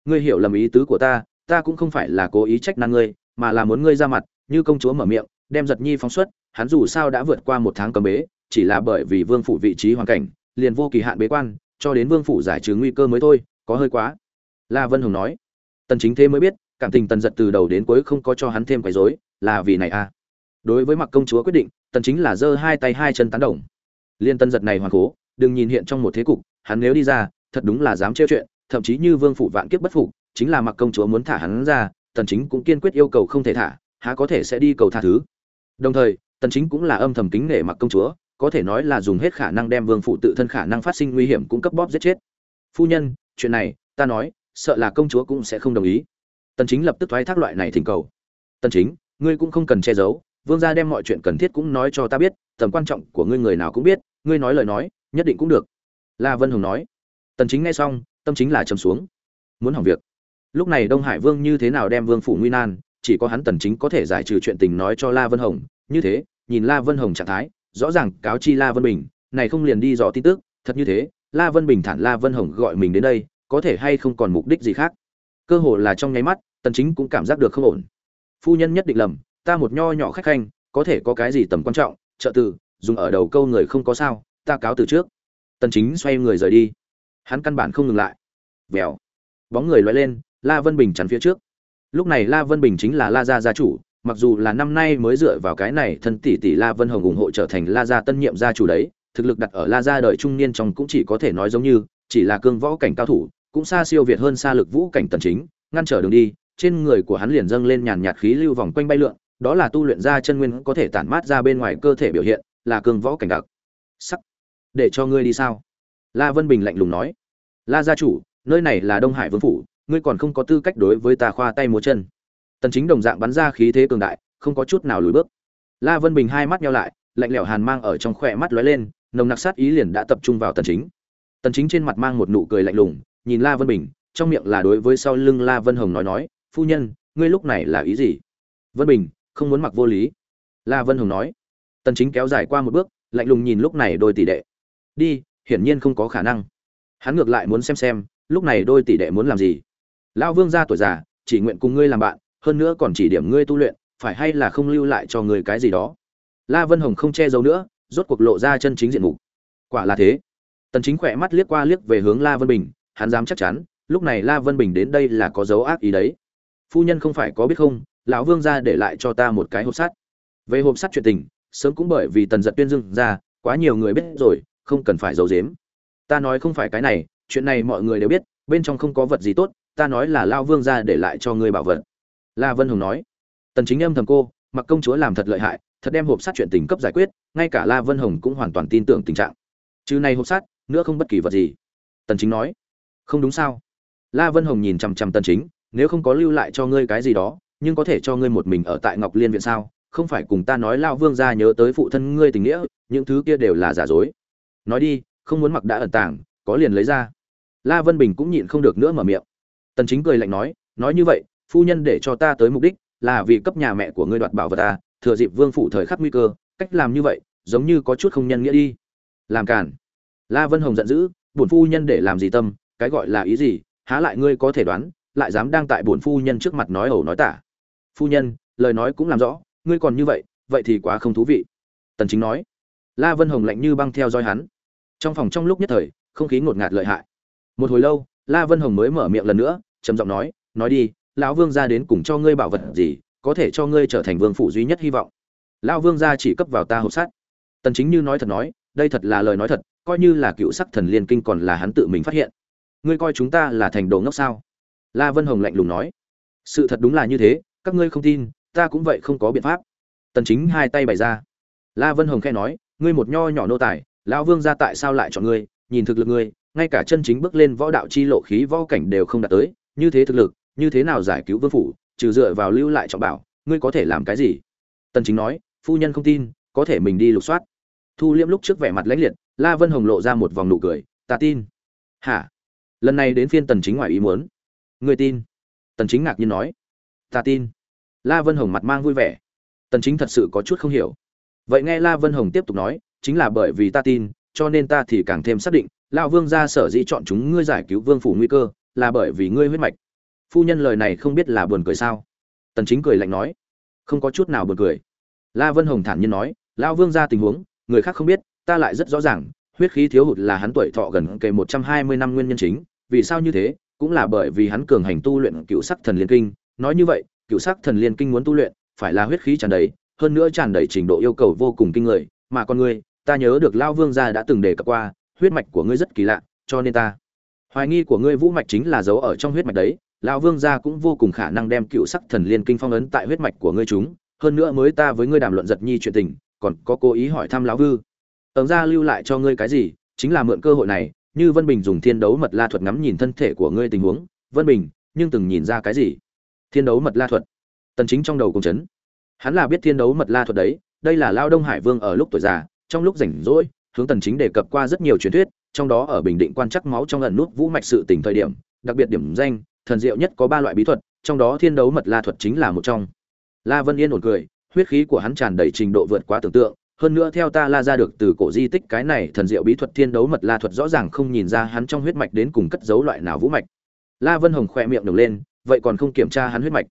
Ngươi hiểu lầm ý tứ của ta ta cũng không phải là cố ý trách năng ngươi, mà là muốn ngươi ra mặt, như công chúa mở miệng, đem giật nhi phóng xuất, hắn dù sao đã vượt qua một tháng cầm bế, chỉ là bởi vì vương phủ vị trí hoàn cảnh liền vô kỳ hạn bế quan, cho đến vương phủ giải trừ nguy cơ mới thôi, có hơi quá. La vân hùng nói. Tần chính thế mới biết, cảm tình tần giật từ đầu đến cuối không có cho hắn thêm quấy rối, là vì này à? Đối với mặc công chúa quyết định, tần chính là giơ hai tay hai chân tán đồng. Liên tần giật này hoàn cố, đừng nhìn hiện trong một thế cục, hắn nếu đi ra, thật đúng là dám trêu chuyện, thậm chí như vương phủ vạn kiếp bất phục, chính là mặc công chúa muốn thả hắn ra, tần chính cũng kiên quyết yêu cầu không thể thả, há có thể sẽ đi cầu tha thứ. Đồng thời, tần chính cũng là âm thầm kính nể mặc công chúa có thể nói là dùng hết khả năng đem vương phụ tự thân khả năng phát sinh nguy hiểm cung cấp bóp giết chết. Phu nhân, chuyện này, ta nói, sợ là công chúa cũng sẽ không đồng ý. Tần chính lập tức thoái thác loại này thỉnh cầu. Tần chính, ngươi cũng không cần che giấu, vương gia đem mọi chuyện cần thiết cũng nói cho ta biết, tầm quan trọng của ngươi người nào cũng biết, ngươi nói lời nói, nhất định cũng được. La vân hùng nói. Tần chính nghe xong, tâm chính là trầm xuống. Muốn hỏng việc. Lúc này đông hải vương như thế nào đem vương phủ nguy nan, chỉ có hắn tần chính có thể giải trừ chuyện tình nói cho la vân hồng. Như thế, nhìn la vân hồng trạng thái rõ ràng cáo chi La Vân Bình, này không liền đi dò tin tức, thật như thế, La Vân Bình thản La Vân Hồng gọi mình đến đây, có thể hay không còn mục đích gì khác. Cơ hồ là trong nháy mắt, Tần Chính cũng cảm giác được không ổn. Phu nhân nhất định lầm, ta một nho nhỏ khách khanh, có thể có cái gì tầm quan trọng, trợ tử, dùng ở đầu câu người không có sao, ta cáo từ trước. Tần Chính xoay người rời đi. Hắn căn bản không ngừng lại. Vèo. Bóng người lóe lên, La Vân Bình chắn phía trước. Lúc này La Vân Bình chính là La gia gia chủ, mặc dù là năm nay mới dựa vào cái này thân tỷ tỷ La Vân Hồng ủng hộ trở thành La gia tân nhiệm gia chủ đấy, thực lực đặt ở La gia đời trung niên trong cũng chỉ có thể nói giống như, chỉ là cương võ cảnh cao thủ, cũng xa siêu việt hơn xa lực vũ cảnh tần chính, ngăn trở đường đi, trên người của hắn liền dâng lên nhàn nhạt khí lưu vòng quanh bay lượn, đó là tu luyện ra chân nguyên có thể tản mát ra bên ngoài cơ thể biểu hiện, là cương võ cảnh đặc. Sắc. Để cho ngươi đi sao? La Vân Bình lạnh lùng nói. La gia chủ, nơi này là Đông Hải vương phủ, ngươi còn không có tư cách đối với ta khoa tay múa chân tần chính đồng dạng bắn ra khí thế cường đại, không có chút nào lùi bước. La vân bình hai mắt nheo lại, lạnh lẽo hàn mang ở trong khỏe mắt lóe lên, nồng nặc sát ý liền đã tập trung vào tần chính. Tần chính trên mặt mang một nụ cười lạnh lùng, nhìn la vân bình, trong miệng là đối với sau lưng la vân hồng nói nói, phu nhân, ngươi lúc này là ý gì? Vân bình, không muốn mặc vô lý. La vân hồng nói. Tần chính kéo dài qua một bước, lạnh lùng nhìn lúc này đôi tỷ đệ. Đi, hiển nhiên không có khả năng. Hắn ngược lại muốn xem xem, lúc này đôi tỷ đệ muốn làm gì. Lão vương gia tuổi già, chỉ nguyện cùng ngươi làm bạn hơn nữa còn chỉ điểm ngươi tu luyện, phải hay là không lưu lại cho ngươi cái gì đó. La vân hồng không che giấu nữa, rốt cuộc lộ ra chân chính diện mục. Quả là thế. Tần chính khỏe mắt liếc qua liếc về hướng la vân bình, hắn dám chắc chắn, lúc này la vân bình đến đây là có dấu ác ý đấy. Phu nhân không phải có biết không, lão vương gia để lại cho ta một cái hộp sắt. Về hộp sắt chuyện tình, sớm cũng bởi vì tần giật tuyên dương ra, quá nhiều người biết rồi, không cần phải giấu giếm. Ta nói không phải cái này, chuyện này mọi người đều biết, bên trong không có vật gì tốt, ta nói là lao vương gia để lại cho ngươi bảo vật la vân hồng nói, tần chính âm thầm cô, mặc công chúa làm thật lợi hại, thật đem hộp sát chuyện tình cấp giải quyết, ngay cả la vân hồng cũng hoàn toàn tin tưởng tình trạng. Chứ này hộp sát nữa không bất kỳ vật gì. Tần chính nói, không đúng sao? La vân hồng nhìn chằm chằm tần chính, nếu không có lưu lại cho ngươi cái gì đó, nhưng có thể cho ngươi một mình ở tại ngọc liên viện sao? Không phải cùng ta nói lao vương gia nhớ tới phụ thân ngươi tình nghĩa, những thứ kia đều là giả dối. Nói đi, không muốn mặc đã ẩn tàng, có liền lấy ra. La vân bình cũng nhịn không được nữa mở miệng. Tần chính cười lạnh nói nói như vậy phu nhân để cho ta tới mục đích là vì cấp nhà mẹ của ngươi đoạt bảo vật ta, thừa dịp vương phủ thời khắc nguy cơ, cách làm như vậy, giống như có chút không nhân nghĩa đi. Làm cản la vân hồng giận dữ, bổn phu nhân để làm gì tâm, cái gọi là ý gì, há lại ngươi có thể đoán, lại dám đang tại bổn phu nhân trước mặt nói ẩu nói tả. Phu nhân, lời nói cũng làm rõ, ngươi còn như vậy vậy thì quá không thú vị. Tần chính nói. La vân hồng lạnh như băng theo dõi hắn. Trong phòng trong lúc nhất thời, không khí ngột ngạt lợi hại. Một hồi lâu, la vân hồng mới mở miệng lần nữa, trầm giọng nói nói đi lão vương gia đến cùng cho ngươi bảo vật gì, có thể cho ngươi trở thành vương phủ duy nhất hy vọng. Lão vương gia chỉ cấp vào ta hộp sắt. Tần chính như nói thật nói, đây thật là lời nói thật, coi như là cựu sắc thần liên kinh còn là hắn tự mình phát hiện. Ngươi coi chúng ta là thành đồ ngốc sao? La vân hồng lạnh lùng nói. Sự thật đúng là như thế, các ngươi không tin, ta cũng vậy không có biện pháp. Tần chính hai tay bày ra. La vân hồng khẽ nói, ngươi một nho nhỏ nô tài, lão vương gia tại sao lại chọn ngươi, nhìn thực lực ngươi, ngay cả chân chính bước lên võ đạo chi lộ khí võ cảnh đều không đạt tới, như thế thực lực như thế nào giải cứu vương phủ, trừ dựa vào lưu lại trọng bảo, ngươi có thể làm cái gì? Tần chính nói, phu nhân không tin, có thể mình đi lục soát. Thu liễm lúc trước vẻ mặt lãnh liệt, la vân hồng lộ ra một vòng nụ cười, ta tin. Hả? Lần này đến phiên tần chính ngoài ý muốn. Ngươi tin? Tần chính ngạc nhiên nói. Ta tin. La vân hồng mặt mang vui vẻ. Tần chính thật sự có chút không hiểu. Vậy nghe la vân hồng tiếp tục nói, chính là bởi vì ta tin, cho nên ta thì càng thêm xác định, lão vương gia sở dĩ chọn chúng ngươi giải cứu vương phủ nguy cơ, là bởi vì ngươi huyết mạch phu nhân lời này không biết là buồn cười sao? Tần chính cười lạnh nói. Không có chút nào buồn cười. La vân hồng thản nhiên nói, lão vương gia tình huống, người khác không biết, ta lại rất rõ ràng, huyết khí thiếu hụt là hắn tuổi thọ gần kề 120 năm nguyên nhân chính, vì sao như thế, cũng là bởi vì hắn cường hành tu luyện cựu sắc thần liên kinh. Nói như vậy, cựu sắc thần liên kinh muốn tu luyện, phải là huyết khí tràn đầy, hơn nữa tràn đầy trình độ yêu cầu vô cùng kinh người. Mà con ngươi ta nhớ được lao vương gia đã từng đề cập qua, huyết mạch của ngươi rất kỳ lạ, cho nên ta. Hoài nghi của ngươi vũ mạch chính là dấu ở trong huyết mạch đấy lão vương gia cũng vô cùng khả năng đem cựu sắc thần liên kinh phong ấn tại huyết mạch của ngươi chúng, hơn nữa mới ta với ngươi đàm luận giật nhi chuyện tình, còn có cố ý hỏi thăm lão vư. Ẩn ra lưu lại cho ngươi cái gì, chính là mượn cơ hội này, như vân bình dùng thiên đấu mật la thuật ngắm nhìn thân thể của ngươi tình huống. Vân bình, nhưng từng nhìn ra cái gì? Thiên đấu mật la thuật. Tần chính trong đầu cùng chấn. Hắn là biết thiên đấu mật la thuật đấy, đây là lao đông hải vương ở lúc tuổi già, trong lúc rảnh rỗi, hướng tần chính đề cập qua rất nhiều truyền thuyết, trong đó ở bình định quan chắc máu trong lần nút vũ mạch sự tình thời điểm, đặc biệt điểm danh thần diệu nhất có ba loại bí thuật, trong đó thiên đấu mật la thuật chính là một trong. La vân yên ổn cười, huyết khí của hắn tràn đầy trình độ vượt quá tưởng tượng, hơn nữa theo ta la ra được từ cổ di tích cái này thần diệu bí thuật thiên đấu mật la thuật rõ ràng không nhìn ra hắn trong huyết mạch đến cùng cất giấu loại nào vũ mạch. La vân hồng khỏe miệng đồng lên, vậy còn không kiểm tra hắn huyết mạch.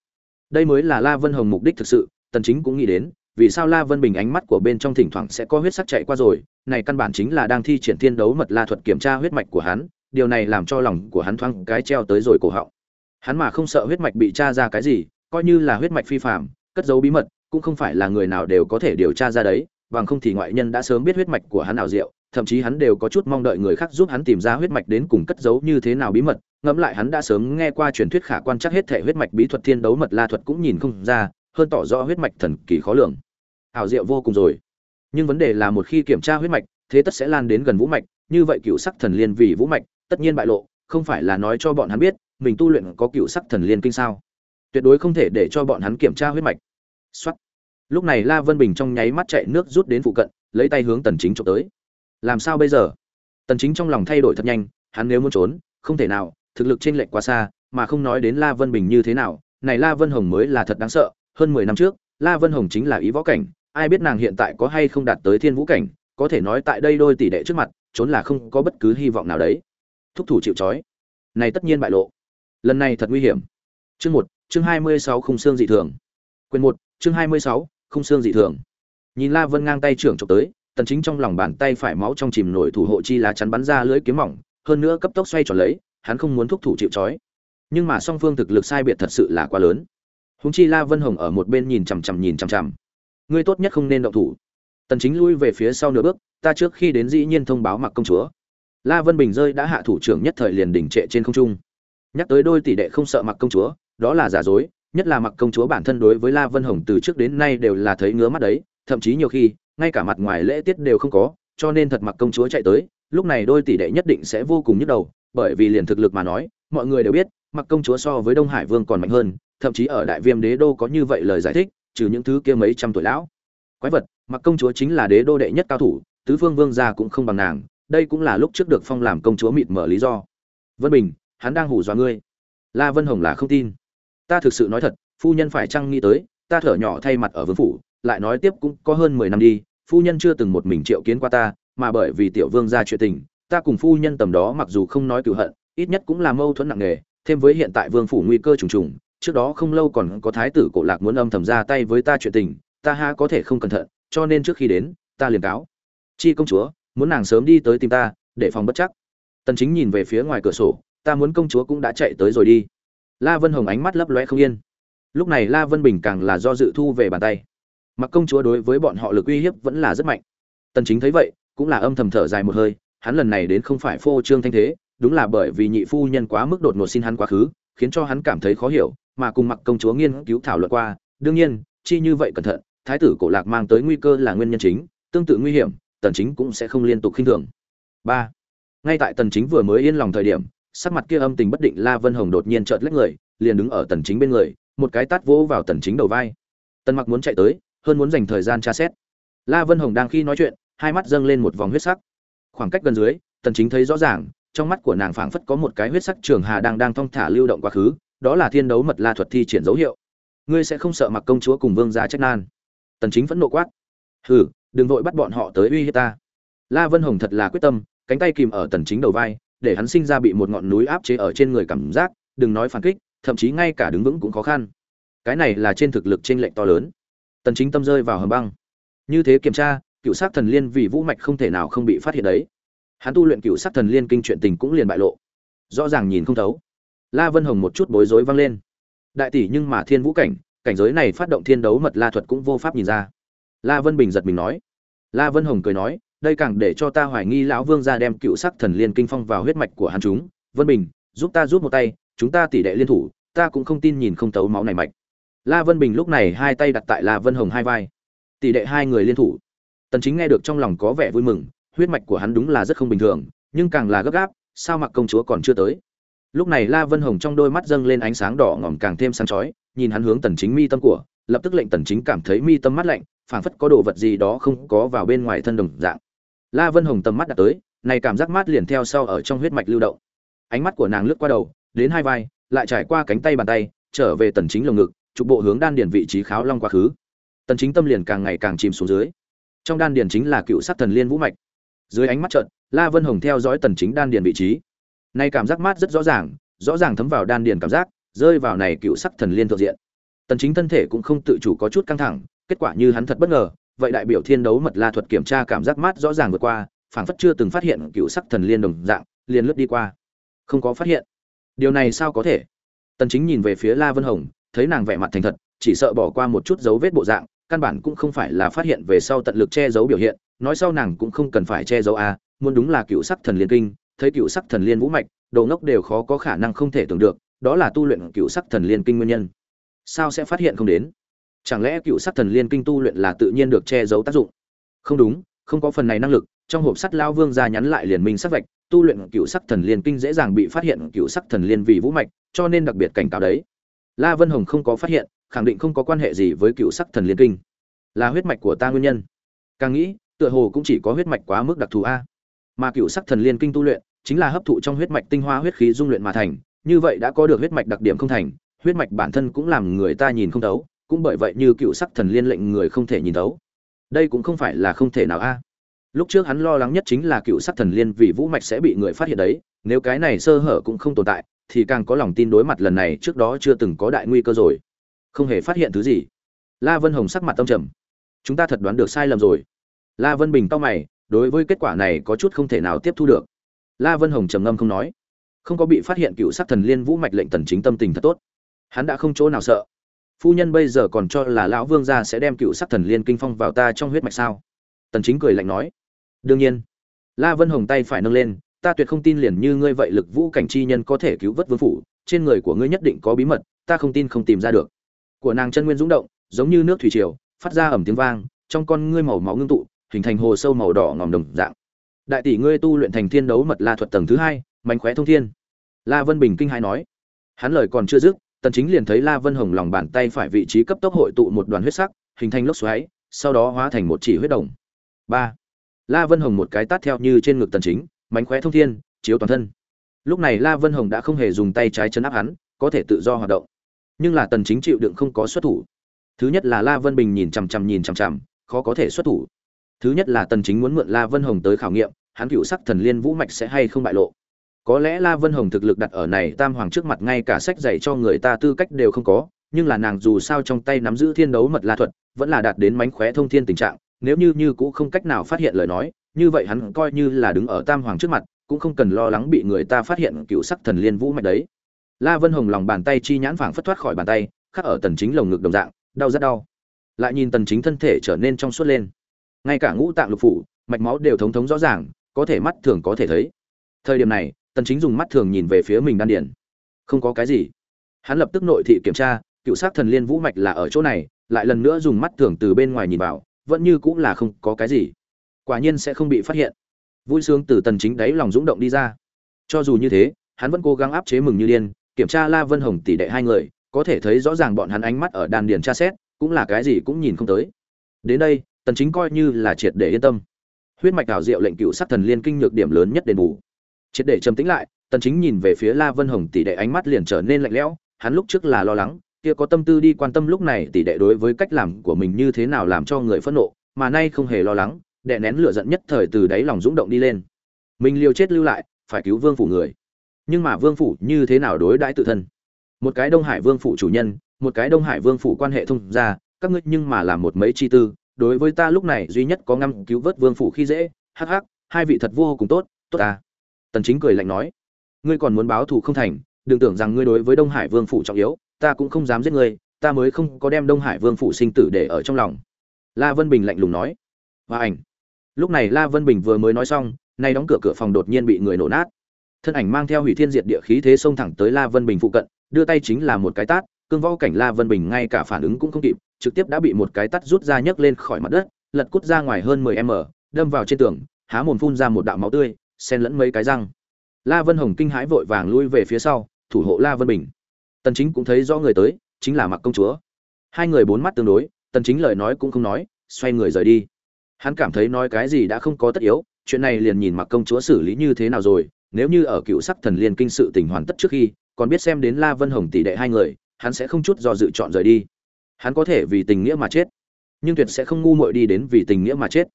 Đây mới là la vân hồng mục đích thực sự, tần chính cũng nghĩ đến, vì sao la vân bình ánh mắt của bên trong thỉnh thoảng sẽ có huyết sắc chạy qua rồi, này căn bản chính là đang thi triển thiên đấu mật la thuật kiểm tra huyết mạch của hắn, điều này làm cho lòng của hắn thoáng cái treo tới rồi cổ họng hắn mà không sợ huyết mạch bị tra ra cái gì, coi như là huyết mạch phi phạm cất giấu bí mật, cũng không phải là người nào đều có thể điều tra ra đấy, bằng không thì ngoại nhân đã sớm biết huyết mạch của hắn nào diệu, thậm chí hắn đều có chút mong đợi người khác giúp hắn tìm ra huyết mạch đến cùng cất giấu như thế nào bí mật. Ngẫm lại hắn đã sớm nghe qua truyền thuyết khả quan chắc hết thể huyết mạch bí thuật thiên đấu mật la thuật cũng nhìn không ra, hơn tỏ rõ huyết mạch thần kỳ khó lường. Ảo diệu vô cùng rồi. Nhưng vấn đề là một khi kiểm tra huyết mạch, thế tất sẽ lan đến gần vũ mạch, như vậy cựu sắc thần liên vì vũ mạch, tất nhiên bại lộ, không phải là nói cho bọn hắn biết mình tu luyện có cựu sắc thần liên kinh sao? Tuyệt đối không thể để cho bọn hắn kiểm tra huyết mạch. Xuất lúc này la vân bình trong nháy mắt chạy nước rút đến phụ cận, lấy tay hướng tần chính trộm tới. Làm sao bây giờ? Tần chính trong lòng thay đổi thật nhanh, hắn nếu muốn trốn, không thể nào, thực lực trên lệch quá xa, mà không nói đến la vân bình như thế nào, này la vân hồng mới là thật đáng sợ, hơn 10 năm trước, la vân hồng chính là ý võ cảnh, ai biết nàng hiện tại có hay không đạt tới thiên vũ cảnh, có thể nói tại đây đôi tỷ đệ trước mặt, trốn là không có bất cứ hy vọng nào đấy. Thúc thủ chịu trói. Này tất nhiên bại lộ lần này thật nguy hiểm. Chương một, chương hai mươi sáu khung xương dị thường. Quyền một, chương hai mươi sáu khung xương dị thường. Nhìn la vân ngang tay trưởng trộm tới, tần chính trong lòng bàn tay phải máu trong chìm nổi thủ hộ chi lá chắn bắn ra lưới kiếm mỏng, hơn nữa cấp tốc xoay tròn lấy, hắn không muốn thúc thủ chịu chói nhưng mà song phương thực lực sai biệt thật sự là quá lớn. Húng chi la vân hồng ở một bên nhìn chằm chằm nhìn chằm chằm. Ngươi tốt nhất không nên động thủ. Tần chính lui về phía sau nửa bước, ta trước khi đến dĩ nhiên thông báo mặc công chúa. La vân bình rơi đã hạ thủ trưởng nhất thời liền đỉnh trệ trên không trung nhắc tới đôi tỷ đệ không sợ mặc công chúa, đó là giả dối, nhất là mặc công chúa bản thân đối với la vân hồng từ trước đến nay đều là thấy ngứa mắt đấy, thậm chí nhiều khi, ngay cả mặt ngoài lễ tiết đều không có, cho nên thật mặc công chúa chạy tới, lúc này đôi tỷ đệ nhất định sẽ vô cùng nhức đầu, bởi vì liền thực lực mà nói, mọi người đều biết, mặc công chúa so với đông hải vương còn mạnh hơn, thậm chí ở đại viêm đế đô có như vậy lời giải thích, trừ những thứ kia mấy trăm tuổi lão. Quái vật, mặc công chúa chính là đế đô đệ nhất cao thủ, tứ phương vương gia cũng không bằng nàng, đây cũng là lúc trước được phong làm công chúa mịt mở lý do. Vân bình hắn đang hù dọa ngươi. La vân hồng là không tin. Ta thực sự nói thật, phu nhân phải chăng nghĩ tới, ta thở nhỏ thay mặt ở vương phủ, lại nói tiếp cũng có hơn mười năm đi, phu nhân chưa từng một mình triệu kiến qua ta, mà bởi vì tiểu vương gia chuyện tình, ta cùng phu nhân tầm đó mặc dù không nói cựu hận, ít nhất cũng là mâu thuẫn nặng nề, thêm với hiện tại vương phủ nguy cơ trùng trùng, trước đó không lâu còn có thái tử cổ lạc muốn âm thầm ra tay với ta chuyện tình, ta ha có thể không cẩn thận, cho nên trước khi đến, ta liền cáo. Chi công chúa, muốn nàng sớm đi tới tìm ta, để phòng bất chắc. Tần chính nhìn về phía ngoài cửa sổ ta muốn công chúa cũng đã chạy tới rồi đi. La vân hồng ánh mắt lấp lóe không yên. Lúc này la vân bình càng là do dự thu về bàn tay. Mặc công chúa đối với bọn họ lực uy hiếp vẫn là rất mạnh. Tần chính thấy vậy, cũng là âm thầm thở dài một hơi, hắn lần này đến không phải phô trương thanh thế, đúng là bởi vì nhị phu nhân quá mức đột ngột xin hắn quá khứ, khiến cho hắn cảm thấy khó hiểu, mà cùng mặc công chúa nghiên cứu thảo luận qua, đương nhiên, chi như vậy cẩn thận, thái tử cổ lạc mang tới nguy cơ là nguyên nhân chính, tương tự nguy hiểm, tần chính cũng sẽ không liên tục khinh thường. Ba. Ngay tại tần chính vừa mới yên lòng thời điểm sắc mặt kia âm tình bất định la vân hồng đột nhiên chợt lách người, liền đứng ở tần chính bên người, một cái tát vỗ vào tần chính đầu vai. Tần mặc muốn chạy tới, hơn muốn dành thời gian tra xét. La vân hồng đang khi nói chuyện, hai mắt dâng lên một vòng huyết sắc. Khoảng cách gần dưới, tần chính thấy rõ ràng, trong mắt của nàng phảng phất có một cái huyết sắc trường hà đang đang thong thả lưu động quá khứ, đó là thiên đấu mật la thuật thi triển dấu hiệu. Ngươi sẽ không sợ mặc công chúa cùng vương gia trách nan. Tần chính vẫn nộ quát. Hừ, đừng vội bắt bọn họ tới uy hiếp ta. La vân hồng thật là quyết tâm, cánh tay kìm ở tần chính đầu vai để hắn sinh ra bị một ngọn núi áp chế ở trên người cảm giác, đừng nói phản kích, thậm chí ngay cả đứng vững cũng khó khăn. Cái này là trên thực lực trên lệnh to lớn. Tần chính tâm rơi vào hầm băng. Như thế kiểm tra, cựu sát thần liên vì vũ mạch không thể nào không bị phát hiện đấy. Hắn tu luyện cựu sát thần liên kinh chuyện tình cũng liền bại lộ. Rõ ràng nhìn không thấu. La vân hồng một chút bối rối vang lên. Đại tỷ nhưng mà thiên vũ cảnh cảnh giới này phát động thiên đấu mật la thuật cũng vô pháp nhìn ra. La vân bình giật mình nói. La vân hồng cười nói đây càng để cho ta hoài nghi lão vương gia đem cựu sắc thần liên kinh phong vào huyết mạch của hắn chúng. Vân bình, giúp ta giúp một tay, chúng ta tỷ đệ liên thủ, ta cũng không tin nhìn không tấu máu này mạch. La vân bình lúc này hai tay đặt tại la vân hồng hai vai. Tỷ đệ hai người liên thủ. Tần chính nghe được trong lòng có vẻ vui mừng, huyết mạch của hắn đúng là rất không bình thường, nhưng càng là gấp gáp, sao mặc công chúa còn chưa tới? Lúc này la vân hồng trong đôi mắt dâng lên ánh sáng đỏ ngỏm càng thêm sáng chói, nhìn hắn hướng tần chính mi tâm của, lập tức lệnh tần chính cảm thấy mi tâm mắt lạnh, phảng phất có đồ vật gì đó không có vào bên ngoài thân đồng dạng la vân hồng tầm mắt đặt tới này cảm giác mát liền theo sau ở trong huyết mạch lưu động. Ánh mắt của nàng lướt qua đầu đến hai vai lại trải qua cánh tay bàn tay trở về tần chính lồng ngực trục bộ hướng đan điền vị trí kháo long quá khứ. Tần chính tâm liền càng ngày càng chìm xuống dưới. Trong đan điền chính là cựu sát thần liên vũ mạch. Dưới ánh mắt trợn, la vân hồng theo dõi tần chính đan điền vị trí. Nay cảm giác mát rất rõ ràng rõ ràng thấm vào đan điền cảm giác rơi vào này cựu sắc thần liên thượng diện. Tần chính thân thể cũng không tự chủ có chút căng thẳng kết quả như hắn thật bất ngờ vậy đại biểu thiên đấu mật la thuật kiểm tra cảm giác mát rõ ràng vượt qua, phảng phất chưa từng phát hiện cựu sắc thần liên đồng dạng, liền lướt đi qua. Không có phát hiện. Điều này sao có thể? Tần chính nhìn về phía la vân hồng, thấy nàng vẻ mặt thành thật, chỉ sợ bỏ qua một chút dấu vết bộ dạng, căn bản cũng không phải là phát hiện về sau tận lực che giấu biểu hiện, nói sau nàng cũng không cần phải che giấu a muốn đúng là cựu sắc thần liên kinh, thấy cựu sắc thần liên vũ mạch, đồ ngốc đều khó có khả năng không thể tưởng được, đó là tu luyện cựu sắc thần liên kinh nguyên nhân. Sao sẽ phát hiện không đến? Chẳng lẽ cựu sắc thần liên kinh tu luyện là tự nhiên được che giấu tác dụng? Không đúng, không có phần này năng lực, trong hộp sắt lao vương ra nhắn lại liền minh sắc vạch, tu luyện cựu sắc thần liên kinh dễ dàng bị phát hiện cựu sắc thần liên vì vũ mạch, cho nên đặc biệt cảnh cáo đấy. La vân hồng không có phát hiện, khẳng định không có quan hệ gì với cựu sắc thần liên kinh. Là huyết mạch của ta nguyên nhân. Càng nghĩ, tựa hồ cũng chỉ có huyết mạch quá mức đặc thù a. Mà cựu sắc thần liên kinh tu luyện, chính là hấp thụ trong huyết mạch tinh hoa huyết khí dung luyện mà thành, như vậy đã có được huyết mạch đặc điểm không thành, huyết mạch bản thân cũng làm người ta nhìn không thấu cũng bởi vậy như cựu sắc thần liên lệnh người không thể nhìn thấu. Đây cũng không phải là không thể nào a. Lúc trước hắn lo lắng nhất chính là cựu sắc thần liên vì vũ mạch sẽ bị người phát hiện đấy, nếu cái này sơ hở cũng không tồn tại, thì càng có lòng tin đối mặt lần này trước đó chưa từng có đại nguy cơ rồi. Không hề phát hiện thứ gì. La vân hồng sắc mặt tâm trầm. Chúng ta thật đoán được sai lầm rồi. La vân bình to mày, đối với kết quả này có chút không thể nào tiếp thu được. La vân hồng trầm ngâm không nói. Không có bị phát hiện cựu sắc thần liên vũ mạch lệnh tần chính tâm tình thật tốt. Hắn đã không chỗ nào sợ phu nhân bây giờ còn cho là lão vương gia sẽ đem cựu sắc thần liên kinh phong vào ta trong huyết mạch sao? Tần chính cười lạnh nói. Đương nhiên. La vân hồng tay phải nâng lên, ta tuyệt không tin liền như ngươi vậy lực vũ cảnh chi nhân có thể cứu vớt vương phủ, trên người của ngươi nhất định có bí mật, ta không tin không tìm ra được. Của nàng chân nguyên dũng động, giống như nước thủy triều, phát ra ẩm tiếng vang, trong con ngươi màu máu ngưng tụ, hình thành hồ sâu màu đỏ ngòm đồng dạng. Đại tỷ ngươi tu luyện thành thiên đấu mật la thuật tầng thứ hai, mánh khóe thông thiên. La vân bình kinh hai nói. Hắn lời còn chưa dứt tần chính liền thấy la vân hồng lòng bàn tay phải vị trí cấp tốc hội tụ một đoàn huyết sắc, hình thành lốc xoáy, sau đó hóa thành một chỉ huyết đồng. Ba. La vân hồng một cái tát theo như trên ngực tần chính, mánh khóe thông thiên, chiếu toàn thân. Lúc này la vân hồng đã không hề dùng tay trái chấn áp hắn, có thể tự do hoạt động. Nhưng là tần chính chịu đựng không có xuất thủ. Thứ nhất là la vân bình nhìn chằm chằm nhìn chằm chằm, khó có thể xuất thủ. Thứ nhất là tần chính muốn mượn la vân hồng tới khảo nghiệm, hắn cựu sắc thần liên vũ mạch sẽ hay không bại lộ có lẽ la vân hồng thực lực đặt ở này tam hoàng trước mặt ngay cả sách dạy cho người ta tư cách đều không có, nhưng là nàng dù sao trong tay nắm giữ thiên đấu mật la thuật, vẫn là đạt đến mánh khóe thông thiên tình trạng, nếu như như cũng không cách nào phát hiện lời nói, như vậy hắn coi như là đứng ở tam hoàng trước mặt, cũng không cần lo lắng bị người ta phát hiện cựu sắc thần liên vũ mạch đấy. La vân hồng lòng bàn tay chi nhãn phảng phất thoát khỏi bàn tay, khắc ở tần chính lồng ngực đồng dạng, đau rất đau. Lại nhìn tần chính thân thể trở nên trong suốt lên. Ngay cả ngũ tạng lục phủ, mạch máu đều thống thống rõ ràng, có thể mắt thường có thể thấy. Thời điểm này tần chính dùng mắt thường nhìn về phía mình đan điền. Không có cái gì. Hắn lập tức nội thị kiểm tra, cựu sát thần liên vũ mạch là ở chỗ này, lại lần nữa dùng mắt thường từ bên ngoài nhìn vào, vẫn như cũng là không có cái gì. Quả nhiên sẽ không bị phát hiện. Vui sướng từ tần chính đáy lòng dũng động đi ra. Cho dù như thế, hắn vẫn cố gắng áp chế mừng như điên, kiểm tra la vân hồng tỷ đệ hai người, có thể thấy rõ ràng bọn hắn ánh mắt ở đan điền tra xét, cũng là cái gì cũng nhìn không tới. Đến đây, tần chính coi như là triệt để yên tâm. Huyết mạch đảo diệu lệnh cựu sát thần liên kinh nhược điểm lớn nhất đền bù triệt để trầm tĩnh lại, tần chính nhìn về phía la vân hồng tỷ đệ ánh mắt liền trở nên lạnh lẽo, hắn lúc trước là lo lắng, kia có tâm tư đi quan tâm lúc này tỷ đệ đối với cách làm của mình như thế nào làm cho người phẫn nộ, mà nay không hề lo lắng, đệ nén lửa giận nhất thời từ đáy lòng dũng động đi lên. Mình liều chết lưu lại, phải cứu vương phủ người. Nhưng mà vương phủ như thế nào đối đãi tự thân? Một cái đông hải vương phủ chủ nhân, một cái đông hải vương phủ quan hệ thông ra các ngươi nhưng mà làm một mấy chi tư, đối với ta lúc này duy nhất có ngâm cứu vớt vương phủ khi dễ, hắc hắc, hai vị thật vô cùng tốt tốt à? Tần chính cười lạnh nói, ngươi còn muốn báo thù không thành, đừng tưởng rằng ngươi đối với đông hải vương phủ trọng yếu, ta cũng không dám giết ngươi, ta mới không có đem đông hải vương phủ sinh tử để ở trong lòng. La vân bình lạnh lùng nói và ảnh. Lúc này la vân bình vừa mới nói xong, nay đóng cửa cửa phòng đột nhiên bị người nổ nát. Thân ảnh mang theo hủy thiên diệt địa khí thế xông thẳng tới la vân bình phụ cận, đưa tay chính là một cái tát, cương võ cảnh la vân bình ngay cả phản ứng cũng không kịp, trực tiếp đã bị một cái tát rút ra nhấc lên khỏi mặt đất, lật cút ra ngoài hơn 10 m, đâm vào trên tường, há mồm phun ra một đạo máu tươi xen lẫn mấy cái răng. La vân hồng kinh hãi vội vàng lui về phía sau, thủ hộ la vân bình. Tần chính cũng thấy rõ người tới, chính là mặc công chúa. Hai người bốn mắt tương đối, tần chính lời nói cũng không nói, xoay người rời đi. Hắn cảm thấy nói cái gì đã không có tất yếu, chuyện này liền nhìn mặc công chúa xử lý như thế nào rồi, nếu như ở cựu sắc thần liên kinh sự tình hoàn tất trước khi, còn biết xem đến la vân hồng tỷ đệ hai người, hắn sẽ không chút do dự chọn rời đi. Hắn có thể vì tình nghĩa mà chết, nhưng tuyệt sẽ không ngu muội đi đến vì tình nghĩa mà chết.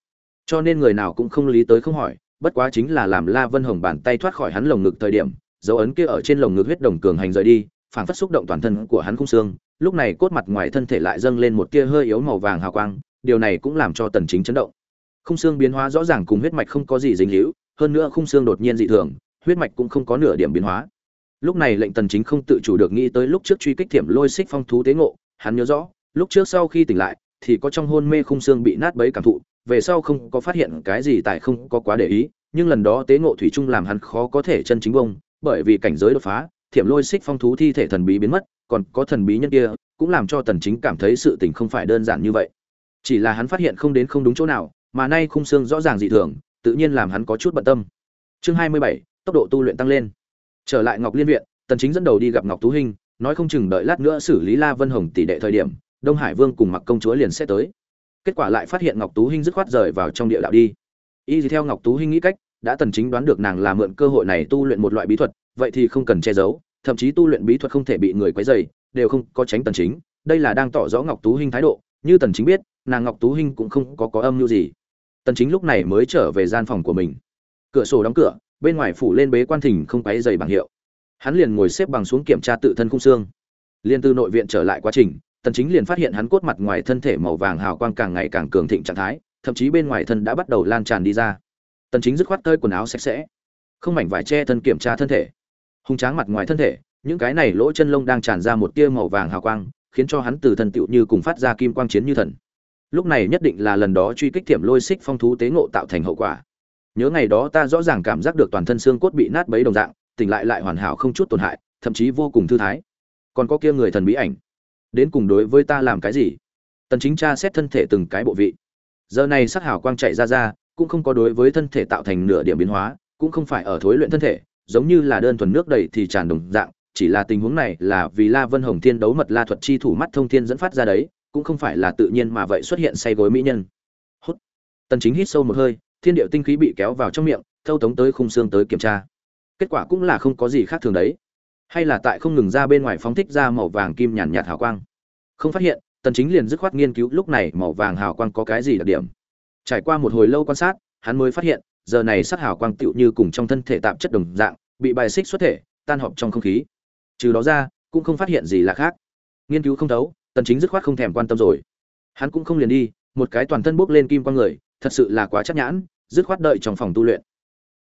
Cho nên người nào cũng không lý tới không hỏi bất quá chính là làm la vân hồng bàn tay thoát khỏi hắn lồng ngực thời điểm, dấu ấn kia ở trên lồng ngực huyết đồng cường hành rời đi, phảng phất xúc động toàn thân của hắn khung xương, lúc này cốt mặt ngoài thân thể lại dâng lên một tia hơi yếu màu vàng hào quang, điều này cũng làm cho tần chính chấn động. Khung xương biến hóa rõ ràng cùng huyết mạch không có gì dính líu, hơn nữa khung xương đột nhiên dị thường, huyết mạch cũng không có nửa điểm biến hóa. Lúc này lệnh tần chính không tự chủ được nghĩ tới lúc trước truy kích thiểm lôi xích phong thú tế ngộ, hắn nhớ rõ, lúc trước sau khi tỉnh lại, thì có trong hôn mê khung xương bị nát bấy cảm thụ về sau không có phát hiện cái gì tại không có quá để ý nhưng lần đó tế ngộ thủy trung làm hắn khó có thể chân chính bông bởi vì cảnh giới đột phá thiểm lôi xích phong thú thi thể thần bí biến mất còn có thần bí nhân kia cũng làm cho tần chính cảm thấy sự tình không phải đơn giản như vậy. Chỉ là hắn phát hiện không đến không đúng chỗ nào mà nay khung xương rõ ràng dị thường tự nhiên làm hắn có chút bận tâm. Chương 27, tốc độ tu luyện tăng lên. Trở lại ngọc liên viện tần chính dẫn đầu đi gặp ngọc tú hinh nói không chừng đợi lát nữa xử lý la vân hồng tỷ đệ thời điểm đông hải vương cùng mặc công chúa liền sẽ tới kết quả lại phát hiện ngọc tú hinh dứt khoát rời vào trong địa đạo đi. Y theo ngọc tú hinh nghĩ cách, đã tần chính đoán được nàng là mượn cơ hội này tu luyện một loại bí thuật, vậy thì không cần che giấu, thậm chí tu luyện bí thuật không thể bị người quấy rầy, đều không có tránh tần chính. Đây là đang tỏ rõ ngọc tú hinh thái độ, như tần chính biết, nàng ngọc tú hinh cũng không có có âm mưu gì. Tần chính lúc này mới trở về gian phòng của mình. Cửa sổ đóng cửa, bên ngoài phủ lên bế quan thỉnh không quấy rầy bằng hiệu. Hắn liền ngồi xếp bằng xuống kiểm tra tự thân khung xương. Liên từ nội viện trở lại quá trình tần chính liền phát hiện hắn cốt mặt ngoài thân thể màu vàng hào quang càng ngày càng cường thịnh trạng thái, thậm chí bên ngoài thân đã bắt đầu lan tràn đi ra. Tần chính dứt khoát tơi quần áo sạch sẽ, không mảnh vải che thân kiểm tra thân thể. Hung tráng mặt ngoài thân thể, những cái này lỗ chân lông đang tràn ra một tia màu vàng hào quang, khiến cho hắn từ thần tựu như cùng phát ra kim quang chiến như thần. Lúc này nhất định là lần đó truy kích thiểm lôi xích phong thú tế ngộ tạo thành hậu quả. Nhớ ngày đó ta rõ ràng cảm giác được toàn thân xương cốt bị nát bấy đồng dạng, tỉnh lại lại hoàn hảo không chút tổn hại, thậm chí vô cùng thư thái. Còn có kia người thần bí ảnh đến cùng đối với ta làm cái gì? Tần chính tra xét thân thể từng cái bộ vị. Giờ này sắc hào quang chạy ra ra, cũng không có đối với thân thể tạo thành nửa điểm biến hóa, cũng không phải ở thối luyện thân thể, giống như là đơn thuần nước đầy thì tràn đồng dạng, chỉ là tình huống này là vì la vân hồng thiên đấu mật la thuật chi thủ mắt thông thiên dẫn phát ra đấy, cũng không phải là tự nhiên mà vậy xuất hiện say gối mỹ nhân. Hút. Tần chính hít sâu một hơi, thiên điệu tinh khí bị kéo vào trong miệng, thâu tống tới khung xương tới kiểm tra. Kết quả cũng là không có gì khác thường đấy. Hay là tại không ngừng ra bên ngoài phóng thích ra màu vàng kim nhàn nhạt hào quang không phát hiện, tần chính liền dứt khoát nghiên cứu lúc này màu vàng hào quang có cái gì đặc điểm. Trải qua một hồi lâu quan sát, hắn mới phát hiện, giờ này sắc hào quang tựu như cùng trong thân thể tạm chất đồng dạng, bị bài xích xuất thể, tan họp trong không khí. Trừ đó ra, cũng không phát hiện gì là khác. Nghiên cứu không thấu, tần chính dứt khoát không thèm quan tâm rồi. Hắn cũng không liền đi, một cái toàn thân bốc lên kim quang người, thật sự là quá chắc nhãn, dứt khoát đợi trong phòng tu luyện.